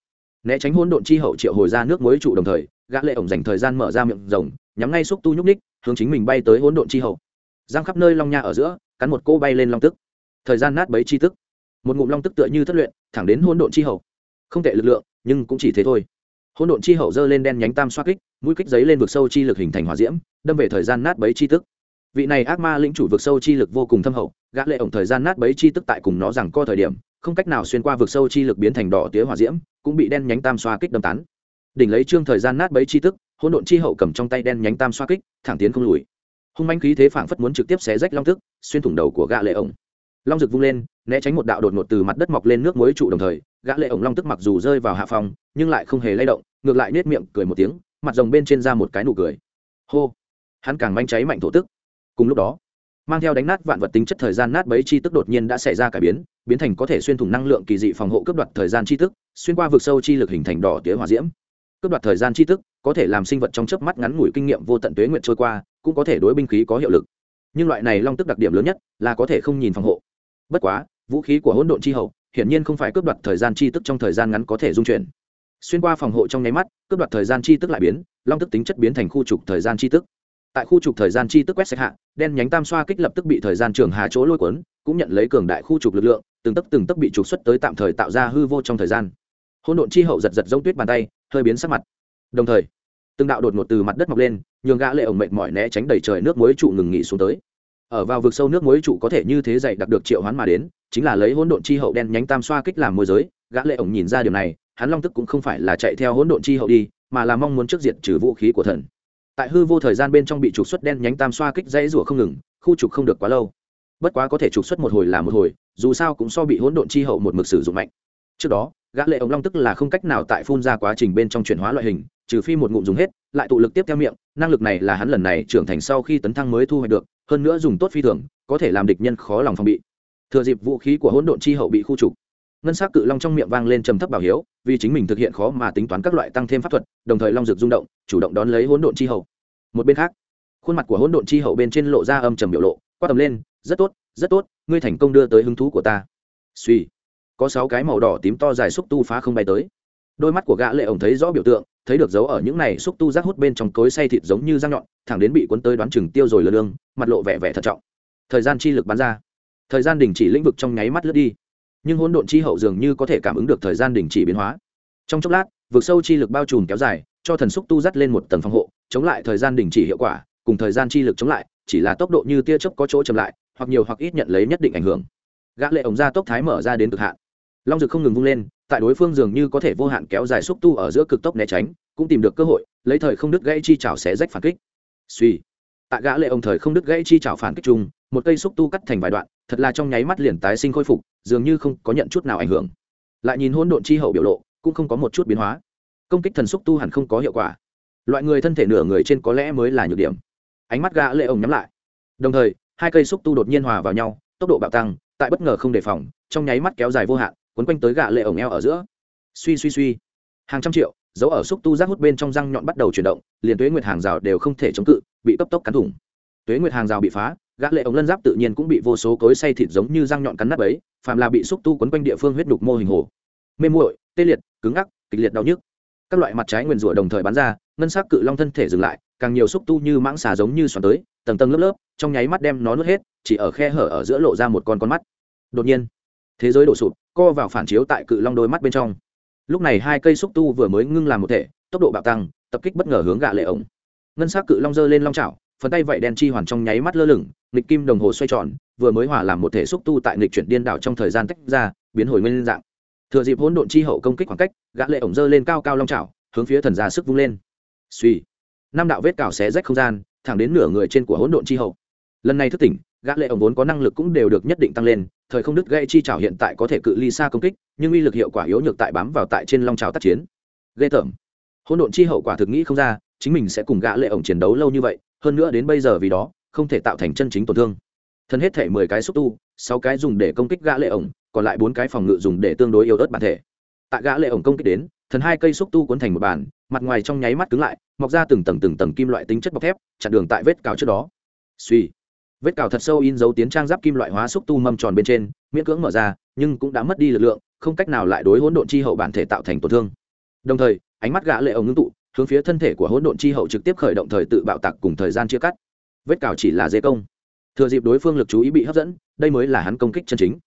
Né tránh hỗn độn chi hậu triệu hồi ra nước muối trụ đồng thời, gã lệ ổng dành thời gian mở ra miệng rồng nhắm ngay xúc tu nhúc ních hướng chính mình bay tới hỗn độn chi hậu. Giang khắp nơi long nha ở giữa, cắn một cô bay lên long tức thời gian nát bấy chi tức. Một ngụm long tức tựa như thất luyện, thẳng đến hỗn độn chi hậu. Không tệ lực lượng, nhưng cũng chỉ thế thôi. Hỗn độn chi hậu dơ lên đen nhánh tam xoa kích, mũi kích giấy lên vực sâu chi lực hình thành hỏa diễm, đâm về thời gian nát bấy chi tức. Vị này ác ma lĩnh chủ vực sâu chi lực vô cùng thâm hậu, gã lệ ổng thời gian nát bấy chi tức tại cùng nó rằng co thời điểm, không cách nào xuyên qua vực sâu chi lực biến thành đỏ tía hỏa diễm, cũng bị đen nhánh tam xoa kích đâm tán. Đỉnh lấy trương thời gian nát bấy chi tức, hỗn độn chi hậu cầm trong tay đen nhánh tam xoa kích, thẳng tiến không lùi. Hung manh khí thế phảng phất muốn trực tiếp xé rách long tức, xuyên thủng đầu của gã lệ ổng long rực vung lên, né tránh một đạo đột ngột từ mặt đất mọc lên nước muối trụ đồng thời, gã lệ ổng long tức mặc dù rơi vào hạ phòng nhưng lại không hề lay động, ngược lại nết miệng cười một tiếng, mặt rồng bên trên ra một cái nụ cười. Hô! Hắn càng manh cháy mạnh thổ tức. Cùng lúc đó, mang theo đánh nát vạn vật tính chất thời gian nát bấy chi tức đột nhiên đã xảy ra cải biến biến thành có thể xuyên thủng năng lượng kỳ dị phòng hộ cướp đoạt thời gian chi tức, xuyên qua vực sâu chi lực hình thành đỏ tía hỏa diễm. Cướp đoạt thời gian chi tức có thể làm sinh vật trong chớp mắt ngắn ngủi kinh nghiệm vô tận tuế nguyện trôi qua, cũng có thể đối binh khí có hiệu lực. Nhưng loại này long tức đặc điểm lớn nhất là có thể không nhìn phòng hộ bất quá, vũ khí của hỗn độn chi hậu, hiển nhiên không phải cướp đoạt thời gian chi tức trong thời gian ngắn có thể dung chuyển. Xuyên qua phòng hộ trong nháy mắt, cướp đoạt thời gian chi tức lại biến, long tức tính chất biến thành khu trục thời gian chi tức. Tại khu trục thời gian chi tức quét sạch hạ, đen nhánh tam xoa kích lập tức bị thời gian trường hà chỗ lôi cuốn, cũng nhận lấy cường đại khu trục lực lượng, từng tấc từng tấc bị trục xuất tới tạm thời tạo ra hư vô trong thời gian. Hỗn độn chi hậu giật giật giống tuyết bàn tay, hơi biến sắc mặt. Đồng thời, từng đạo đột ngột từ mặt đất mọc lên, nhường gã lệ ổng mệt mỏi né tránh đầy trời nước muối trụ ngừng nghỉ xuống tới ở vào vực sâu nước muối trụ có thể như thế dạy đặc được triệu hoán mà đến, chính là lấy hỗn độn chi hậu đen nhánh tam xoa kích làm môi giới. Gã lệ ổng nhìn ra điều này, hắn long tức cũng không phải là chạy theo hỗn độn chi hậu đi, mà là mong muốn trước diện trừ vũ khí của thần. Tại hư vô thời gian bên trong bị trục xuất đen nhánh tam xoa kích dãy rủa không ngừng, khu trục không được quá lâu. Bất quá có thể trục xuất một hồi là một hồi, dù sao cũng so bị hỗn độn chi hậu một mực sử dụng mạnh. Trước đó, gã lệ ống long tức là không cách nào tại phun ra quá trình bên trong chuyển hóa loại hình, trừ phi một ngụm dùng hết lại tụ lực tiếp theo miệng, năng lực này là hắn lần này trưởng thành sau khi tấn thăng mới thu hoạch được, hơn nữa dùng tốt phi thường, có thể làm địch nhân khó lòng phòng bị. Thừa dịp vũ khí của hỗn độn chi hậu bị khu trục, ngân s á c cự long trong miệng vang lên trầm thấp bảo hiếu, vì chính mình thực hiện khó mà tính toán các loại tăng thêm pháp thuật, đồng thời long rực rung động, chủ động đón lấy hỗn độn chi hậu. Một bên khác, khuôn mặt của hỗn độn chi hậu bên trên lộ ra âm trầm biểu lộ, quát tầm lên, rất tốt rất tốt, ngươi thành công đưa tới hứng thú của ta. Suy có sáu cái màu đỏ tím to dài xúc tu phá không bay tới đôi mắt của gã lệ ổng thấy rõ biểu tượng, thấy được dấu ở những này xúc tu rác hút bên trong cối say thịt giống như răng nhọn, thẳng đến bị cuốn tới đoán chừng tiêu rồi lơ lương, mặt lộ vẻ vẻ thận trọng. Thời gian chi lực bắn ra. Thời gian đình chỉ lĩnh vực trong nháy mắt lướt đi. Nhưng hỗn độn chi hậu dường như có thể cảm ứng được thời gian đình chỉ biến hóa. Trong chốc lát, vực sâu chi lực bao trùm kéo dài, cho thần xúc tu dắt lên một tầng phòng hộ, chống lại thời gian đình chỉ hiệu quả, cùng thời gian chi lực chống lại, chỉ là tốc độ như tia chớp có chỗ chậm lại, hoặc nhiều hoặc ít nhận lấy nhất định ảnh hưởng. Gã lệ ống ra tốc thái mở ra đến cực hạn. Long dực không ngừng vung lên tại đối phương dường như có thể vô hạn kéo dài xúc tu ở giữa cực tốc né tránh, cũng tìm được cơ hội, lấy thời không đứt gãy chi chảo xé rách phản kích. Suy. Tạ gã lệ ông thời không đứt gãy chi chảo phản kích chung, một cây xúc tu cắt thành vài đoạn, thật là trong nháy mắt liền tái sinh khôi phục, dường như không có nhận chút nào ảnh hưởng. Lại nhìn hỗn độn chi hậu biểu lộ, cũng không có một chút biến hóa. Công kích thần xúc tu hẳn không có hiệu quả. Loại người thân thể nửa người trên có lẽ mới là nhược điểm. Ánh mắt gã lệ ông nhắm lại. Đồng thời, hai cây xúc tu đột nhiên hòa vào nhau, tốc độ bạo tăng, tại bất ngờ không đề phòng, trong nháy mắt kéo dài vô hạn quấn quanh tới gạ lệ ổng eo ở giữa. Suy suy suy. Hàng trăm triệu, dấu ở xúc tu rác hút bên trong răng nhọn bắt đầu chuyển động, liền tuế nguyệt hàng rào đều không thể chống cự, bị cấp tốc cắn thủng. Tuế nguyệt hàng rào bị phá gã lệ ống lân giáp tự nhiên cũng bị vô số cối xay thịt giống như răng nhọn cắn nát ấy phàm là bị xúc tu quấn quanh địa phương huyết đục mô hình hồ. Mê muội, tê liệt, cứng ngắc, kịch liệt đau nhức. Các loại mặt trái nguyên rủa đồng thời bắn ra, ngân sắc cự long thân thể dừng lại, càng nhiều xúc tu như mãng xà giống như xoắn tới, tầng tầng lớp lớp, trong nháy mắt đem nó nuốt hết, chỉ ở khe hở ở giữa lộ ra một con con mắt. Đột nhiên, thế giới đổ sụp co vào phản chiếu tại cự long đôi mắt bên trong. Lúc này hai cây xúc tu vừa mới ngưng làm một thể, tốc độ bạo tăng, tập kích bất ngờ hướng gạ lệ ống ngân sắc cự long dơ lên long chảo, phần tay vậy đen chi hoàn trong nháy mắt lơ lửng, nghịch kim đồng hồ xoay tròn, vừa mới hòa làm một thể xúc tu tại nghịch chuyển điên đảo trong thời gian tách ra, biến hồi nguyên dạng. Thừa dịp hỗn độn chi hậu công kích khoảng cách, gã lệ ổng dơ lên cao cao long chảo, hướng phía thần ra sức vung lên. Suy năm đạo vết cào xé rách không gian, thẳng đến nửa người trên của hỗn độn chi hậu. Lần này thức tỉnh gã lệ ổng vốn có năng lực cũng đều được nhất định tăng lên, thời không đứt gãy chi chảo hiện tại có thể cự ly xa công kích, nhưng uy lực hiệu quả yếu nhược tại bám vào tại trên long chảo tác chiến. Ghê tởm. Hỗn độn chi hậu quả thực nghĩ không ra, chính mình sẽ cùng gã lệ ổng chiến đấu lâu như vậy, hơn nữa đến bây giờ vì đó, không thể tạo thành chân chính tổn thương. Thân hết thể mười cái xúc tu, sáu cái dùng để công kích gã lệ ổng còn lại bốn cái phòng ngự dùng để tương đối yếu ớt bản thể. Tại gã lệ ổng công kích đến, thần hai cây xúc tu cuốn thành một bàn, mặt ngoài trong nháy mắt cứng lại, mọc ra từng tầng từng tầng kim loại tính chất bọc thép, chặn đường tại vết cào trước đó. Suy vết cào thật sâu in dấu tiến trang giáp kim loại hóa xúc tu mâm tròn bên trên, miễn cưỡng mở ra, nhưng cũng đã mất đi lực lượng, không cách nào lại đối hỗn độn chi hậu bản thể tạo thành tổn thương. Đồng thời, ánh mắt gã lệ ổng ngưng tụ, hướng phía thân thể của hỗn độn chi hậu trực tiếp khởi động thời tự bạo tạc cùng thời gian chia cắt. Vết cào chỉ là dây công. Thừa dịp đối phương lực chú ý bị hấp dẫn, đây mới là hắn công kích chân chính.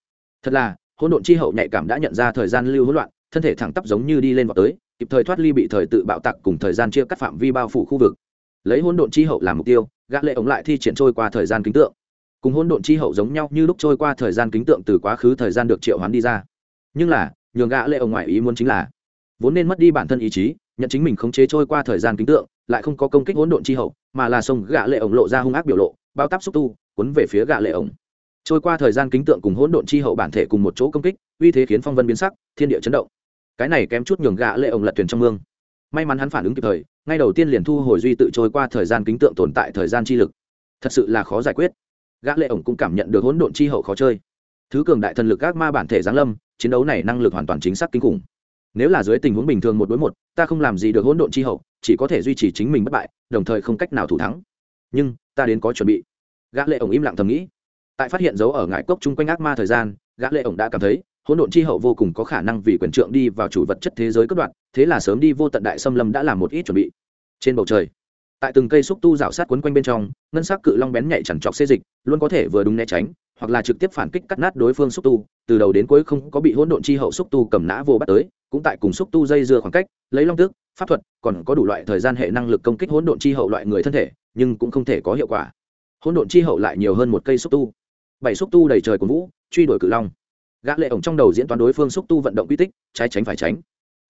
Thật là, hỗn độn chi hậu nhạy cảm đã nhận ra thời gian lưu hỗn loạn, thân thể thẳng tắp giống như đi lên vào tới, kịp thời thoát ly bị thời tự bạo tạc cùng thời gian chia cắt phạm vi bao phủ khu vực lấy hỗn độn chi hậu làm mục tiêu, gã lệ ống lại thi triển trôi qua thời gian kính tượng. Cùng hỗn độn chi hậu giống nhau như lúc trôi qua thời gian kính tượng từ quá khứ thời gian được triệu hoán đi ra. Nhưng là, nhường gã lệ ống ngoại ý muốn chính là, vốn nên mất đi bản thân ý chí, nhận chính mình khống chế trôi qua thời gian kính tượng, lại không có công kích hỗn độn chi hậu, mà là sông gã lệ ống lộ ra hung ác biểu lộ, bao táp xúc tu, cuốn về phía gã lệ ống trôi qua thời gian kính tượng cùng hỗn độn chi hậu bản thể cùng một chỗ công kích, uy thế khiến phong vân biến sắc, thiên địa chấn động. Cái này kém chút nhường gã lệ ống lật thuyền trong mương. May mắn hắn phản ứng kịp thời ngay đầu tiên liền thu hồi duy tự trôi qua thời gian kính tượng tồn tại thời gian chi lực. Thật sự là khó giải quyết. Gã lệ ổng cũng cảm nhận được hỗn độn chi hậu khó chơi. Thứ cường đại thần lực các ma bản thể giáng lâm, chiến đấu này năng lực hoàn toàn chính xác kinh khủng. Nếu là dưới tình huống bình thường một đối một, ta không làm gì được hỗn độn chi hậu, chỉ có thể duy trì chính mình bất bại, đồng thời không cách nào thủ thắng. Nhưng, ta đến có chuẩn bị. Gã lệ ổng im lặng thầm nghĩ. Tại phát hiện dấu ở ngải cốc chung quanh ác ma thời gian, gã lệ ổng đã cảm thấy, hỗn độn chi hậu vô cùng có khả năng vì quyền trượng đi vào chủ vật chất thế giới cất đoạn thế là sớm đi vô tận đại xâm lâm đã làm một ít chuẩn bị. Trên bầu trời, tại từng cây xúc tu rào sát quấn quanh bên trong, ngân sắc cự long bén nhạy chẳng chọc xê dịch, luôn có thể vừa đúng né tránh, hoặc là trực tiếp phản kích cắt nát đối phương xúc tu, từ đầu đến cuối không có bị hỗn độn chi hậu xúc tu cầm nã vô bắt tới, cũng tại cùng xúc tu dây dưa khoảng cách, lấy long tước, pháp thuật, còn có đủ loại thời gian hệ năng lực công kích hỗn độn chi hậu loại người thân thể, nhưng cũng không thể có hiệu quả. Hỗn độn chi hậu lại nhiều hơn một cây xúc tu. Bảy xúc tu đầy trời của vũ, truy đuổi cự long. Gã lệ ổng trong đầu diễn toán đối phương xúc tu vận động quy tích, trái tránh phải tránh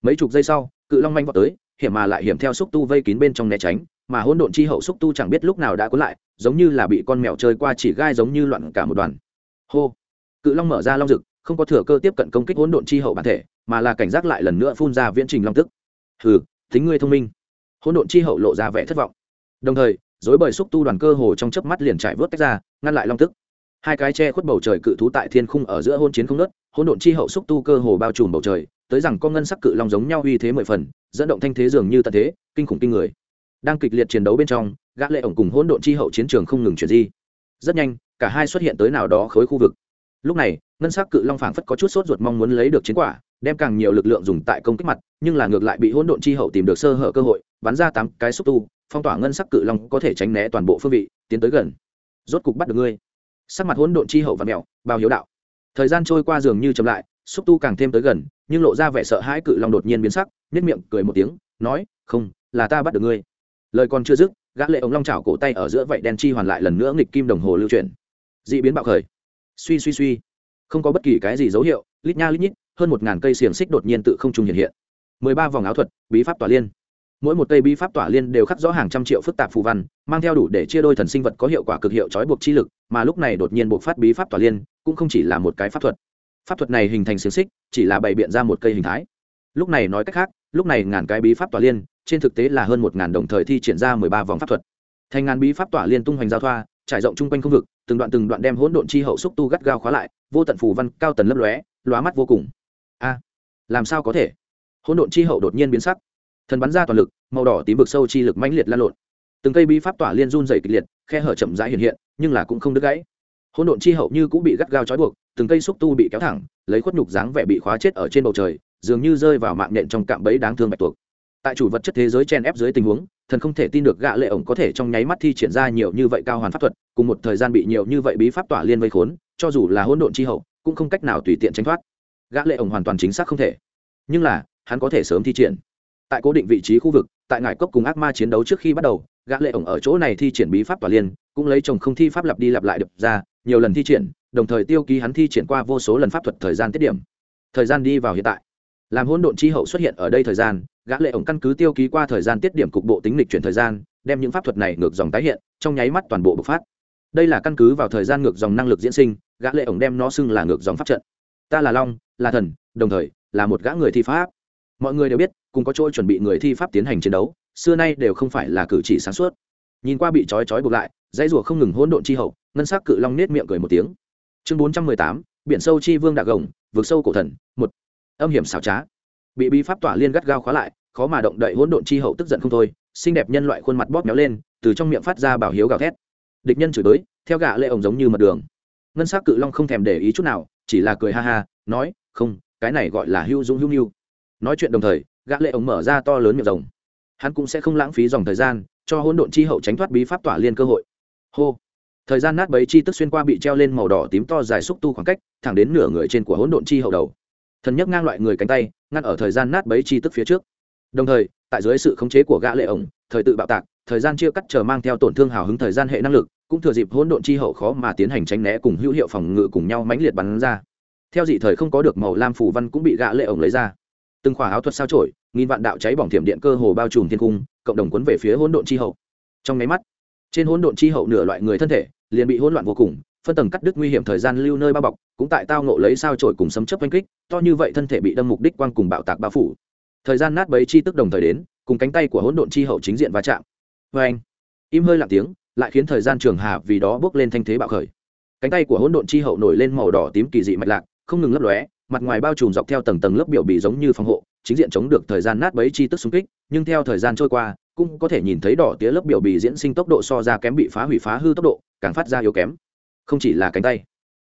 mấy chục giây sau, cự long manh vọt tới, hiểm mà lại hiểm theo xúc tu vây kín bên trong né tránh, mà hỗn độn chi hậu xúc tu chẳng biết lúc nào đã cuốn lại, giống như là bị con mèo chơi qua chỉ gai giống như loạn cả một đoàn. Hô! Cự long mở ra long rực không có thừa cơ tiếp cận công kích hỗn độn chi hậu bản thể, mà là cảnh giác lại lần nữa phun ra viễn trình long tức. Hừ tính ngươi thông minh. Hỗn độn chi hậu lộ ra vẻ thất vọng. Đồng thời, dối bời xúc tu đoàn cơ hồ trong chớp mắt liền chạy vớt tách ra, ngăn lại long tức. Hai cái che khuất bầu trời cự thú tại thiên khung ở giữa hôn chiến không nớt hỗn độn chi hậu xúc tu cơ hồ bao trùm bầu trời tới rằng con ngân sắc cự long giống nhau uy thế mười phần, dẫn động thanh thế dường như tận thế, kinh khủng kinh người. Đang kịch liệt chiến đấu bên trong, gã lệ ổng cùng hỗn độn chi hậu chiến trường không ngừng chuyển di. Rất nhanh, cả hai xuất hiện tới nào đó khối khu vực. Lúc này, ngân sắc cự long phảng phất có chút sốt ruột mong muốn lấy được chiến quả, đem càng nhiều lực lượng dùng tại công kích mặt, nhưng là ngược lại bị hỗn độn chi hậu tìm được sơ hở cơ hội, bắn ra tám cái xúc tu, phong tỏa ngân sắc cự long có thể tránh né toàn bộ phương vị, tiến tới gần. Rốt cục bắt được ngươi. Sắc mặt hỗn độn chi hậu và mèo, bao hiếu đạo. Thời gian trôi qua dường như chậm lại xúc tu càng thêm tới gần, nhưng lộ ra vẻ sợ hãi cự long đột nhiên biến sắc nếp miệng cười một tiếng, nói, không, là ta bắt được ngươi. Lời còn chưa dứt, gã lệ ống long chảo cổ tay ở giữa vậy đen chi hoàn lại lần nữa nghịch kim đồng hồ lưu chuyển. Dị biến bạo khởi. Suy suy suy. Không có bất kỳ cái gì dấu hiệu, lít nha lít nhít, hơn một ngàn cây xiềng xích đột nhiên tự không trung hiện hiện. Mười ba vòng áo thuật, bí pháp tỏa liên. Mỗi một cây bí pháp tỏa liên đều khắc rõ hàng trăm triệu phức tạp phù văn, mang theo đủ để chia đôi thần sinh vật có hiệu quả cực hiệu trói buộc chi lực, mà lúc này đột nhiên buộc phát bí pháp tỏa liên, cũng không chỉ là một cái pháp thuật pháp thuật này hình thành xiềng xích, chỉ là bày biện ra một cây hình thái. Lúc này nói cách khác, lúc này ngàn cái bí pháp tỏa liên, trên thực tế là hơn một ngàn đồng thời thi triển ra mười ba vòng pháp thuật. Thành ngàn bí pháp tỏa liên tung hoành giao thoa, trải rộng chung quanh không vực, từng đoạn từng đoạn đem hỗn độn chi hậu xúc tu gắt gao khóa lại, vô tận phù văn, cao tần lấp lóe, lóa mắt vô cùng. A, làm sao có thể? Hỗn độn chi hậu đột nhiên biến sắc. Thần bắn ra toàn lực, màu đỏ tím vực sâu chi lực mãnh liệt lan lộn. Từng cây bí pháp tỏa liên run dày kịch liệt, khe hở chậm rãi hiện hiện, nhưng là cũng không đứt gãy hỗn độn chi hậu như cũng bị gắt gao trói buộc, từng cây xúc tu bị kéo thẳng, lấy khuất nhục dáng vẻ bị khóa chết ở trên bầu trời, dường như rơi vào mạng nện trong cạm bẫy đáng thương bạch tuộc. Tại chủ vật chất thế giới chen ép dưới tình huống, thần không thể tin được gã lệ ổng có thể trong nháy mắt thi triển ra nhiều như vậy cao hoàn pháp thuật, cùng một thời gian bị nhiều như vậy bí pháp tỏa liên vây khốn, cho dù là hỗn độn chi hậu, cũng không cách nào tùy tiện tránh thoát. Gã lệ ổng hoàn toàn chính xác không thể. Nhưng là, hắn có thể sớm thi triển. Tại cố định vị trí khu vực tại ngải cốc cùng ác ma chiến đấu trước khi bắt đầu, gã lệ ổng ở chỗ này thi triển bí pháp tỏa liên, cũng lấy chồng không thi pháp lặp đi lặp lại được ra, nhiều lần thi triển, đồng thời tiêu ký hắn thi triển qua vô số lần pháp thuật thời gian tiết điểm. Thời gian đi vào hiện tại, làm hỗn độn chi hậu xuất hiện ở đây thời gian, gã lệ ổng căn cứ tiêu ký qua thời gian tiết điểm cục bộ tính lịch chuyển thời gian, đem những pháp thuật này ngược dòng tái hiện, trong nháy mắt toàn bộ bộc phát. Đây là căn cứ vào thời gian ngược dòng năng lực diễn sinh, gã lệ ổng đem nó xưng là ngược dòng pháp trận. Ta là long, là thần, đồng thời là một gã người thi pháp mọi người đều biết, cùng có chỗ chuẩn bị người thi pháp tiến hành chiến đấu, xưa nay đều không phải là cử chỉ sáng suốt. Nhìn qua bị trói trói buộc lại, dãy rùa không ngừng hỗn độn chi hậu, ngân sắc cự long nết miệng cười một tiếng. Chương bốn trăm mười tám, biển sâu chi vương đạc gồng vượt sâu cổ thần, một. Âm hiểm xảo trá. Bị bí pháp tỏa liên gắt gao khóa lại, khó mà động đậy hỗn độn chi hậu tức giận không thôi, xinh đẹp nhân loại khuôn mặt bóp méo lên, từ trong miệng phát ra bảo hiếu gào thét. Địch nhân chửi bới, theo gạ lệ ổng giống như mật đường. Ngân sắc cự long không thèm để ý chút nào, chỉ là cười ha ha, nói, không, cái này gọi là hưu dũng hưu nhu nói chuyện đồng thời, gã lệ ổng mở ra to lớn miệng rồng. Hắn cũng sẽ không lãng phí dòng thời gian, cho hỗn độn chi hậu tránh thoát bí pháp tỏa liên cơ hội. Hô. Thời gian nát bấy chi tức xuyên qua bị treo lên màu đỏ tím to dài xúc tu khoảng cách, thẳng đến nửa người trên của hỗn độn chi hậu đầu. Thần nhấc ngang loại người cánh tay, ngăn ở thời gian nát bấy chi tức phía trước. Đồng thời, tại dưới sự khống chế của gã lệ ổng thời tự bạo tạc, thời gian chia cắt chờ mang theo tổn thương hào hứng thời gian hệ năng lực, cũng thừa dịp hỗn độn chi hậu khó mà tiến hành tránh né cùng hữu hiệu phòng ngự cùng nhau mãnh liệt bắn ra. Theo dị thời không có được màu lam phủ văn cũng bị gã lệ ổng lấy ra từng khỏa áo thuật sao trổi, nghìn vạn đạo cháy bỏng thiểm điện cơ hồ bao trùm thiên cung, cộng đồng cuốn về phía hỗn độn chi hậu. Trong máy mắt, trên hỗn độn chi hậu nửa loại người thân thể liền bị hỗn loạn vô cùng, phân tầng cắt đứt nguy hiểm thời gian lưu nơi bao bọc, cũng tại tao ngộ lấy sao trổi cùng sấm chấp oanh kích, to như vậy thân thể bị đâm mục đích quang cùng bạo tạc bao phủ. Thời gian nát bấy chi tức đồng thời đến, cùng cánh tay của hỗn độn chi hậu chính diện va chạm. Vê anh im hơi lặng tiếng, lại khiến thời gian trường hà vì đó bước lên thanh thế bạo khởi. Cánh tay của hỗn độn chi hậu nổi lên màu đỏ tím kỳ dị mạch lạc, không ngừng lấp lóe mặt ngoài bao trùm dọc theo tầng tầng lớp biểu bì giống như phòng hộ, chính diện chống được thời gian nát bấy chi tức xung kích, nhưng theo thời gian trôi qua, cũng có thể nhìn thấy đỏ tía lớp biểu bì diễn sinh tốc độ so ra kém bị phá hủy phá hư tốc độ, càng phát ra yếu kém. Không chỉ là cánh tay,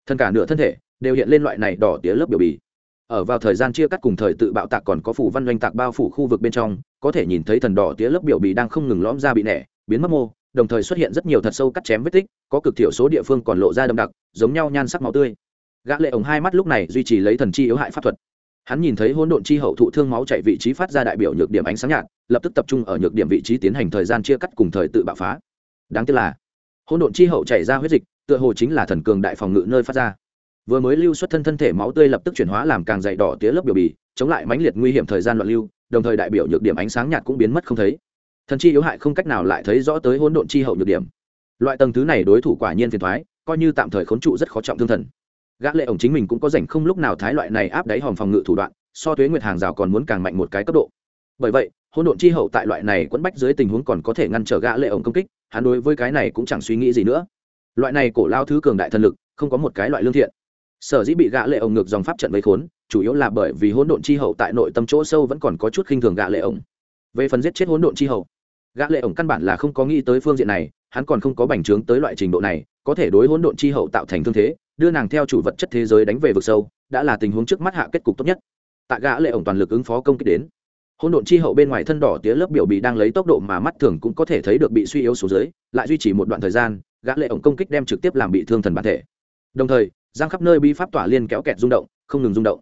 thân cả nửa thân thể đều hiện lên loại này đỏ tía lớp biểu bì. Ở vào thời gian chia cắt cùng thời tự bạo tạc còn có phủ văn doanh tạc bao phủ khu vực bên trong, có thể nhìn thấy thần đỏ tía lớp biểu bì đang không ngừng lõm ra bị nẻ, biến mất mô, đồng thời xuất hiện rất nhiều thật sâu cắt chém vết tích, có cực thiểu số địa phương còn lộ ra đậm đặc, giống nhau nhan sắc máu tươi gã lệ ống hai mắt lúc này duy trì lấy thần chi yếu hại pháp thuật. Hắn nhìn thấy hỗn độn chi hậu thụ thương máu chạy vị trí phát ra đại biểu nhược điểm ánh sáng nhạt, lập tức tập trung ở nhược điểm vị trí tiến hành thời gian chia cắt cùng thời tự bạo phá. Đáng tiếc là, hỗn độn chi hậu chảy ra huyết dịch, tựa hồ chính là thần cường đại phòng ngự nơi phát ra. Vừa mới lưu xuất thân thân thể máu tươi lập tức chuyển hóa làm càng dày đỏ tía lớp biểu bì, chống lại mãnh liệt nguy hiểm thời gian loạn lưu, đồng thời đại biểu nhược điểm ánh sáng nhạt cũng biến mất không thấy. Thần chi yếu hại không cách nào lại thấy rõ tới hỗn độn chi hậu nhược điểm. Loại tầng thứ này đối thủ quả nhiên phiền thoái coi như tạm thời khốn trụ rất khó trọng thương thần gã lệ ổng chính mình cũng có rảnh không lúc nào thái loại này áp đáy hòm phòng ngự thủ đoạn, so thuế nguyệt hàng rào còn muốn càng mạnh một cái cấp độ. Bởi vậy, hỗn độn chi hậu tại loại này quẫn bách dưới tình huống còn có thể ngăn trở gã lệ ổng công kích, hắn đối với cái này cũng chẳng suy nghĩ gì nữa. Loại này cổ lao thứ cường đại thần lực, không có một cái loại lương thiện. Sở dĩ bị gã lệ ổng ngược dòng pháp trận vây khốn, chủ yếu là bởi vì hỗn độn chi hậu tại nội tâm chỗ sâu vẫn còn có chút khinh thường gã lệ ổng. Về phần giết chết hỗn độn chi hậu, gã lệ ổng căn bản là không có nghĩ tới phương diện này, hắn còn không có bành trướng tới loại trình độ này, có thể đối hỗn độn chi hậu tạo thành thương thế đưa nàng theo chủ vật chất thế giới đánh về vực sâu, đã là tình huống trước mắt hạ kết cục tốt nhất. Tạ gã lệ ổng toàn lực ứng phó công kích đến, hỗn độn chi hậu bên ngoài thân đỏ tía lớp biểu bì đang lấy tốc độ mà mắt thường cũng có thể thấy được bị suy yếu xuống dưới, lại duy trì một đoạn thời gian, gã lệ ổng công kích đem trực tiếp làm bị thương thần bản thể. Đồng thời, giang khắp nơi bí pháp tỏa liên kéo kẹt rung động, không ngừng rung động.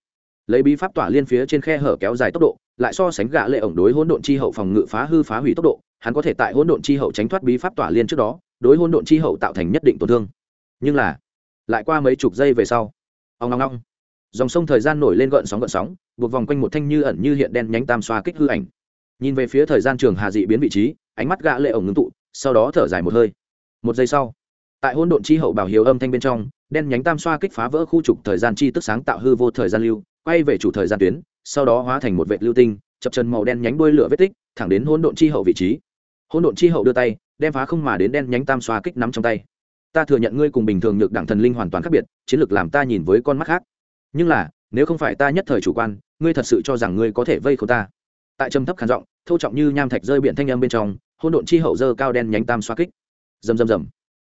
Lấy bí pháp tỏa liên phía trên khe hở kéo dài tốc độ, lại so sánh gã lệ ổng đối hỗn độn chi hậu phòng ngự phá hư phá hủy tốc độ, hắn có thể tại hỗn độn chi hậu tránh thoát bí pháp tỏa liên trước đó, đối hỗn độn chi hậu tạo thành nhất định tổn thương. Nhưng là lại qua mấy chục giây về sau ông ngong ngong dòng sông thời gian nổi lên gợn sóng gợn sóng, buộc vòng quanh một thanh như ẩn như hiện đen nhánh tam xoa kích hư ảnh. Nhìn về phía thời gian trường hà dị biến vị trí, ánh mắt gã lệ ổng ngưng tụ, sau đó thở dài một hơi. Một giây sau, tại hỗn độn chi hậu bảo hiếu âm thanh bên trong, đen nhánh tam xoa kích phá vỡ khu trục thời gian chi tức sáng tạo hư vô thời gian lưu, quay về chủ thời gian tuyến, sau đó hóa thành một vệt lưu tinh, chập chân màu đen nhánh đuôi lửa vết tích, thẳng đến hỗn độn chi hậu vị trí. Hỗn độn chi hậu đưa tay, đem phá không mà đến đen nhánh tam xoa kích nắm trong tay ta thừa nhận ngươi cùng bình thường nhược đẳng thần linh hoàn toàn khác biệt, chiến lược làm ta nhìn với con mắt khác. Nhưng là, nếu không phải ta nhất thời chủ quan, ngươi thật sự cho rằng ngươi có thể vây khâu ta. Tại trầm thấp khản giọng thâu trọng như nham thạch rơi biển thanh âm bên trong hôn độn chi hậu dơ cao đen nhánh tam xoa kích. Rầm rầm rầm.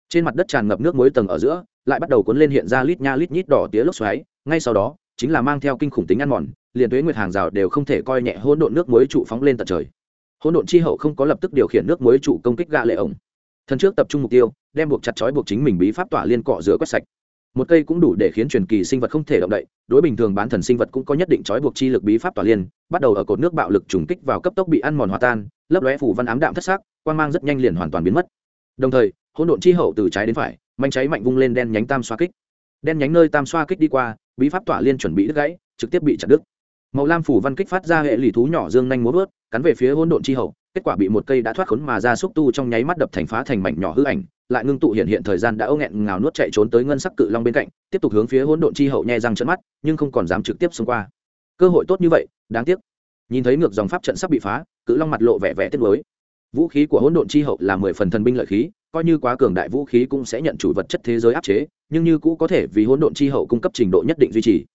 Trên mặt đất tràn ngập nước muối tầng ở giữa, lại bắt đầu cuốn lên hiện ra lít nha lít nhít đỏ tía lốc xoáy, ngay sau đó, chính là mang theo kinh khủng tính ăn mòn, liền tuế nguyệt hàng rào đều không thể coi nhẹ hôn độn nước muối trụ phóng lên tận trời. Hôn độn chi hậu không có lập tức điều khiển nước muối trụ công kích gạ lệ ổng thần trước tập trung mục tiêu, đem buộc chặt chói buộc chính mình bí pháp tỏa liên cọ rửa quét sạch. Một cây cũng đủ để khiến truyền kỳ sinh vật không thể động đậy, đối bình thường bán thần sinh vật cũng có nhất định trói buộc chi lực bí pháp tỏa liên, bắt đầu ở cột nước bạo lực trùng kích vào cấp tốc bị ăn mòn hòa tan, lấp lóe phủ văn ám đạm thất xác quan mang rất nhanh liền hoàn toàn biến mất. Đồng thời, hỗn độn chi hậu từ trái đến phải, manh cháy mạnh vung lên đen nhánh tam xoa kích. Đen nhánh nơi tam xoa kích đi qua, bí pháp tỏa liên chuẩn bị đứt gãy, trực tiếp bị chặt đứt. Màu lam phủ văn kích phát ra hệ lì thú nhỏ dương nhanh múa vớt, cắn về phía hỗn độn chi hậu kết quả bị một cây đã thoát khốn mà ra xúc tu trong nháy mắt đập thành phá thành mảnh nhỏ hư ảnh, lại ngưng tụ hiện hiện thời gian đã âu nghẹn ngào nuốt chạy trốn tới ngân sắc cự long bên cạnh, tiếp tục hướng phía hỗn độn chi hậu nhẹ răng trận mắt, nhưng không còn dám trực tiếp xông qua. Cơ hội tốt như vậy, đáng tiếc. Nhìn thấy ngược dòng pháp trận sắp bị phá, cự long mặt lộ vẻ vẻ tiếc nuối. Vũ khí của hỗn độn chi hậu là mười phần thần binh lợi khí, coi như quá cường đại vũ khí cũng sẽ nhận chủ vật chất thế giới áp chế, nhưng như cũ có thể vì hỗn độn chi hậu cung cấp trình độ nhất định duy trì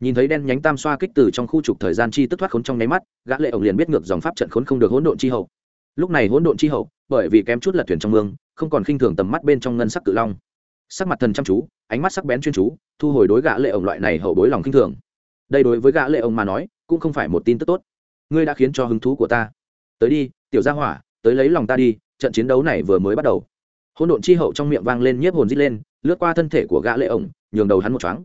nhìn thấy đen nhánh tam xoa kích từ trong khu trục thời gian chi tức thoát khốn trong nháy mắt, gã lệ ổng liền biết ngược dòng pháp trận khốn không được hỗn độn chi hậu. Lúc này hỗn độn chi hậu, bởi vì kém chút lật thuyền trong mương, không còn khinh thường tầm mắt bên trong ngân sắc cự long. Sắc mặt thần chăm chú, ánh mắt sắc bén chuyên chú, thu hồi đối gã lệ ổng loại này hậu bối lòng khinh thường. Đây đối với gã lệ ổng mà nói, cũng không phải một tin tức tốt. Ngươi đã khiến cho hứng thú của ta. Tới đi, tiểu gia hỏa, tới lấy lòng ta đi, trận chiến đấu này vừa mới bắt đầu. Hỗn độn chi hậu trong miệng vang lên nhiếp hồn di lên, lướt qua thân thể của gã lệ ổng, nhường đầu hắn một choáng.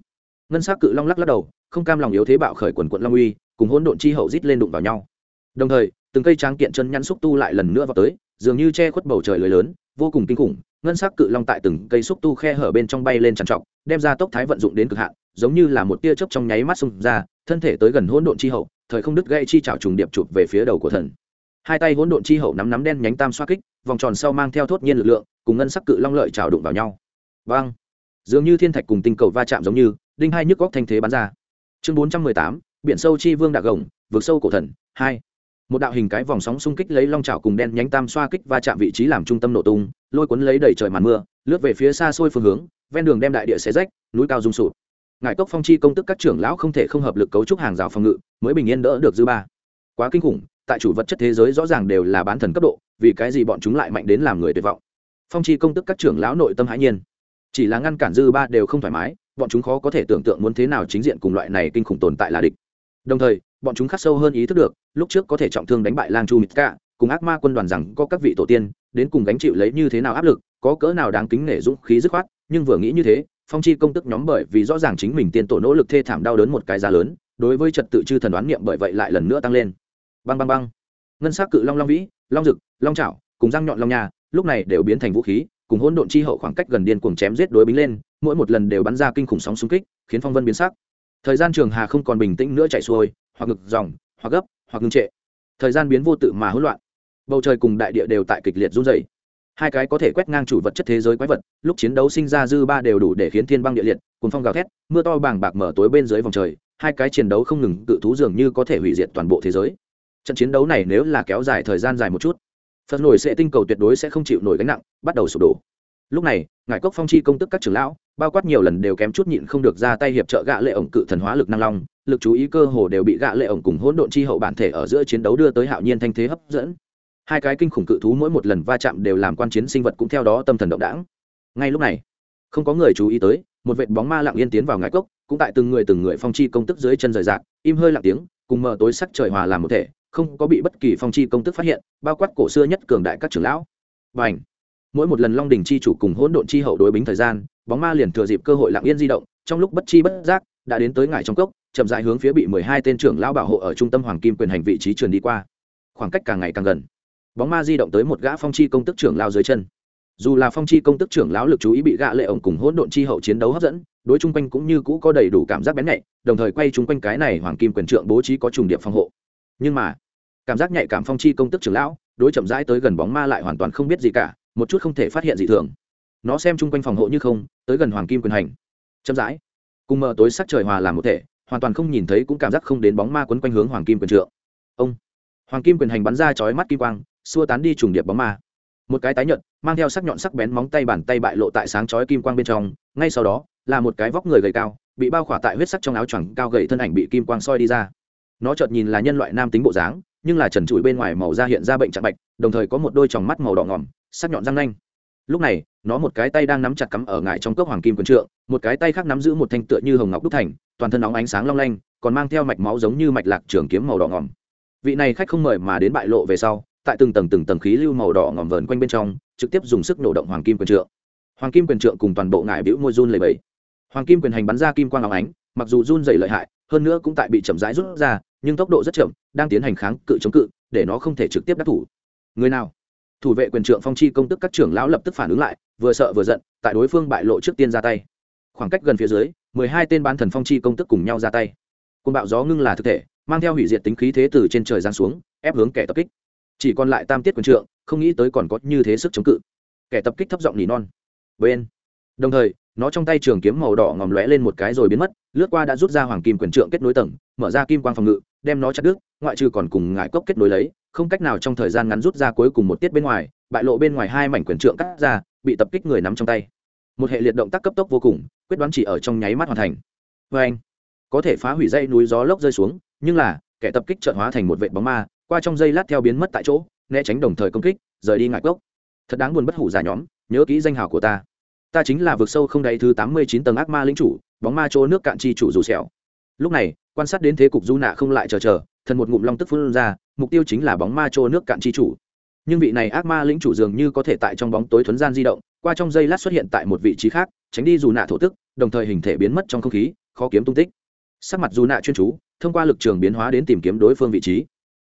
Ngân sắc cự long lắc lắc đầu không cam lòng yếu thế bạo khởi quần quận long uy, cùng hỗn độn chi hậu rít lên đụng vào nhau. Đồng thời, từng cây tráng kiện chân nhăn xúc tu lại lần nữa vào tới, dường như che khuất bầu trời lưới lớn, vô cùng kinh khủng, ngân sắc cự long tại từng cây xúc tu khe hở bên trong bay lên trằn trọc, đem ra tốc thái vận dụng đến cực hạn, giống như là một tia chớp trong nháy mắt xung ra, thân thể tới gần hỗn độn chi hậu, thời không đứt gây chi chảo trùng điệp chụp về phía đầu của thần. Hai tay hỗn độn chi hậu nắm nắm đen nhánh tam xoa kích, vòng tròn sau mang theo thốt nhiên lực lượng, cùng ngân sắc cự long lợi chảo đụng vào nhau. Vang dường như thiên thạch cùng tinh cầu va chạm giống như, đinh hai nhức góc thanh thế bắn ra chương bốn trăm mười tám, biển sâu chi vương đạc gồng, vượt sâu cổ thần, hai. Một đạo hình cái vòng sóng xung kích lấy long trào cùng đen nhánh tam xoa kích va chạm vị trí làm trung tâm nổ tung, lôi cuốn lấy đầy trời màn mưa, lướt về phía xa xôi phương hướng, ven đường đem đại địa xé rách, núi cao rung sụp. Ngải cốc phong chi công tức các trưởng lão không thể không hợp lực cấu trúc hàng rào phòng ngự, mới bình yên đỡ được dư ba. Quá kinh khủng, tại chủ vật chất thế giới rõ ràng đều là bán thần cấp độ, vì cái gì bọn chúng lại mạnh đến làm người tuyệt vọng? Phong chi công tức các trưởng lão nội tâm hãi nhiên. Chỉ là ngăn cản dư ba đều không thoải mái bọn chúng khó có thể tưởng tượng muốn thế nào chính diện cùng loại này kinh khủng tồn tại là địch. Đồng thời, bọn chúng khắc sâu hơn ý thức được, lúc trước có thể trọng thương đánh bại lang chu mít cả cùng ác ma quân đoàn rằng có các vị tổ tiên, đến cùng gánh chịu lấy như thế nào áp lực, có cỡ nào đáng kính nể dũng khí dứt khoát, nhưng vừa nghĩ như thế, phong chi công tức nhóm bởi vì rõ ràng chính mình tiên tổ nỗ lực thê thảm đau đớn một cái giá lớn, đối với trật tự chư thần đoán niệm bởi vậy lại lần nữa tăng lên. Băng băng băng. Ngân sắc cự long long vĩ, long dực long trảo cùng răng nhọn long nhà lúc này đều biến thành vũ khí, cùng hỗn độn chi hậu khoảng cách gần điên cuồng chém giết đối bính lên mỗi một lần đều bắn ra kinh khủng sóng xung kích, khiến phong vân biến sắc. Thời gian trường hà không còn bình tĩnh nữa chạy xuôi, hoặc ngực dòng, hoặc gấp, hoặc ngưng trệ. Thời gian biến vô tự mà hỗn loạn. Bầu trời cùng đại địa đều tại kịch liệt run dày hai cái có thể quét ngang chủ vật chất thế giới quái vật, lúc chiến đấu sinh ra dư ba đều đủ để khiến thiên băng địa liệt cùng phong gào thét, mưa to bàng bạc mở tối bên dưới vòng trời, hai cái chiến đấu không ngừng tự thú dường như có thể hủy diệt toàn bộ thế giới. Trận chiến đấu này nếu là kéo dài thời gian dài một chút, phật nổi sẽ tinh cầu tuyệt đối sẽ không chịu nổi gánh nặng, bắt đầu sụp đổ lúc này, ngài cốc phong chi công tức các trưởng lão, bao quát nhiều lần đều kém chút nhịn không được ra tay hiệp trợ gạ lệ ổng cự thần hóa lực năng long, lực chú ý cơ hồ đều bị gạ lệ ổng cùng hỗn độn chi hậu bản thể ở giữa chiến đấu đưa tới hạo nhiên thanh thế hấp dẫn. Hai cái kinh khủng cự thú mỗi một lần va chạm đều làm quan chiến sinh vật cũng theo đó tâm thần động đảng ngay lúc này, không có người chú ý tới, một vệt bóng ma lặng yên tiến vào ngài cốc, cũng tại từng người từng người phong chi công tức dưới chân rời rạc, im hơi lặng tiếng, cùng mờ tối sắc trời hòa làm một thể, không có bị bất kỳ phong chi công tức phát hiện, bao quát cổ xưa nhất cường đại các trưởng lão. Và ảnh mỗi một lần long đình chi chủ cùng hỗn độn chi hậu đối bính thời gian, bóng ma liền thừa dịp cơ hội lặng yên di động, trong lúc bất chi bất giác, đã đến tới ngại trong cốc, chậm dại hướng phía bị mười hai tên trưởng lão bảo hộ ở trung tâm hoàng kim quyền hành vị trí trường đi qua. Khoảng cách càng ngày càng gần. Bóng ma di động tới một gã phong chi công tức trưởng lao dưới chân. Dù là phong chi công tức trưởng lão lực chú ý bị gạ lệ ổng cùng hỗn độn chi hậu chiến đấu hấp dẫn, đối chung quanh cũng như cũ có đầy đủ cảm giác bén nhạy, đồng thời quay chung quanh cái này hoàng kim quyền trượng bố trí có trùng điệp phòng hộ. Nhưng mà, cảm giác nhạy cảm phong chi công tức trưởng lão, đối chậm rãi tới gần bóng ma lại hoàn toàn không biết gì cả một chút không thể phát hiện gì thường. Nó xem chung quanh phòng hộ như không, tới gần hoàng kim quyền hành. Chậm rãi. Cùng mờ tối sắc trời hòa làm một thể, hoàn toàn không nhìn thấy cũng cảm giác không đến bóng ma quấn quanh hướng hoàng kim quyền trượng. Ông. Hoàng kim quyền hành bắn ra chói mắt kim quang, xua tán đi trùng điệp bóng ma. Một cái tái nhợt, mang theo sắc nhọn sắc bén móng tay bàn tay bại lộ tại sáng chói kim quang bên trong, ngay sau đó, là một cái vóc người gầy cao, bị bao khỏa tại huyết sắc trong áo choàng cao gầy thân ảnh bị kim quang soi đi ra. Nó chợt nhìn là nhân loại nam tính bộ dáng, nhưng là trần trụi bên ngoài màu da hiện ra bệnh trạng bạch, đồng thời có một đôi tròng mắt màu đỏ ngỏm sắc nhọn răng nanh. Lúc này, nó một cái tay đang nắm chặt cắm ở ngại trong cốc hoàng kim quần trượng, một cái tay khác nắm giữ một thanh tựa như hồng ngọc đúc thành, toàn thân óng ánh sáng long lanh, còn mang theo mạch máu giống như mạch lạc trường kiếm màu đỏ ngỏm vị này khách không mời mà đến bại lộ về sau, tại từng tầng từng tầng khí lưu màu đỏ ngỏm vờn quanh bên trong, trực tiếp dùng sức nổ động hoàng kim quyền trượng. Hoàng kim quyền trượng cùng toàn bộ ngải bĩu môi run lầy bẩy. hoàng kim quyền hành bắn ra kim quang óng ánh, mặc dù run dày lợi hại, hơn nữa cũng tại bị chậm rãi rút ra, nhưng tốc độ rất chậm, đang tiến hành kháng cự chống cự, để nó không thể trực tiếp đắc thủ. Người nào? Thủ vệ quyền trượng phong chi công tức các trưởng lão lập tức phản ứng lại, vừa sợ vừa giận, tại đối phương bại lộ trước tiên ra tay. Khoảng cách gần phía dưới, mười hai tên bán thần phong chi công tức cùng nhau ra tay. Côn bạo gió ngưng là thực thể, mang theo hủy diệt tính khí thế từ trên trời giáng xuống, ép hướng kẻ tập kích. Chỉ còn lại tam tiết quyền trượng không nghĩ tới còn có như thế sức chống cự. Kẻ tập kích thấp giọng nỉ non. Bên. Đồng thời, nó trong tay trường kiếm màu đỏ ngòm lóe lên một cái rồi biến mất, lướt qua đã rút ra hoàng kim quyền trượng kết nối tầng, mở ra kim quang phòng ngự đem nó chặt đứt, ngoại trừ còn cùng ngải cốc kết nối lấy, không cách nào trong thời gian ngắn rút ra cuối cùng một tiết bên ngoài, bại lộ bên ngoài hai mảnh quyền trượng cắt ra, bị tập kích người nắm trong tay. Một hệ liệt động tác cấp tốc vô cùng, quyết đoán chỉ ở trong nháy mắt hoàn thành. Vê anh, có thể phá hủy dây núi gió lốc rơi xuống, nhưng là, kẻ tập kích trợn hóa thành một vệ bóng ma, qua trong dây lát theo biến mất tại chỗ, né tránh đồng thời công kích, rời đi ngại cốc. Thật đáng buồn bất hủ giả nhóm, nhớ kỹ danh hào của ta. Ta chính là vực sâu không đáy thứ tám mươi chín tầng ác ma lính chủ, bóng ma chỗ nước cạn chi chủ dù sẹo. Lúc này quan sát đến thế cục du nạ không lại chờ chờ, thần một ngụm long tức phun ra, mục tiêu chính là bóng ma trô nước cạn chi chủ. Nhưng vị này ác ma lĩnh chủ dường như có thể tại trong bóng tối thuấn gian di động, qua trong giây lát xuất hiện tại một vị trí khác, tránh đi dù nạ thổ tức, đồng thời hình thể biến mất trong không khí, khó kiếm tung tích. Sắc mặt dù nạ chuyên chú, thông qua lực trường biến hóa đến tìm kiếm đối phương vị trí.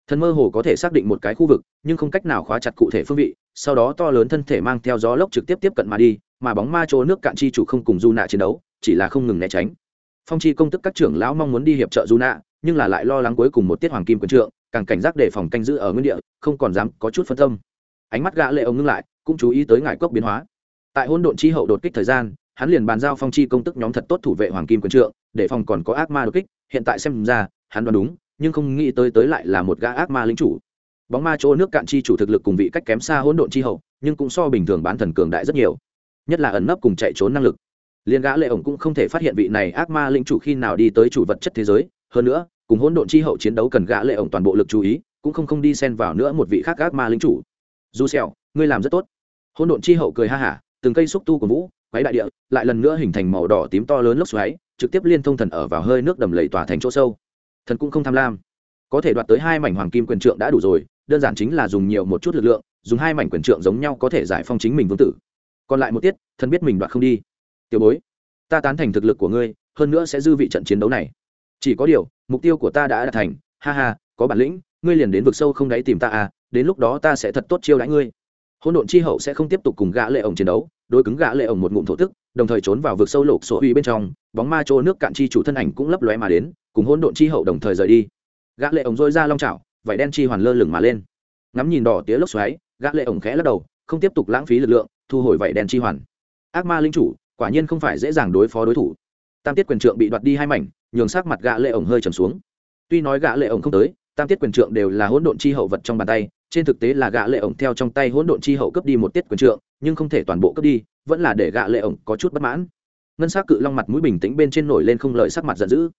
Thần mơ hồ có thể xác định một cái khu vực, nhưng không cách nào khóa chặt cụ thể phương vị, sau đó to lớn thân thể mang theo gió lốc trực tiếp tiếp cận mà đi, mà bóng ma chỗ nước cạn chi chủ không cùng du nạ chiến đấu, chỉ là không ngừng né tránh phong chi công tức các trưởng lão mong muốn đi hiệp trợ du nạ nhưng là lại lo lắng cuối cùng một tiết hoàng kim quân trượng, càng cảnh giác để phòng canh giữ ở nguyên địa, không còn dám có chút phân tâm. Ánh mắt gã lệ ông ngưng lại, cũng chú ý tới ngải cốc biến hóa. Tại hỗn độn chi hậu đột kích thời gian, hắn liền bàn giao phong chi công tức nhóm thật tốt thủ vệ hoàng kim quân trượng, để phòng còn có ác ma đột kích. Hiện tại xem ra, hắn đoán đúng, nhưng không nghĩ tới tới lại là một gã ác ma lính chủ. Bóng ma chỗ nước cạn chi chủ thực lực cùng vị cách kém xa hỗn độn chi hậu, nhưng cũng so bình thường bán thần cường đại rất nhiều. Nhất là ẩn nấp cùng chạy trốn năng lực liên gã lệ ổng cũng không thể phát hiện vị này ác ma linh chủ khi nào đi tới chủ vật chất thế giới. Hơn nữa, cùng hỗn độn chi hậu chiến đấu cần gã lệ ổng toàn bộ lực chú ý, cũng không không đi xen vào nữa một vị khác ác ma linh chủ. Du xèo ngươi làm rất tốt. Hỗn độn chi hậu cười ha ha từng cây xúc tu của vũ quấy đại địa, lại lần nữa hình thành màu đỏ tím to lớn lốc xoáy, trực tiếp liên thông thần ở vào hơi nước đầm lầy tỏa thành chỗ sâu. Thần cũng không tham lam. Có thể đoạt tới hai mảnh hoàng kim quyền trượng đã đủ rồi, đơn giản chính là dùng nhiều một chút lực lượng, dùng hai mảnh quyền trượng giống nhau có thể giải phong chính mình vương tử. Còn lại một tiết, thần biết mình đoạt không đi tiểu bối, ta tán thành thực lực của ngươi, hơn nữa sẽ dư vị trận chiến đấu này. Chỉ có điều, mục tiêu của ta đã đạt thành. Ha ha, có bản lĩnh, ngươi liền đến vực sâu không đáy tìm ta à đến lúc đó ta sẽ thật tốt chiêu đãi ngươi. Hôn độn chi hậu sẽ không tiếp tục cùng gã lệ ổng chiến đấu, đối cứng gã lệ ổng một ngụm thổ tức, đồng thời trốn vào vực sâu lục sổ uy bên trong, bóng ma trô nước cạn chi chủ thân ảnh cũng lấp lóe mà đến, cùng hôn độn chi hậu đồng thời rời đi. Gã lệ ổng rôi ra long chảo vảy đen chi hoàn lơ lửng mà lên. Ngắm nhìn đỏ tía lốc xoáy, gã lệ ổng khẽ lắc đầu, không tiếp tục lãng phí lực lượng, thu hồi vảy đen chi hoàn. Ác ma linh chủ quả nhiên không phải dễ dàng đối phó đối thủ. Tam tiết quyền trượng bị đoạt đi hai mảnh, nhường sắc mặt gã lệ ổng hơi trầm xuống. Tuy nói gã lệ ổng không tới, tam tiết quyền trượng đều là hỗn độn chi hậu vật trong bàn tay, trên thực tế là gã lệ ổng theo trong tay hỗn độn chi hậu cướp đi một tiết quyền trượng, nhưng không thể toàn bộ cướp đi, vẫn là để gã lệ ổng có chút bất mãn. Ngân sắc cự long mặt mũi bình tĩnh bên trên nổi lên không lợi sắc mặt giận dữ.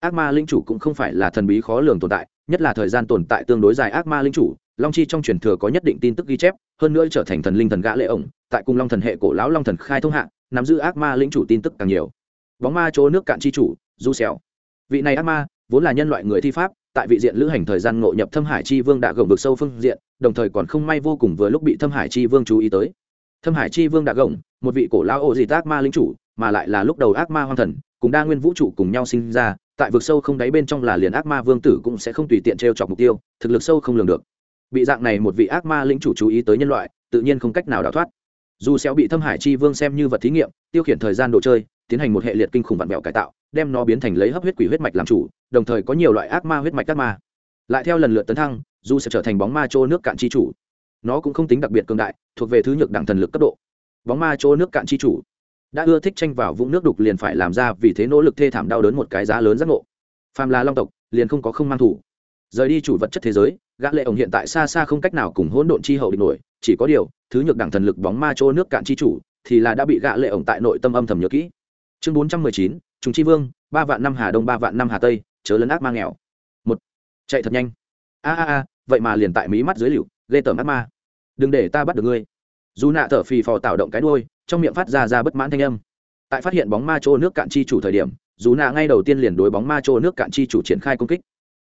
Ác ma linh chủ cũng không phải là thần bí khó lường tồn tại, nhất là thời gian tồn tại tương đối dài ác ma linh chủ, long chi trong truyền thừa có nhất định tin tức ghi chép, hơn nữa trở thành thần linh thần gã lệ ổng tại cung long thần hệ cổ lão long thần khai thông hạ, nắm giữ ác ma linh chủ tin tức càng nhiều. Bóng ma chỗ nước cạn chi chủ, du xéo vị này ác ma, vốn là nhân loại người thi pháp, tại vị diện lữ hành thời gian ngộ nhập thâm hải chi vương đã gồng vực sâu phương diện, đồng thời còn không may vô cùng vừa lúc bị thâm hải chi vương chú ý tới. Thâm hải chi vương đã gồng, một vị cổ lão ô dị ác ma linh chủ, mà lại là lúc đầu ác ma hoang thần, cùng đa nguyên vũ trụ cùng nhau sinh ra, tại vực sâu không đáy bên trong là liền ác ma vương tử cũng sẽ không tùy tiện t chọc mục tiêu, thực lực sâu không lường được. Bị dạng này một vị ác ma lĩnh chủ chú ý tới nhân loại, tự nhiên không cách nào đào thoát dù xéo bị thâm hải chi vương xem như vật thí nghiệm, tiêu khiển thời gian đồ chơi, tiến hành một hệ liệt kinh khủng vạn vẹo cải tạo, đem nó biến thành lấy hấp huyết quỷ huyết mạch làm chủ, đồng thời có nhiều loại ác ma huyết mạch ác ma. Lại theo lần lượt tấn thăng, dù sẽ trở thành bóng ma chỗ nước cạn chi chủ. Nó cũng không tính đặc biệt cường đại, thuộc về thứ nhược đẳng thần lực cấp độ. Bóng ma chỗ nước cạn chi chủ. Đã ưa thích tranh vào vũng nước đục liền phải làm ra vì thế nỗ lực thê thảm đau đớn một cái giá lớn giác ngộ. Phàm là long tộc, liền không có không mang thủ. Rời đi chủ vật chất thế giới, gã lệ ổng hiện tại xa xa không cách nào cùng hỗn độn chi hậu địch nổi chỉ có điều, thứ nhược đẳng thần lực bóng ma chỗ nước cạn chi chủ, thì là đã bị gạ lệ ổng tại nội tâm âm thầm nhớ kỹ. Chương bốn trăm mười chín chúng chi vương, ba vạn năm hà đông, ba vạn năm hà tây, chớ lớn ác ma nghèo. Một, chạy thật nhanh. A a a, vậy mà liền tại mí mắt dưới liều ghê tởm ác ma. Đừng để ta bắt được ngươi. Dù nạ thở phì phò tạo động cái đuôi, trong miệng phát ra ra bất mãn thanh âm. Tại phát hiện bóng ma chỗ nước cạn chi chủ thời điểm, dù nạ ngay đầu tiên liền đối bóng ma chỗ nước cạn chi chủ triển khai công kích.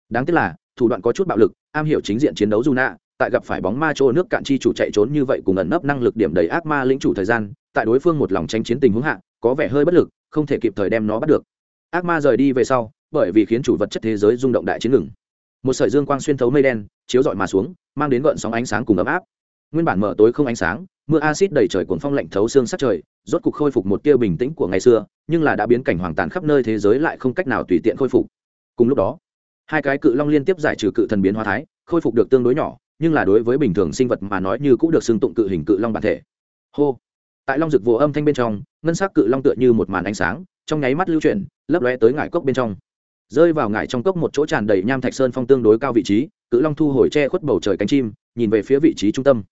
Đáng tiếc là, thủ đoạn có chút bạo lực, am hiểu chính diện chiến đấu dù nạ tại gặp phải bóng ma chỗ nước cạn chi chủ chạy trốn như vậy cùng ẩn nấp năng lực điểm đầy ác ma lĩnh chủ thời gian, tại đối phương một lòng tranh chiến tình huống hạ, có vẻ hơi bất lực, không thể kịp thời đem nó bắt được. Ác ma rời đi về sau, bởi vì khiến chủ vật chất thế giới rung động đại chiến ngừng. Một sợi dương quang xuyên thấu mây đen, chiếu rọi mà xuống, mang đến gợn sóng ánh sáng cùng ấm áp. Nguyên bản mở tối không ánh sáng, mưa acid đầy trời cuốn phong lạnh thấu xương sát trời, rốt cục khôi phục một tia bình tĩnh của ngày xưa, nhưng là đã biến cảnh hoàng tàn khắp nơi thế giới lại không cách nào tùy tiện khôi phục. Cùng lúc đó, hai cái cự long liên tiếp giải trừ cự thần biến hóa thái, khôi phục được tương đối nhỏ nhưng là đối với bình thường sinh vật mà nói như cũng được xưng tụng cự hình cự long bản thể. Hô. Tại long rực vô âm thanh bên trong, ngân sắc cự long tựa như một màn ánh sáng, trong nháy mắt lưu chuyển, lấp lóe tới ngải cốc bên trong. Rơi vào ngải trong cốc một chỗ tràn đầy nham thạch sơn phong tương đối cao vị trí, cự long thu hồi che khuất bầu trời cánh chim, nhìn về phía vị trí trung tâm.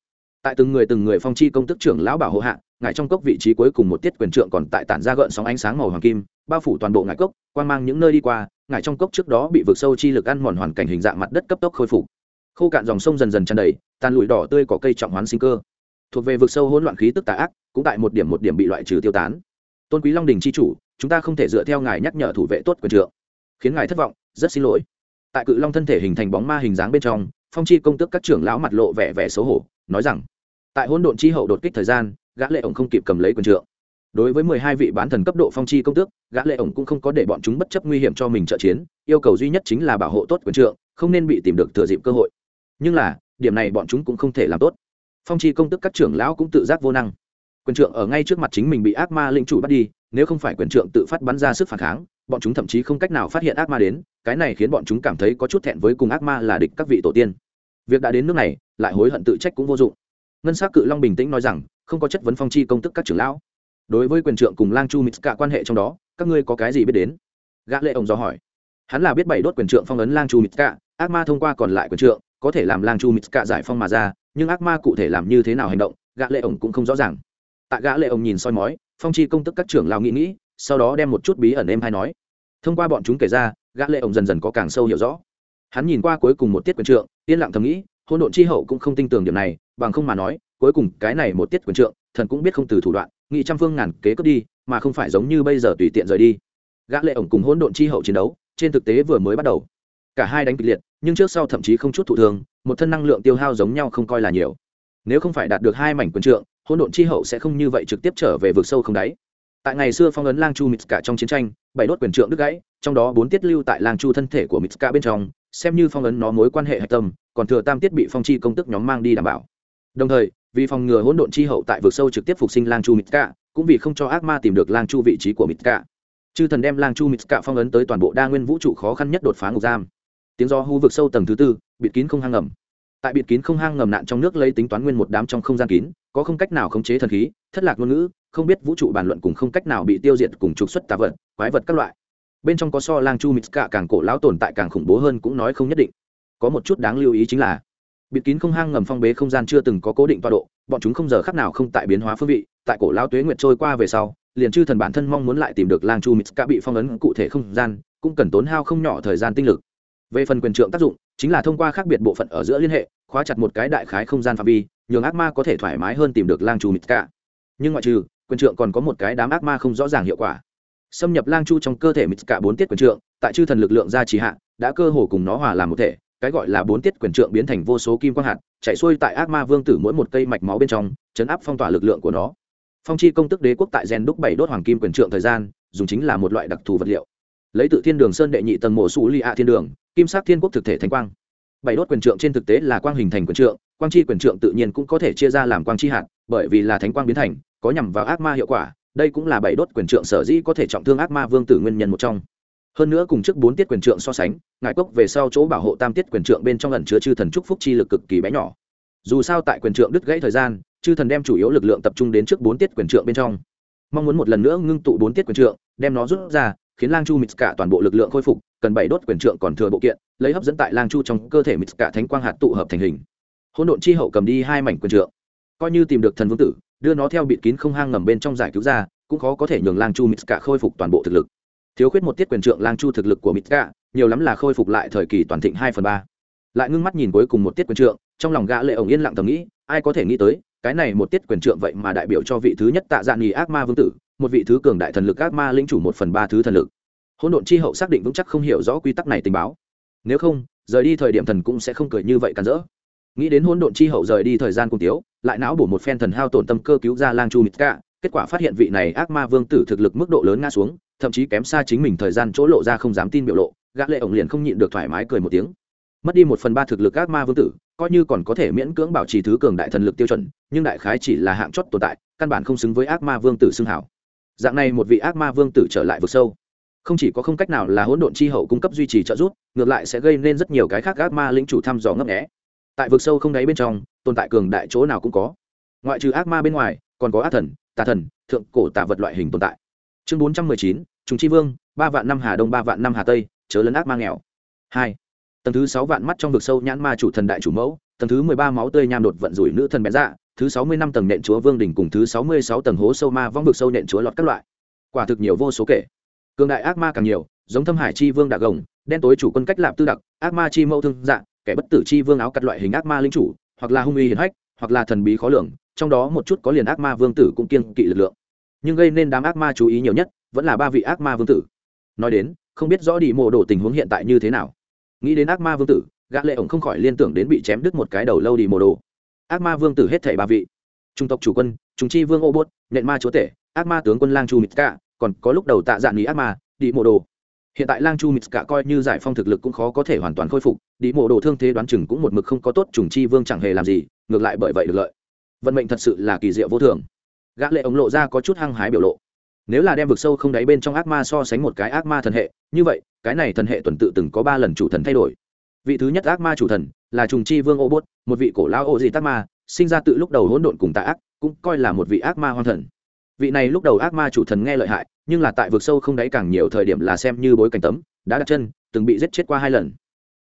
Tại từng người từng người phong chi công tức trưởng lão bảo hộ hạ, ngải trong cốc vị trí cuối cùng một tiết quyền trượng còn tại tản ra gợn sóng ánh sáng màu hoàng kim, bao phủ toàn bộ ngải cốc quan mang những nơi đi qua, ngải trong cốc trước đó bị vực sâu chi lực ăn mòn hoàn cảnh hình dạng mặt đất cấp tốc khôi phục khô cạn dòng sông dần dần tràn đầy, tàn lụi đỏ tươi có cây trọng hoán sinh cơ. Thuộc về vực sâu hỗn loạn khí tức tà ác, cũng tại một điểm một điểm bị loại trừ tiêu tán. Tôn quý long đình chi chủ, chúng ta không thể dựa theo ngài nhắc nhở thủ vệ tốt quyền trượng. Khiến ngài thất vọng, rất xin lỗi. Tại cự long thân thể hình thành bóng ma hình dáng bên trong, phong chi công tước các trưởng lão mặt lộ vẻ vẻ xấu hổ, nói rằng, tại hỗn độn chi hậu đột kích thời gian, gã lệ ổng không kịp cầm lấy quyền trượng. Đối với mười hai vị bán thần cấp độ phong chi công tước, gã lệ ổng cũng không có để bọn chúng bất chấp nguy hiểm cho mình trợ chiến, yêu cầu duy nhất chính là bảo hộ tốt quyền trượng, không nên bị tìm được thừa dịp cơ hội nhưng là, điểm này bọn chúng cũng không thể làm tốt. Phong chi công tức các trưởng lão cũng tự giác vô năng. Quyền trượng ở ngay trước mặt chính mình bị ác ma linh chủ bắt đi, nếu không phải quyền trượng tự phát bắn ra sức phản kháng, bọn chúng thậm chí không cách nào phát hiện ác ma đến, cái này khiến bọn chúng cảm thấy có chút thẹn với cùng ác ma là địch các vị tổ tiên. Việc đã đến nước này, lại hối hận tự trách cũng vô dụng. Ngân s á c cự long bình tĩnh nói rằng, không có chất vấn phong chi công tức các trưởng lão. Đối với quyền trượng cùng lang chu mít cả quan hệ trong đó, các ngươi có cái gì biết đến? Gã lệ ông do hỏi. Hắn là biết bảy đốt quyền trượng phong ấn lang chu mít cả ác ma thông qua còn lại quyền trượng có thể làm lang chu mít cả giải phong mà ra, nhưng ác ma cụ thể làm như thế nào hành động, gã lệ ông cũng không rõ ràng. Tại gã lệ ông nhìn soi mói, phong chi công tức các trưởng lao nghĩ nghĩ, sau đó đem một chút bí ẩn em hay nói. Thông qua bọn chúng kể ra, gã lệ ông dần dần có càng sâu hiểu rõ. Hắn nhìn qua cuối cùng một tiết quyền trượng, yên lặng thầm nghĩ hôn độn chi hậu cũng không tin tưởng điểm này, bằng không mà nói, cuối cùng cái này một tiết quyền trượng, thần cũng biết không từ thủ đoạn, nghị trăm phương ngàn kế cướp đi, mà không phải giống như bây giờ tùy tiện rời đi. Gã lệ ổng cùng hỗn độn chi hậu chiến đấu, trên thực tế vừa mới bắt đầu. Cả hai đánh kịch liệt nhưng trước sau thậm chí không chút thụ thương, một thân năng lượng tiêu hao giống nhau không coi là nhiều. Nếu không phải đạt được hai mảnh quyền trượng, hỗn độn chi hậu sẽ không như vậy trực tiếp trở về vực sâu không đáy. Tại ngày xưa phong ấn lang chu mitska trong chiến tranh, bảy đốt quyền trượng đứt gãy, trong đó bốn tiết lưu tại lang chu thân thể của mitska bên trong, xem như phong ấn nó mối quan hệ hạch tâm, còn thừa tam tiết bị phong chi công tức nhóm mang đi đảm bảo. Đồng thời, vì phòng ngừa hỗn độn chi hậu tại vực sâu trực tiếp phục sinh lang chu mitska, cũng vì không cho ác ma tìm được lang chu vị trí của mitska. Chư thần đem lang chu mitska phong ấn tới toàn bộ đa nguyên vũ trụ khó khăn nhất đột phá ngục giam tiếng do hú vực sâu tầng thứ tư, bịt kín không hang ngầm. Tại bịt kín không hang ngầm nạn trong nước lấy tính toán nguyên một đám trong không gian kín, có không cách nào khống chế thần khí, thất lạc ngôn ngữ, không biết vũ trụ bàn luận cùng không cách nào bị tiêu diệt cùng trục xuất tà vật, quái vật các loại. Bên trong có so lang chu mít cả càng cổ lão tồn tại càng khủng bố hơn cũng nói không nhất định. Có một chút đáng lưu ý chính là, bịt kín không hang ngầm phong bế không gian chưa từng có cố định tọa độ, bọn chúng không giờ khắc nào không tại biến hóa phương vị, tại cổ lão tuế nguyệt trôi qua về sau, liền chư thần bản thân mong muốn lại tìm được lang chu mít cả bị phong ấn cụ thể không gian, cũng cần tốn hao không nhỏ thời gian tinh lực về phần quyền trượng tác dụng, chính là thông qua khác biệt bộ phận ở giữa liên hệ, khóa chặt một cái đại khái không gian phạm vi, nhường ác ma có thể thoải mái hơn tìm được lang chu mitska nhưng ngoại trừ, quyền trượng còn có một cái đám ác ma không rõ ràng hiệu quả. Xâm nhập lang chu trong cơ thể mitska bốn tiết quyền trượng, tại chư thần lực lượng gia trì hạ, đã cơ hồ cùng nó hòa làm một thể, cái gọi là bốn tiết quyền trượng biến thành vô số kim quang hạt, chạy xuôi tại ác ma vương tử mỗi một cây mạch máu bên trong, chấn áp phong tỏa lực lượng của nó. Phong chi công tức đế quốc tại gen đúc bảy đốt hoàng kim quyền trượng thời gian, dùng chính là một loại đặc thù vật liệu lấy tự thiên đường sơn đệ nhị tầng mộ xù li ạ thiên đường, kim sắc thiên quốc thực thể thánh quang. Bảy đốt quyền trượng trên thực tế là quang hình thành quyền trượng, quang chi quyền trượng tự nhiên cũng có thể chia ra làm quang chi hạt, bởi vì là thánh quang biến thành, có nhằm vào ác ma hiệu quả, đây cũng là bảy đốt quyền trượng sở dĩ có thể trọng thương ác ma vương tử nguyên nhân một trong. Hơn nữa cùng trước bốn tiết quyền trượng so sánh, ngài cốc về sau chỗ bảo hộ tam tiết quyền trượng bên trong ẩn chứa chư thần trúc phúc chi lực cực kỳ bé nhỏ. Dù sao tại quyền trượng đứt gãy thời gian, chư thần đem chủ yếu lực lượng tập trung đến trước bốn tiết quyền trượng bên trong. Mong muốn một lần nữa ngưng tụ bốn tiết quyền trượng, đem nó rút ra khiến lang chu mít cả toàn bộ lực lượng khôi phục, cần bảy đốt quyền trượng còn thừa bộ kiện, lấy hấp dẫn tại lang chu trong cơ thể mít cả thánh quang hạt tụ hợp thành hình. Hỗn độn chi hậu cầm đi hai mảnh quyền trượng. Coi như tìm được thần vương tử, đưa nó theo bịt kín không hang ngầm bên trong giải cứu ra, cũng khó có thể nhường lang chu mít cả khôi phục toàn bộ thực lực. Thiếu khuyết một tiết quyền trượng lang chu thực lực của mít cả nhiều lắm là khôi phục lại thời kỳ toàn thịnh hai phần ba. Lại ngưng mắt nhìn cuối cùng một tiết quyền trượng, trong lòng gã lệ ổng yên lặng thầm nghĩ, ai có thể nghĩ tới, cái này một tiết quyền trượng vậy mà đại biểu cho vị thứ nhất tạ Dạn nghỉ ác ma vương tử một vị thứ cường đại thần lực ác ma lĩnh chủ một phần ba thứ thần lực. Hỗn độn chi hậu xác định vững chắc không hiểu rõ quy tắc này tình báo. Nếu không, rời đi thời điểm thần cũng sẽ không cười như vậy cản rỡ. Nghĩ đến hỗn độn chi hậu rời đi thời gian cung tiếu, lại não bổ một phen thần hao tổn tâm cơ cứu ra lang chu mít cả kết quả phát hiện vị này ác ma vương tử thực lực mức độ lớn ngã xuống, thậm chí kém xa chính mình thời gian chỗ lộ ra không dám tin biểu lộ, gã lệ ổng liền không nhịn được thoải mái cười một tiếng. Mất đi một phần ba thực lực ác ma vương tử, coi như còn có thể miễn cưỡng bảo trì thứ cường đại thần lực tiêu chuẩn, nhưng đại khái chỉ là hạng chót tồn tại, căn bản không xứng với ác ma vương tử xưng hảo dạng này một vị ác ma vương tử trở lại vực sâu. Không chỉ có không cách nào là hỗn độn chi hậu cung cấp duy trì trợ giúp, ngược lại sẽ gây nên rất nhiều cái khác ác ma lĩnh chủ thăm dò ngấp nghé. Tại vực sâu không đáy bên trong, tồn tại cường đại chỗ nào cũng có. Ngoại trừ ác ma bên ngoài, còn có ác thần, tà thần, thượng cổ tà vật loại hình tồn tại. Chương bốn trăm mười chín chúng chi vương, ba vạn năm hà đông, ba vạn năm hà tây, chớ lấn ác ma nghèo. Hai. Tầng thứ sáu vạn mắt trong vực sâu nhãn ma chủ thần đại chủ mẫu, tầng thứ mười ba máu tươi nham đột vận rủi nữ thần bén dạ thứ sáu mươi năm tầng nện chúa vương đỉnh cùng thứ sáu mươi sáu tầng hố sâu ma vong vực sâu nện chúa lọt các loại. Quả thực nhiều vô số kể. Cường đại ác ma càng nhiều, giống thâm hải chi vương đạc gồng, đen tối chủ quân cách lạp tư đặc, ác ma chi mẫu thương dạng kẻ bất tử chi vương áo cắt loại hình ác ma linh chủ, hoặc là hung uy hiển hách, hoặc là thần bí khó lường, trong đó một chút có liền ác ma vương tử cũng kiên kỵ lực lượng. Nhưng gây nên đám ác ma chú ý nhiều nhất, vẫn là ba vị ác ma vương tử. Nói đến, không biết rõ đi mộ đổ tình huống hiện tại như thế nào. Nghĩ đến ác ma vương tử, gã lệ ổng không khỏi liên tưởng đến bị chém đứt một cái đầu lâu đi mộ đồ ác ma vương tử hết thảy ba vị. Trung tộc chủ quân, trung chi vương ô bốt nện ma chúa tể, ác ma tướng quân lang chu mít cả, còn có lúc đầu tạ dạn ý ác ma đi mộ đồ. Hiện tại lang chu mít cả coi như giải phong thực lực cũng khó có thể hoàn toàn khôi phục đi mộ đồ thương thế đoán chừng cũng một mực không có tốt trùng chi vương chẳng hề làm gì, ngược lại bởi vậy được lợi. Vận mệnh thật sự là kỳ diệu vô thường. Gã lệ ống lộ ra có chút hăng hái biểu lộ. Nếu là đem vực sâu không đáy bên trong ác ma so sánh một cái ác ma thần hệ, như vậy, cái này thần hệ tuần tự từng có ba lần chủ thần thay đổi. Vị thứ nhất ác ma chủ thần là trùng chi vương ô bốt một vị cổ lao ô dị tắc ma, sinh ra từ lúc đầu hỗn độn cùng tà ác, cũng coi là một vị ác ma hoang thần. Vị này lúc đầu ác ma chủ thần nghe lợi hại, nhưng là tại vực sâu không đáy càng nhiều thời điểm là xem như bối cảnh tấm, đã đặt chân, từng bị giết chết qua hai lần.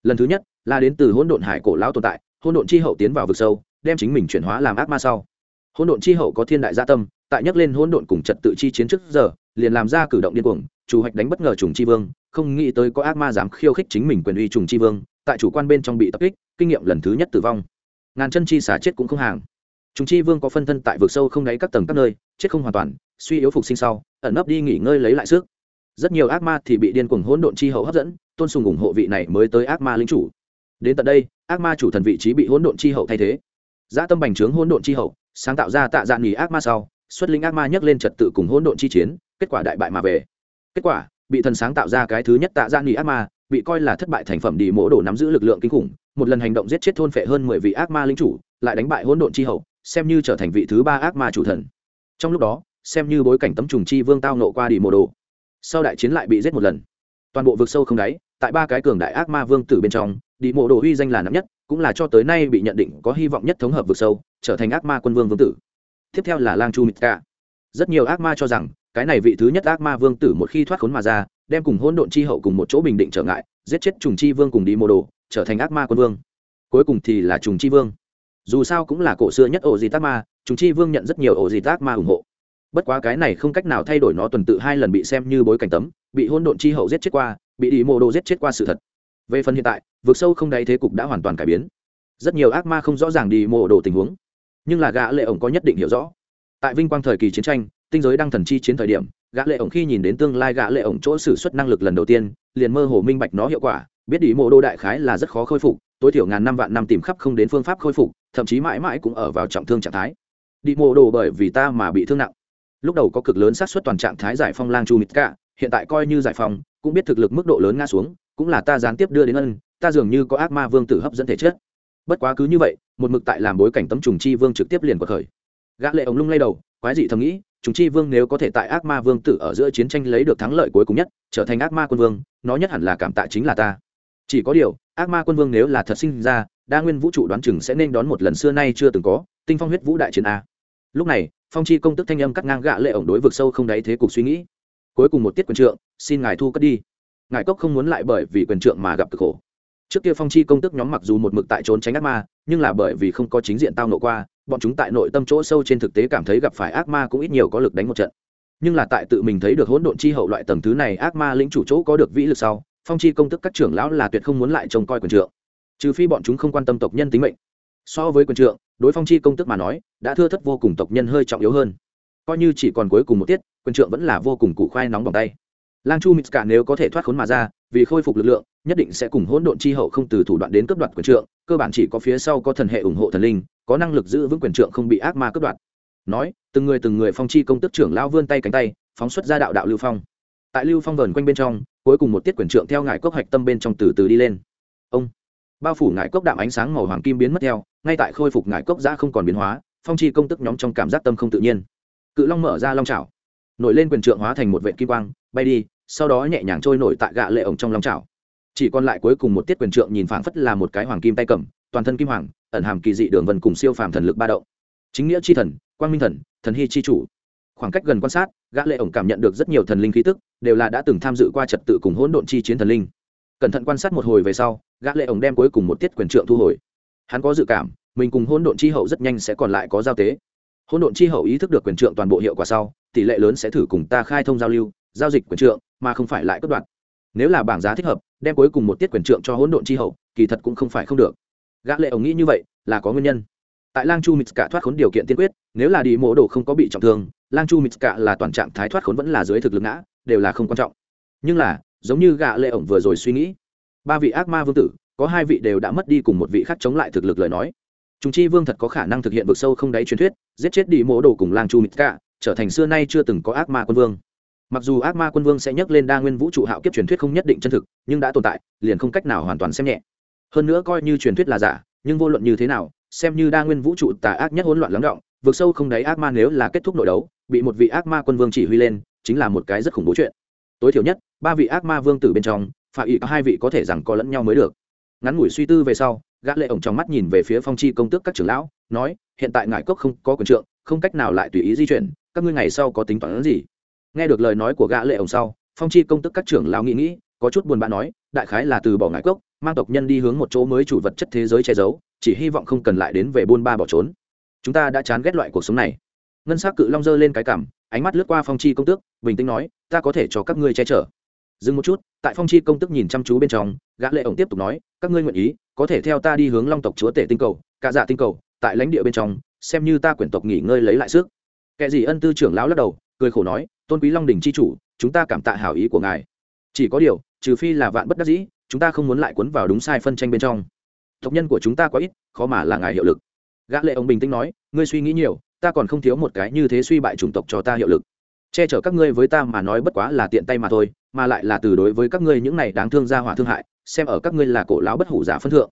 Lần thứ nhất, là đến từ hỗn độn hải cổ lão tồn tại, hỗn độn chi hậu tiến vào vực sâu, đem chính mình chuyển hóa làm ác ma sau. Hỗn độn chi hậu có thiên đại gia tâm, tại nhắc lên hỗn độn cùng trật tự chi chiến trước giờ, liền làm ra cử động điên cuồng, chủ hoạch đánh bất ngờ trùng chi vương, không nghĩ tới có ác ma dám khiêu khích chính mình quyền uy trùng chi vương tại chủ quan bên trong bị tập kích, kinh nghiệm lần thứ nhất tử vong. Ngàn chân chi xả chết cũng không hàng. Trùng chi vương có phân thân tại vực sâu không đáy các tầng các nơi, chết không hoàn toàn, suy yếu phục sinh sau, ẩn nấp đi nghỉ ngơi lấy lại sức. Rất nhiều ác ma thì bị điên cuồng hỗn độn chi hậu hấp dẫn, tôn sùng ủng hộ vị này mới tới ác ma lính chủ. Đến tận đây, ác ma chủ thần vị trí bị hỗn độn chi hậu thay thế. Giá tâm bành trướng hỗn độn chi hậu, sáng tạo ra tạ dạng nghỉ ác ma sau, xuất linh ác ma nhấc lên trật tự cùng hỗn độn chi chiến, kết quả đại bại mà về. Kết quả, bị thần sáng tạo ra cái thứ nhất tạ dạng nghỉ ác ma bị coi là thất bại thành phẩm đi mỗ đồ nắm giữ lực lượng kinh khủng, một lần hành động giết chết thôn phệ hơn mười vị ác ma linh chủ, lại đánh bại hỗn độn chi hậu, xem như trở thành vị thứ ba ác ma chủ thần. Trong lúc đó, xem như bối cảnh tấm trùng chi vương tao nộ qua đi Mộ đồ. Sau đại chiến lại bị giết một lần. Toàn bộ vực sâu không đáy, tại ba cái cường đại ác ma vương tử bên trong, đi mộ đồ huy danh là nắm nhất, cũng là cho tới nay bị nhận định có hy vọng nhất thống hợp vực sâu, trở thành ác ma quân vương vương tử. Tiếp theo là lang chu mitra rất nhiều ác ma cho rằng, cái này vị thứ nhất ác ma vương tử một khi thoát khốn mà ra đem cùng hỗn độn chi hậu cùng một chỗ bình định trở ngại, giết chết trùng chi vương cùng đi mô đồ, trở thành ác ma quân vương. Cuối cùng thì là trùng chi vương. Dù sao cũng là cổ xưa nhất ổ gì tác ma, trùng chi vương nhận rất nhiều ổ gì tác ma ủng hộ. Bất quá cái này không cách nào thay đổi nó tuần tự hai lần bị xem như bối cảnh tấm, bị hỗn độn chi hậu giết chết qua, bị đi mô đồ giết chết qua sự thật. Về phần hiện tại vượt sâu không đáy thế cục đã hoàn toàn cải biến. Rất nhiều ác ma không rõ ràng đi mô đồ tình huống. Nhưng là gã lệ ổng có nhất định hiểu rõ. Tại vinh quang thời kỳ chiến tranh, tinh giới đang thần chi chiến thời điểm gã lệ ổng khi nhìn đến tương lai gã lệ ổng chỗ sử xuất năng lực lần đầu tiên, liền mơ hồ minh bạch nó hiệu quả, biết ý mô đô đại khái là rất khó khôi phục, tối thiểu ngàn năm vạn năm tìm khắp không đến phương pháp khôi phục, thậm chí mãi mãi cũng ở vào trọng thương trạng thái. Đi mô đồ bởi vì ta mà bị thương nặng. Lúc đầu có cực lớn xác suất toàn trạng thái giải phong lang chu mít cả hiện tại coi như giải phong, cũng biết thực lực mức độ lớn ngã xuống, cũng là ta gián tiếp đưa đến ân, ta dường như có ác ma vương tử hấp dẫn thể chất. Bất quá cứ như vậy, một mực tại làm bối cảnh tấm trùng chi vương trực tiếp liền cuộc khởi. Gã lệ ổng lung lay đầu, quái dị thầm nghĩ chúng chi vương nếu có thể tại ác ma vương tử ở giữa chiến tranh lấy được thắng lợi cuối cùng nhất, trở thành ác ma quân vương, nó nhất hẳn là cảm tạ chính là ta. Chỉ có điều, ác ma quân vương nếu là thật sinh ra, đa nguyên vũ trụ đoán chừng sẽ nên đón một lần xưa nay chưa từng có, tinh phong huyết vũ đại chiến a. Lúc này, phong chi công tức thanh âm cắt ngang gạ lệ ổng đối vực sâu không đáy thế cục suy nghĩ. Cuối cùng một tiết quyền trượng, xin ngài thu cất đi. Ngài cốc không muốn lại bởi vì quyền trượng mà gặp cực khổ. Trước kia phong chi công tức nhóm mặc dù một mực tại trốn tránh ác ma, nhưng là bởi vì không có chính diện tao nộ qua bọn chúng tại nội tâm chỗ sâu trên thực tế cảm thấy gặp phải ác ma cũng ít nhiều có lực đánh một trận. Nhưng là tại tự mình thấy được hỗn độn chi hậu loại tầng thứ này, ác ma lĩnh chủ chỗ có được vĩ lực sau, phong chi công tức các trưởng lão là tuyệt không muốn lại trông coi quyền trượng. Trừ phi bọn chúng không quan tâm tộc nhân tính mệnh. So với quyền trượng, đối phong chi công tức mà nói, đã thưa thất vô cùng tộc nhân hơi trọng yếu hơn. Coi như chỉ còn cuối cùng một tiết, quyền trượng vẫn là vô cùng củ khoai nóng bằng tay. Lang chu mitska nếu có thể thoát khốn mà ra vì khôi phục lực lượng, nhất định sẽ cùng hỗn độn chi hậu không từ thủ đoạn đến cướp đoạt quyền trượng, cơ bản chỉ có phía sau có thần hệ ủng hộ thần linh, có năng lực giữ vững quyền trượng không bị ác ma cướp đoạt. Nói, từng người từng người phong chi công tức trưởng lao vươn tay cánh tay, phóng xuất ra đạo đạo lưu phong. Tại lưu phong vờn quanh bên trong, cuối cùng một tiết quyền trượng theo ngải cốc hạch tâm bên trong từ từ đi lên. Ông, bao phủ ngải cốc đạm ánh sáng màu hoàng kim biến mất theo, ngay tại khôi phục ngải cốc giã không còn biến hóa, phong chi công tức nhóm trong cảm giác tâm không tự nhiên. Cự long mở ra long trào nổi lên quyền trượng hóa thành một vệ kim quang, bay đi sau đó nhẹ nhàng trôi nổi tại gạ lệ ổng trong lòng chảo. Chỉ còn lại cuối cùng một tiết quyền trượng nhìn phảng phất là một cái hoàng kim tay cầm, toàn thân kim hoàng, ẩn hàm kỳ dị đường vân cùng siêu phàm thần lực ba động. Chính nghĩa chi thần, quang minh thần thần hy chi chủ. Khoảng cách gần quan sát, gã lệ ổng cảm nhận được rất nhiều thần linh khí tức, đều là đã từng tham dự qua trật tự cùng hỗn độn chi chiến thần linh. Cẩn thận quan sát một hồi về sau, gã lệ ổng đem cuối cùng một tiết quyền trượng thu hồi. Hắn có dự cảm, mình cùng hỗn độn chi hậu rất nhanh sẽ còn lại có giao tế. Hỗn độn chi hậu ý thức được quyền trượng toàn bộ hiệu quả sau, tỷ lệ lớn sẽ thử cùng ta khai thông giao lưu giao dịch quyền trượng, mà không phải lại cất đoạn nếu là bảng giá thích hợp, đem cuối cùng một tiết quyền trượng cho hỗn độn chi hậu, kỳ thật cũng không phải không được. Gã lệ ổng nghĩ như vậy, là có nguyên nhân. Tại lang chu mít cả thoát khốn điều kiện tiên quyết, nếu là đi mổ đồ không có bị trọng thương, lang chu mít cả là toàn trạng thái thoát khốn vẫn là dưới thực lực ngã, đều là không quan trọng. Nhưng là, giống như gã lệ ổng vừa rồi suy nghĩ, ba vị ác ma vương tử, có hai vị đều đã mất đi cùng một vị khác chống lại thực lực lời nói. Chúng chi vương thật có khả năng thực hiện vực sâu không đáy truyền thuyết, giết chết đi mổ đồ cùng lang chu mít cả trở thành xưa nay chưa từng có ác ma quân vương mặc dù ác ma quân vương sẽ nhắc lên đa nguyên vũ trụ hạo kiếp truyền thuyết không nhất định chân thực, nhưng đã tồn tại, liền không cách nào hoàn toàn xem nhẹ. Hơn nữa coi như truyền thuyết là giả, nhưng vô luận như thế nào, xem như đa nguyên vũ trụ tà ác nhất hỗn loạn lắng động, vượt sâu không đáy ác ma nếu là kết thúc nội đấu, bị một vị ác ma quân vương chỉ huy lên, chính là một cái rất khủng bố chuyện. Tối thiểu nhất, ba vị ác ma vương tử bên trong phá ý hai vị có thể rằng có lẫn nhau mới được. Ngắn ngủi suy tư về sau, gã lệ ổng trong mắt nhìn về phía phong chi công tước các trưởng lão, nói, hiện tại ngài cốc không có quyền trượng, không cách nào lại tùy ý di chuyển, các ngươi ngày sau có tính toán gì? Nghe được lời nói của gã lệ ổng sau, phong chi công tức các trưởng lão nghĩ nghĩ, có chút buồn bã nói, đại khái là từ bỏ ngài cốc, mang tộc nhân đi hướng một chỗ mới chủ vật chất thế giới che giấu, chỉ hy vọng không cần lại đến về buôn ba bỏ trốn. Chúng ta đã chán ghét loại cuộc sống này. Ngân s á c cự long dơ lên cái cảm ánh mắt lướt qua phong chi công tước, bình tĩnh nói, ta có thể cho các ngươi che chở. Dừng một chút, tại phong chi công tức nhìn chăm chú bên trong, gã lệ ổng tiếp tục nói, các ngươi nguyện ý, có thể theo ta đi hướng long tộc chúa tể tinh cầu cả dạ tinh cầu, tại lãnh địa bên trong, xem như ta quyển tộc nghỉ ngơi lấy lại sức. Kệ gì ân tư trưởng lão lắc đầu cười khổ nói, tôn quý long đình chi chủ, chúng ta cảm tạ hảo ý của ngài. Chỉ có điều, trừ phi là vạn bất đắc dĩ, chúng ta không muốn lại cuốn vào đúng sai phân tranh bên trong. Tộc nhân của chúng ta quá ít, khó mà là ngài hiệu lực. Gã lệ ông bình tĩnh nói, ngươi suy nghĩ nhiều, ta còn không thiếu một cái như thế suy bại chủng tộc cho ta hiệu lực. Che chở các ngươi với ta mà nói bất quá là tiện tay mà thôi, mà lại là từ đối với các ngươi những này đáng thương ra hỏa thương hại, xem ở các ngươi là cổ lão bất hủ giả phân thượng.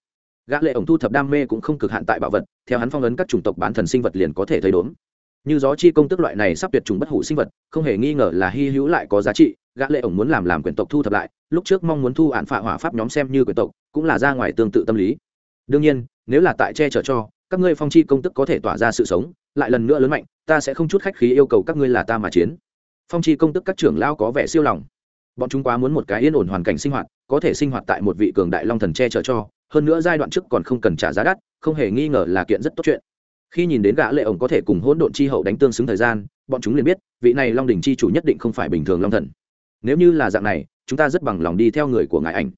Gã lệ ổng thu thập đam mê cũng không cực hạn tại bảo vật, theo hắn phong ấn các chủng tộc bán thần sinh vật liền có thể thấy đốn như gió chi công tức loại này sắp tuyệt chủng bất hủ sinh vật, không hề nghi ngờ là hy hữu lại có giá trị, gã lệ ổng muốn làm làm quyền tộc thu thập lại, lúc trước mong muốn thu án phạ hỏa pháp nhóm xem như quyền tộc, cũng là ra ngoài tương tự tâm lý. Đương nhiên, nếu là tại che chở cho, các ngươi phong chi công tức có thể tỏa ra sự sống, lại lần nữa lớn mạnh, ta sẽ không chút khách khí yêu cầu các ngươi là ta mà chiến. Phong chi công tức các trưởng lão có vẻ siêu lòng. Bọn chúng quá muốn một cái yên ổn hoàn cảnh sinh hoạt, có thể sinh hoạt tại một vị cường đại long thần che chở cho, hơn nữa giai đoạn trước còn không cần trả giá đắt, không hề nghi ngờ là kiện rất tốt chuyện khi nhìn đến gã lệ ổng có thể cùng hỗn độn chi hậu đánh tương xứng thời gian, bọn chúng liền biết, vị này long đỉnh chi chủ nhất định không phải bình thường long thần. Nếu như là dạng này, chúng ta rất bằng lòng đi theo người của ngài ảnh.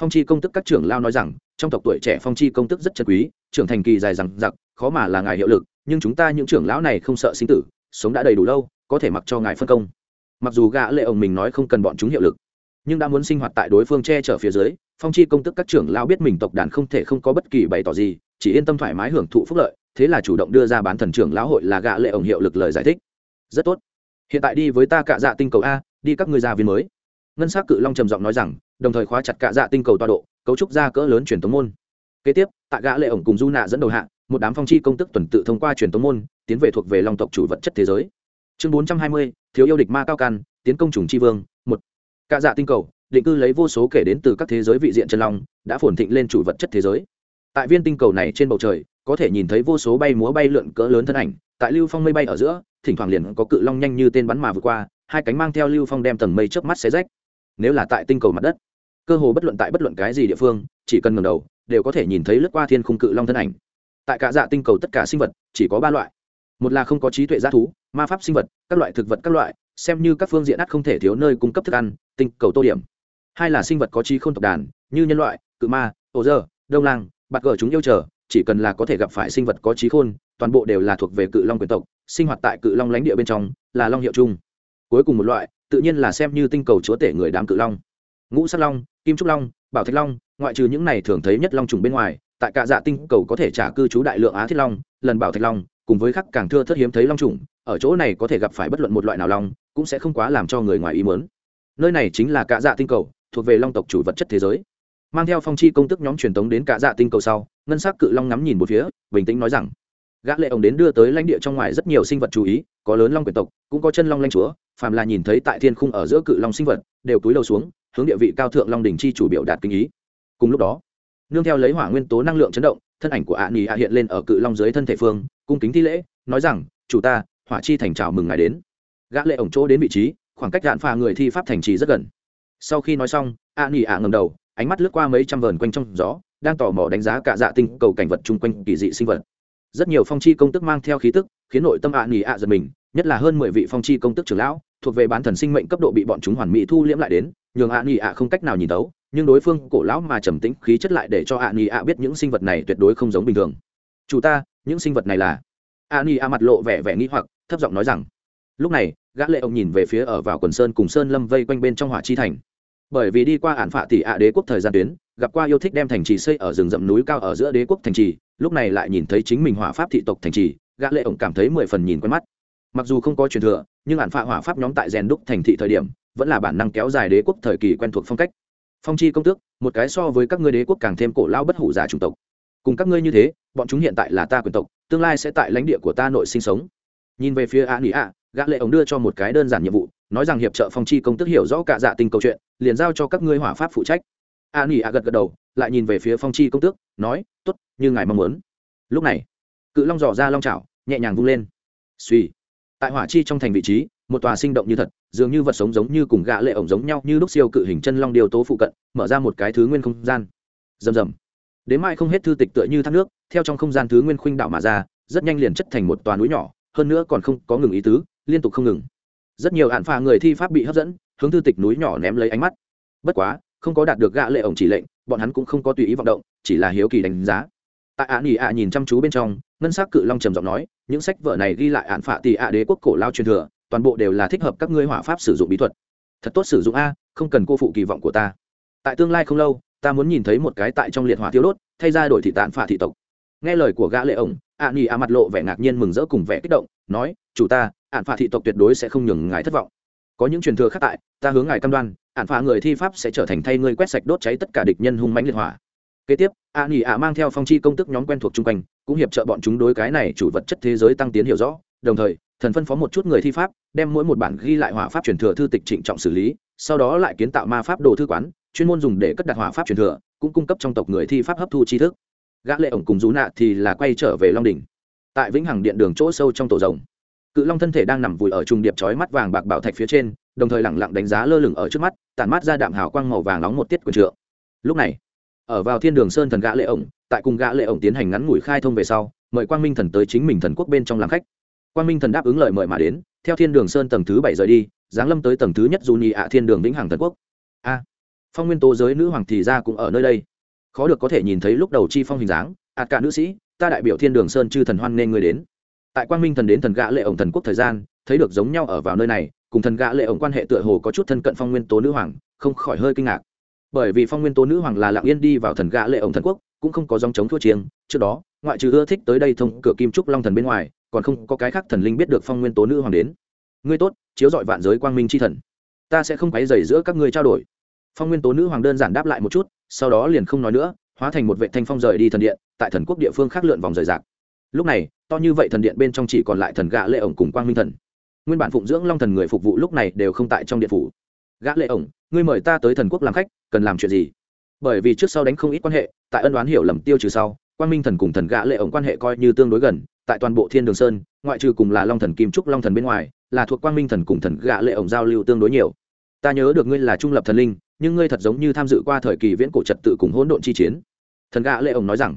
Phong chi công tức các trưởng lao nói rằng, trong tộc tuổi trẻ phong chi công tức rất chân quý, trưởng thành kỳ dài rằng giặc khó mà là ngài hiệu lực, nhưng chúng ta những trưởng lão này không sợ sinh tử, sống đã đầy đủ lâu, có thể mặc cho ngài phân công. Mặc dù gã lệ ổng mình nói không cần bọn chúng hiệu lực, nhưng đã muốn sinh hoạt tại đối phương che chở phía dưới, phong chi công tức các trưởng lão biết mình tộc đàn không thể không có bất kỳ bày tỏ gì, chỉ yên tâm thoải mái hưởng thụ phúc lợi thế là chủ động đưa ra bán thần trưởng lão hội là gã lệ ổng hiệu lực lời giải thích. Rất tốt. Hiện tại đi với ta cạ dạ tinh cầu a, đi các ngươi gia viên mới. Ngân s á c cự long trầm giọng nói rằng, đồng thời khóa chặt cạ dạ tinh cầu toa độ, cấu trúc ra cỡ lớn truyền tống môn. Kế tiếp, tại gã lệ ổng cùng du nạ dẫn đầu hạ, một đám phong chi công tức tuần tự thông qua truyền tống môn, tiến về thuộc về long tộc chủ vật chất thế giới. Chương bốn trăm hai mươi, thiếu yêu địch ma cao căn tiến công trùng tri vương, một. Cạ dạ tinh cầu, định cư lấy vô số kể đến từ các thế giới vị diện chân long, đã phồn thịnh lên chủ vật chất thế giới. Tại viên tinh cầu này trên bầu trời có thể nhìn thấy vô số bay múa bay lượn cỡ lớn thân ảnh, tại lưu phong mây bay ở giữa, thỉnh thoảng liền có cự long nhanh như tên bắn mà vượt qua, hai cánh mang theo lưu phong đem tầng mây chớp mắt xé rách. Nếu là tại tinh cầu mặt đất, cơ hồ bất luận tại bất luận cái gì địa phương, chỉ cần ngầm đầu, đều có thể nhìn thấy lướt qua thiên khung cự long thân ảnh. Tại cả dạ tinh cầu tất cả sinh vật, chỉ có ba loại. Một là không có trí tuệ g thú, ma pháp sinh vật, các loại thực vật các loại, xem như các phương diện ắt không thể thiếu nơi cung cấp thức ăn, tinh cầu tô điểm. Hai là sinh vật có trí k h ô n tộc đàn, như nhân loại, cự ma ổ dơ, đông lang bạc gờ chúng yêu chờ chỉ cần là có thể gặp phải sinh vật có trí khôn, toàn bộ đều là thuộc về cự long quyền tộc, sinh hoạt tại cự long lãnh địa bên trong, là long hiệu chung. Cuối cùng một loại, tự nhiên là xem như tinh cầu chúa tể người đám cự long. Ngũ sắc long, kim trúc long, bảo thạch long, ngoại trừ những này thường thấy nhất long trùng bên ngoài, tại cả dạ tinh cầu có thể trả cư trú đại lượng á thiết long, lần bảo thạch long, cùng với khắc càng thưa thất hiếm thấy long trùng, ở chỗ này có thể gặp phải bất luận một loại nào long, cũng sẽ không quá làm cho người ngoài ý mớn nơi này chính là cạ dạ tinh cầu, thuộc về long tộc chủ vật chất thế giới mang theo phong chi công tức nhóm truyền tống đến cả dạ tinh cầu sau, ngân s ắ c cự long ngắm nhìn một phía, bình tĩnh nói rằng, gã lệ ổng đến đưa tới lãnh địa trong ngoài rất nhiều sinh vật chú ý, có lớn long quyền tộc, cũng có chân long lanh chúa, phàm là nhìn thấy tại thiên khung ở giữa cự long sinh vật, đều túi đầu xuống, hướng địa vị cao thượng long đình chi chủ biểu đạt kinh ý. Cùng lúc đó, nương theo lấy hỏa nguyên tố năng lượng chấn động, thân ảnh của ạ nỉ ạ hiện lên ở cự long dưới thân thể phương, cung kính thi lễ, nói rằng, chủ ta, hỏa chi thành chào mừng ngài đến. Gã lệ ổng chỗ đến vị trí, khoảng cách đạn phà người thi pháp thành trì rất gần. Sau khi nói xong, ạ nỉ ạ ngầm đầu ánh mắt lướt qua mấy trăm vườn quanh trong gió, đang tò mò đánh giá cả dạ tinh cầu cảnh vật chung quanh kỳ dị sinh vật. Rất nhiều phong chi công tức mang theo khí tức, khiến nội tâm ạ nghỉ ạ giật mình, nhất là hơn mười vị phong chi công tức trưởng lão, thuộc về bán thần sinh mệnh cấp độ bị bọn chúng hoàn mỹ thu liễm lại đến, nhường ạ nghỉ ạ không cách nào nhìn tấu nhưng đối phương cổ lão mà trầm tĩnh khí chất lại để cho ạ nghỉ ạ biết những sinh vật này tuyệt đối không giống bình thường. Chủ ta, những sinh vật này là? ạ nghỉ ạ mặt lộ vẻ vẻ nghĩ hoặc, thấp giọng nói rằng, lúc này, gã lệ ông nhìn về phía ở vào quần sơn cùng sơn lâm vây quanh bên trong hỏa chi thành bởi vì đi qua ản phạ tỷ ạ đế quốc thời gian tuyến, gặp qua yêu thích đem thành trì xây ở rừng rậm núi cao ở giữa đế quốc thành trì, lúc này lại nhìn thấy chính mình hỏa pháp thị tộc thành trì, gã lệ ổng cảm thấy mười phần nhìn quen mắt. Mặc dù không có truyền thừa, nhưng ản phạ hỏa pháp nhóm tại rèn đúc thành thị thời điểm, vẫn là bản năng kéo dài đế quốc thời kỳ quen thuộc phong cách. Phong chi công tước, một cái so với các ngươi đế quốc càng thêm cổ lao bất hủ giả chủng tộc. Cùng các ngươi như thế, bọn chúng hiện tại là ta quyền tộc, tương lai sẽ tại lãnh địa của ta nội sinh sống. Nhìn về phía a nỉ ạ gã lệ ổng đưa cho một cái đơn giản nhiệm vụ nói rằng hiệp trợ phong chi công tức hiểu rõ cả dạ tình câu chuyện, liền giao cho các ngươi hỏa pháp phụ trách. A nỉ a gật gật đầu, lại nhìn về phía phong chi công tước, nói, tốt, như ngài mong muốn. Lúc này, cự long dò ra long chảo, nhẹ nhàng vung lên. Suy tại hỏa chi trong thành vị trí, một tòa sinh động như thật, dường như vật sống giống như cùng gã lệ ổng giống nhau như lúc siêu cự hình chân long điều tố phụ cận, mở ra một cái thứ nguyên không gian. Rầm rầm. Đến mai không hết thư tịch tựa như thác nước, theo trong không gian thứ nguyên khuynh đảo mà ra, rất nhanh liền chất thành một tòa núi nhỏ, hơn nữa còn không có ngừng ý tứ, liên tục không ngừng rất nhiều hạn phà người thi pháp bị hấp dẫn, hướng thư tịch núi nhỏ ném lấy ánh mắt. Bất quá, không có đạt được gạ lệ ổng chỉ lệnh, bọn hắn cũng không có tùy ý vọng động, chỉ là hiếu kỳ đánh giá. Tại ạ nỉ ạ nhìn chăm chú bên trong, ngân s ắ c cự long trầm giọng nói, những sách vở này ghi lại ạn phạ tỷ ạ đế quốc cổ lao truyền thừa, toàn bộ đều là thích hợp các ngươi hỏa pháp sử dụng bí thuật. Thật tốt sử dụng a, không cần cô phụ kỳ vọng của ta. Tại tương lai không lâu, ta muốn nhìn thấy một cái tại trong liệt hỏa thiếu đốt, thay ra đổi thị tạn phạ thị tộc. Nghe lời của gã lệ ổng, ạ nỉ ạ mặt lộ vẻ ngạc nhiên mừng rỡ cùng vẻ kích động, nói, chủ ta ạn phạ thị tộc tuyệt đối sẽ không nhường ngài thất vọng. Có những truyền thừa khác tại, ta hướng ngài cam đoan ạn phạ người thi pháp sẽ trở thành thay ngươi quét sạch đốt cháy tất cả địch nhân hung mãnh liệt hỏa. Kế tiếp ạ nghỉ ạ mang theo phong chi công tức nhóm quen thuộc chung quanh, cũng hiệp trợ bọn chúng đối cái này chủ vật chất thế giới tăng tiến hiểu rõ. Đồng thời, thần phân phó một chút người thi pháp, đem mỗi một bản ghi lại hỏa pháp truyền thừa thư tịch trịnh trọng xử lý, sau đó lại kiến tạo ma pháp đồ thư quán, chuyên môn dùng để cất đặt hỏa pháp truyền thừa, cũng cung cấp trong tộc người thi pháp hấp thu tri thức. Gã lệ ổng cùng rú nạ thì là quay trở về long đỉnh. Tại vĩnh hằng điện đường chỗ sâu trong tổ rồng cự long thân thể đang nằm vùi ở trung điệp chói mắt vàng bạc bảo thạch phía trên, đồng thời lẳng lặng đánh giá lơ lửng ở trước mắt, tản mát ra đạm hào quang màu vàng nóng một tiết quần trượng. Lúc này, ở vào thiên đường sơn thần gã lệ ổng, tại cùng gã lệ ổng tiến hành ngắn ngủi khai thông về sau, mời quang minh thần tới chính mình thần quốc bên trong làm khách. Quang minh thần đáp ứng lời mời mà đến, theo thiên đường sơn tầng thứ bảy rời đi, giáng lâm tới tầng thứ nhất dù nhị ạ thiên đường vĩnh hằng thần quốc. A, phong nguyên tố giới nữ hoàng thì ra cũng ở nơi đây. Khó được có thể nhìn thấy lúc đầu chi phong hình dáng, ạt cả nữ sĩ, ta đại biểu thiên đường sơn chư thần hoan nên người đến tại quang minh thần đến thần gã lệ ổng thần quốc thời gian, thấy được giống nhau ở vào nơi này, cùng thần gã lệ ổng quan hệ tựa hồ có chút thân cận phong nguyên tố nữ hoàng, không khỏi hơi kinh ngạc. Bởi vì phong nguyên tố nữ hoàng là lặng yên đi vào thần gã lệ ổng thần quốc, cũng không có dòng chống thua chiêng, trước đó, ngoại trừ ưa thích tới đây thông cửa kim trúc long thần bên ngoài, còn không có cái khác thần linh biết được phong nguyên tố nữ hoàng đến. Ngươi tốt, chiếu dọi vạn giới quang minh chi thần. Ta sẽ không quấy rầy giữa các ngươi trao đổi. Phong nguyên tố nữ hoàng đơn giản đáp lại một chút, sau đó liền không nói nữa, hóa thành một vệ thanh phong rời đi thần điện, tại thần quốc địa phương khác lượn vòng rời rạc lúc này, to như vậy thần điện bên trong chỉ còn lại thần gã lệ ổng cùng quang minh thần. Nguyên bản phụng dưỡng long thần người phục vụ lúc này đều không tại trong điện phủ. Gã lệ ổng, ngươi mời ta tới thần quốc làm khách, cần làm chuyện gì? Bởi vì trước sau đánh không ít quan hệ, tại ân đoán hiểu lầm tiêu trừ sau, quang minh thần cùng thần gã lệ ổng quan hệ coi như tương đối gần, tại toàn bộ thiên đường sơn, ngoại trừ cùng là long thần kim trúc long thần bên ngoài, là thuộc quang minh thần cùng thần gã lệ ổng giao lưu tương đối nhiều. Ta nhớ được ngươi là trung lập thần linh, nhưng ngươi thật giống như tham dự qua thời kỳ viễn cổ trật tự cùng hỗn độn chi chiến. Thần gã lệ ổng nói rằng.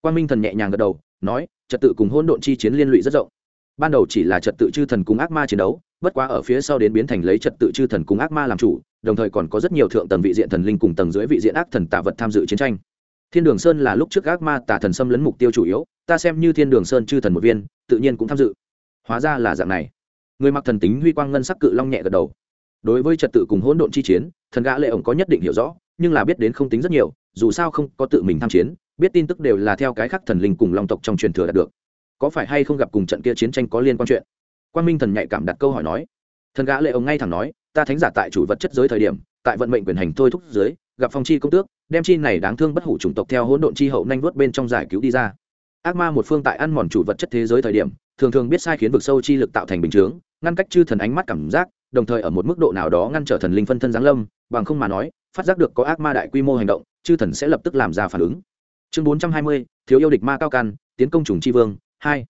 Quang minh thần nhẹ nhàng gật đầu, nói trật tự cùng hỗn độn chi chiến liên lụy rất rộng. Ban đầu chỉ là trật tự chư thần cùng ác ma chiến đấu, bất quá ở phía sau đến biến thành lấy trật tự chư thần cùng ác ma làm chủ, đồng thời còn có rất nhiều thượng tầng vị diện thần linh cùng tầng dưới vị diện ác thần tạ vật tham dự chiến tranh. Thiên đường sơn là lúc trước ác ma tà thần xâm lấn mục tiêu chủ yếu, ta xem như thiên đường sơn chư thần một viên, tự nhiên cũng tham dự. Hóa ra là dạng này. Người mặc thần tính huy quang ngân sắc cự long nhẹ gật đầu. Đối với trật tự cùng hỗn độn chi chiến, thần gã lệ ổng có nhất định hiểu rõ, nhưng là biết đến không tính rất nhiều, dù sao không có tự mình tham chiến biết tin tức đều là theo cái khác thần linh cùng long tộc trong truyền thừa đạt được. Có phải hay không gặp cùng trận kia chiến tranh có liên quan chuyện? Quan minh thần nhạy cảm đặt câu hỏi nói. Thần gã lệ ông ngay thẳng nói ta thánh giả tại chủ vật chất giới thời điểm tại vận mệnh quyền hành thôi thúc dưới, gặp phong chi công tước đem chi này đáng thương bất hủ chủng tộc theo hỗn độn chi hậu nhanh vuốt bên trong giải cứu đi ra. Ác ma một phương tại ăn mòn chủ vật chất thế giới thời điểm thường thường biết sai khiến vực sâu chi lực tạo thành bình chướng ngăn cách chư thần ánh mắt cảm giác đồng thời ở một mức độ nào đó ngăn trở thần linh phân thân giáng lâm bằng không mà nói phát giác được có ác ma đại quy mô hành động chư thần sẽ lập tức làm ra phản ứng chương bốn trăm hai mươi, thiếu yêu địch ma cao căn tiến công trùng chi vương, hai.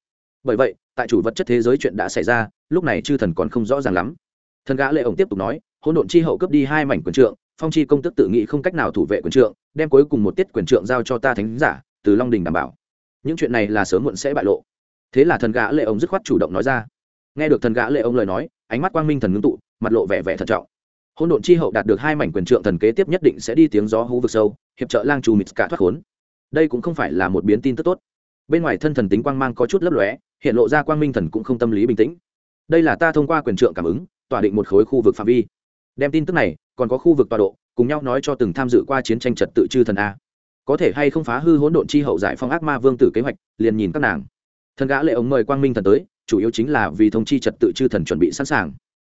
Bởi vậy, tại chủ vật chất thế giới chuyện đã xảy ra, lúc này chư thần còn không rõ ràng lắm. Thần gã lệ ổng tiếp tục nói, hỗn độn chi hậu cướp đi hai mảnh quyền trượng, phong chi công tức tự nghĩ không cách nào thủ vệ quyền trượng, đem cuối cùng một tiết quyền trượng giao cho ta thánh giả, từ long đình đảm bảo. Những chuyện này là sớm muộn sẽ bại lộ. Thế là thần gã lệ ổng dứt khoát chủ động nói ra. Nghe được thần gã lệ ổng lời nói, ánh mắt quang minh thần ngưng tụ, mặt lộ vẻ vẻ thận trọng. Hỗn độn chi hậu đạt được hai mảnh quyền trượng thần kế tiếp nhất định sẽ đi tiếng gió hú vực sâu, hiệp trợ lang trù mịt cả thoát khốn đây cũng không phải là một biến tin tức tốt. Bên ngoài thân thần tính quang mang có chút lấp lóe, hiện lộ ra quang minh thần cũng không tâm lý bình tĩnh. Đây là ta thông qua quyền trượng cảm ứng, tỏa định một khối khu vực phạm vi. Đem tin tức này, còn có khu vực tọa độ, cùng nhau nói cho từng tham dự qua chiến tranh trật tự chư thần a. Có thể hay không phá hư hỗn độn chi hậu giải phong ác ma vương tử kế hoạch, liền nhìn các nàng. Thần gã lệ ống mời quang minh thần tới, chủ yếu chính là vì thông chi trật tự chư thần chuẩn bị sẵn sàng.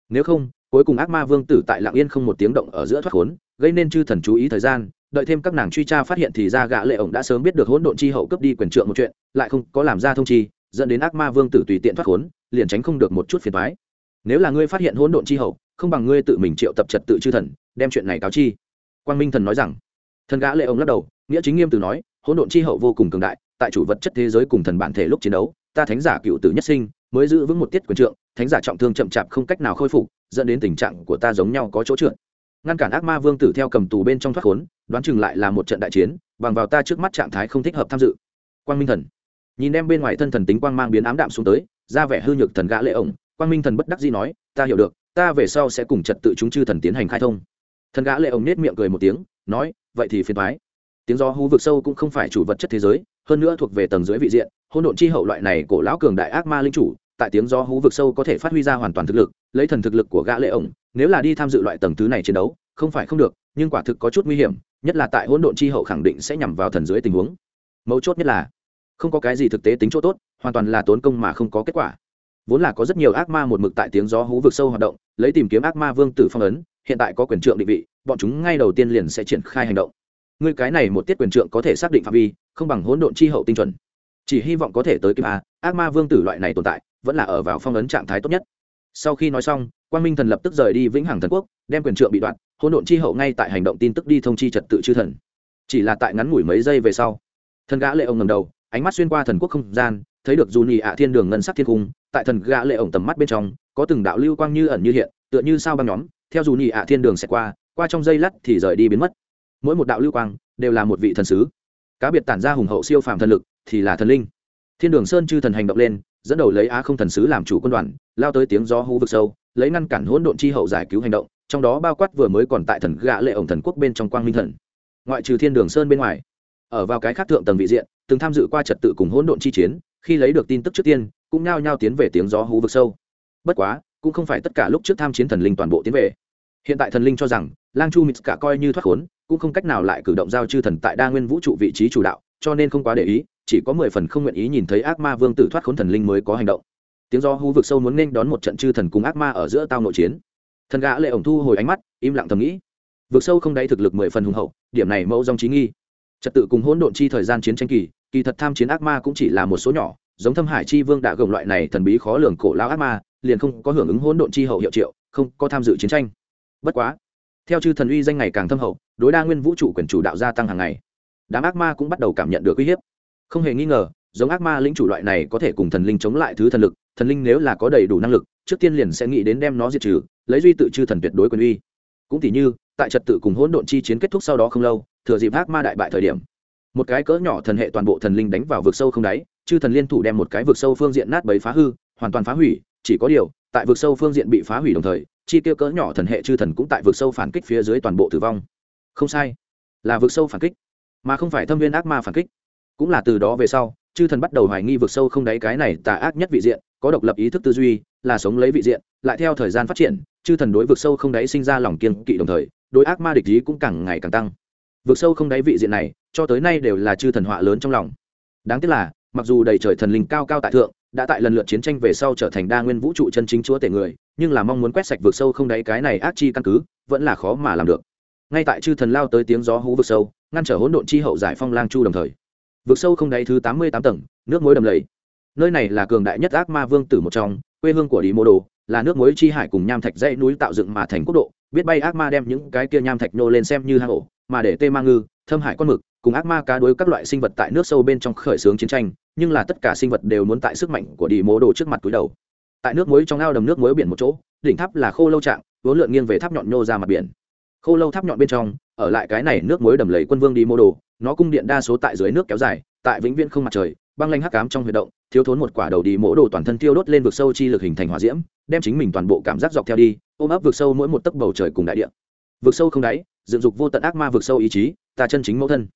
Nếu không, cuối cùng ác ma vương tử tại lạng yên không một tiếng động ở giữa thoát khốn, gây nên chư thần chú ý thời gian đợi thêm các nàng truy tra phát hiện thì ra gã lệ ổng đã sớm biết được hỗn độn chi hậu cướp đi quyền trượng một chuyện, lại không có làm ra thông chi, dẫn đến ác ma vương tử tùy tiện thoát khốn, liền tránh không được một chút phiền toái. Nếu là ngươi phát hiện hỗn độn chi hậu, không bằng ngươi tự mình triệu tập trật tự chư thần, đem chuyện này cáo chi. Quang minh thần nói rằng. Thần gã lệ ông lắc đầu, nghĩa chính nghiêm từ nói, hỗn độn chi hậu vô cùng cường đại, tại chủ vật chất thế giới cùng thần bản thể lúc chiến đấu, ta thánh giả cựu tử nhất sinh, mới giữ vững một tiết quyền trượng, thánh giả trọng thương chậm chạp không cách nào khôi phục, dẫn đến tình trạng của ta giống nhau có chỗ trượt ngăn cản ác ma vương tử theo cầm tù bên trong thoát khốn, đoán chừng lại là một trận đại chiến, bằng vào ta trước mắt trạng thái không thích hợp tham dự. Quang minh thần. Nhìn em bên ngoài thân thần tính quang mang biến ám đạm xuống tới, ra vẻ hư nhược thần gã lệ ổng, quang minh thần bất đắc dĩ nói, ta hiểu được, ta về sau sẽ cùng trật tự chúng chư thần tiến hành khai thông. Thần gã lệ ổng nết miệng cười một tiếng, nói, vậy thì phiền toái. Tiếng gió hú vực sâu cũng không phải chủ vật chất thế giới, hơn nữa thuộc về tầng dưới vị diện, hỗn độn chi hậu loại này cổ lão cường đại ác ma linh chủ tại tiếng gió hú vực sâu có thể phát huy ra hoàn toàn thực lực, lấy thần thực lực của gã lệ ổng, nếu là đi tham dự loại tầng thứ này chiến đấu, không phải không được, nhưng quả thực có chút nguy hiểm, nhất là tại hỗn độn chi hậu khẳng định sẽ nhằm vào thần dưới tình huống. Mấu chốt nhất là, không có cái gì thực tế tính chỗ tốt, hoàn toàn là tốn công mà không có kết quả. Vốn là có rất nhiều ác ma một mực tại tiếng gió hú vực sâu hoạt động, lấy tìm kiếm ác ma vương tử phong ấn, hiện tại có quyền trượng định vị, bọn chúng ngay đầu tiên liền sẽ triển khai hành động. Ngươi cái này một tiết quyền trượng có thể xác định phạm vi, không bằng hỗn độn chi hậu tinh chuẩn chỉ hy vọng có thể tới kịp a, ác ma vương tử loại này tồn tại, vẫn là ở vào phong ấn trạng thái tốt nhất. Sau khi nói xong quan minh thần lập tức rời đi vĩnh hằng thần quốc, đem quyền trượng bị đoạn, hỗn độn chi hậu ngay tại hành động tin tức đi thông chi trật tự chư thần. Chỉ là tại ngắn ngủi mấy giây về sau, thần gã lệ ông ngầm đầu, ánh mắt xuyên qua thần quốc không gian, thấy được dù nhị ạ thiên đường ngân sắc thiên cung, tại thần gã lệ ổng tầm mắt bên trong, có từng đạo lưu quang như ẩn như hiện, tựa như sao băng nhóm, theo dù nhị ạ thiên đường sẽ qua qua trong dây lắt thì rời đi biến mất. Mỗi một đạo lưu quang đều là một vị thần sứ. Cá biệt tản ra hùng hậu siêu phàm thần lực thì là thần linh. Thiên đường sơn chư thần hành động lên, dẫn đầu lấy á không thần sứ làm chủ quân đoàn, lao tới tiếng gió hú vực sâu, lấy ngăn cản hỗn độn chi hậu giải cứu hành động, trong đó bao quát vừa mới còn tại thần gã lệ ổng thần quốc bên trong quang minh thần. Ngoại trừ thiên đường sơn bên ngoài, ở vào cái khác thượng tầng vị diện, từng tham dự qua trật tự cùng hỗn độn chi chiến, khi lấy được tin tức trước tiên, cũng nhao nhao tiến về tiếng gió hú vực sâu. Bất quá, cũng không phải tất cả lúc trước tham chiến thần linh toàn bộ tiến về. Hiện tại thần linh cho rằng, lang chu mít cả coi như thoát khốn, cũng không cách nào lại cử động giao chư thần tại đa nguyên vũ trụ vị trí chủ đạo, cho nên không quá để ý chỉ có mười phần không nguyện ý nhìn thấy ác ma vương tử thoát khốn thần linh mới có hành động. Tiếng gió hú vực sâu muốn nên đón một trận chư thần cùng ác ma ở giữa tao nội chiến. Thần gã lệ ổng thu hồi ánh mắt, im lặng thầm nghĩ. Vực sâu không đáy thực lực mười phần hùng hậu, điểm này mẫu dòng trí nghi. Trật tự cùng hỗn độn chi thời gian chiến tranh kỳ kỳ thật tham chiến ác ma cũng chỉ là một số nhỏ, giống thâm hải chi vương đã gồng loại này thần bí khó lường cổ lao ác ma, liền không có hưởng ứng hỗn độn chi hậu hiệu triệu, không có tham dự chiến tranh. Bất quá, theo chư thần uy danh ngày càng thâm hậu, đối đa nguyên vũ trụ quyền chủ đạo gia tăng hàng ngày, đám ác ma cũng bắt đầu cảm nhận được uy hiếp không hề nghi ngờ, giống ác ma lĩnh chủ loại này có thể cùng thần linh chống lại thứ thần lực, thần linh nếu là có đầy đủ năng lực, trước tiên liền sẽ nghĩ đến đem nó diệt trừ, lấy duy tự chư thần tuyệt đối quyền uy. Cũng tỉ như, tại trật tự cùng hỗn độn chi chiến kết thúc sau đó không lâu, thừa dịp ác ma đại bại thời điểm, một cái cỡ nhỏ thần hệ toàn bộ thần linh đánh vào vực sâu không đáy, chư thần liên thủ đem một cái vực sâu phương diện nát bấy phá hư, hoàn toàn phá hủy, chỉ có điều, tại vực sâu phương diện bị phá hủy đồng thời, chi tiêu cỡ nhỏ thần hệ chư thần cũng tại vực sâu phản kích phía dưới toàn bộ tử vong. Không sai, là vực sâu phản kích, mà không phải thâm viên ác ma phản kích cũng là từ đó về sau, chư thần bắt đầu hoài nghi vực sâu không đáy cái này tà ác nhất vị diện, có độc lập ý thức tư duy, là sống lấy vị diện, lại theo thời gian phát triển, chư thần đối vực sâu không đáy sinh ra lòng kiên kỵ đồng thời, đối ác ma địch ý cũng càng ngày càng tăng. Vực sâu không đáy vị diện này, cho tới nay đều là chư thần họa lớn trong lòng. Đáng tiếc là, mặc dù đầy trời thần linh cao cao tại thượng, đã tại lần lượt chiến tranh về sau trở thành đa nguyên vũ trụ chân chính chúa tể người, nhưng là mong muốn quét sạch vực sâu không đáy cái này ác chi căn cứ, vẫn là khó mà làm được. Ngay tại chư thần lao tới tiếng gió hú vực sâu, ngăn trở hỗn độn chi hậu giải phong lang chu đồng thời vực sâu không đáy thứ tám mươi tám tầng, nước muối đầm lầy. Nơi này là cường đại nhất ác ma vương tử một trong, quê hương của đi mô đồ, là nước muối chi hải cùng nham thạch dãy núi tạo dựng mà thành quốc độ. Biết bay ác ma đem những cái kia nham thạch nô lên xem như hang ổ, mà để tê ma ngư, thâm hải con mực, cùng ác ma cá đối các loại sinh vật tại nước sâu bên trong khởi xướng chiến tranh, nhưng là tất cả sinh vật đều muốn tại sức mạnh của đi mô đồ trước mặt túi đầu. Tại nước muối trong ao đầm nước muối biển một chỗ, đỉnh tháp là khô lâu trạng, vốn lượn nghiêng về tháp nhọn nhô ra mặt biển. Khô lâu tháp nhọn bên trong, ở lại cái này nước muối đầm lầy quân vương đi mô đồ nó cung điện đa số tại dưới nước kéo dài, tại vĩnh viễn không mặt trời, băng lanh hắc cám trong huy động, thiếu thốn một quả đầu đi mỗ đồ toàn thân tiêu đốt lên vực sâu chi lực hình thành hỏa diễm, đem chính mình toàn bộ cảm giác dọc theo đi, ôm ấp vực sâu mỗi một tấc bầu trời cùng đại địa. Vực sâu không đáy, dựng dục vô tận ác ma vực sâu ý chí, ta chân chính mẫu thân.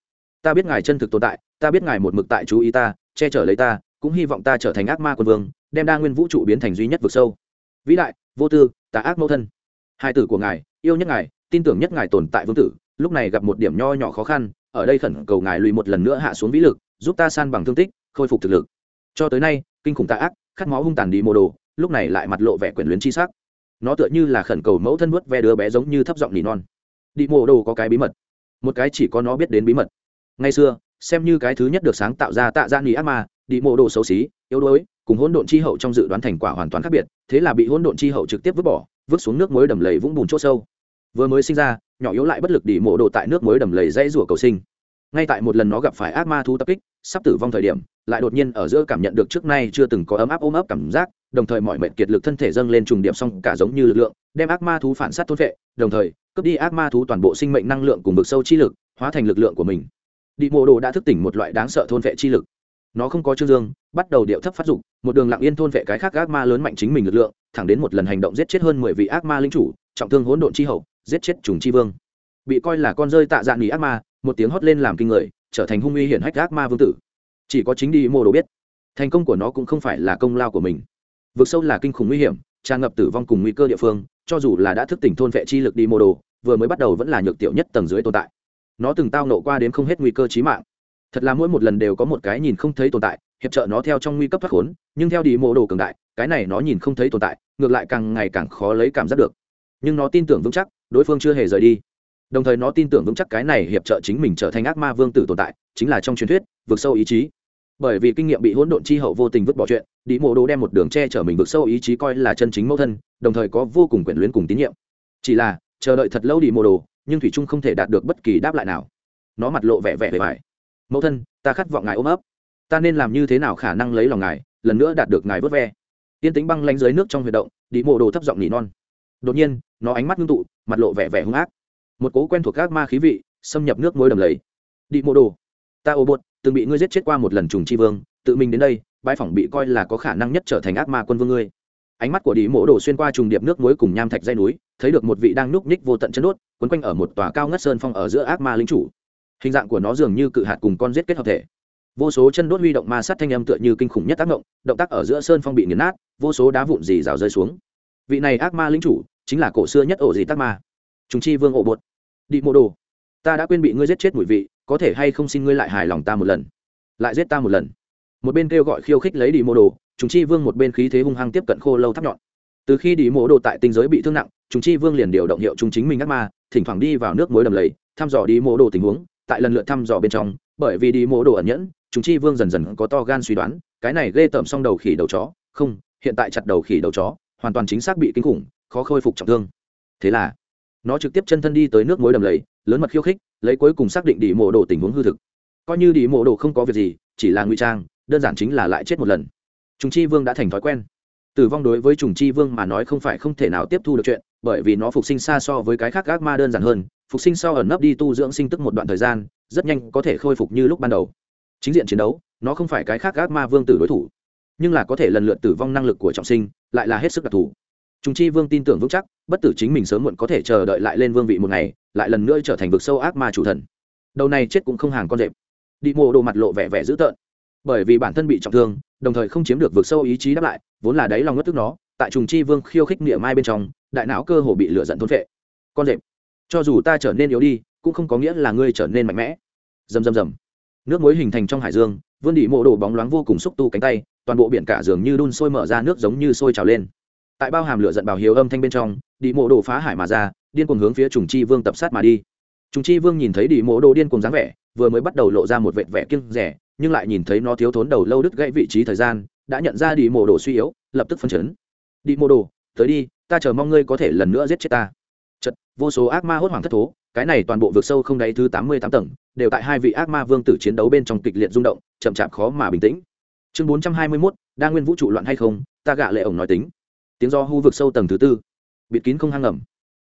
Ta biết ngài chân thực tồn tại, ta biết ngài một mực tại chú ý ta, che chở lấy ta, cũng hy vọng ta trở thành ác ma quân vương, đem đa nguyên vũ trụ biến thành duy nhất vực sâu. Vĩ đại, vô tư, ta ác mẫu thân. Hai tử của ngài, yêu nhất ngài, tin tưởng nhất ngài tồn tại vương tử, lúc này gặp một điểm nho nhỏ khó khăn ở đây khẩn cầu ngài lùi một lần nữa hạ xuống vĩ lực, giúp ta san bằng thương tích, khôi phục thực lực. Cho tới nay, kinh khủng tạ ác, khát máu hung tàn đi mô đồ, lúc này lại mặt lộ vẻ quyển luyến chi sắc. Nó tựa như là khẩn cầu mẫu thân vuốt ve đứa bé giống như thấp giọng nỉ non. Đi mô đồ có cái bí mật. Một cái chỉ có nó biết đến bí mật. Ngày xưa, xem như cái thứ nhất được sáng tạo ra tạ ra nỉ ác ma, đi mô đồ xấu xí, yếu đuối, cùng hỗn độn chi hậu trong dự đoán thành quả hoàn toàn khác biệt, thế là bị hỗn độn chi hậu trực tiếp vứt bỏ, vứt xuống nước muối đầm lầy vũng bùn chỗ sâu vừa mới sinh ra, nhỏ yếu lại bất lực đi mộ đồ tại nước muối đầm lầy dãy rủa cầu sinh. Ngay tại một lần nó gặp phải ác ma thú tập kích, sắp tử vong thời điểm, lại đột nhiên ở giữa cảm nhận được trước nay chưa từng có ấm áp ôm ấp cảm giác, đồng thời mọi mệnh kiệt lực thân thể dâng lên trùng điệp xong cả giống như lực lượng, đem ác ma thú phản sát thôn vệ đồng thời, cướp đi ác ma thú toàn bộ sinh mệnh năng lượng cùng vực sâu chi lực, hóa thành lực lượng của mình. Đi mô đồ đã thức tỉnh một loại đáng sợ thôn vệ chi lực. Nó không có chương dương, bắt đầu điệu thấp phát dục, một đường lặng yên thôn vệ cái khác ác ma lớn mạnh chính mình lực lượng, thẳng đến một lần hành động giết chết hơn mười vị ác ma linh chủ, trọng thương hỗn độn chi hậu giết chết trùng chi vương. Bị coi là con rơi tạ dạng nghỉ ác ma, một tiếng hót lên làm kinh người, trở thành hung uy hiển hách ác ma vương tử. Chỉ có chính đi mô đồ biết, thành công của nó cũng không phải là công lao của mình. Vực sâu là kinh khủng nguy hiểm, tràn ngập tử vong cùng nguy cơ địa phương, cho dù là đã thức tỉnh thôn vệ chi lực đi mô đồ, vừa mới bắt đầu vẫn là nhược tiểu nhất tầng dưới tồn tại. Nó từng tao nộ qua đến không hết nguy cơ chí mạng. Thật là mỗi một lần đều có một cái nhìn không thấy tồn tại, hiệp trợ nó theo trong nguy cấp thoát khốn, nhưng theo đi mô đồ cường đại, cái này nó nhìn không thấy tồn tại, ngược lại càng ngày càng khó lấy cảm giác được nhưng nó tin tưởng vững chắc, đối phương chưa hề rời đi. Đồng thời nó tin tưởng vững chắc cái này hiệp trợ chính mình trở thành ác ma vương tử tồn tại, chính là trong truyền thuyết, vượt sâu ý chí. Bởi vì kinh nghiệm bị hỗn độn chi hậu vô tình vứt bỏ chuyện đi mộ đồ đem một đường che chở mình vượt sâu ý chí coi là chân chính mẫu thân, đồng thời có vô cùng quyển luyến cùng tín nhiệm. Chỉ là, chờ đợi thật lâu đi mộ đồ, nhưng thủy trung không thể đạt được bất kỳ đáp lại nào. Nó mặt lộ vẻ vẻ vẻ vải mẫu thân, ta khát vọng ngài ôm ấp. Ta nên làm như thế nào khả năng lấy lòng ngài, lần nữa đạt được ngài vớt ve. Yên tính băng lánh dưới nước trong huy động đi mộ đồ thấp giọng nỉ non đột nhiên, nó ánh mắt ngưng tụ, mặt lộ vẻ vẻ hung ác. Một cố quen thuộc các ma khí vị xâm nhập nước mối đầm lầy. Đi mô đồ. Ta ô bột, từng bị ngươi giết chết qua một lần trùng tri vương, tự mình đến đây, bãi phỏng bị coi là có khả năng nhất trở thành ác ma quân vương ngươi. Ánh mắt của đi mỗ đồ xuyên qua trùng điệp nước muối cùng nham thạch dây núi, thấy được một vị đang núp ních vô tận chân đốt, quấn quanh ở một tòa cao ngất sơn phong ở giữa ác ma lính chủ. Hình dạng của nó dường như cự hạt cùng con giết kết hợp thể. Vô số chân đốt huy động ma sát thanh âm tựa như kinh khủng nhất tác động động tác ở giữa sơn phong bị nghiền nát, vô số đá vụn dì rào rơi xuống vị này ác ma lính chủ chính là cổ xưa nhất ổ gì tác ma. Chúng chi vương ổ bột. Đi mô đồ, ta đã quên bị ngươi giết chết mùi vị, có thể hay không xin ngươi lại hài lòng ta một lần? Lại giết ta một lần. Một bên kêu gọi khiêu khích lấy đi mô đồ chúng chi vương một bên khí thế hung hăng tiếp cận khô lâu tháp nhọn. Từ khi đi mô đồ tại tinh giới bị thương nặng chúng chi vương liền điều động hiệu chúng chính mình ác ma, thỉnh thoảng đi vào nước muối đầm lầy, thăm dò đi mô đồ tình huống, tại lần lượt thăm dò bên trong, bởi vì đi mô đồ ẩn nhẫn chúng chi vương dần dần có to gan suy đoán, cái này ghê tởm xong đầu khỉ đầu chó, không, hiện tại chặt đầu khỉ đầu chó hoàn toàn chính xác bị kinh khủng, khó khôi phục trọng thương. Thế là, nó trực tiếp chân thân đi tới nước muối đầm lầy, lớn mật khiêu khích, lấy cuối cùng xác định đi mộ đồ tình huống hư thực. Coi như đi mộ đồ không có việc gì, chỉ là nguy trang, đơn giản chính là lại chết một lần. Trùng chi vương đã thành thói quen. Tử vong đối với trùng chi vương mà nói không phải không thể nào tiếp thu được chuyện, bởi vì nó phục sinh xa so với cái khác gác ma đơn giản hơn, phục sinh sau ẩn nấp đi tu dưỡng sinh tức một đoạn thời gian, rất nhanh có thể khôi phục như lúc ban đầu. Chính diện chiến đấu, nó không phải cái khác gác ma vương tử đối thủ nhưng là có thể lần lượt tử vong năng lực của trọng sinh, lại là hết sức đặc thù. Chúng chi vương tin tưởng vững chắc, bất tử chính mình sớm muộn có thể chờ đợi lại lên vương vị một ngày, lại lần nữa trở thành vực sâu ác ma chủ thần. Đầu này chết cũng không hàng con rệp. Đi mộ đồ mặt lộ vẻ vẻ dữ tợn. Bởi vì bản thân bị trọng thương, đồng thời không chiếm được vực sâu ý chí đáp lại, vốn là đáy lòng ngất tức nó, tại trùng chi vương khiêu khích niệm mai bên trong, đại não cơ hồ bị lửa giận thôn phệ. Con rệp, cho dù ta trở nên yếu đi, cũng không có nghĩa là ngươi trở nên mạnh mẽ. Rầm rầm rầm. Nước muối hình thành trong hải dương, vươn đi mộ đồ bóng loáng vô cùng xúc tu cánh tay toàn bộ biển cả dường như đun sôi mở ra nước giống như sôi trào lên. Tại bao hàm lửa giận bào hiếu âm thanh bên trong đi mộ đồ phá hải mà ra, điên cuồng hướng phía trùng chi vương tập sát mà đi. Trùng chi vương nhìn thấy đi mộ đồ điên cuồng dáng vẻ, vừa mới bắt đầu lộ ra một vệt vẻ kiêng rẻ, nhưng lại nhìn thấy nó thiếu thốn đầu lâu đứt gãy vị trí thời gian, đã nhận ra đi mộ đồ suy yếu, lập tức phân chấn. Đi mộ đồ, tới đi, ta chờ mong ngươi có thể lần nữa giết chết ta. Chật vô số ác ma hốt hoảng thất thố, cái này toàn bộ vượt sâu không đáy thứ tám mươi tám tầng, đều tại hai vị ác ma vương tử chiến đấu bên trong kịch liệt rung động, chậm chạp khó mà bình tĩnh chương bốn trăm hai mươi mốt, đa nguyên vũ trụ loạn hay không, ta gạ lệ ổng nói tính. Tiếng do hư vực sâu tầng thứ tư. Bịt kín không hang ngầm.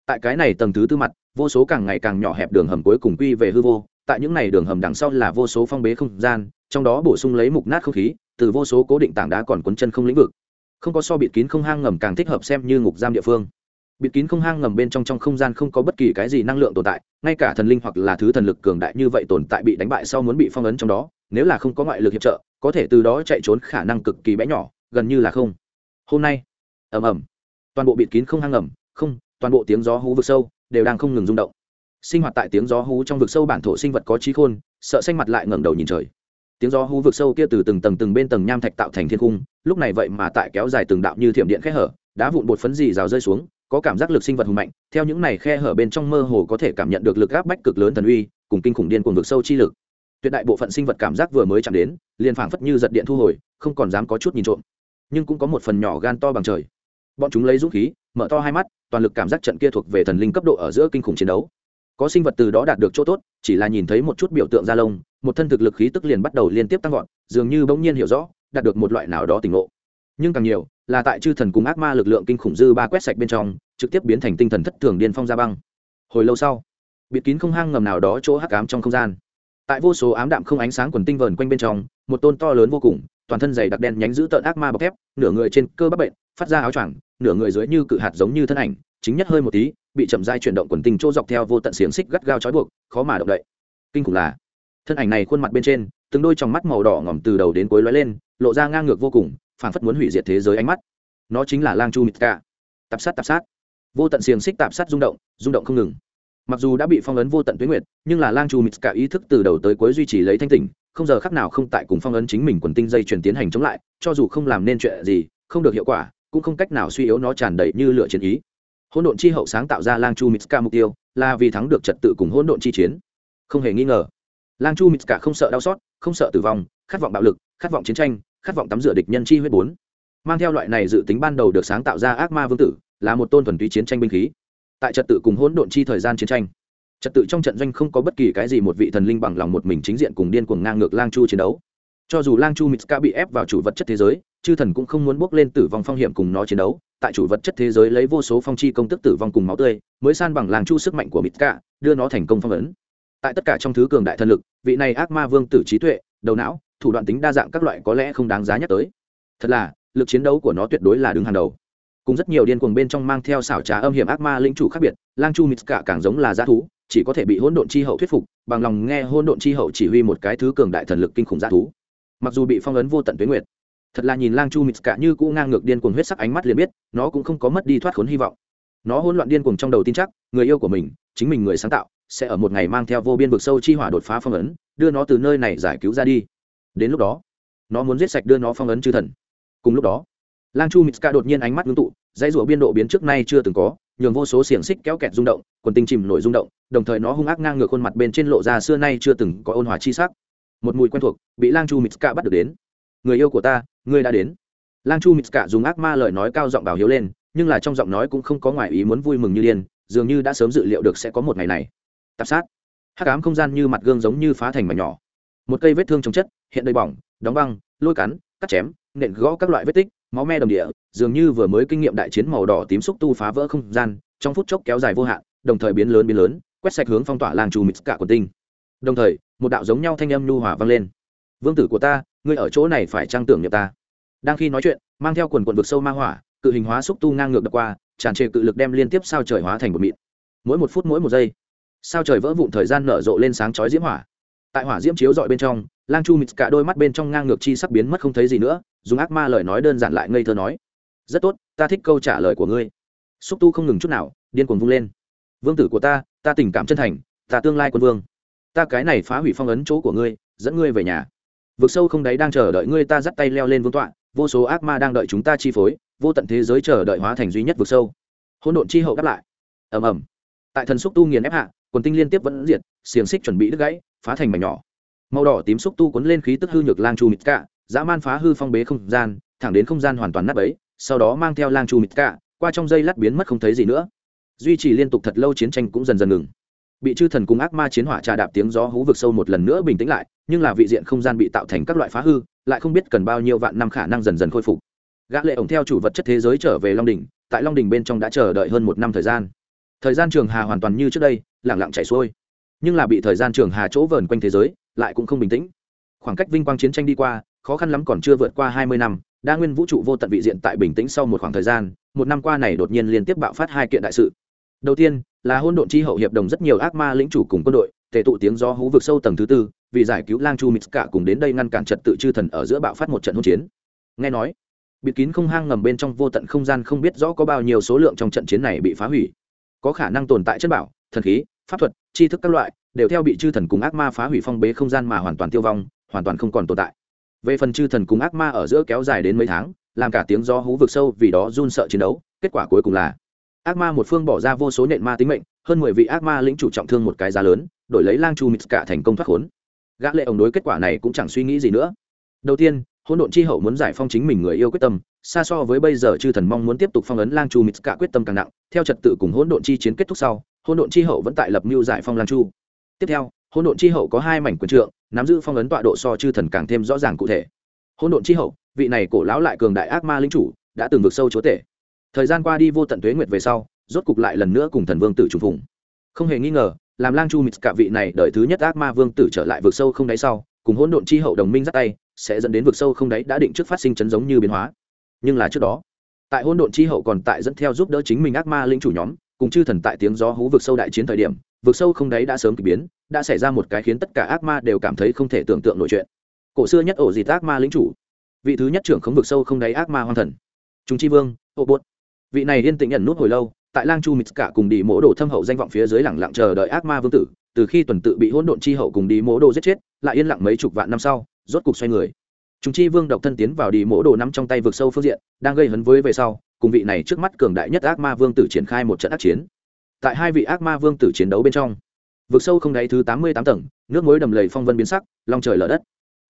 Tại cái này tầng thứ tư mặt, vô số càng ngày càng nhỏ hẹp đường hầm cuối cùng quy về hư vô, tại những này đường hầm đằng sau là vô số phong bế không gian, trong đó bổ sung lấy mục nát không khí, từ vô số cố định tảng đá còn cuốn chân không lĩnh vực. Không có so bịt kín không hang ngầm càng thích hợp xem như ngục giam địa phương. Bịt kín không hang ngầm bên trong trong không gian không có bất kỳ cái gì năng lượng tồn tại, ngay cả thần linh hoặc là thứ thần lực cường đại như vậy tồn tại bị đánh bại sau muốn bị phong ấn trong đó, nếu là không có ngoại lực hiệp trợ có thể từ đó chạy trốn khả năng cực kỳ bé nhỏ, gần như là không. Hôm nay, ầm ầm, toàn bộ bịt kín không hang ẩm, không, toàn bộ tiếng gió hú vực sâu đều đang không ngừng rung động. Sinh hoạt tại tiếng gió hú trong vực sâu bản thổ sinh vật có trí khôn, sợ xanh mặt lại ngẩng đầu nhìn trời. Tiếng gió hú vực sâu kia từ từng tầng từng bên tầng nham thạch tạo thành thiên cung lúc này vậy mà tại kéo dài từng đạo như thiểm điện khe hở, đá vụn bột phấn gì rào rơi xuống, có cảm giác lực sinh vật hùng mạnh, theo những này khe hở bên trong mơ hồ có thể cảm nhận được lực áp bách cực lớn thần uy, cùng kinh khủng điên cuồng vực sâu chi lực tuyệt đại bộ phận sinh vật cảm giác vừa mới chạm đến, liền phảng phất như giật điện thu hồi, không còn dám có chút nhìn trộm. Nhưng cũng có một phần nhỏ gan to bằng trời. Bọn chúng lấy dũng khí, mở to hai mắt, toàn lực cảm giác trận kia thuộc về thần linh cấp độ ở giữa kinh khủng chiến đấu. Có sinh vật từ đó đạt được chỗ tốt, chỉ là nhìn thấy một chút biểu tượng da lông, một thân thực lực khí tức liền bắt đầu liên tiếp tăng vọt, dường như bỗng nhiên hiểu rõ, đạt được một loại nào đó tỉnh ngộ. Nhưng càng nhiều, là tại chư thần cùng ác ma lực lượng kinh khủng dư ba quét sạch bên trong, trực tiếp biến thành tinh thần thất thường điên phong ra băng. Hồi lâu sau, biệt kín không hang ngầm nào đó chỗ hắc ám trong không gian tại vô số ám đạm không ánh sáng quần tinh vờn quanh bên trong, một tôn to lớn vô cùng, toàn thân dày đặc đen nhánh giữ tợn ác ma bọc thép, nửa người trên cơ bắp bệnh, phát ra áo choàng, nửa người dưới như cự hạt giống như thân ảnh, chính nhất hơi một tí, bị chậm dai chuyển động quần tinh trô dọc theo vô tận xiềng xích gắt gao trói buộc, khó mà động đậy. Kinh khủng là, thân ảnh này khuôn mặt bên trên, từng đôi tròng mắt màu đỏ ngỏm từ đầu đến cuối lóe lên, lộ ra ngang ngược vô cùng, phảng phất muốn hủy diệt thế giới ánh mắt. Nó chính là lang chu mitka tạp sát tạp sát. Vô tận xiềng xích tạp sát rung động rung động không ngừng mặc dù đã bị phong ấn vô tận tuyến nguyệt, nhưng là lang chu mitka ý thức từ đầu tới cuối duy trì lấy thanh tỉnh, không giờ khắc nào không tại cùng phong ấn chính mình quần tinh dây chuyển tiến hành chống lại, cho dù không làm nên chuyện gì, không được hiệu quả, cũng không cách nào suy yếu nó tràn đầy như lửa chiến ý. Hỗn độn chi hậu sáng tạo ra lang chu mitska mục tiêu, là vì thắng được trật tự cùng hỗn độn chi chiến. Không hề nghi ngờ, lang chu mitska không sợ đau xót, không sợ tử vong, khát vọng bạo lực, khát vọng chiến tranh, khát vọng tắm rửa địch nhân chi huyết bốn. Mang theo loại này dự tính ban đầu được sáng tạo ra ác ma vương tử, là một tôn thuần túy chiến tranh binh khí tại trật tự cùng hỗn độn chi thời gian chiến tranh. Trật tự trong trận doanh không có bất kỳ cái gì một vị thần linh bằng lòng một mình chính diện cùng điên cuồng ngang ngược lang chu chiến đấu. Cho dù lang chu mitska bị ép vào chủ vật chất thế giới, chư thần cũng không muốn bước lên tử vong phong hiểm cùng nó chiến đấu. Tại chủ vật chất thế giới lấy vô số phong chi công tức tử vong cùng máu tươi, mới san bằng lang chu sức mạnh của mitska đưa nó thành công phong ấn. Tại tất cả trong thứ cường đại thần lực, vị này ác ma vương tử trí tuệ, đầu não, thủ đoạn tính đa dạng các loại có lẽ không đáng giá nhắc tới. Thật là, lực chiến đấu của nó tuyệt đối là đứng hàng đầu cùng rất nhiều điên cuồng bên trong mang theo xảo trá âm hiểm ác ma linh chủ khác biệt, lang chu mitska càng giống là g thú, chỉ có thể bị hỗn độn chi hậu thuyết phục, bằng lòng nghe hỗn độn chi hậu chỉ huy một cái thứ cường đại thần lực kinh khủng g thú. Mặc dù bị phong ấn vô tận tuyến nguyệt, thật là nhìn lang chu mít cả như cũ ngang ngược điên cuồng huyết sắc ánh mắt liền biết, nó cũng không có mất đi thoát khốn hy vọng. Nó hỗn loạn điên cuồng trong đầu tin chắc, người yêu của mình, chính mình người sáng tạo, sẽ ở một ngày mang theo vô biên vực sâu chi hỏa đột phá phong ấn, đưa nó từ nơi này giải cứu ra đi. Đến lúc đó, nó muốn giết sạch đưa nó phong ấn chư thần. Cùng lúc đó lang chu mitska đột nhiên ánh mắt ngưng tụ, dãy rủa biên độ biến trước nay chưa từng có, nhường vô số xiềng xích kéo kẹt rung động, quần tinh chìm nổi rung động, đồng thời nó hung ác ngang ngược khuôn mặt bên trên lộ ra xưa nay chưa từng có ôn hòa chi sắc. Một mùi quen thuộc bị lang chu mitska bắt được đến. Người yêu của ta, ngươi đã đến. Lang chu mitska dùng ác ma lời nói cao giọng bảo hiếu lên, nhưng là trong giọng nói cũng không có ngoài ý muốn vui mừng như điên, dường như đã sớm dự liệu được sẽ có một ngày này. Tạp sát. Hắc ám không gian như mặt gương giống như phá thành mảnh nhỏ. Một cây vết thương chống chất, hiện đầy bỏng, đóng băng, lôi cắn, cắt chém, nện gõ các loại vết tích máu me đồng địa, dường như vừa mới kinh nghiệm đại chiến màu đỏ tím xúc tu phá vỡ không gian, trong phút chốc kéo dài vô hạn, đồng thời biến lớn biến lớn, quét sạch hướng phong tỏa làng trù mít cả quần tinh. Đồng thời, một đạo giống nhau thanh âm nhu hòa vang lên. Vương tử của ta, ngươi ở chỗ này phải trang tưởng nhập ta. Đang khi nói chuyện, mang theo quần quần vực sâu ma hỏa, cự hình hóa xúc tu ngang ngược đập qua, tràn trề cự lực đem liên tiếp sao trời hóa thành một mịn. Mỗi một phút mỗi một giây, sao trời vỡ vụn thời gian nở rộ lên sáng chói diễm hỏa. Tại hỏa diễm chiếu dọi bên trong lang chu mịt cả đôi mắt bên trong ngang ngược chi sắc biến mất không thấy gì nữa, dùng ác ma lời nói đơn giản lại ngây thơ nói, rất tốt, ta thích câu trả lời của ngươi. Xúc tu không ngừng chút nào, điên cuồng vung lên. Vương tử của ta ta tình cảm chân thành, ta tương lai quân vương. Ta cái này phá hủy phong ấn chỗ của ngươi, dẫn ngươi về nhà. Vực sâu không đáy đang chờ đợi ngươi ta dắt tay leo lên vương tọa, vô số ác ma đang đợi chúng ta chi phối, vô tận thế giới chờ đợi hóa thành duy nhất vực sâu. Hỗn độn chi hậu đáp lại. Ầm ầm. Tại thần xúc tu nghiền ép hạ, quần tinh liên tiếp vẫn diệt, xiềng xích chuẩn bị đứt gãy, phá thành mảnh nhỏ màu đỏ tím xúc tu cuốn lên khí tức hư nhược lang chu mịt cả dã man phá hư phong bế không gian, thẳng đến không gian hoàn toàn nắp ấy sau đó mang theo lang chu mịt cả qua trong dây lát biến mất không thấy gì nữa. Duy trì liên tục thật lâu chiến tranh cũng dần dần ngừng. Bị chư thần cùng ác ma chiến hỏa trà đạp tiếng gió hú vực sâu một lần nữa bình tĩnh lại, nhưng là vị diện không gian bị tạo thành các loại phá hư, lại không biết cần bao nhiêu vạn năm khả năng dần dần khôi phục. Gã lệ ổng theo chủ vật chất thế giới trở về long đỉnh, tại long đỉnh bên trong đã chờ đợi hơn một năm thời gian. Thời gian trường hà hoàn toàn như trước đây, lặng lặng chảy xuôi. Nhưng là bị thời gian trường hà chỗ vờn quanh thế giới lại cũng không bình tĩnh. Khoảng cách vinh quang chiến tranh đi qua, khó khăn lắm còn chưa vượt qua hai mươi năm, đa nguyên vũ trụ vô tận vị diện tại bình tĩnh sau một khoảng thời gian, một năm qua này đột nhiên liên tiếp bạo phát hai kiện đại sự. Đầu tiên, là hôn độn chi hậu hiệp đồng rất nhiều ác ma lĩnh chủ cùng quân đội thể tụ tiếng gió hú vực sâu tầng thứ tư, vì giải cứu lang chu mít cả cùng đến đây ngăn cản trật tự chư thần ở giữa bạo phát một trận hỗn chiến. Nghe nói, bịt kín không hang ngầm bên trong vô tận không gian không biết rõ có bao nhiêu số lượng trong trận chiến này bị phá hủy. Có khả năng tồn tại chất bảo, thần khí, pháp thuật, tri thức các loại đều theo bị chư thần cùng ác ma phá hủy phong bế không gian mà hoàn toàn tiêu vong, hoàn toàn không còn tồn tại. Về phần chư thần cùng ác ma ở giữa kéo dài đến mấy tháng, làm cả tiếng gió hú vực sâu vì đó run sợ chiến đấu, kết quả cuối cùng là, ác ma một phương bỏ ra vô số nện ma tính mệnh, hơn mười vị ác ma lĩnh chủ trọng thương một cái giá lớn, đổi lấy lang chu mít cả thành công thoát khốn. Gã lệ ông đối kết quả này cũng chẳng suy nghĩ gì nữa. Đầu tiên, hỗn độn chi hậu muốn giải phong chính mình người yêu quyết tâm, xa so với bây giờ chư thần mong muốn tiếp tục phong ấn lang chu mít cả quyết tâm càng nặng. Theo trật tự cùng hỗn độn chi chiến kết thúc sau, hỗn độn chi hậu vẫn tại lập mưu giải phong lang chu tiếp theo, hỗn độn chi hậu có hai mảnh quyền trượng, nắm giữ phong ấn tọa độ so chư thần càng thêm rõ ràng cụ thể. Hỗn độn chi hậu, vị này cổ lão lại cường đại ác ma linh chủ, đã từng vượt sâu chúa tể. Thời gian qua đi vô tận tuế nguyệt về sau, rốt cục lại lần nữa cùng thần vương tử trùng phùng. Không hề nghi ngờ, làm lang chu mít cả vị này đợi thứ nhất ác ma vương tử trở lại vượt sâu không đáy sau, cùng hỗn độn chi hậu đồng minh dắt tay, sẽ dẫn đến vượt sâu không đáy đã định trước phát sinh chấn giống như biến hóa. Nhưng là trước đó, tại hỗn độn chi hậu còn tại dẫn theo giúp đỡ chính mình ác ma linh chủ nhóm, cùng chư thần tại tiếng gió hú vực sâu đại chiến thời điểm vực sâu không đáy đã sớm kỳ biến, đã xảy ra một cái khiến tất cả ác ma đều cảm thấy không thể tưởng tượng nội chuyện. Cổ xưa nhất ổ dịt ác ma lính chủ, vị thứ nhất trưởng khống vực sâu không đáy ác ma hoang thần. Chúng chi vương, ô bốt vị này yên tĩnh nhận nút hồi lâu, tại lang chu mít cả cùng đi mỗ đồ thâm hậu danh vọng phía dưới lẳng lặng chờ đợi ác ma vương tử, từ khi tuần tự bị hỗn độn chi hậu cùng đi mỗ đồ giết chết, lại yên lặng mấy chục vạn năm sau, rốt cục xoay người. Chúng chi vương độc thân tiến vào đi mỗ đồ nắm trong tay vực sâu phương diện, đang gây hấn với về sau, cùng vị này trước mắt cường đại nhất ác ma vương tử triển khai một trận ác chiến tại hai vị ác ma vương tử chiến đấu bên trong. Vực sâu không đáy thứ tám mươi tám tầng, nước mối đầm lầy phong vân biến sắc, long trời lở đất.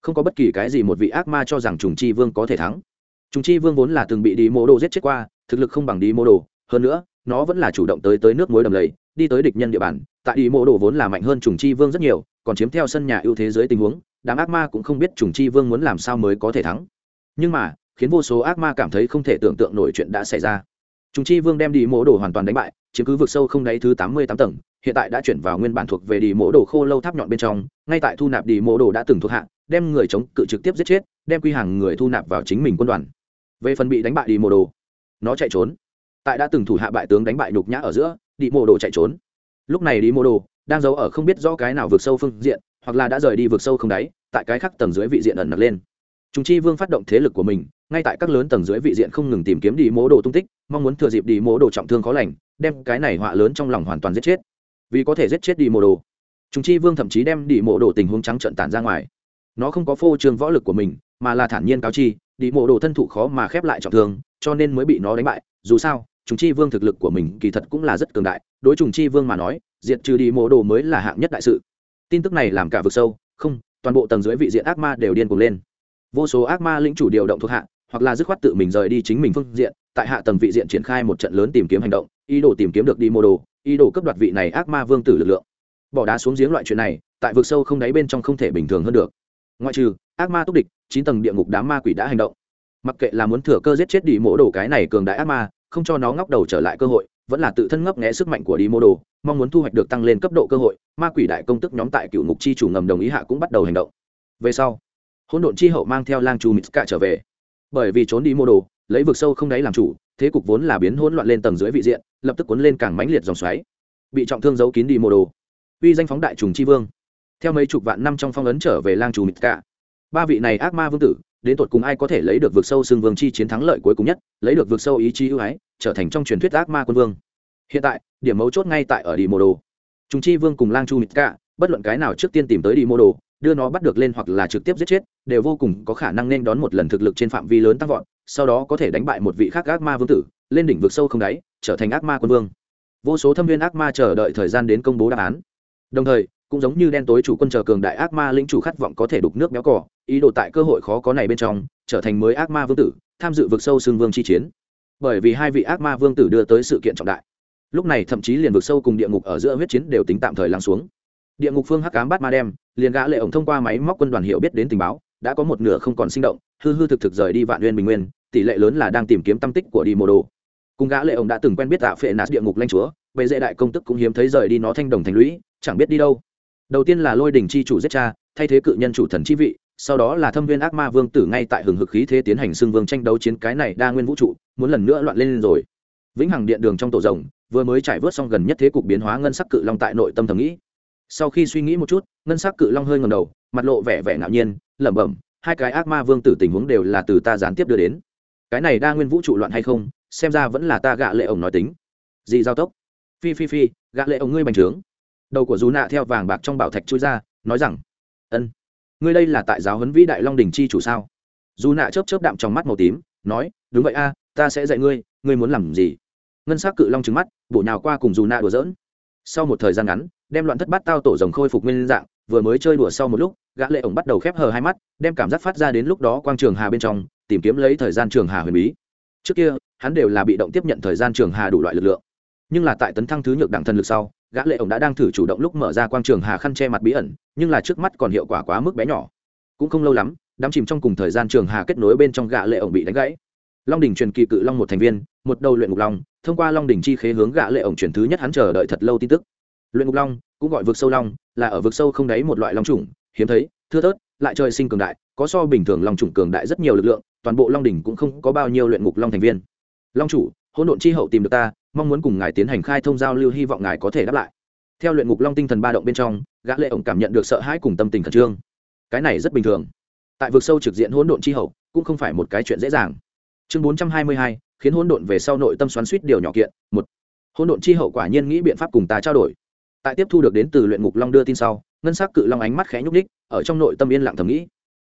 Không có bất kỳ cái gì một vị ác ma cho rằng trùng chi vương có thể thắng. Trùng chi vương vốn là từng bị đi mô đồ giết chết qua, thực lực không bằng đi mô đồ. Hơn nữa, nó vẫn là chủ động tới tới nước mối đầm lầy, đi tới địch nhân địa bàn. Tại đi mô đồ vốn là mạnh hơn trùng chi vương rất nhiều, còn chiếm theo sân nhà ưu thế dưới tình huống, đám ác ma cũng không biết trùng chi vương muốn làm sao mới có thể thắng. Nhưng mà, khiến vô số ác ma cảm thấy không thể tưởng tượng nổi chuyện đã xảy ra trùng chi vương đem đi mô đồ hoàn toàn đánh bại, chiếm cứ vực sâu không đáy thứ tám mươi tám tầng, hiện tại đã chuyển vào nguyên bản thuộc về đi mô đồ khô lâu tháp nhọn bên trong, ngay tại thu nạp đi mô đồ đã từng thuộc hạ, đem người chống cự trực tiếp giết chết, đem quy hàng người thu nạp vào chính mình quân đoàn. Về phần bị đánh bại đi mô đồ, nó chạy trốn. Tại đã từng thủ hạ bại tướng đánh bại nhục nhã ở giữa, đi mô đồ chạy trốn. Lúc này đi mô đồ, đang giấu ở không biết rõ cái nào vượt sâu phương diện, hoặc là đã rời đi vượt sâu không đáy, tại cái khác tầng dưới vị diện ẩn nặc lên. Trung chi vương phát động thế lực của mình ngay tại các lớn tầng dưới vị diện không ngừng tìm kiếm đi mố đồ tung tích, mong muốn thừa dịp đi mố đồ trọng thương khó lành, đem cái này họa lớn trong lòng hoàn toàn giết chết. Vì có thể giết chết đi mô đồ chúng chi vương thậm chí đem đi mô đồ tình huống trắng trận tản ra ngoài. Nó không có phô trương võ lực của mình, mà là thản nhiên cáo chi, đi mộ đồ thân thủ khó mà khép lại trọng thương, cho nên mới bị nó đánh bại. Dù sao, trùng chi vương thực lực của mình kỳ thật cũng là rất cường đại, đối trùng chi vương mà nói, diệt trừ đi mộ đồ mới là hạng nhất đại sự. Tin tức này làm cả vực sâu, không, toàn bộ tầng dưới vị diện ác ma đều điên cuồng lên. Vô số ác ma lĩnh chủ điều động thuộc hạ hoặc là dứt khoát tự mình rời đi chính mình phương diện, tại hạ tầng vị diện triển khai một trận lớn tìm kiếm hành động, ý đồ tìm kiếm được đi mô đồ, ý đồ cấp đoạt vị này ác ma vương tử lực lượng. Bỏ đá xuống giếng loại chuyện này, tại vực sâu không đáy bên trong không thể bình thường hơn được. Ngoại trừ, ác ma túc địch, chín tầng địa ngục đám ma quỷ đã hành động. Mặc kệ là muốn thừa cơ giết chết đi mỗ đồ cái này cường đại ác ma, không cho nó ngóc đầu trở lại cơ hội, vẫn là tự thân ngấp nghẽ sức mạnh của đi mô đồ, mong muốn thu hoạch được tăng lên cấp độ cơ hội, ma quỷ đại công tức nhóm tại cựu ngục chi chủ ngầm đồng ý hạ cũng bắt đầu hành động. Về sau, hỗn độn chi hậu mang theo lang chu mitska trở về bởi vì trốn đi mô đồ lấy vực sâu không đáy làm chủ thế cục vốn là biến hỗn loạn lên tầng dưới vị diện lập tức cuốn lên càng mãnh liệt dòng xoáy. Bị trọng thương giấu kín đi mô đồ. Uy danh phóng đại trùng chi vương. Theo mấy chục vạn năm trong phong ấn trở về lang Chu Mịt Cả, ba vị này ác ma vương tử đến tột cùng ai có thể lấy được vực sâu xương vương chi chiến thắng lợi cuối cùng nhất lấy được vực sâu ý chí ưu ái trở thành trong truyền thuyết ác ma quân vương. Hiện tại điểm mấu chốt ngay tại ở đi mô đồ. Trùng chi vương cùng lang chu mít cả bất luận cái nào trước tiên tìm tới đi mô đồ đưa nó bắt được lên hoặc là trực tiếp giết chết, đều vô cùng có khả năng nên đón một lần thực lực trên phạm vi lớn tăng vọt, sau đó có thể đánh bại một vị khác ác ma vương tử, lên đỉnh vực sâu không đáy, trở thành ác ma quân vương. Vô số thâm viên ác ma chờ đợi thời gian đến công bố đáp án. Đồng thời, cũng giống như đen tối chủ quân chờ cường đại ác ma lĩnh chủ khát vọng có thể đục nước béo cỏ ý đồ tại cơ hội khó có này bên trong, trở thành mới ác ma vương tử, tham dự vực sâu xương vương chi chiến. Bởi vì hai vị ác ma vương tử đưa tới sự kiện trọng đại. Lúc này thậm chí liền vực sâu cùng địa ngục ở giữa huyết chiến đều tính tạm thời lắng xuống. Địa ngục phương hắc cám bát ma đem liền gã lệ ổng thông qua máy móc quân đoàn hiệu biết đến tình báo, đã có một nửa không còn sinh động, hư hư thực thực rời đi vạn nguyên bình nguyên, tỷ lệ lớn là đang tìm kiếm tâm tích của đi mô đồ. Cùng gã lệ ổng đã từng quen biết tạ phệ nát địa ngục lanh chúa về dễ đại công tức cũng hiếm thấy rời đi nó thanh đồng thành lũy, chẳng biết đi đâu. Đầu tiên là lôi đình chi chủ giết cha, thay thế cự nhân chủ thần chi vị, sau đó là thâm viên ác ma vương tử ngay tại hừng hực khí thế tiến hành xưng vương tranh đấu chiến cái này đa nguyên vũ trụ, muốn lần nữa loạn lên rồi. Vĩnh hằng điện đường trong tổ rồng, vừa mới trải vớt xong gần nhất thế cục biến hóa ngân sắc cự long tại nội tâm thầm nghĩ sau khi suy nghĩ một chút, ngân sắc cự long hơi ngầm đầu, mặt lộ vẻ vẻ ngạo nhiên, lẩm bẩm, hai cái ác ma vương tử tình huống đều là từ ta gián tiếp đưa đến. Cái này đa nguyên vũ trụ loạn hay không, xem ra vẫn là ta gạ lệ ổng nói tính. Gì giao tốc. Phi phi phi, gạ lệ ổng ngươi bành trướng. Đầu của dù nạ theo vàng bạc trong bảo thạch chui ra, nói rằng, ân, ngươi đây là tại giáo huấn vĩ đại long đình chi chủ sao? Dù nạ chớp chớp đạm trong mắt màu tím, nói, đúng vậy a, ta sẽ dạy ngươi ngươi muốn làm gì? Ngân s á c cự long trứng mắt, bổ nhào qua cùng dù nạ đùa dỡn sau một thời gian ngắn đem loạn thất bát tao tổ rồng khôi phục nguyên dạng, vừa mới chơi đùa sau một lúc, gã lệ ổng bắt đầu khép hờ hai mắt, đem cảm giác phát ra đến lúc đó quang trường hà bên trong, tìm kiếm lấy thời gian trường hà huyền bí. Trước kia, hắn đều là bị động tiếp nhận thời gian trường hà đủ loại lực lượng. Nhưng là tại tấn thăng thứ nhược đẳng thần lực sau, gã lệ ổng đã đang thử chủ động lúc mở ra quang trường hà khăn che mặt bí ẩn, nhưng là trước mắt còn hiệu quả quá mức bé nhỏ. Cũng không lâu lắm, đám chìm trong cùng thời gian trường hà kết nối bên trong gã lệ ổng bị đánh gãy. Long đỉnh truyền kỳ cự long một thành viên, một đầu luyện ngục long, thông qua long đỉnh chi khế hướng gã lệ ổng truyền thứ nhất hắn chờ đợi thật lâu tin tức luyện ngục long, cũng gọi vực sâu long, là ở vực sâu không đáy một loại long chủng, hiếm thấy, thưa thớt, lại trời sinh cường đại, có so bình thường long chủng cường đại rất nhiều lực lượng, toàn bộ long đỉnh cũng không có bao nhiêu luyện ngục long thành viên. Long chủ, hỗn độn chi hậu tìm được ta, mong muốn cùng ngài tiến hành khai thông giao lưu, hy vọng ngài có thể đáp lại. Theo luyện ngục long tinh thần ba động bên trong, gã lệ ổng cảm nhận được sợ hãi cùng tâm tình khẩn trương. Cái này rất bình thường. Tại vực sâu trực diện hỗn độn chi hậu, cũng không phải một cái chuyện dễ dàng. Chương bốn trăm hai mươi hai, khiến hỗn độn về sau nội tâm xoắn xuýt điều nhỏ kiện, một. Hỗn độn chi hậu quả nhiên nghĩ biện pháp cùng ta trao đổi tại tiếp thu được đến từ luyện ngục long đưa tin sau, ngân sắc cự long ánh mắt khẽ nhúc ních ở trong nội tâm yên lặng thầm nghĩ.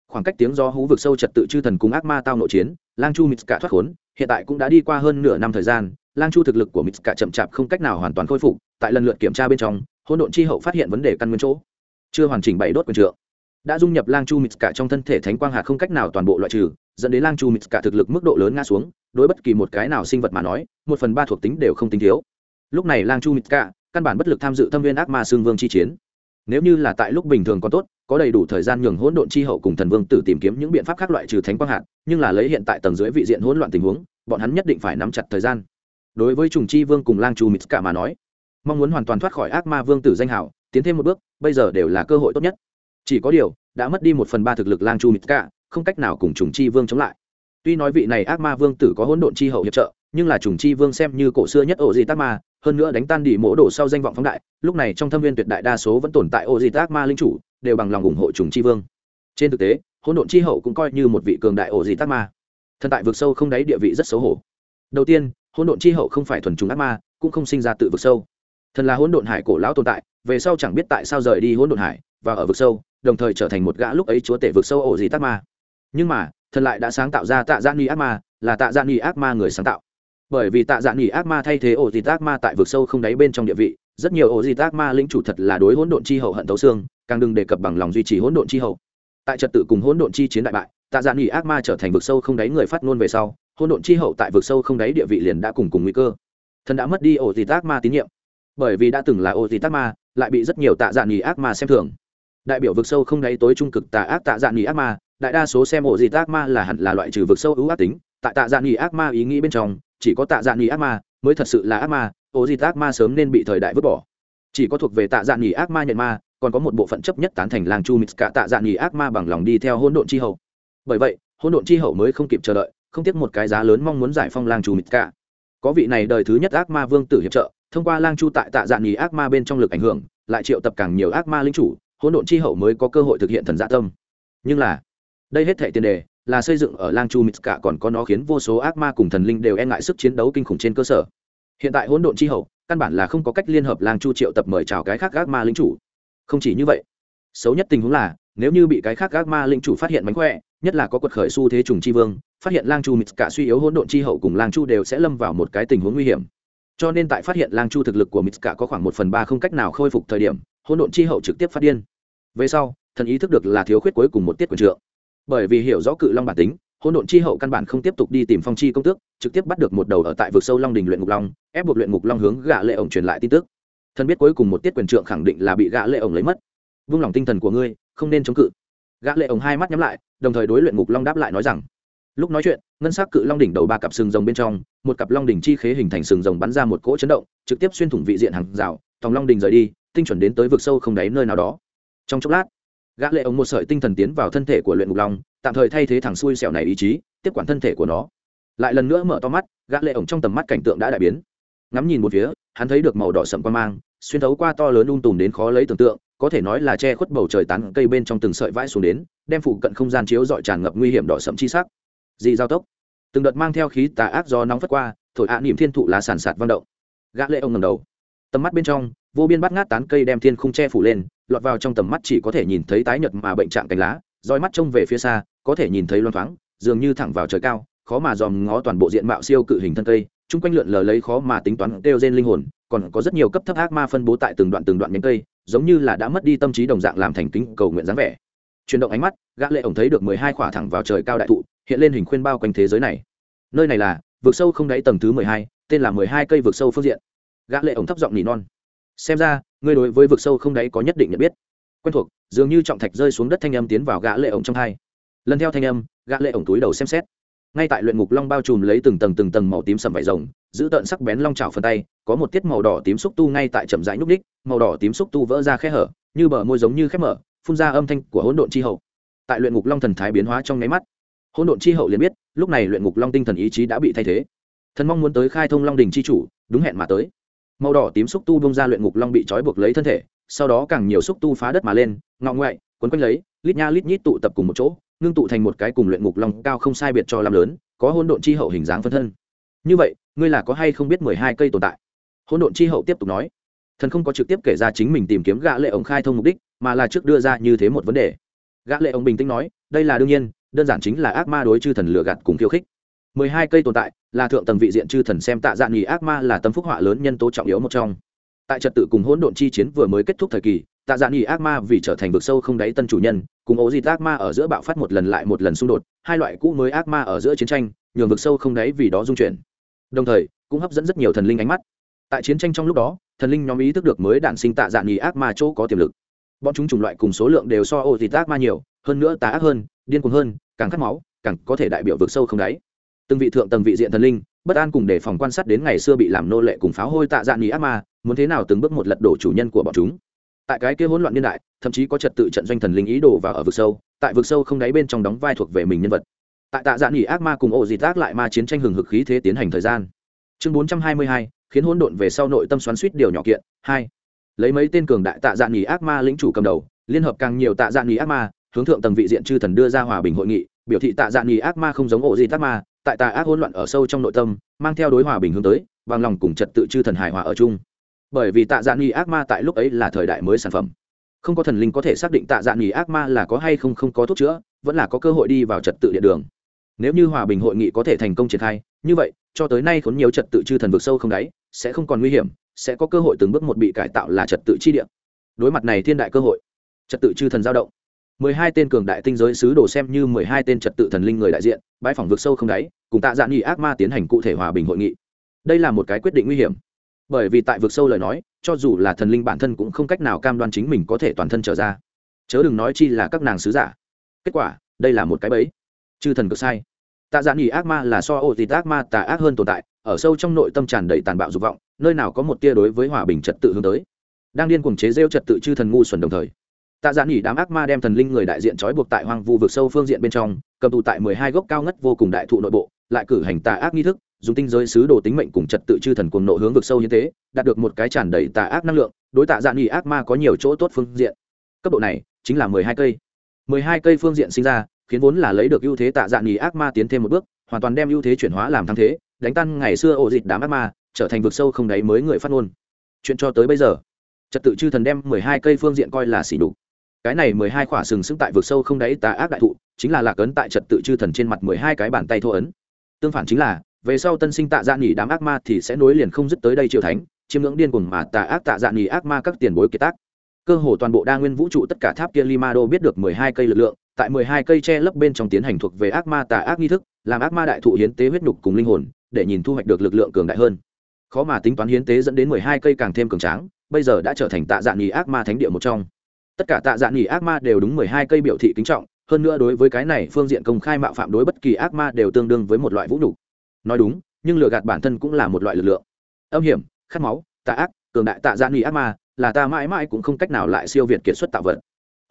Khoảng cách tiếng do hú vực sâu trật tự chư thần cùng ác ma tao nội chiến, lang chu mít cả thoát khốn, hiện tại cũng đã đi qua hơn nửa năm thời gian, lang chu thực lực của mít cả chậm chạp không cách nào hoàn toàn khôi phục, tại lần lượt kiểm tra bên trong, hỗn độn chi hậu phát hiện vấn đề căn nguyên chỗ. Chưa hoàn chỉnh bảy đốt quyền trượng. Đã dung nhập lang chu mít cả trong thân thể thánh quang hạt không cách nào toàn bộ loại trừ, dẫn đến lang chu mít cả thực lực mức độ lớn ngã xuống, đối bất kỳ một cái nào sinh vật mà nói, một phần ba thuộc tính đều không tính thiếu. Lúc này lang chu mít cả căn bản bất lực tham dự thâm viên ác ma xương vương chi chiến. Nếu như là tại lúc bình thường còn tốt, có đầy đủ thời gian nhường hỗn độn chi hậu cùng thần vương tử tìm kiếm những biện pháp khác loại trừ thánh quang hạn nhưng là lấy hiện tại tầng dưới vị diện hỗn loạn tình huống, bọn hắn nhất định phải nắm chặt thời gian. Đối với trùng chi vương cùng lang chu mít cả mà nói, mong muốn hoàn toàn thoát khỏi ác ma vương tử danh hảo tiến thêm một bước, bây giờ đều là cơ hội tốt nhất. Chỉ có điều, đã mất đi một phần ba thực lực lang chu mít cả, không cách nào cùng trùng chi vương chống lại. Tuy nói vị này ác ma vương tử có hỗn độn chi hậu hiệp trợ, nhưng là trùng chi vương xem như cổ xưa nhất ổ gì tác ma hơn nữa đánh tan đi mỗ đổ sau danh vọng phóng đại, lúc này trong thâm viên tuyệt đại đa số vẫn tồn tại ô di tác ma linh chủ, đều bằng lòng ủng hộ trùng chi vương. Trên thực tế, hỗn độn chi hậu cũng coi như một vị cường đại ổ di tác ma thần tại vực sâu không đáy địa vị rất xấu hổ. Đầu tiên, hỗn độn chi hậu không phải thuần trùng ác ma, cũng không sinh ra tự vực sâu. Thần là hỗn độn hải cổ lão tồn tại, về sau chẳng biết tại sao rời đi hỗn độn hải và ở vực sâu, đồng thời trở thành một gã lúc ấy chúa tể vực sâu ổ gì tác ma nhưng mà thần lại đã sáng tạo ra tạ gia ni ác ma, là tạ gia ni ác ma người sáng tạo bởi vì tạ dạng nghỉ ác ma thay thế ổ dịt ác ma tại vực sâu không đáy bên trong địa vị, rất nhiều ổ dịt ác ma lĩnh chủ thật là đối hỗn độn chi hậu hận tấu xương, càng đừng đề cập bằng lòng duy trì hỗn độn chi hậu. Tại trật tự cùng hỗn độn chi chiến đại bại, tạ dạng nghỉ ác ma trở thành vực sâu không đáy người phát ngôn về sau, hỗn độn chi hậu tại vực sâu không đáy địa vị liền đã cùng cùng nguy cơ. Thần đã mất đi ổ dịt ác ma tín nhiệm. Bởi vì đã từng là ổ dịt ác ma, lại bị rất nhiều tạ dạ nghỉ ác ma xem thường. Đại biểu vực sâu không đáy tối trung cực tà ác tạ dạ nghỉ ác ma, đại đa số xem ổ dịt ác ma là hẳn là loại trừ vực sâu ưu ác tính, tại tạ dạ nghỉ ác ma ý nghĩ bên trong chỉ có tạ dạn nghỉ ác ma mới thật sự là ác ma, ô di ác ma sớm nên bị thời đại vứt bỏ. Chỉ có thuộc về tạ dạn nghỉ ác ma nhận ma, còn có một bộ phận chấp nhất tán thành làng chu mít cả tạ dạn nghỉ ác ma bằng lòng đi theo Hôn độn chi hậu. Bởi vậy Hôn độn chi hậu mới không kịp chờ đợi, không tiếc một cái giá lớn mong muốn giải phong làng chu mít cả. Có vị này đời thứ nhất ác ma vương tử hiệp trợ, thông qua lang chu tại tạ dạn nghỉ ác ma bên trong lực ảnh hưởng, lại triệu tập càng nhiều ác ma linh chủ, hỗn độn chi hậu mới có cơ hội thực hiện thần dạ tâm. Nhưng là, đây hết thể tiền đề là xây dựng ở lang chu mít cả còn có nó khiến vô số ác ma cùng thần linh đều e ngại sức chiến đấu kinh khủng trên cơ sở. Hiện tại hỗn độn chi hậu, căn bản là không có cách liên hợp lang chu triệu tập mời chào cái khác ác ma linh chủ. Không chỉ như vậy, xấu nhất tình huống là, nếu như bị cái khác ác ma linh chủ phát hiện mánh khỏe, nhất là có quật khởi xu thế trùng chi vương, phát hiện lang chu mít cả suy yếu hỗn độn chi hậu cùng lang chu đều sẽ lâm vào một cái tình huống nguy hiểm. Cho nên tại phát hiện lang chu thực lực của mít cả có khoảng một phần ba không cách nào khôi phục thời điểm, hỗn độn chi hậu trực tiếp phát điên. Về sau, thần ý thức được là thiếu khuyết cuối cùng một tiết quyền trượng bởi vì hiểu rõ cự long bản tính, hỗn độn chi hậu căn bản không tiếp tục đi tìm phong chi công tước, trực tiếp bắt được một đầu ở tại vực sâu long đình luyện ngục long, ép buộc luyện ngục long hướng gã lệ ổng truyền lại tin tức. Thân biết cuối cùng một tiết quyền trượng khẳng định là bị gã lệ ổng lấy mất. Vung lòng tinh thần của ngươi, không nên chống cự. Gã lệ ổng hai mắt nhắm lại, đồng thời đối luyện ngục long đáp lại nói rằng, lúc nói chuyện, ngân sắc cự long đỉnh đầu ba cặp sừng rồng bên trong, một cặp long đỉnh chi khế hình thành sừng rồng bắn ra một cỗ chấn động, trực tiếp xuyên thủng vị diện hàng rào, tòng long đỉnh rời đi, tinh chuẩn đến tới vực sâu không đáy nơi nào đó. Trong chốc lát gã lệ ống một sợi tinh thần tiến vào thân thể của luyện ngục long, tạm thời thay thế thằng xui xẻo này ý chí, tiếp quản thân thể của nó. Lại lần nữa mở to mắt, gã lệ ổng trong tầm mắt cảnh tượng đã đại biến. Ngắm nhìn một phía, hắn thấy được màu đỏ sậm quan mang, xuyên thấu qua to lớn un tùm đến khó lấy tưởng tượng, có thể nói là che khuất bầu trời tán cây bên trong từng sợi vãi xuống đến, đem phụ cận không gian chiếu dọi tràn ngập nguy hiểm đỏ sậm chi sắc. Dị giao tốc. Từng đợt mang theo khí tà ác do nóng phất qua, thổi ạ niệm thiên thụ lá sàn sạt vang động. Gã lệ ông ngẩng đầu. Tầm mắt bên trong, vô biên bắt ngát tán cây đem thiên khung che phủ lên lọt vào trong tầm mắt chỉ có thể nhìn thấy tái nhợt mà bệnh trạng cánh lá, roi mắt trông về phía xa, có thể nhìn thấy loan thoáng, dường như thẳng vào trời cao, khó mà dòm ngó toàn bộ diện mạo siêu cự hình thân cây, chung quanh lượn lờ lấy khó mà tính toán kêu gen linh hồn, còn có rất nhiều cấp thấp ác ma phân bố tại từng đoạn từng đoạn nhánh cây, giống như là đã mất đi tâm trí đồng dạng làm thành kính cầu nguyện dáng vẻ. Chuyển động ánh mắt, gã lệ ổng thấy được mười hai khỏa thẳng vào trời cao đại thụ, hiện lên hình khuyên bao quanh thế giới này. Nơi này là vực sâu không đáy tầng thứ mười hai, tên là mười hai cây vực sâu phương diện. Gã lệ ổng thấp giọng nỉ non xem ra, ngươi đối với vực sâu không đáy có nhất định nhận biết. Quen thuộc, dường như trọng thạch rơi xuống đất thanh âm tiến vào gã lệ ổng trong hai. Lần theo thanh âm, gã lệ ổng túi đầu xem xét. Ngay tại luyện ngục long bao trùm lấy từng tầng từng tầng màu tím sầm vải rồng, giữ tận sắc bén long chảo phần tay, có một tiết màu đỏ tím xúc tu ngay tại chậm rãi núc đích màu đỏ tím xúc tu vỡ ra khe hở, như bờ môi giống như khép mở, phun ra âm thanh của hỗn độn chi hậu. Tại luyện ngục long thần thái biến hóa trong nháy mắt, hỗn độn chi hậu liền biết, lúc này luyện ngục long tinh thần ý chí đã bị thay thế. Thần mong muốn tới khai thông long đình chi chủ, đúng hẹn mà tới màu đỏ tím xúc tu bông ra luyện ngục long bị trói buộc lấy thân thể, sau đó càng nhiều xúc tu phá đất mà lên, ngọ ngoại, quấn quanh lấy, lít nha lít nhít tụ tập cùng một chỗ, ngưng tụ thành một cái cùng luyện ngục long cao không sai biệt cho làm lớn, có hôn độn chi hậu hình dáng phân thân. Như vậy, ngươi là có hay không biết mười hai cây tồn tại? Hôn độn chi hậu tiếp tục nói. Thần không có trực tiếp kể ra chính mình tìm kiếm gã lệ ống khai thông mục đích, mà là trước đưa ra như thế một vấn đề. Gã lệ ống bình tĩnh nói, đây là đương nhiên, đơn giản chính là ác ma đối chư thần lừa gạt cùng khiêu khích mười hai cây tồn tại, là thượng tầng vị diện chư thần xem tạ dạng nghỉ ác ma là tâm phúc họa lớn nhân tố trọng yếu một trong. Tại trật tự cùng hỗn độn chi chiến vừa mới kết thúc thời kỳ, tạ dạng nghỉ ác ma vì trở thành vực sâu không đáy tân chủ nhân, cùng ố dịt ác ma ở giữa bạo phát một lần lại một lần xung đột, hai loại cũ mới ác ma ở giữa chiến tranh, nhường vực sâu không đáy vì đó dung chuyển. Đồng thời, cũng hấp dẫn rất nhiều thần linh ánh mắt. Tại chiến tranh trong lúc đó, thần linh nhóm ý thức được mới đạn sinh tạ dạng nghỉ ác ma chỗ có tiềm lực. Bọn chúng chủng loại cùng số lượng đều so ô dịt ác ma nhiều, hơn nữa tà ác hơn, điên cuồng hơn, càng khát máu, càng có thể đại biểu vực sâu không đáy từng vị thượng tầng vị diện thần linh, bất an cùng đề phòng quan sát đến ngày xưa bị làm nô lệ cùng pháo hôi tạ dạn nghỉ ác ma, muốn thế nào từng bước một lật đổ chủ nhân của bọn chúng. Tại cái kia hỗn loạn niên đại, thậm chí có trật tự trận doanh thần linh ý đồ vào ở vực sâu, tại vực sâu không đáy bên trong đóng vai thuộc về mình nhân vật. Tại tạ dạn nghỉ ác ma cùng ổ dị tác lại ma chiến tranh hừng hực khí thế tiến hành thời gian. Chương bốn trăm hai mươi hai, khiến hỗn độn về sau nội tâm xoắn suýt điều nhỏ kiện, hai. Lấy mấy tên cường đại tạ dạn nghỉ ác ma lĩnh chủ cầm đầu, liên hợp càng nhiều tạ dạn nghỉ ác ma, hướng thượng tầng vị diện chư thần đưa ra hòa bình hội nghị, biểu thị tạ dạn nghỉ ác ma không giống ổ dị tác ma tại tà ác hỗn loạn ở sâu trong nội tâm, mang theo đối hòa bình hướng tới, bằng lòng cùng trật tự chư thần hài hòa ở chung. Bởi vì tạ dạ nghi ác ma tại lúc ấy là thời đại mới sản phẩm. Không có thần linh có thể xác định tạ dạ nghi ác ma là có hay không không có thuốc chữa, vẫn là có cơ hội đi vào trật tự địa đường. Nếu như hòa bình hội nghị có thể thành công triển khai, như vậy, cho tới nay khốn nhiều trật tự chư thần vực sâu không đáy, sẽ không còn nguy hiểm, sẽ có cơ hội từng bước một bị cải tạo là trật tự chi địa. Đối mặt này thiên đại cơ hội, trật tự chư thần giao động mười hai tên cường đại tinh giới sứ đồ xem như mười hai tên trật tự thần linh người đại diện, bãi phòng vực sâu không đáy, cùng tạ dạn nghị ác ma tiến hành cụ thể hòa bình hội nghị. Đây là một cái quyết định nguy hiểm. Bởi vì tại vực sâu lời nói, cho dù là thần linh bản thân cũng không cách nào cam đoan chính mình có thể toàn thân trở ra. Chớ đừng nói chi là các nàng sứ giả. Kết quả, đây là một cái bẫy. Chư thần cực sai. Tạ dạn nghỉ ác ma là so ô tịt ác ma tà ác hơn tồn tại, ở sâu trong nội tâm tràn đầy tàn bạo dục vọng, nơi nào có một tia đối với hòa bình trật tự hướng tới. Đang điên cuồng chế rêu trật tự chư thần ngu xuẩn đồng thời tạ dạn nghỉ đám ác ma đem thần linh người đại diện trói buộc tại hoang vu vực sâu phương diện bên trong, cầm tù tại mười hai gốc cao ngất vô cùng đại thụ nội bộ, lại cử hành tà ác nghi thức, dùng tinh giới sứ đồ tính mệnh cùng trật tự chư thần cuồng nộ hướng vực sâu như thế đạt được một cái tràn đầy tà ác năng lượng, đối tạ dạn nghỉ ác ma có nhiều chỗ tốt phương diện. Cấp độ này chính là mười hai cây. Mười hai cây phương diện sinh ra, khiến vốn là lấy được ưu thế tạ dạn nghỉ ác ma tiến thêm một bước, hoàn toàn đem ưu thế chuyển hóa làm thắng thế, đánh tan ngày xưa ổ dịch đám ác ma, trở thành vực sâu không đáy mới người phát ngôn. Chuyện cho tới bây giờ, trật tự chư thần đem mười hai cây phương diện coi là xỉ đục cái này mười hai khỏa sừng sững tại vực sâu không đáy tà ác đại thụ, chính là lạc ấn tại trật tự chư thần trên mặt mười hai cái bàn tay thô ấn. Tương phản chính là, về sau tân sinh tạ dạ nghỉ đám ác ma thì sẽ nối liền không dứt tới đây triều thánh, chiêm ngưỡng điên cuồng mà tà ác tạ dạ nghỉ ác ma các tiền bối kiệt tác. Cơ hồ toàn bộ đa nguyên vũ trụ tất cả tháp kia limado biết được mười hai cây lực lượng, tại mười hai cây che lấp bên trong tiến hành thuộc về ác ma tà ác nghi thức, làm ác ma đại thụ hiến tế huyết nhục cùng linh hồn, để nhìn thu hoạch được lực lượng cường đại hơn. Khó mà tính toán hiến tế dẫn đến mười hai cây càng thêm cường tráng, bây giờ đã trở thành tạ dạ nghỉ ác ma thánh địa một trong tất cả tạ dạ nghỉ ác ma đều đúng mười hai cây biểu thị kính trọng, hơn nữa đối với cái này phương diện công khai mạo phạm đối bất kỳ ác ma đều tương đương với một loại vũ nhục. Nói đúng, nhưng lừa gạt bản thân cũng là một loại lực lượng. Âm hiểm, khát máu, tạ ác, cường đại tạ dạ nghỉ ác ma, là ta mãi mãi cũng không cách nào lại siêu việt kiệt xuất tạo vật.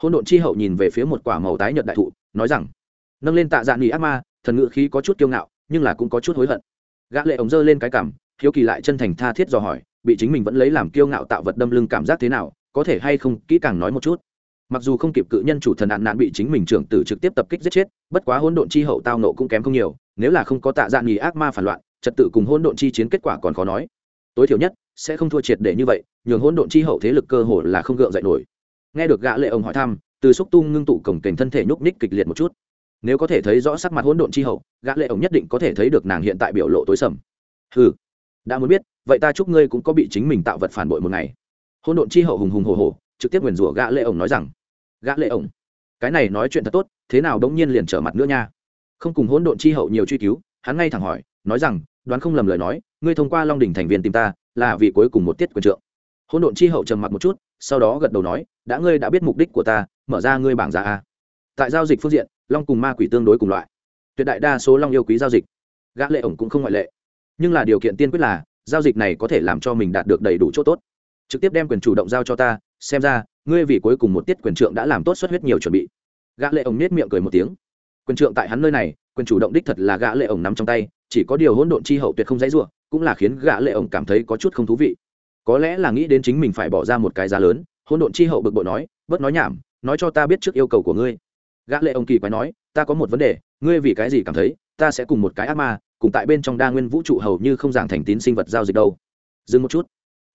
Hôn độn chi hậu nhìn về phía một quả màu tái nhợt đại thụ, nói rằng, nâng lên tạ dạ nghỉ ác ma, thần ngự khí có chút kiêu ngạo, nhưng là cũng có chút hối hận. Gã lệ ống dơ lên cái cằm, hiếu kỳ lại chân thành tha thiết dò hỏi, bị chính mình vẫn lấy làm kiêu ngạo tạo vật đâm lưng cảm giác thế nào? Có thể hay không, kỹ càng nói một chút. Mặc dù không kịp cự nhân chủ thần nạn nạn bị chính mình trưởng tử trực tiếp tập kích giết chết, bất quá hỗn độn chi hậu tao nộ cũng kém không nhiều, nếu là không có tạ dạng nghỉ ác ma phản loạn, trật tự cùng hỗn độn chi chiến kết quả còn khó nói. Tối thiểu nhất, sẽ không thua triệt để như vậy, nhường hỗn độn chi hậu thế lực cơ hồ là không gượng dậy nổi. Nghe được gã lệ ông hỏi thăm, từ xúc tung ngưng tụ cổng kềnh thân thể nhúc nhích kịch liệt một chút. Nếu có thể thấy rõ sắc mặt hỗn độn chi hậu, gã lệ ông nhất định có thể thấy được nàng hiện tại biểu lộ tối sầm. Hừ, đã muốn biết, vậy ta chúc ngươi cũng có bị chính mình tạo vật phản bội một ngày. Hôn độn chi hậu hùng hùng hồ hồ trực tiếp nguyền rủa gã lệ ông nói rằng, gã lệ ông cái này nói chuyện thật tốt, thế nào đống nhiên liền trở mặt nữa nha? Không cùng hỗn độn chi hậu nhiều truy cứu, hắn ngay thẳng hỏi, nói rằng, đoán không lầm lời nói, ngươi thông qua long đỉnh thành viên tìm ta, là vì cuối cùng một tiết quyền trượng. Hỗn độn chi hậu trầm mặc một chút, sau đó gật đầu nói, đã ngươi đã biết mục đích của ta, mở ra ngươi bảng giá a. Tại giao dịch phương diện, long cùng ma quỷ tương đối cùng loại. Tuyệt đại đa số long yêu quý giao dịch, gã lệ ổng cũng không ngoại lệ. Nhưng là điều kiện tiên quyết là, giao dịch này có thể làm cho mình đạt được đầy đủ chỗ tốt trực tiếp đem quyền chủ động giao cho ta, xem ra, ngươi vì cuối cùng một tiết quyền trượng đã làm tốt xuất huyết nhiều chuẩn bị. Gã lệ ổng nết miệng cười một tiếng. Quyền trượng tại hắn nơi này, quyền chủ động đích thật là gã lệ ổng nắm trong tay, chỉ có điều hỗn độn chi hậu tuyệt không dãy rủa, cũng là khiến gã lệ ổng cảm thấy có chút không thú vị. Có lẽ là nghĩ đến chính mình phải bỏ ra một cái giá lớn, hỗn độn chi hậu bực bội nói, bớt nói nhảm, nói cho ta biết trước yêu cầu của ngươi. Gã lệ ổng kỳ quái nói, ta có một vấn đề, ngươi vì cái gì cảm thấy ta sẽ cùng một cái ác ma, cùng tại bên trong đa nguyên vũ trụ hầu như không giảng thành tín sinh vật giao dịch đâu? Dừng một chút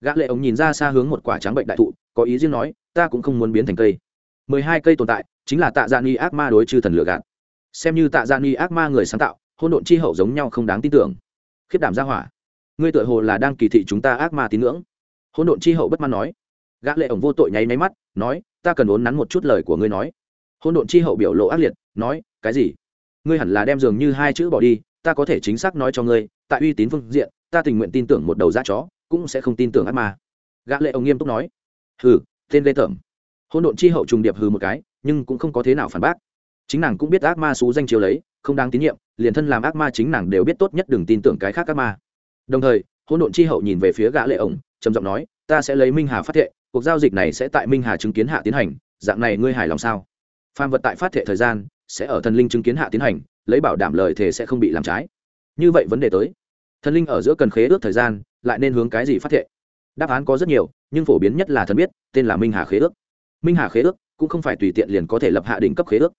gã lệ ống nhìn ra xa hướng một quả trắng bệnh đại thụ, có ý riêng nói, ta cũng không muốn biến thành cây. Mười hai cây tồn tại, chính là tạ dạ ni ác ma đối chư thần lựa gạt. Xem như tạ dạ ni ác ma người sáng tạo, hôn độn chi hậu giống nhau không đáng tin tưởng. Khiết đảm gia hỏa. Ngươi tựa hồ là đang kỳ thị chúng ta ác ma tín ngưỡng. Hôn độn chi hậu bất mãn nói. Gã lệ ổng vô tội nháy máy mắt, nói, ta cần uốn nắn một chút lời của ngươi nói. Hôn độn chi hậu biểu lộ ác liệt, nói, cái gì? Ngươi hẳn là đem dường như hai chữ bỏ đi, ta có thể chính xác nói cho ngươi, tại uy tín phương diện, ta tình nguyện tin tưởng một đầu da chó cũng sẽ không tin tưởng ác ma. Gã lệ ông nghiêm túc nói, hừ, tên lê tởm. Hôn độn chi hậu trùng điệp hừ một cái, nhưng cũng không có thế nào phản bác. Chính nàng cũng biết ác ma xú danh chiếu lấy, không đáng tín nhiệm, liền thân làm ác ma chính nàng đều biết tốt nhất đừng tin tưởng cái khác ác ma. Đồng thời hôn độn chi hậu nhìn về phía gã lệ ổng trầm giọng nói, ta sẽ lấy minh hà phát thệ, cuộc giao dịch này sẽ tại minh hà chứng kiến hạ tiến hành, dạng này ngươi hài lòng sao? Phàm vật tại phát thệ thời gian, sẽ ở thần linh chứng kiến hạ tiến hành, lấy bảo đảm lời thề sẽ không bị làm trái. Như vậy vấn đề tới. Thần linh ở giữa cần khế ước thời gian lại nên hướng cái gì phát thệ? Đáp án có rất nhiều, nhưng phổ biến nhất là thần biết, tên là minh hà khế ước. Minh hà khế ước cũng không phải tùy tiện liền có thể lập hạ đỉnh cấp khế ước.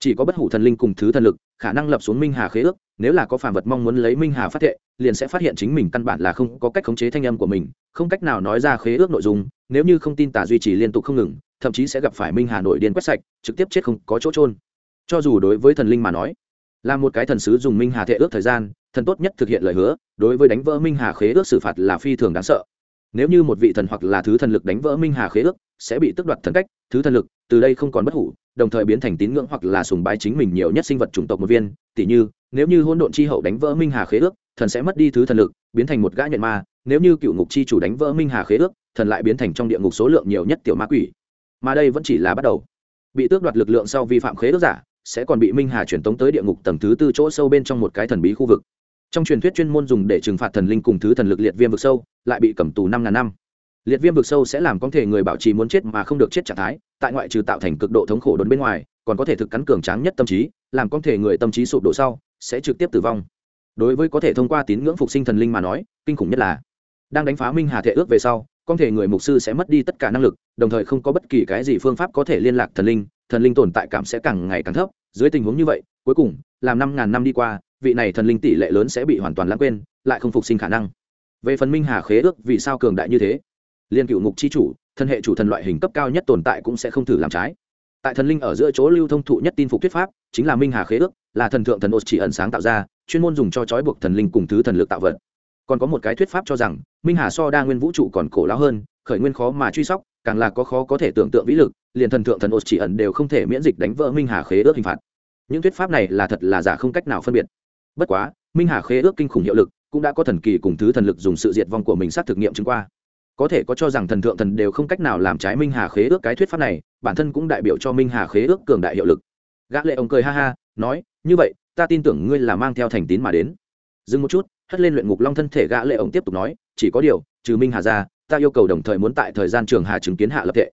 Chỉ có bất hủ thần linh cùng thứ thần lực, khả năng lập xuống minh hà khế ước, nếu là có phàm vật mong muốn lấy minh hà phát thệ, liền sẽ phát hiện chính mình căn bản là không có cách khống chế thanh âm của mình, không cách nào nói ra khế ước nội dung, nếu như không tin tả duy trì liên tục không ngừng, thậm chí sẽ gặp phải minh hà nội điên quét sạch, trực tiếp chết không có chỗ trôn cho dù đối với thần linh mà nói là một cái thần sứ dùng minh hà thệ ước thời gian, thần tốt nhất thực hiện lời hứa, đối với đánh vỡ minh hà khế ước xử phạt là phi thường đáng sợ. Nếu như một vị thần hoặc là thứ thần lực đánh vỡ minh hà khế ước, sẽ bị tước đoạt thần cách, thứ thần lực, từ đây không còn bất hủ, đồng thời biến thành tín ngưỡng hoặc là sùng bái chính mình nhiều nhất sinh vật chủng tộc một viên. Tỷ như, nếu như hỗn độn chi hậu đánh vỡ minh hà khế ước, thần sẽ mất đi thứ thần lực, biến thành một gã nhận ma. Nếu như cựu ngục chi chủ đánh vỡ minh hà khế ước, thần lại biến thành trong địa ngục số lượng nhiều nhất tiểu ma quỷ. Mà đây vẫn chỉ là bắt đầu. Bị tước đoạt lực lượng sau vi phạm khế ước giả sẽ còn bị minh hà truyền tống tới địa ngục tầng thứ tư chỗ sâu bên trong một cái thần bí khu vực. Trong truyền thuyết chuyên môn dùng để trừng phạt thần linh cùng thứ thần lực liệt viêm vực sâu, lại bị cầm tù năm ngàn năm. Liệt viêm vực sâu sẽ làm con thể người bảo trì muốn chết mà không được chết trạng thái, tại ngoại trừ tạo thành cực độ thống khổ đốn bên ngoài, còn có thể thực cắn cường tráng nhất tâm trí, làm con thể người tâm trí sụp đổ sau, sẽ trực tiếp tử vong. Đối với có thể thông qua tín ngưỡng phục sinh thần linh mà nói, kinh khủng nhất là, đang đánh phá minh hà thể ước về sau, con thể người mục sư sẽ mất đi tất cả năng lực, đồng thời không có bất kỳ cái gì phương pháp có thể liên lạc thần linh thần linh tồn tại cảm sẽ càng ngày càng thấp, dưới tình huống như vậy, cuối cùng, làm năm ngàn năm đi qua, vị này thần linh tỷ lệ lớn sẽ bị hoàn toàn lãng quên, lại không phục sinh khả năng. Về phần minh hà khế ước, vì sao cường đại như thế? Liên cựu ngục chi chủ, thân hệ chủ thần loại hình cấp cao nhất tồn tại cũng sẽ không thử làm trái. Tại thần linh ở giữa chỗ lưu thông thụ nhất tin phục thuyết pháp, chính là minh hà khế ước, là thần thượng thần ô chỉ ẩn sáng tạo ra, chuyên môn dùng cho trói buộc thần linh cùng thứ thần lực tạo vật. Còn có một cái thuyết pháp cho rằng, minh hà so đa nguyên vũ trụ còn cổ lão hơn, khởi nguyên khó mà truy sóc càng là có khó có thể tưởng tượng vĩ lực, liền thần thượng thần ô chỉ ẩn đều không thể miễn dịch đánh vỡ minh hà khế ước hình phạt. Những thuyết pháp này là thật là giả không cách nào phân biệt. Bất quá, minh hà khế ước kinh khủng hiệu lực cũng đã có thần kỳ cùng thứ thần lực dùng sự diệt vong của mình sát thực nghiệm chứng qua. Có thể có cho rằng thần thượng thần đều không cách nào làm trái minh hà khế ước cái thuyết pháp này, bản thân cũng đại biểu cho minh hà khế ước cường đại hiệu lực. Gã lệ ông cười ha ha, nói, như vậy, ta tin tưởng ngươi là mang theo thành tín mà đến. Dừng một chút, hất lên luyện ngục long thân thể gã lệ ông tiếp tục nói, chỉ có điều, trừ minh hà ra ta yêu cầu đồng thời muốn tại thời gian trường hà chứng kiến hạ lập thể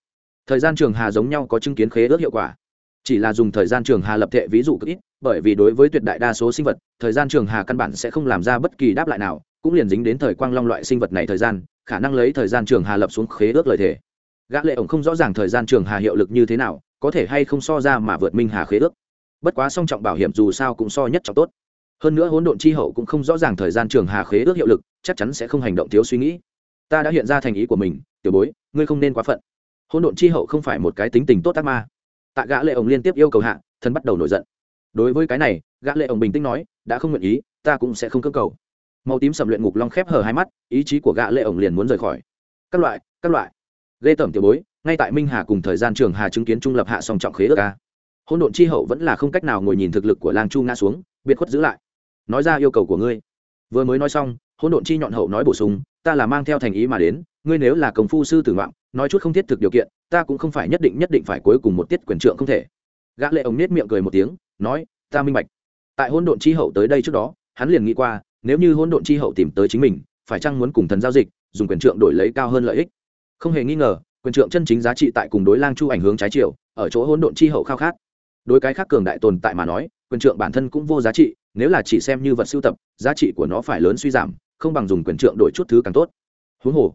thời gian trường hà giống nhau có chứng kiến khế ước hiệu quả. Chỉ là dùng thời gian trường hà lập thể ví dụ cực ít, bởi vì đối với tuyệt đại đa số sinh vật, thời gian trường hà căn bản sẽ không làm ra bất kỳ đáp lại nào, cũng liền dính đến thời quang long loại sinh vật này thời gian, khả năng lấy thời gian trường hà lập xuống khế ước lời thể. gã lệ ổng không rõ ràng thời gian trường hà hiệu lực như thế nào, có thể hay không so ra mà vượt minh hà khế ước. Bất quá song trọng bảo hiểm dù sao cũng so nhất trọng tốt. Hơn nữa hỗn độn chi hậu cũng không rõ ràng thời gian trường hà khế ước hiệu lực, chắc chắn sẽ không hành động thiếu suy nghĩ ta đã hiện ra thành ý của mình, tiểu bối, ngươi không nên quá phận. Hôn độn chi hậu không phải một cái tính tình tốt tác ma. Tạ gã lệ ổng liên tiếp yêu cầu hạ, thân bắt đầu nổi giận. Đối với cái này, gã lệ ổng bình tĩnh nói, đã không nguyện ý, ta cũng sẽ không cưỡng cầu. Màu tím sầm luyện ngục long khép hờ hai mắt, ý chí của gã lệ ổng liền muốn rời khỏi. Các loại các loại. Lê tẩm tiểu bối, ngay tại minh hà cùng thời gian trường hà chứng kiến trung lập hạ song trọng khế ước ca hôn độn chi hậu vẫn là không cách nào ngồi nhìn thực lực của lang chu ngã xuống, biệt khuất giữ lại. Nói ra yêu cầu của ngươi. Vừa mới nói xong hỗn độn chi nhọn hậu nói bổ sung, ta là mang theo thành ý mà đến, ngươi nếu là công phu sư tử ngoạn, nói chút không thiết thực điều kiện, ta cũng không phải nhất định nhất định phải cuối cùng một tiết quyền trượng không thể. Gã lệ ông nết miệng cười một tiếng, nói, ta minh bạch. Tại hỗn độn chi hậu tới đây trước đó, hắn liền nghĩ qua, nếu như hỗn độn chi hậu tìm tới chính mình, phải chăng muốn cùng thần giao dịch, dùng quyền trượng đổi lấy cao hơn lợi ích? Không hề nghi ngờ, quyền trượng chân chính giá trị tại cùng đối lang chu ảnh hướng trái chiều, ở chỗ hỗn độn chi hậu khao khát. Đối cái khác cường đại tồn tại mà nói, quyền trượng bản thân cũng vô giá trị, nếu là chỉ xem như vật sưu tập, giá trị của nó phải lớn suy giảm không bằng dùng quyền trượng đổi chút thứ càng tốt. Huống hồ,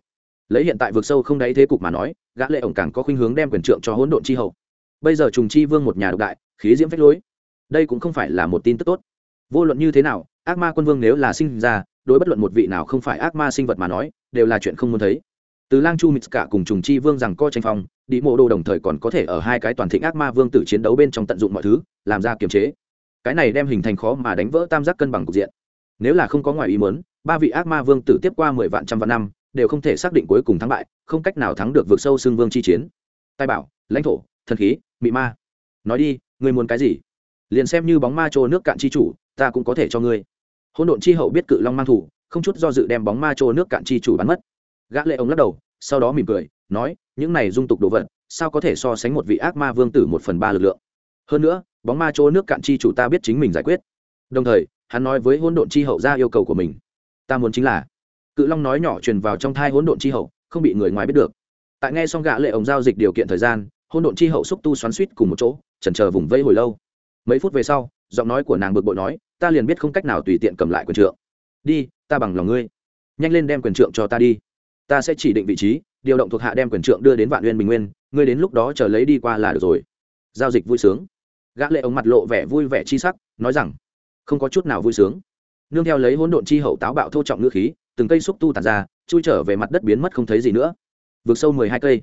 lấy hiện tại vực sâu không đáy thế cục mà nói, gã lệ ổng càng có khuynh hướng đem quyền trượng cho hỗn độn chi hậu. Bây giờ trùng chi vương một nhà độc đại, khí diễm phách lối. Đây cũng không phải là một tin tức tốt. Vô luận như thế nào, ác ma quân vương nếu là sinh ra, đối bất luận một vị nào không phải ác ma sinh vật mà nói, đều là chuyện không muốn thấy. Từ lang chu mít cả cùng trùng chi vương rằng co tranh phong đi mộ đồ đồng thời còn có thể ở hai cái toàn thịnh ác ma vương tử chiến đấu bên trong tận dụng mọi thứ, làm ra kiềm chế. Cái này đem hình thành khó mà đánh vỡ tam giác cân bằng cục diện nếu là không có ngoài ý muốn, ba vị ác ma vương tử tiếp qua mười vạn trăm vạn năm, đều không thể xác định cuối cùng thắng bại, không cách nào thắng được vượt sâu xương vương chi chiến. Tài bảo, lãnh thổ, thần khí, mị ma. Nói đi, ngươi muốn cái gì? Liền xem như bóng ma trô nước cạn chi chủ, ta cũng có thể cho ngươi. Hôn độn chi hậu biết cự long mang thủ, không chút do dự đem bóng ma trô nước cạn chi chủ bắn mất. Gã lệ ông lắc đầu, sau đó mỉm cười, nói, những này dung tục đồ vật, sao có thể so sánh một vị ác ma vương tử một phần ba lực lượng? Hơn nữa, bóng ma trô nước cạn chi chủ ta biết chính mình giải quyết. Đồng thời hắn nói với hôn độn chi hậu ra yêu cầu của mình. Ta muốn chính là, cự long nói nhỏ truyền vào trong thai hỗn độn chi hậu, không bị người ngoài biết được. Tại nghe xong gã lệ ổng giao dịch điều kiện thời gian, hỗn độn chi hậu xúc tu xoắn suýt cùng một chỗ, chần chờ vùng vây hồi lâu. Mấy phút về sau, giọng nói của nàng bực bội nói, ta liền biết không cách nào tùy tiện cầm lại quyền trượng. Đi, ta bằng lòng ngươi. Nhanh lên đem quyền trượng cho ta đi. Ta sẽ chỉ định vị trí, điều động thuộc hạ đem quyền trượng đưa đến vạn nguyên bình nguyên, ngươi đến lúc đó chờ lấy đi qua là được rồi. Giao dịch vui sướng. Gã lệ ống mặt lộ vẻ vui vẻ chi sắc, nói rằng không có chút nào vui sướng. Nương theo lấy hỗn độn chi hậu táo bạo thô trọng ngư khí, từng cây xúc tu tàn ra, chui trở về mặt đất biến mất không thấy gì nữa. Vượt sâu mười hai cây.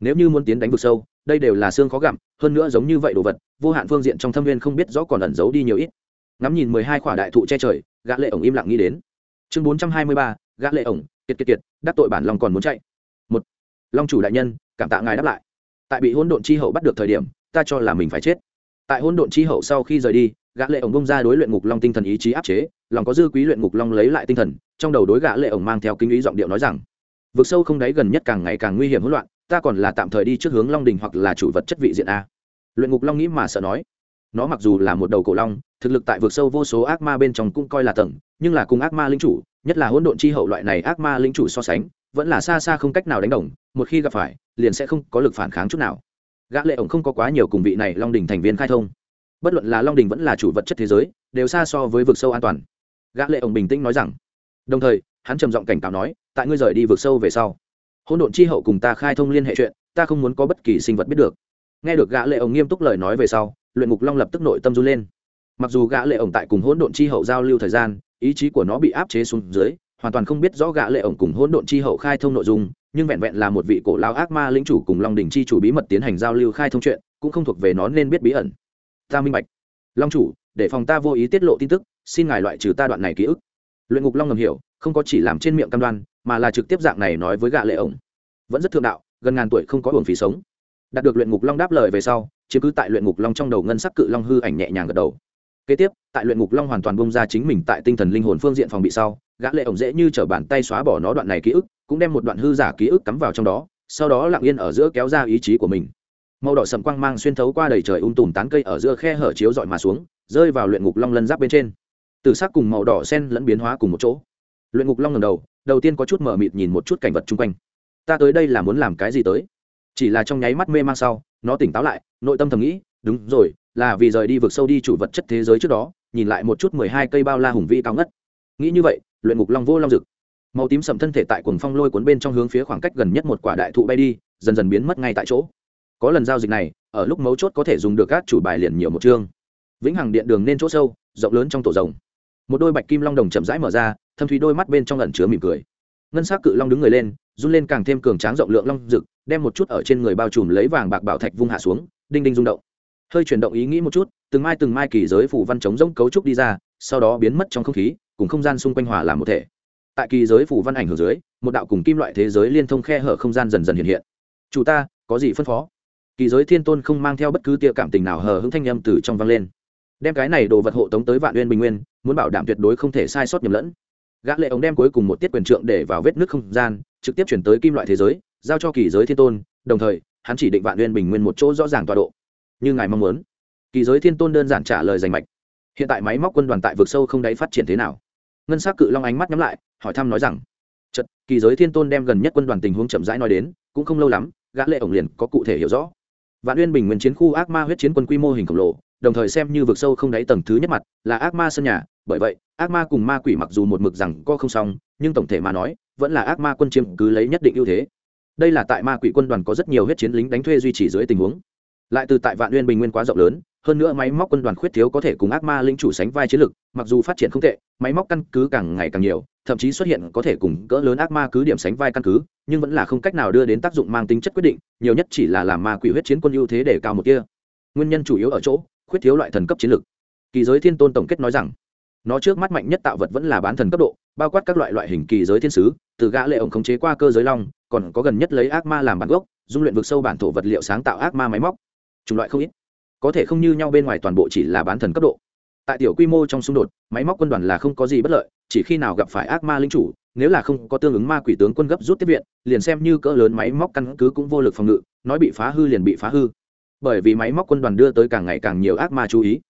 Nếu như muốn tiến đánh vượt sâu, đây đều là xương khó gặm, hơn nữa giống như vậy đồ vật, vô hạn phương diện trong thâm viên không biết rõ còn ẩn giấu đi nhiều ít. Ngắm nhìn mười hai khỏa đại thụ che trời, gã lệ ổng im lặng nghĩ đến. Chương bốn trăm hai mươi ba, gã lệ ổng, kiệt kiệt kiệt, đắc tội bản long còn muốn chạy. Một. Long chủ đại nhân, cảm tạ ngài đáp lại. Tại bị hỗn độn chi hậu bắt được thời điểm, ta cho là mình phải chết. Tại hỗn độn chi hậu sau khi rời đi gã lệ ổng bông ra đối luyện ngục long tinh thần ý chí áp chế, lòng có dư quý luyện ngục long lấy lại tinh thần, trong đầu đối gã lệ ổng mang theo kinh ý giọng điệu nói rằng, vực sâu không đáy gần nhất càng ngày càng nguy hiểm hỗn loạn, ta còn là tạm thời đi trước hướng long đình hoặc là chủ vật chất vị diện a. Luyện ngục long nghĩ mà sợ nói. Nó mặc dù là một đầu cổ long, thực lực tại vực sâu vô số ác ma bên trong cũng coi là tầng, nhưng là cùng ác ma linh chủ, nhất là hỗn độn chi hậu loại này ác ma linh chủ so sánh, vẫn là xa xa không cách nào đánh đồng, một khi gặp phải, liền sẽ không có lực phản kháng chút nào. Gã lệ ổng không có quá nhiều cùng vị này long đình thành viên khai thông bất luận là long đình vẫn là chủ vật chất thế giới, đều xa so với vực sâu an toàn. Gã lệ ổng bình tĩnh nói rằng, đồng thời, hắn trầm giọng cảnh cáo nói, tại ngươi rời đi vực sâu về sau, hỗn độn chi hậu cùng ta khai thông liên hệ chuyện, ta không muốn có bất kỳ sinh vật biết được. Nghe được gã lệ ổng nghiêm túc lời nói về sau, luyện ngục long lập tức nội tâm du lên. Mặc dù gã lệ ổng tại cùng hỗn độn chi hậu giao lưu thời gian, ý chí của nó bị áp chế xuống dưới, hoàn toàn không biết rõ gã lệ ổng cùng hỗn độn chi hậu khai thông nội dung, nhưng vẹn vẹn là một vị cổ lão ác ma lĩnh chủ cùng long đỉnh chi chủ bí mật tiến hành giao lưu khai thông chuyện, cũng không thuộc về nó nên biết bí ẩn ta minh bạch. Long chủ, để phòng ta vô ý tiết lộ tin tức, xin ngài loại trừ ta đoạn này ký ức. Luyện ngục long ngầm hiểu, không có chỉ làm trên miệng cam đoan, mà là trực tiếp dạng này nói với gã lệ ổng. Vẫn rất thượng đạo, gần ngàn tuổi không có hưởng phí sống. Đạt được luyện ngục long đáp lời về sau, chiếm cứ tại luyện ngục long trong đầu ngân sắc cự long hư ảnh nhẹ nhàng gật đầu. Kế tiếp, tại luyện ngục long hoàn toàn bông ra chính mình tại tinh thần linh hồn phương diện phòng bị sau, gã lệ ổng dễ như trở bàn tay xóa bỏ nó đoạn này ký ức, cũng đem một đoạn hư giả ký ức cắm vào trong đó, sau đó lặng yên ở giữa kéo ra ý chí của mình màu đỏ sầm quang mang xuyên thấu qua đầy trời um tùm tán cây ở giữa khe hở chiếu dọi mà xuống, rơi vào luyện ngục long lân giáp bên trên. Từ sắc cùng màu đỏ xen lẫn biến hóa cùng một chỗ. Luyện ngục long ngẩng đầu đầu tiên có chút mở mịt nhìn một chút cảnh vật chung quanh. Ta tới đây là muốn làm cái gì tới? Chỉ là trong nháy mắt mê mang sau, nó tỉnh táo lại, nội tâm thầm nghĩ, đúng rồi, là vì rời đi vực sâu đi chủ vật chất thế giới trước đó, nhìn lại một chút mười hai cây bao la hùng vĩ cao ngất. Nghĩ như vậy, luyện ngục long vô long rực. Màu tím sầm thân thể tại cuồng phong lôi cuốn bên trong hướng phía khoảng cách gần nhất một quả đại thụ bay đi, dần dần biến mất ngay tại chỗ có lần giao dịch này, ở lúc mấu chốt có thể dùng được các chủ bài liền nhiều một chương. Vĩnh hằng điện đường nên chỗ sâu, rộng lớn trong tổ rồng. Một đôi bạch kim long đồng chậm rãi mở ra, thâm thúy đôi mắt bên trong ẩn chứa mỉm cười. Ngân s á c cự long đứng người lên, run lên càng thêm cường tráng rộng lượng long rực, đem một chút ở trên người bao trùm lấy vàng bạc bảo thạch vung hạ xuống, đinh đinh rung động. Hơi chuyển động ý nghĩ một chút, từng mai từng mai kỳ giới phủ văn chống rỗng cấu trúc đi ra, sau đó biến mất trong không khí, cùng không gian xung quanh hòa làm một thể. Tại kỳ giới phủ văn ảnh hưởng dưới, một đạo cùng kim loại thế giới liên thông khe hở không gian dần dần hiện hiện. Chủ ta, có gì phân phó? Kỳ giới thiên tôn không mang theo bất cứ tia cảm tình nào hờ hững thanh â m từ trong vang lên. Đem cái này đồ vật hộ tống tới vạn uyên bình nguyên, muốn bảo đảm tuyệt đối không thể sai sót nhầm lẫn. Gã lệ ống đem cuối cùng một tiết quyền trượng để vào vết nước không gian, trực tiếp chuyển tới kim loại thế giới, giao cho kỳ giới thiên tôn, đồng thời, hắn chỉ định vạn uyên bình nguyên một chỗ rõ ràng tọa độ. Như ngài mong muốn. Kỳ giới thiên tôn đơn giản trả lời rành mạch. Hiện tại máy móc quân đoàn tại vực sâu không đáy phát triển thế nào? Ngân s á c cự long ánh mắt nhắm lại, hỏi thăm nói rằng chật kỳ giới thiên tôn đem gần nhất quân đoàn tình huống chậm rãi nói đến, cũng không lâu lắm, gã lệ ổng liền có cụ thể hiểu rõ vạn uyên bình nguyên chiến khu ác ma huyết chiến quân quy mô hình khổng lồ, đồng thời xem như vực sâu không đáy tầng thứ nhất mặt, là ác ma sân nhà. Bởi vậy, ác ma cùng ma quỷ mặc dù một mực rằng co không xong, nhưng tổng thể mà nói, vẫn là ác ma quân chiếm cứ lấy nhất định ưu thế. Đây là tại ma quỷ quân đoàn có rất nhiều huyết chiến lính đánh thuê duy trì dưới tình huống. Lại từ tại vạn uyên bình nguyên quá rộng lớn hơn nữa máy móc quân đoàn khuyết thiếu có thể cùng ác ma linh chủ sánh vai chiến lực mặc dù phát triển không tệ, máy móc căn cứ càng ngày càng nhiều, thậm chí xuất hiện có thể cùng cỡ lớn ác ma cứ điểm sánh vai căn cứ, nhưng vẫn là không cách nào đưa đến tác dụng mang tính chất quyết định, nhiều nhất chỉ là làm ma quỷ huyết chiến quân ưu thế để cao một kia. Nguyên nhân chủ yếu ở chỗ, khuyết thiếu loại thần cấp chiến lực kỳ giới thiên tôn tổng kết nói rằng, nó trước mắt mạnh nhất tạo vật vẫn là bán thần cấp độ, bao quát các loại loại hình kỳ giới thiên sứ, từ gã lệ ổng khống chế qua cơ giới long, còn có gần nhất lấy ác ma làm bản gốc, dung luyện vực sâu bản thổ vật liệu sáng tạo ác ma máy móc. Chủng loại không ít có thể không như nhau bên ngoài toàn bộ chỉ là bán thần cấp độ. Tại tiểu quy mô trong xung đột, máy móc quân đoàn là không có gì bất lợi, chỉ khi nào gặp phải ác ma linh chủ, nếu là không có tương ứng ma quỷ tướng quân gấp rút tiếp viện, liền xem như cỡ lớn máy móc căn cứ cũng vô lực phòng ngự, nói bị phá hư liền bị phá hư. Bởi vì máy móc quân đoàn đưa tới càng ngày càng nhiều ác ma chú ý.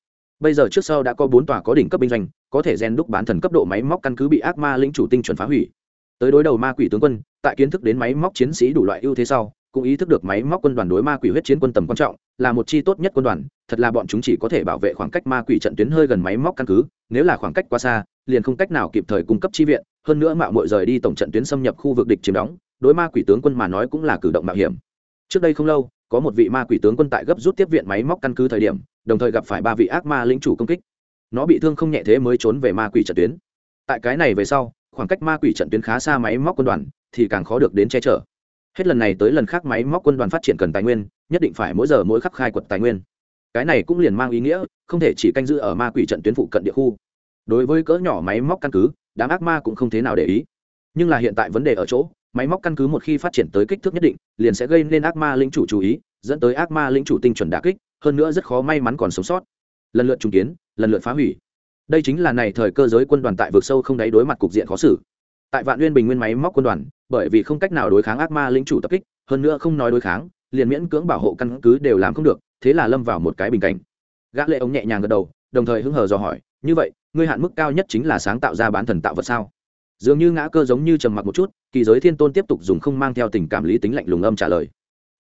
Bây giờ trước sau đã có bốn tòa có đỉnh cấp binh doanh, có thể gen đúc bán thần cấp độ máy móc căn cứ bị ác ma linh chủ tinh chuẩn phá hủy. Tới đối đầu ma quỷ tướng quân, tại kiến thức đến máy móc chiến sĩ đủ loại ưu thế sau cũng ý thức được máy móc quân đoàn đối ma quỷ huyết chiến quân tầm quan trọng, là một chi tốt nhất quân đoàn, thật là bọn chúng chỉ có thể bảo vệ khoảng cách ma quỷ trận tuyến hơi gần máy móc căn cứ, nếu là khoảng cách quá xa, liền không cách nào kịp thời cung cấp chi viện, hơn nữa mạo mội rời đi tổng trận tuyến xâm nhập khu vực địch chiếm đóng, đối ma quỷ tướng quân mà nói cũng là cử động mạo hiểm. Trước đây không lâu, có một vị ma quỷ tướng quân tại gấp rút tiếp viện máy móc căn cứ thời điểm, đồng thời gặp phải ba vị ác ma lĩnh chủ công kích. Nó bị thương không nhẹ thế mới trốn về ma quỷ trận tuyến. Tại cái này về sau, khoảng cách ma quỷ trận tuyến khá xa máy móc quân đoàn, thì càng khó được đến che chở hết lần này tới lần khác máy móc quân đoàn phát triển cần tài nguyên, nhất định phải mỗi giờ mỗi khắc khai quật tài nguyên. Cái này cũng liền mang ý nghĩa, không thể chỉ canh giữ ở ma quỷ trận tuyến phụ cận địa khu. Đối với cỡ nhỏ máy móc căn cứ, đám ác ma cũng không thế nào để ý. Nhưng là hiện tại vấn đề ở chỗ, máy móc căn cứ một khi phát triển tới kích thước nhất định, liền sẽ gây nên ác ma linh chủ chú ý, dẫn tới ác ma lính chủ tinh chuẩn đà kích, hơn nữa rất khó may mắn còn sống sót. Lần lượt trùng kiến, lần lượt phá hủy. Đây chính là này thời cơ giới quân đoàn tại vực sâu không đáy đối mặt cục diện khó xử tại vạn nguyên bình nguyên máy móc quân đoàn, bởi vì không cách nào đối kháng ác ma lính chủ tập kích, hơn nữa không nói đối kháng, liền miễn cưỡng bảo hộ căn cứ đều làm không được, thế là lâm vào một cái bình cảnh. Gã lệ ống nhẹ nhàng gật đầu, đồng thời hứng hờ dò hỏi, như vậy, ngươi hạn mức cao nhất chính là sáng tạo ra bán thần tạo vật sao? Dường như ngã cơ giống như trầm mặc một chút, kỳ giới thiên tôn tiếp tục dùng không mang theo tình cảm lý tính lạnh lùng âm trả lời.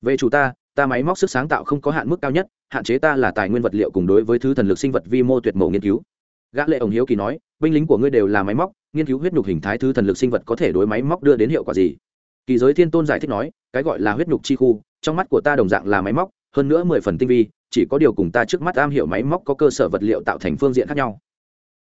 Về chủ ta ta máy móc sức sáng tạo không có hạn mức cao nhất, hạn chế ta là tài nguyên vật liệu cùng đối với thứ thần lực sinh vật vi mô tuyệt mộ nghiên cứu gã lệ ổng hiếu kỳ nói, binh lính của ngươi đều là máy móc, nghiên cứu huyết nhục hình thái thứ thần lực sinh vật có thể đối máy móc đưa đến hiệu quả gì? Kỳ giới thiên tôn giải thích nói, cái gọi là huyết nhục chi khu, trong mắt của ta đồng dạng là máy móc, hơn nữa mười phần tinh vi, chỉ có điều cùng ta trước mắt am hiểu máy móc có cơ sở vật liệu tạo thành phương diện khác nhau.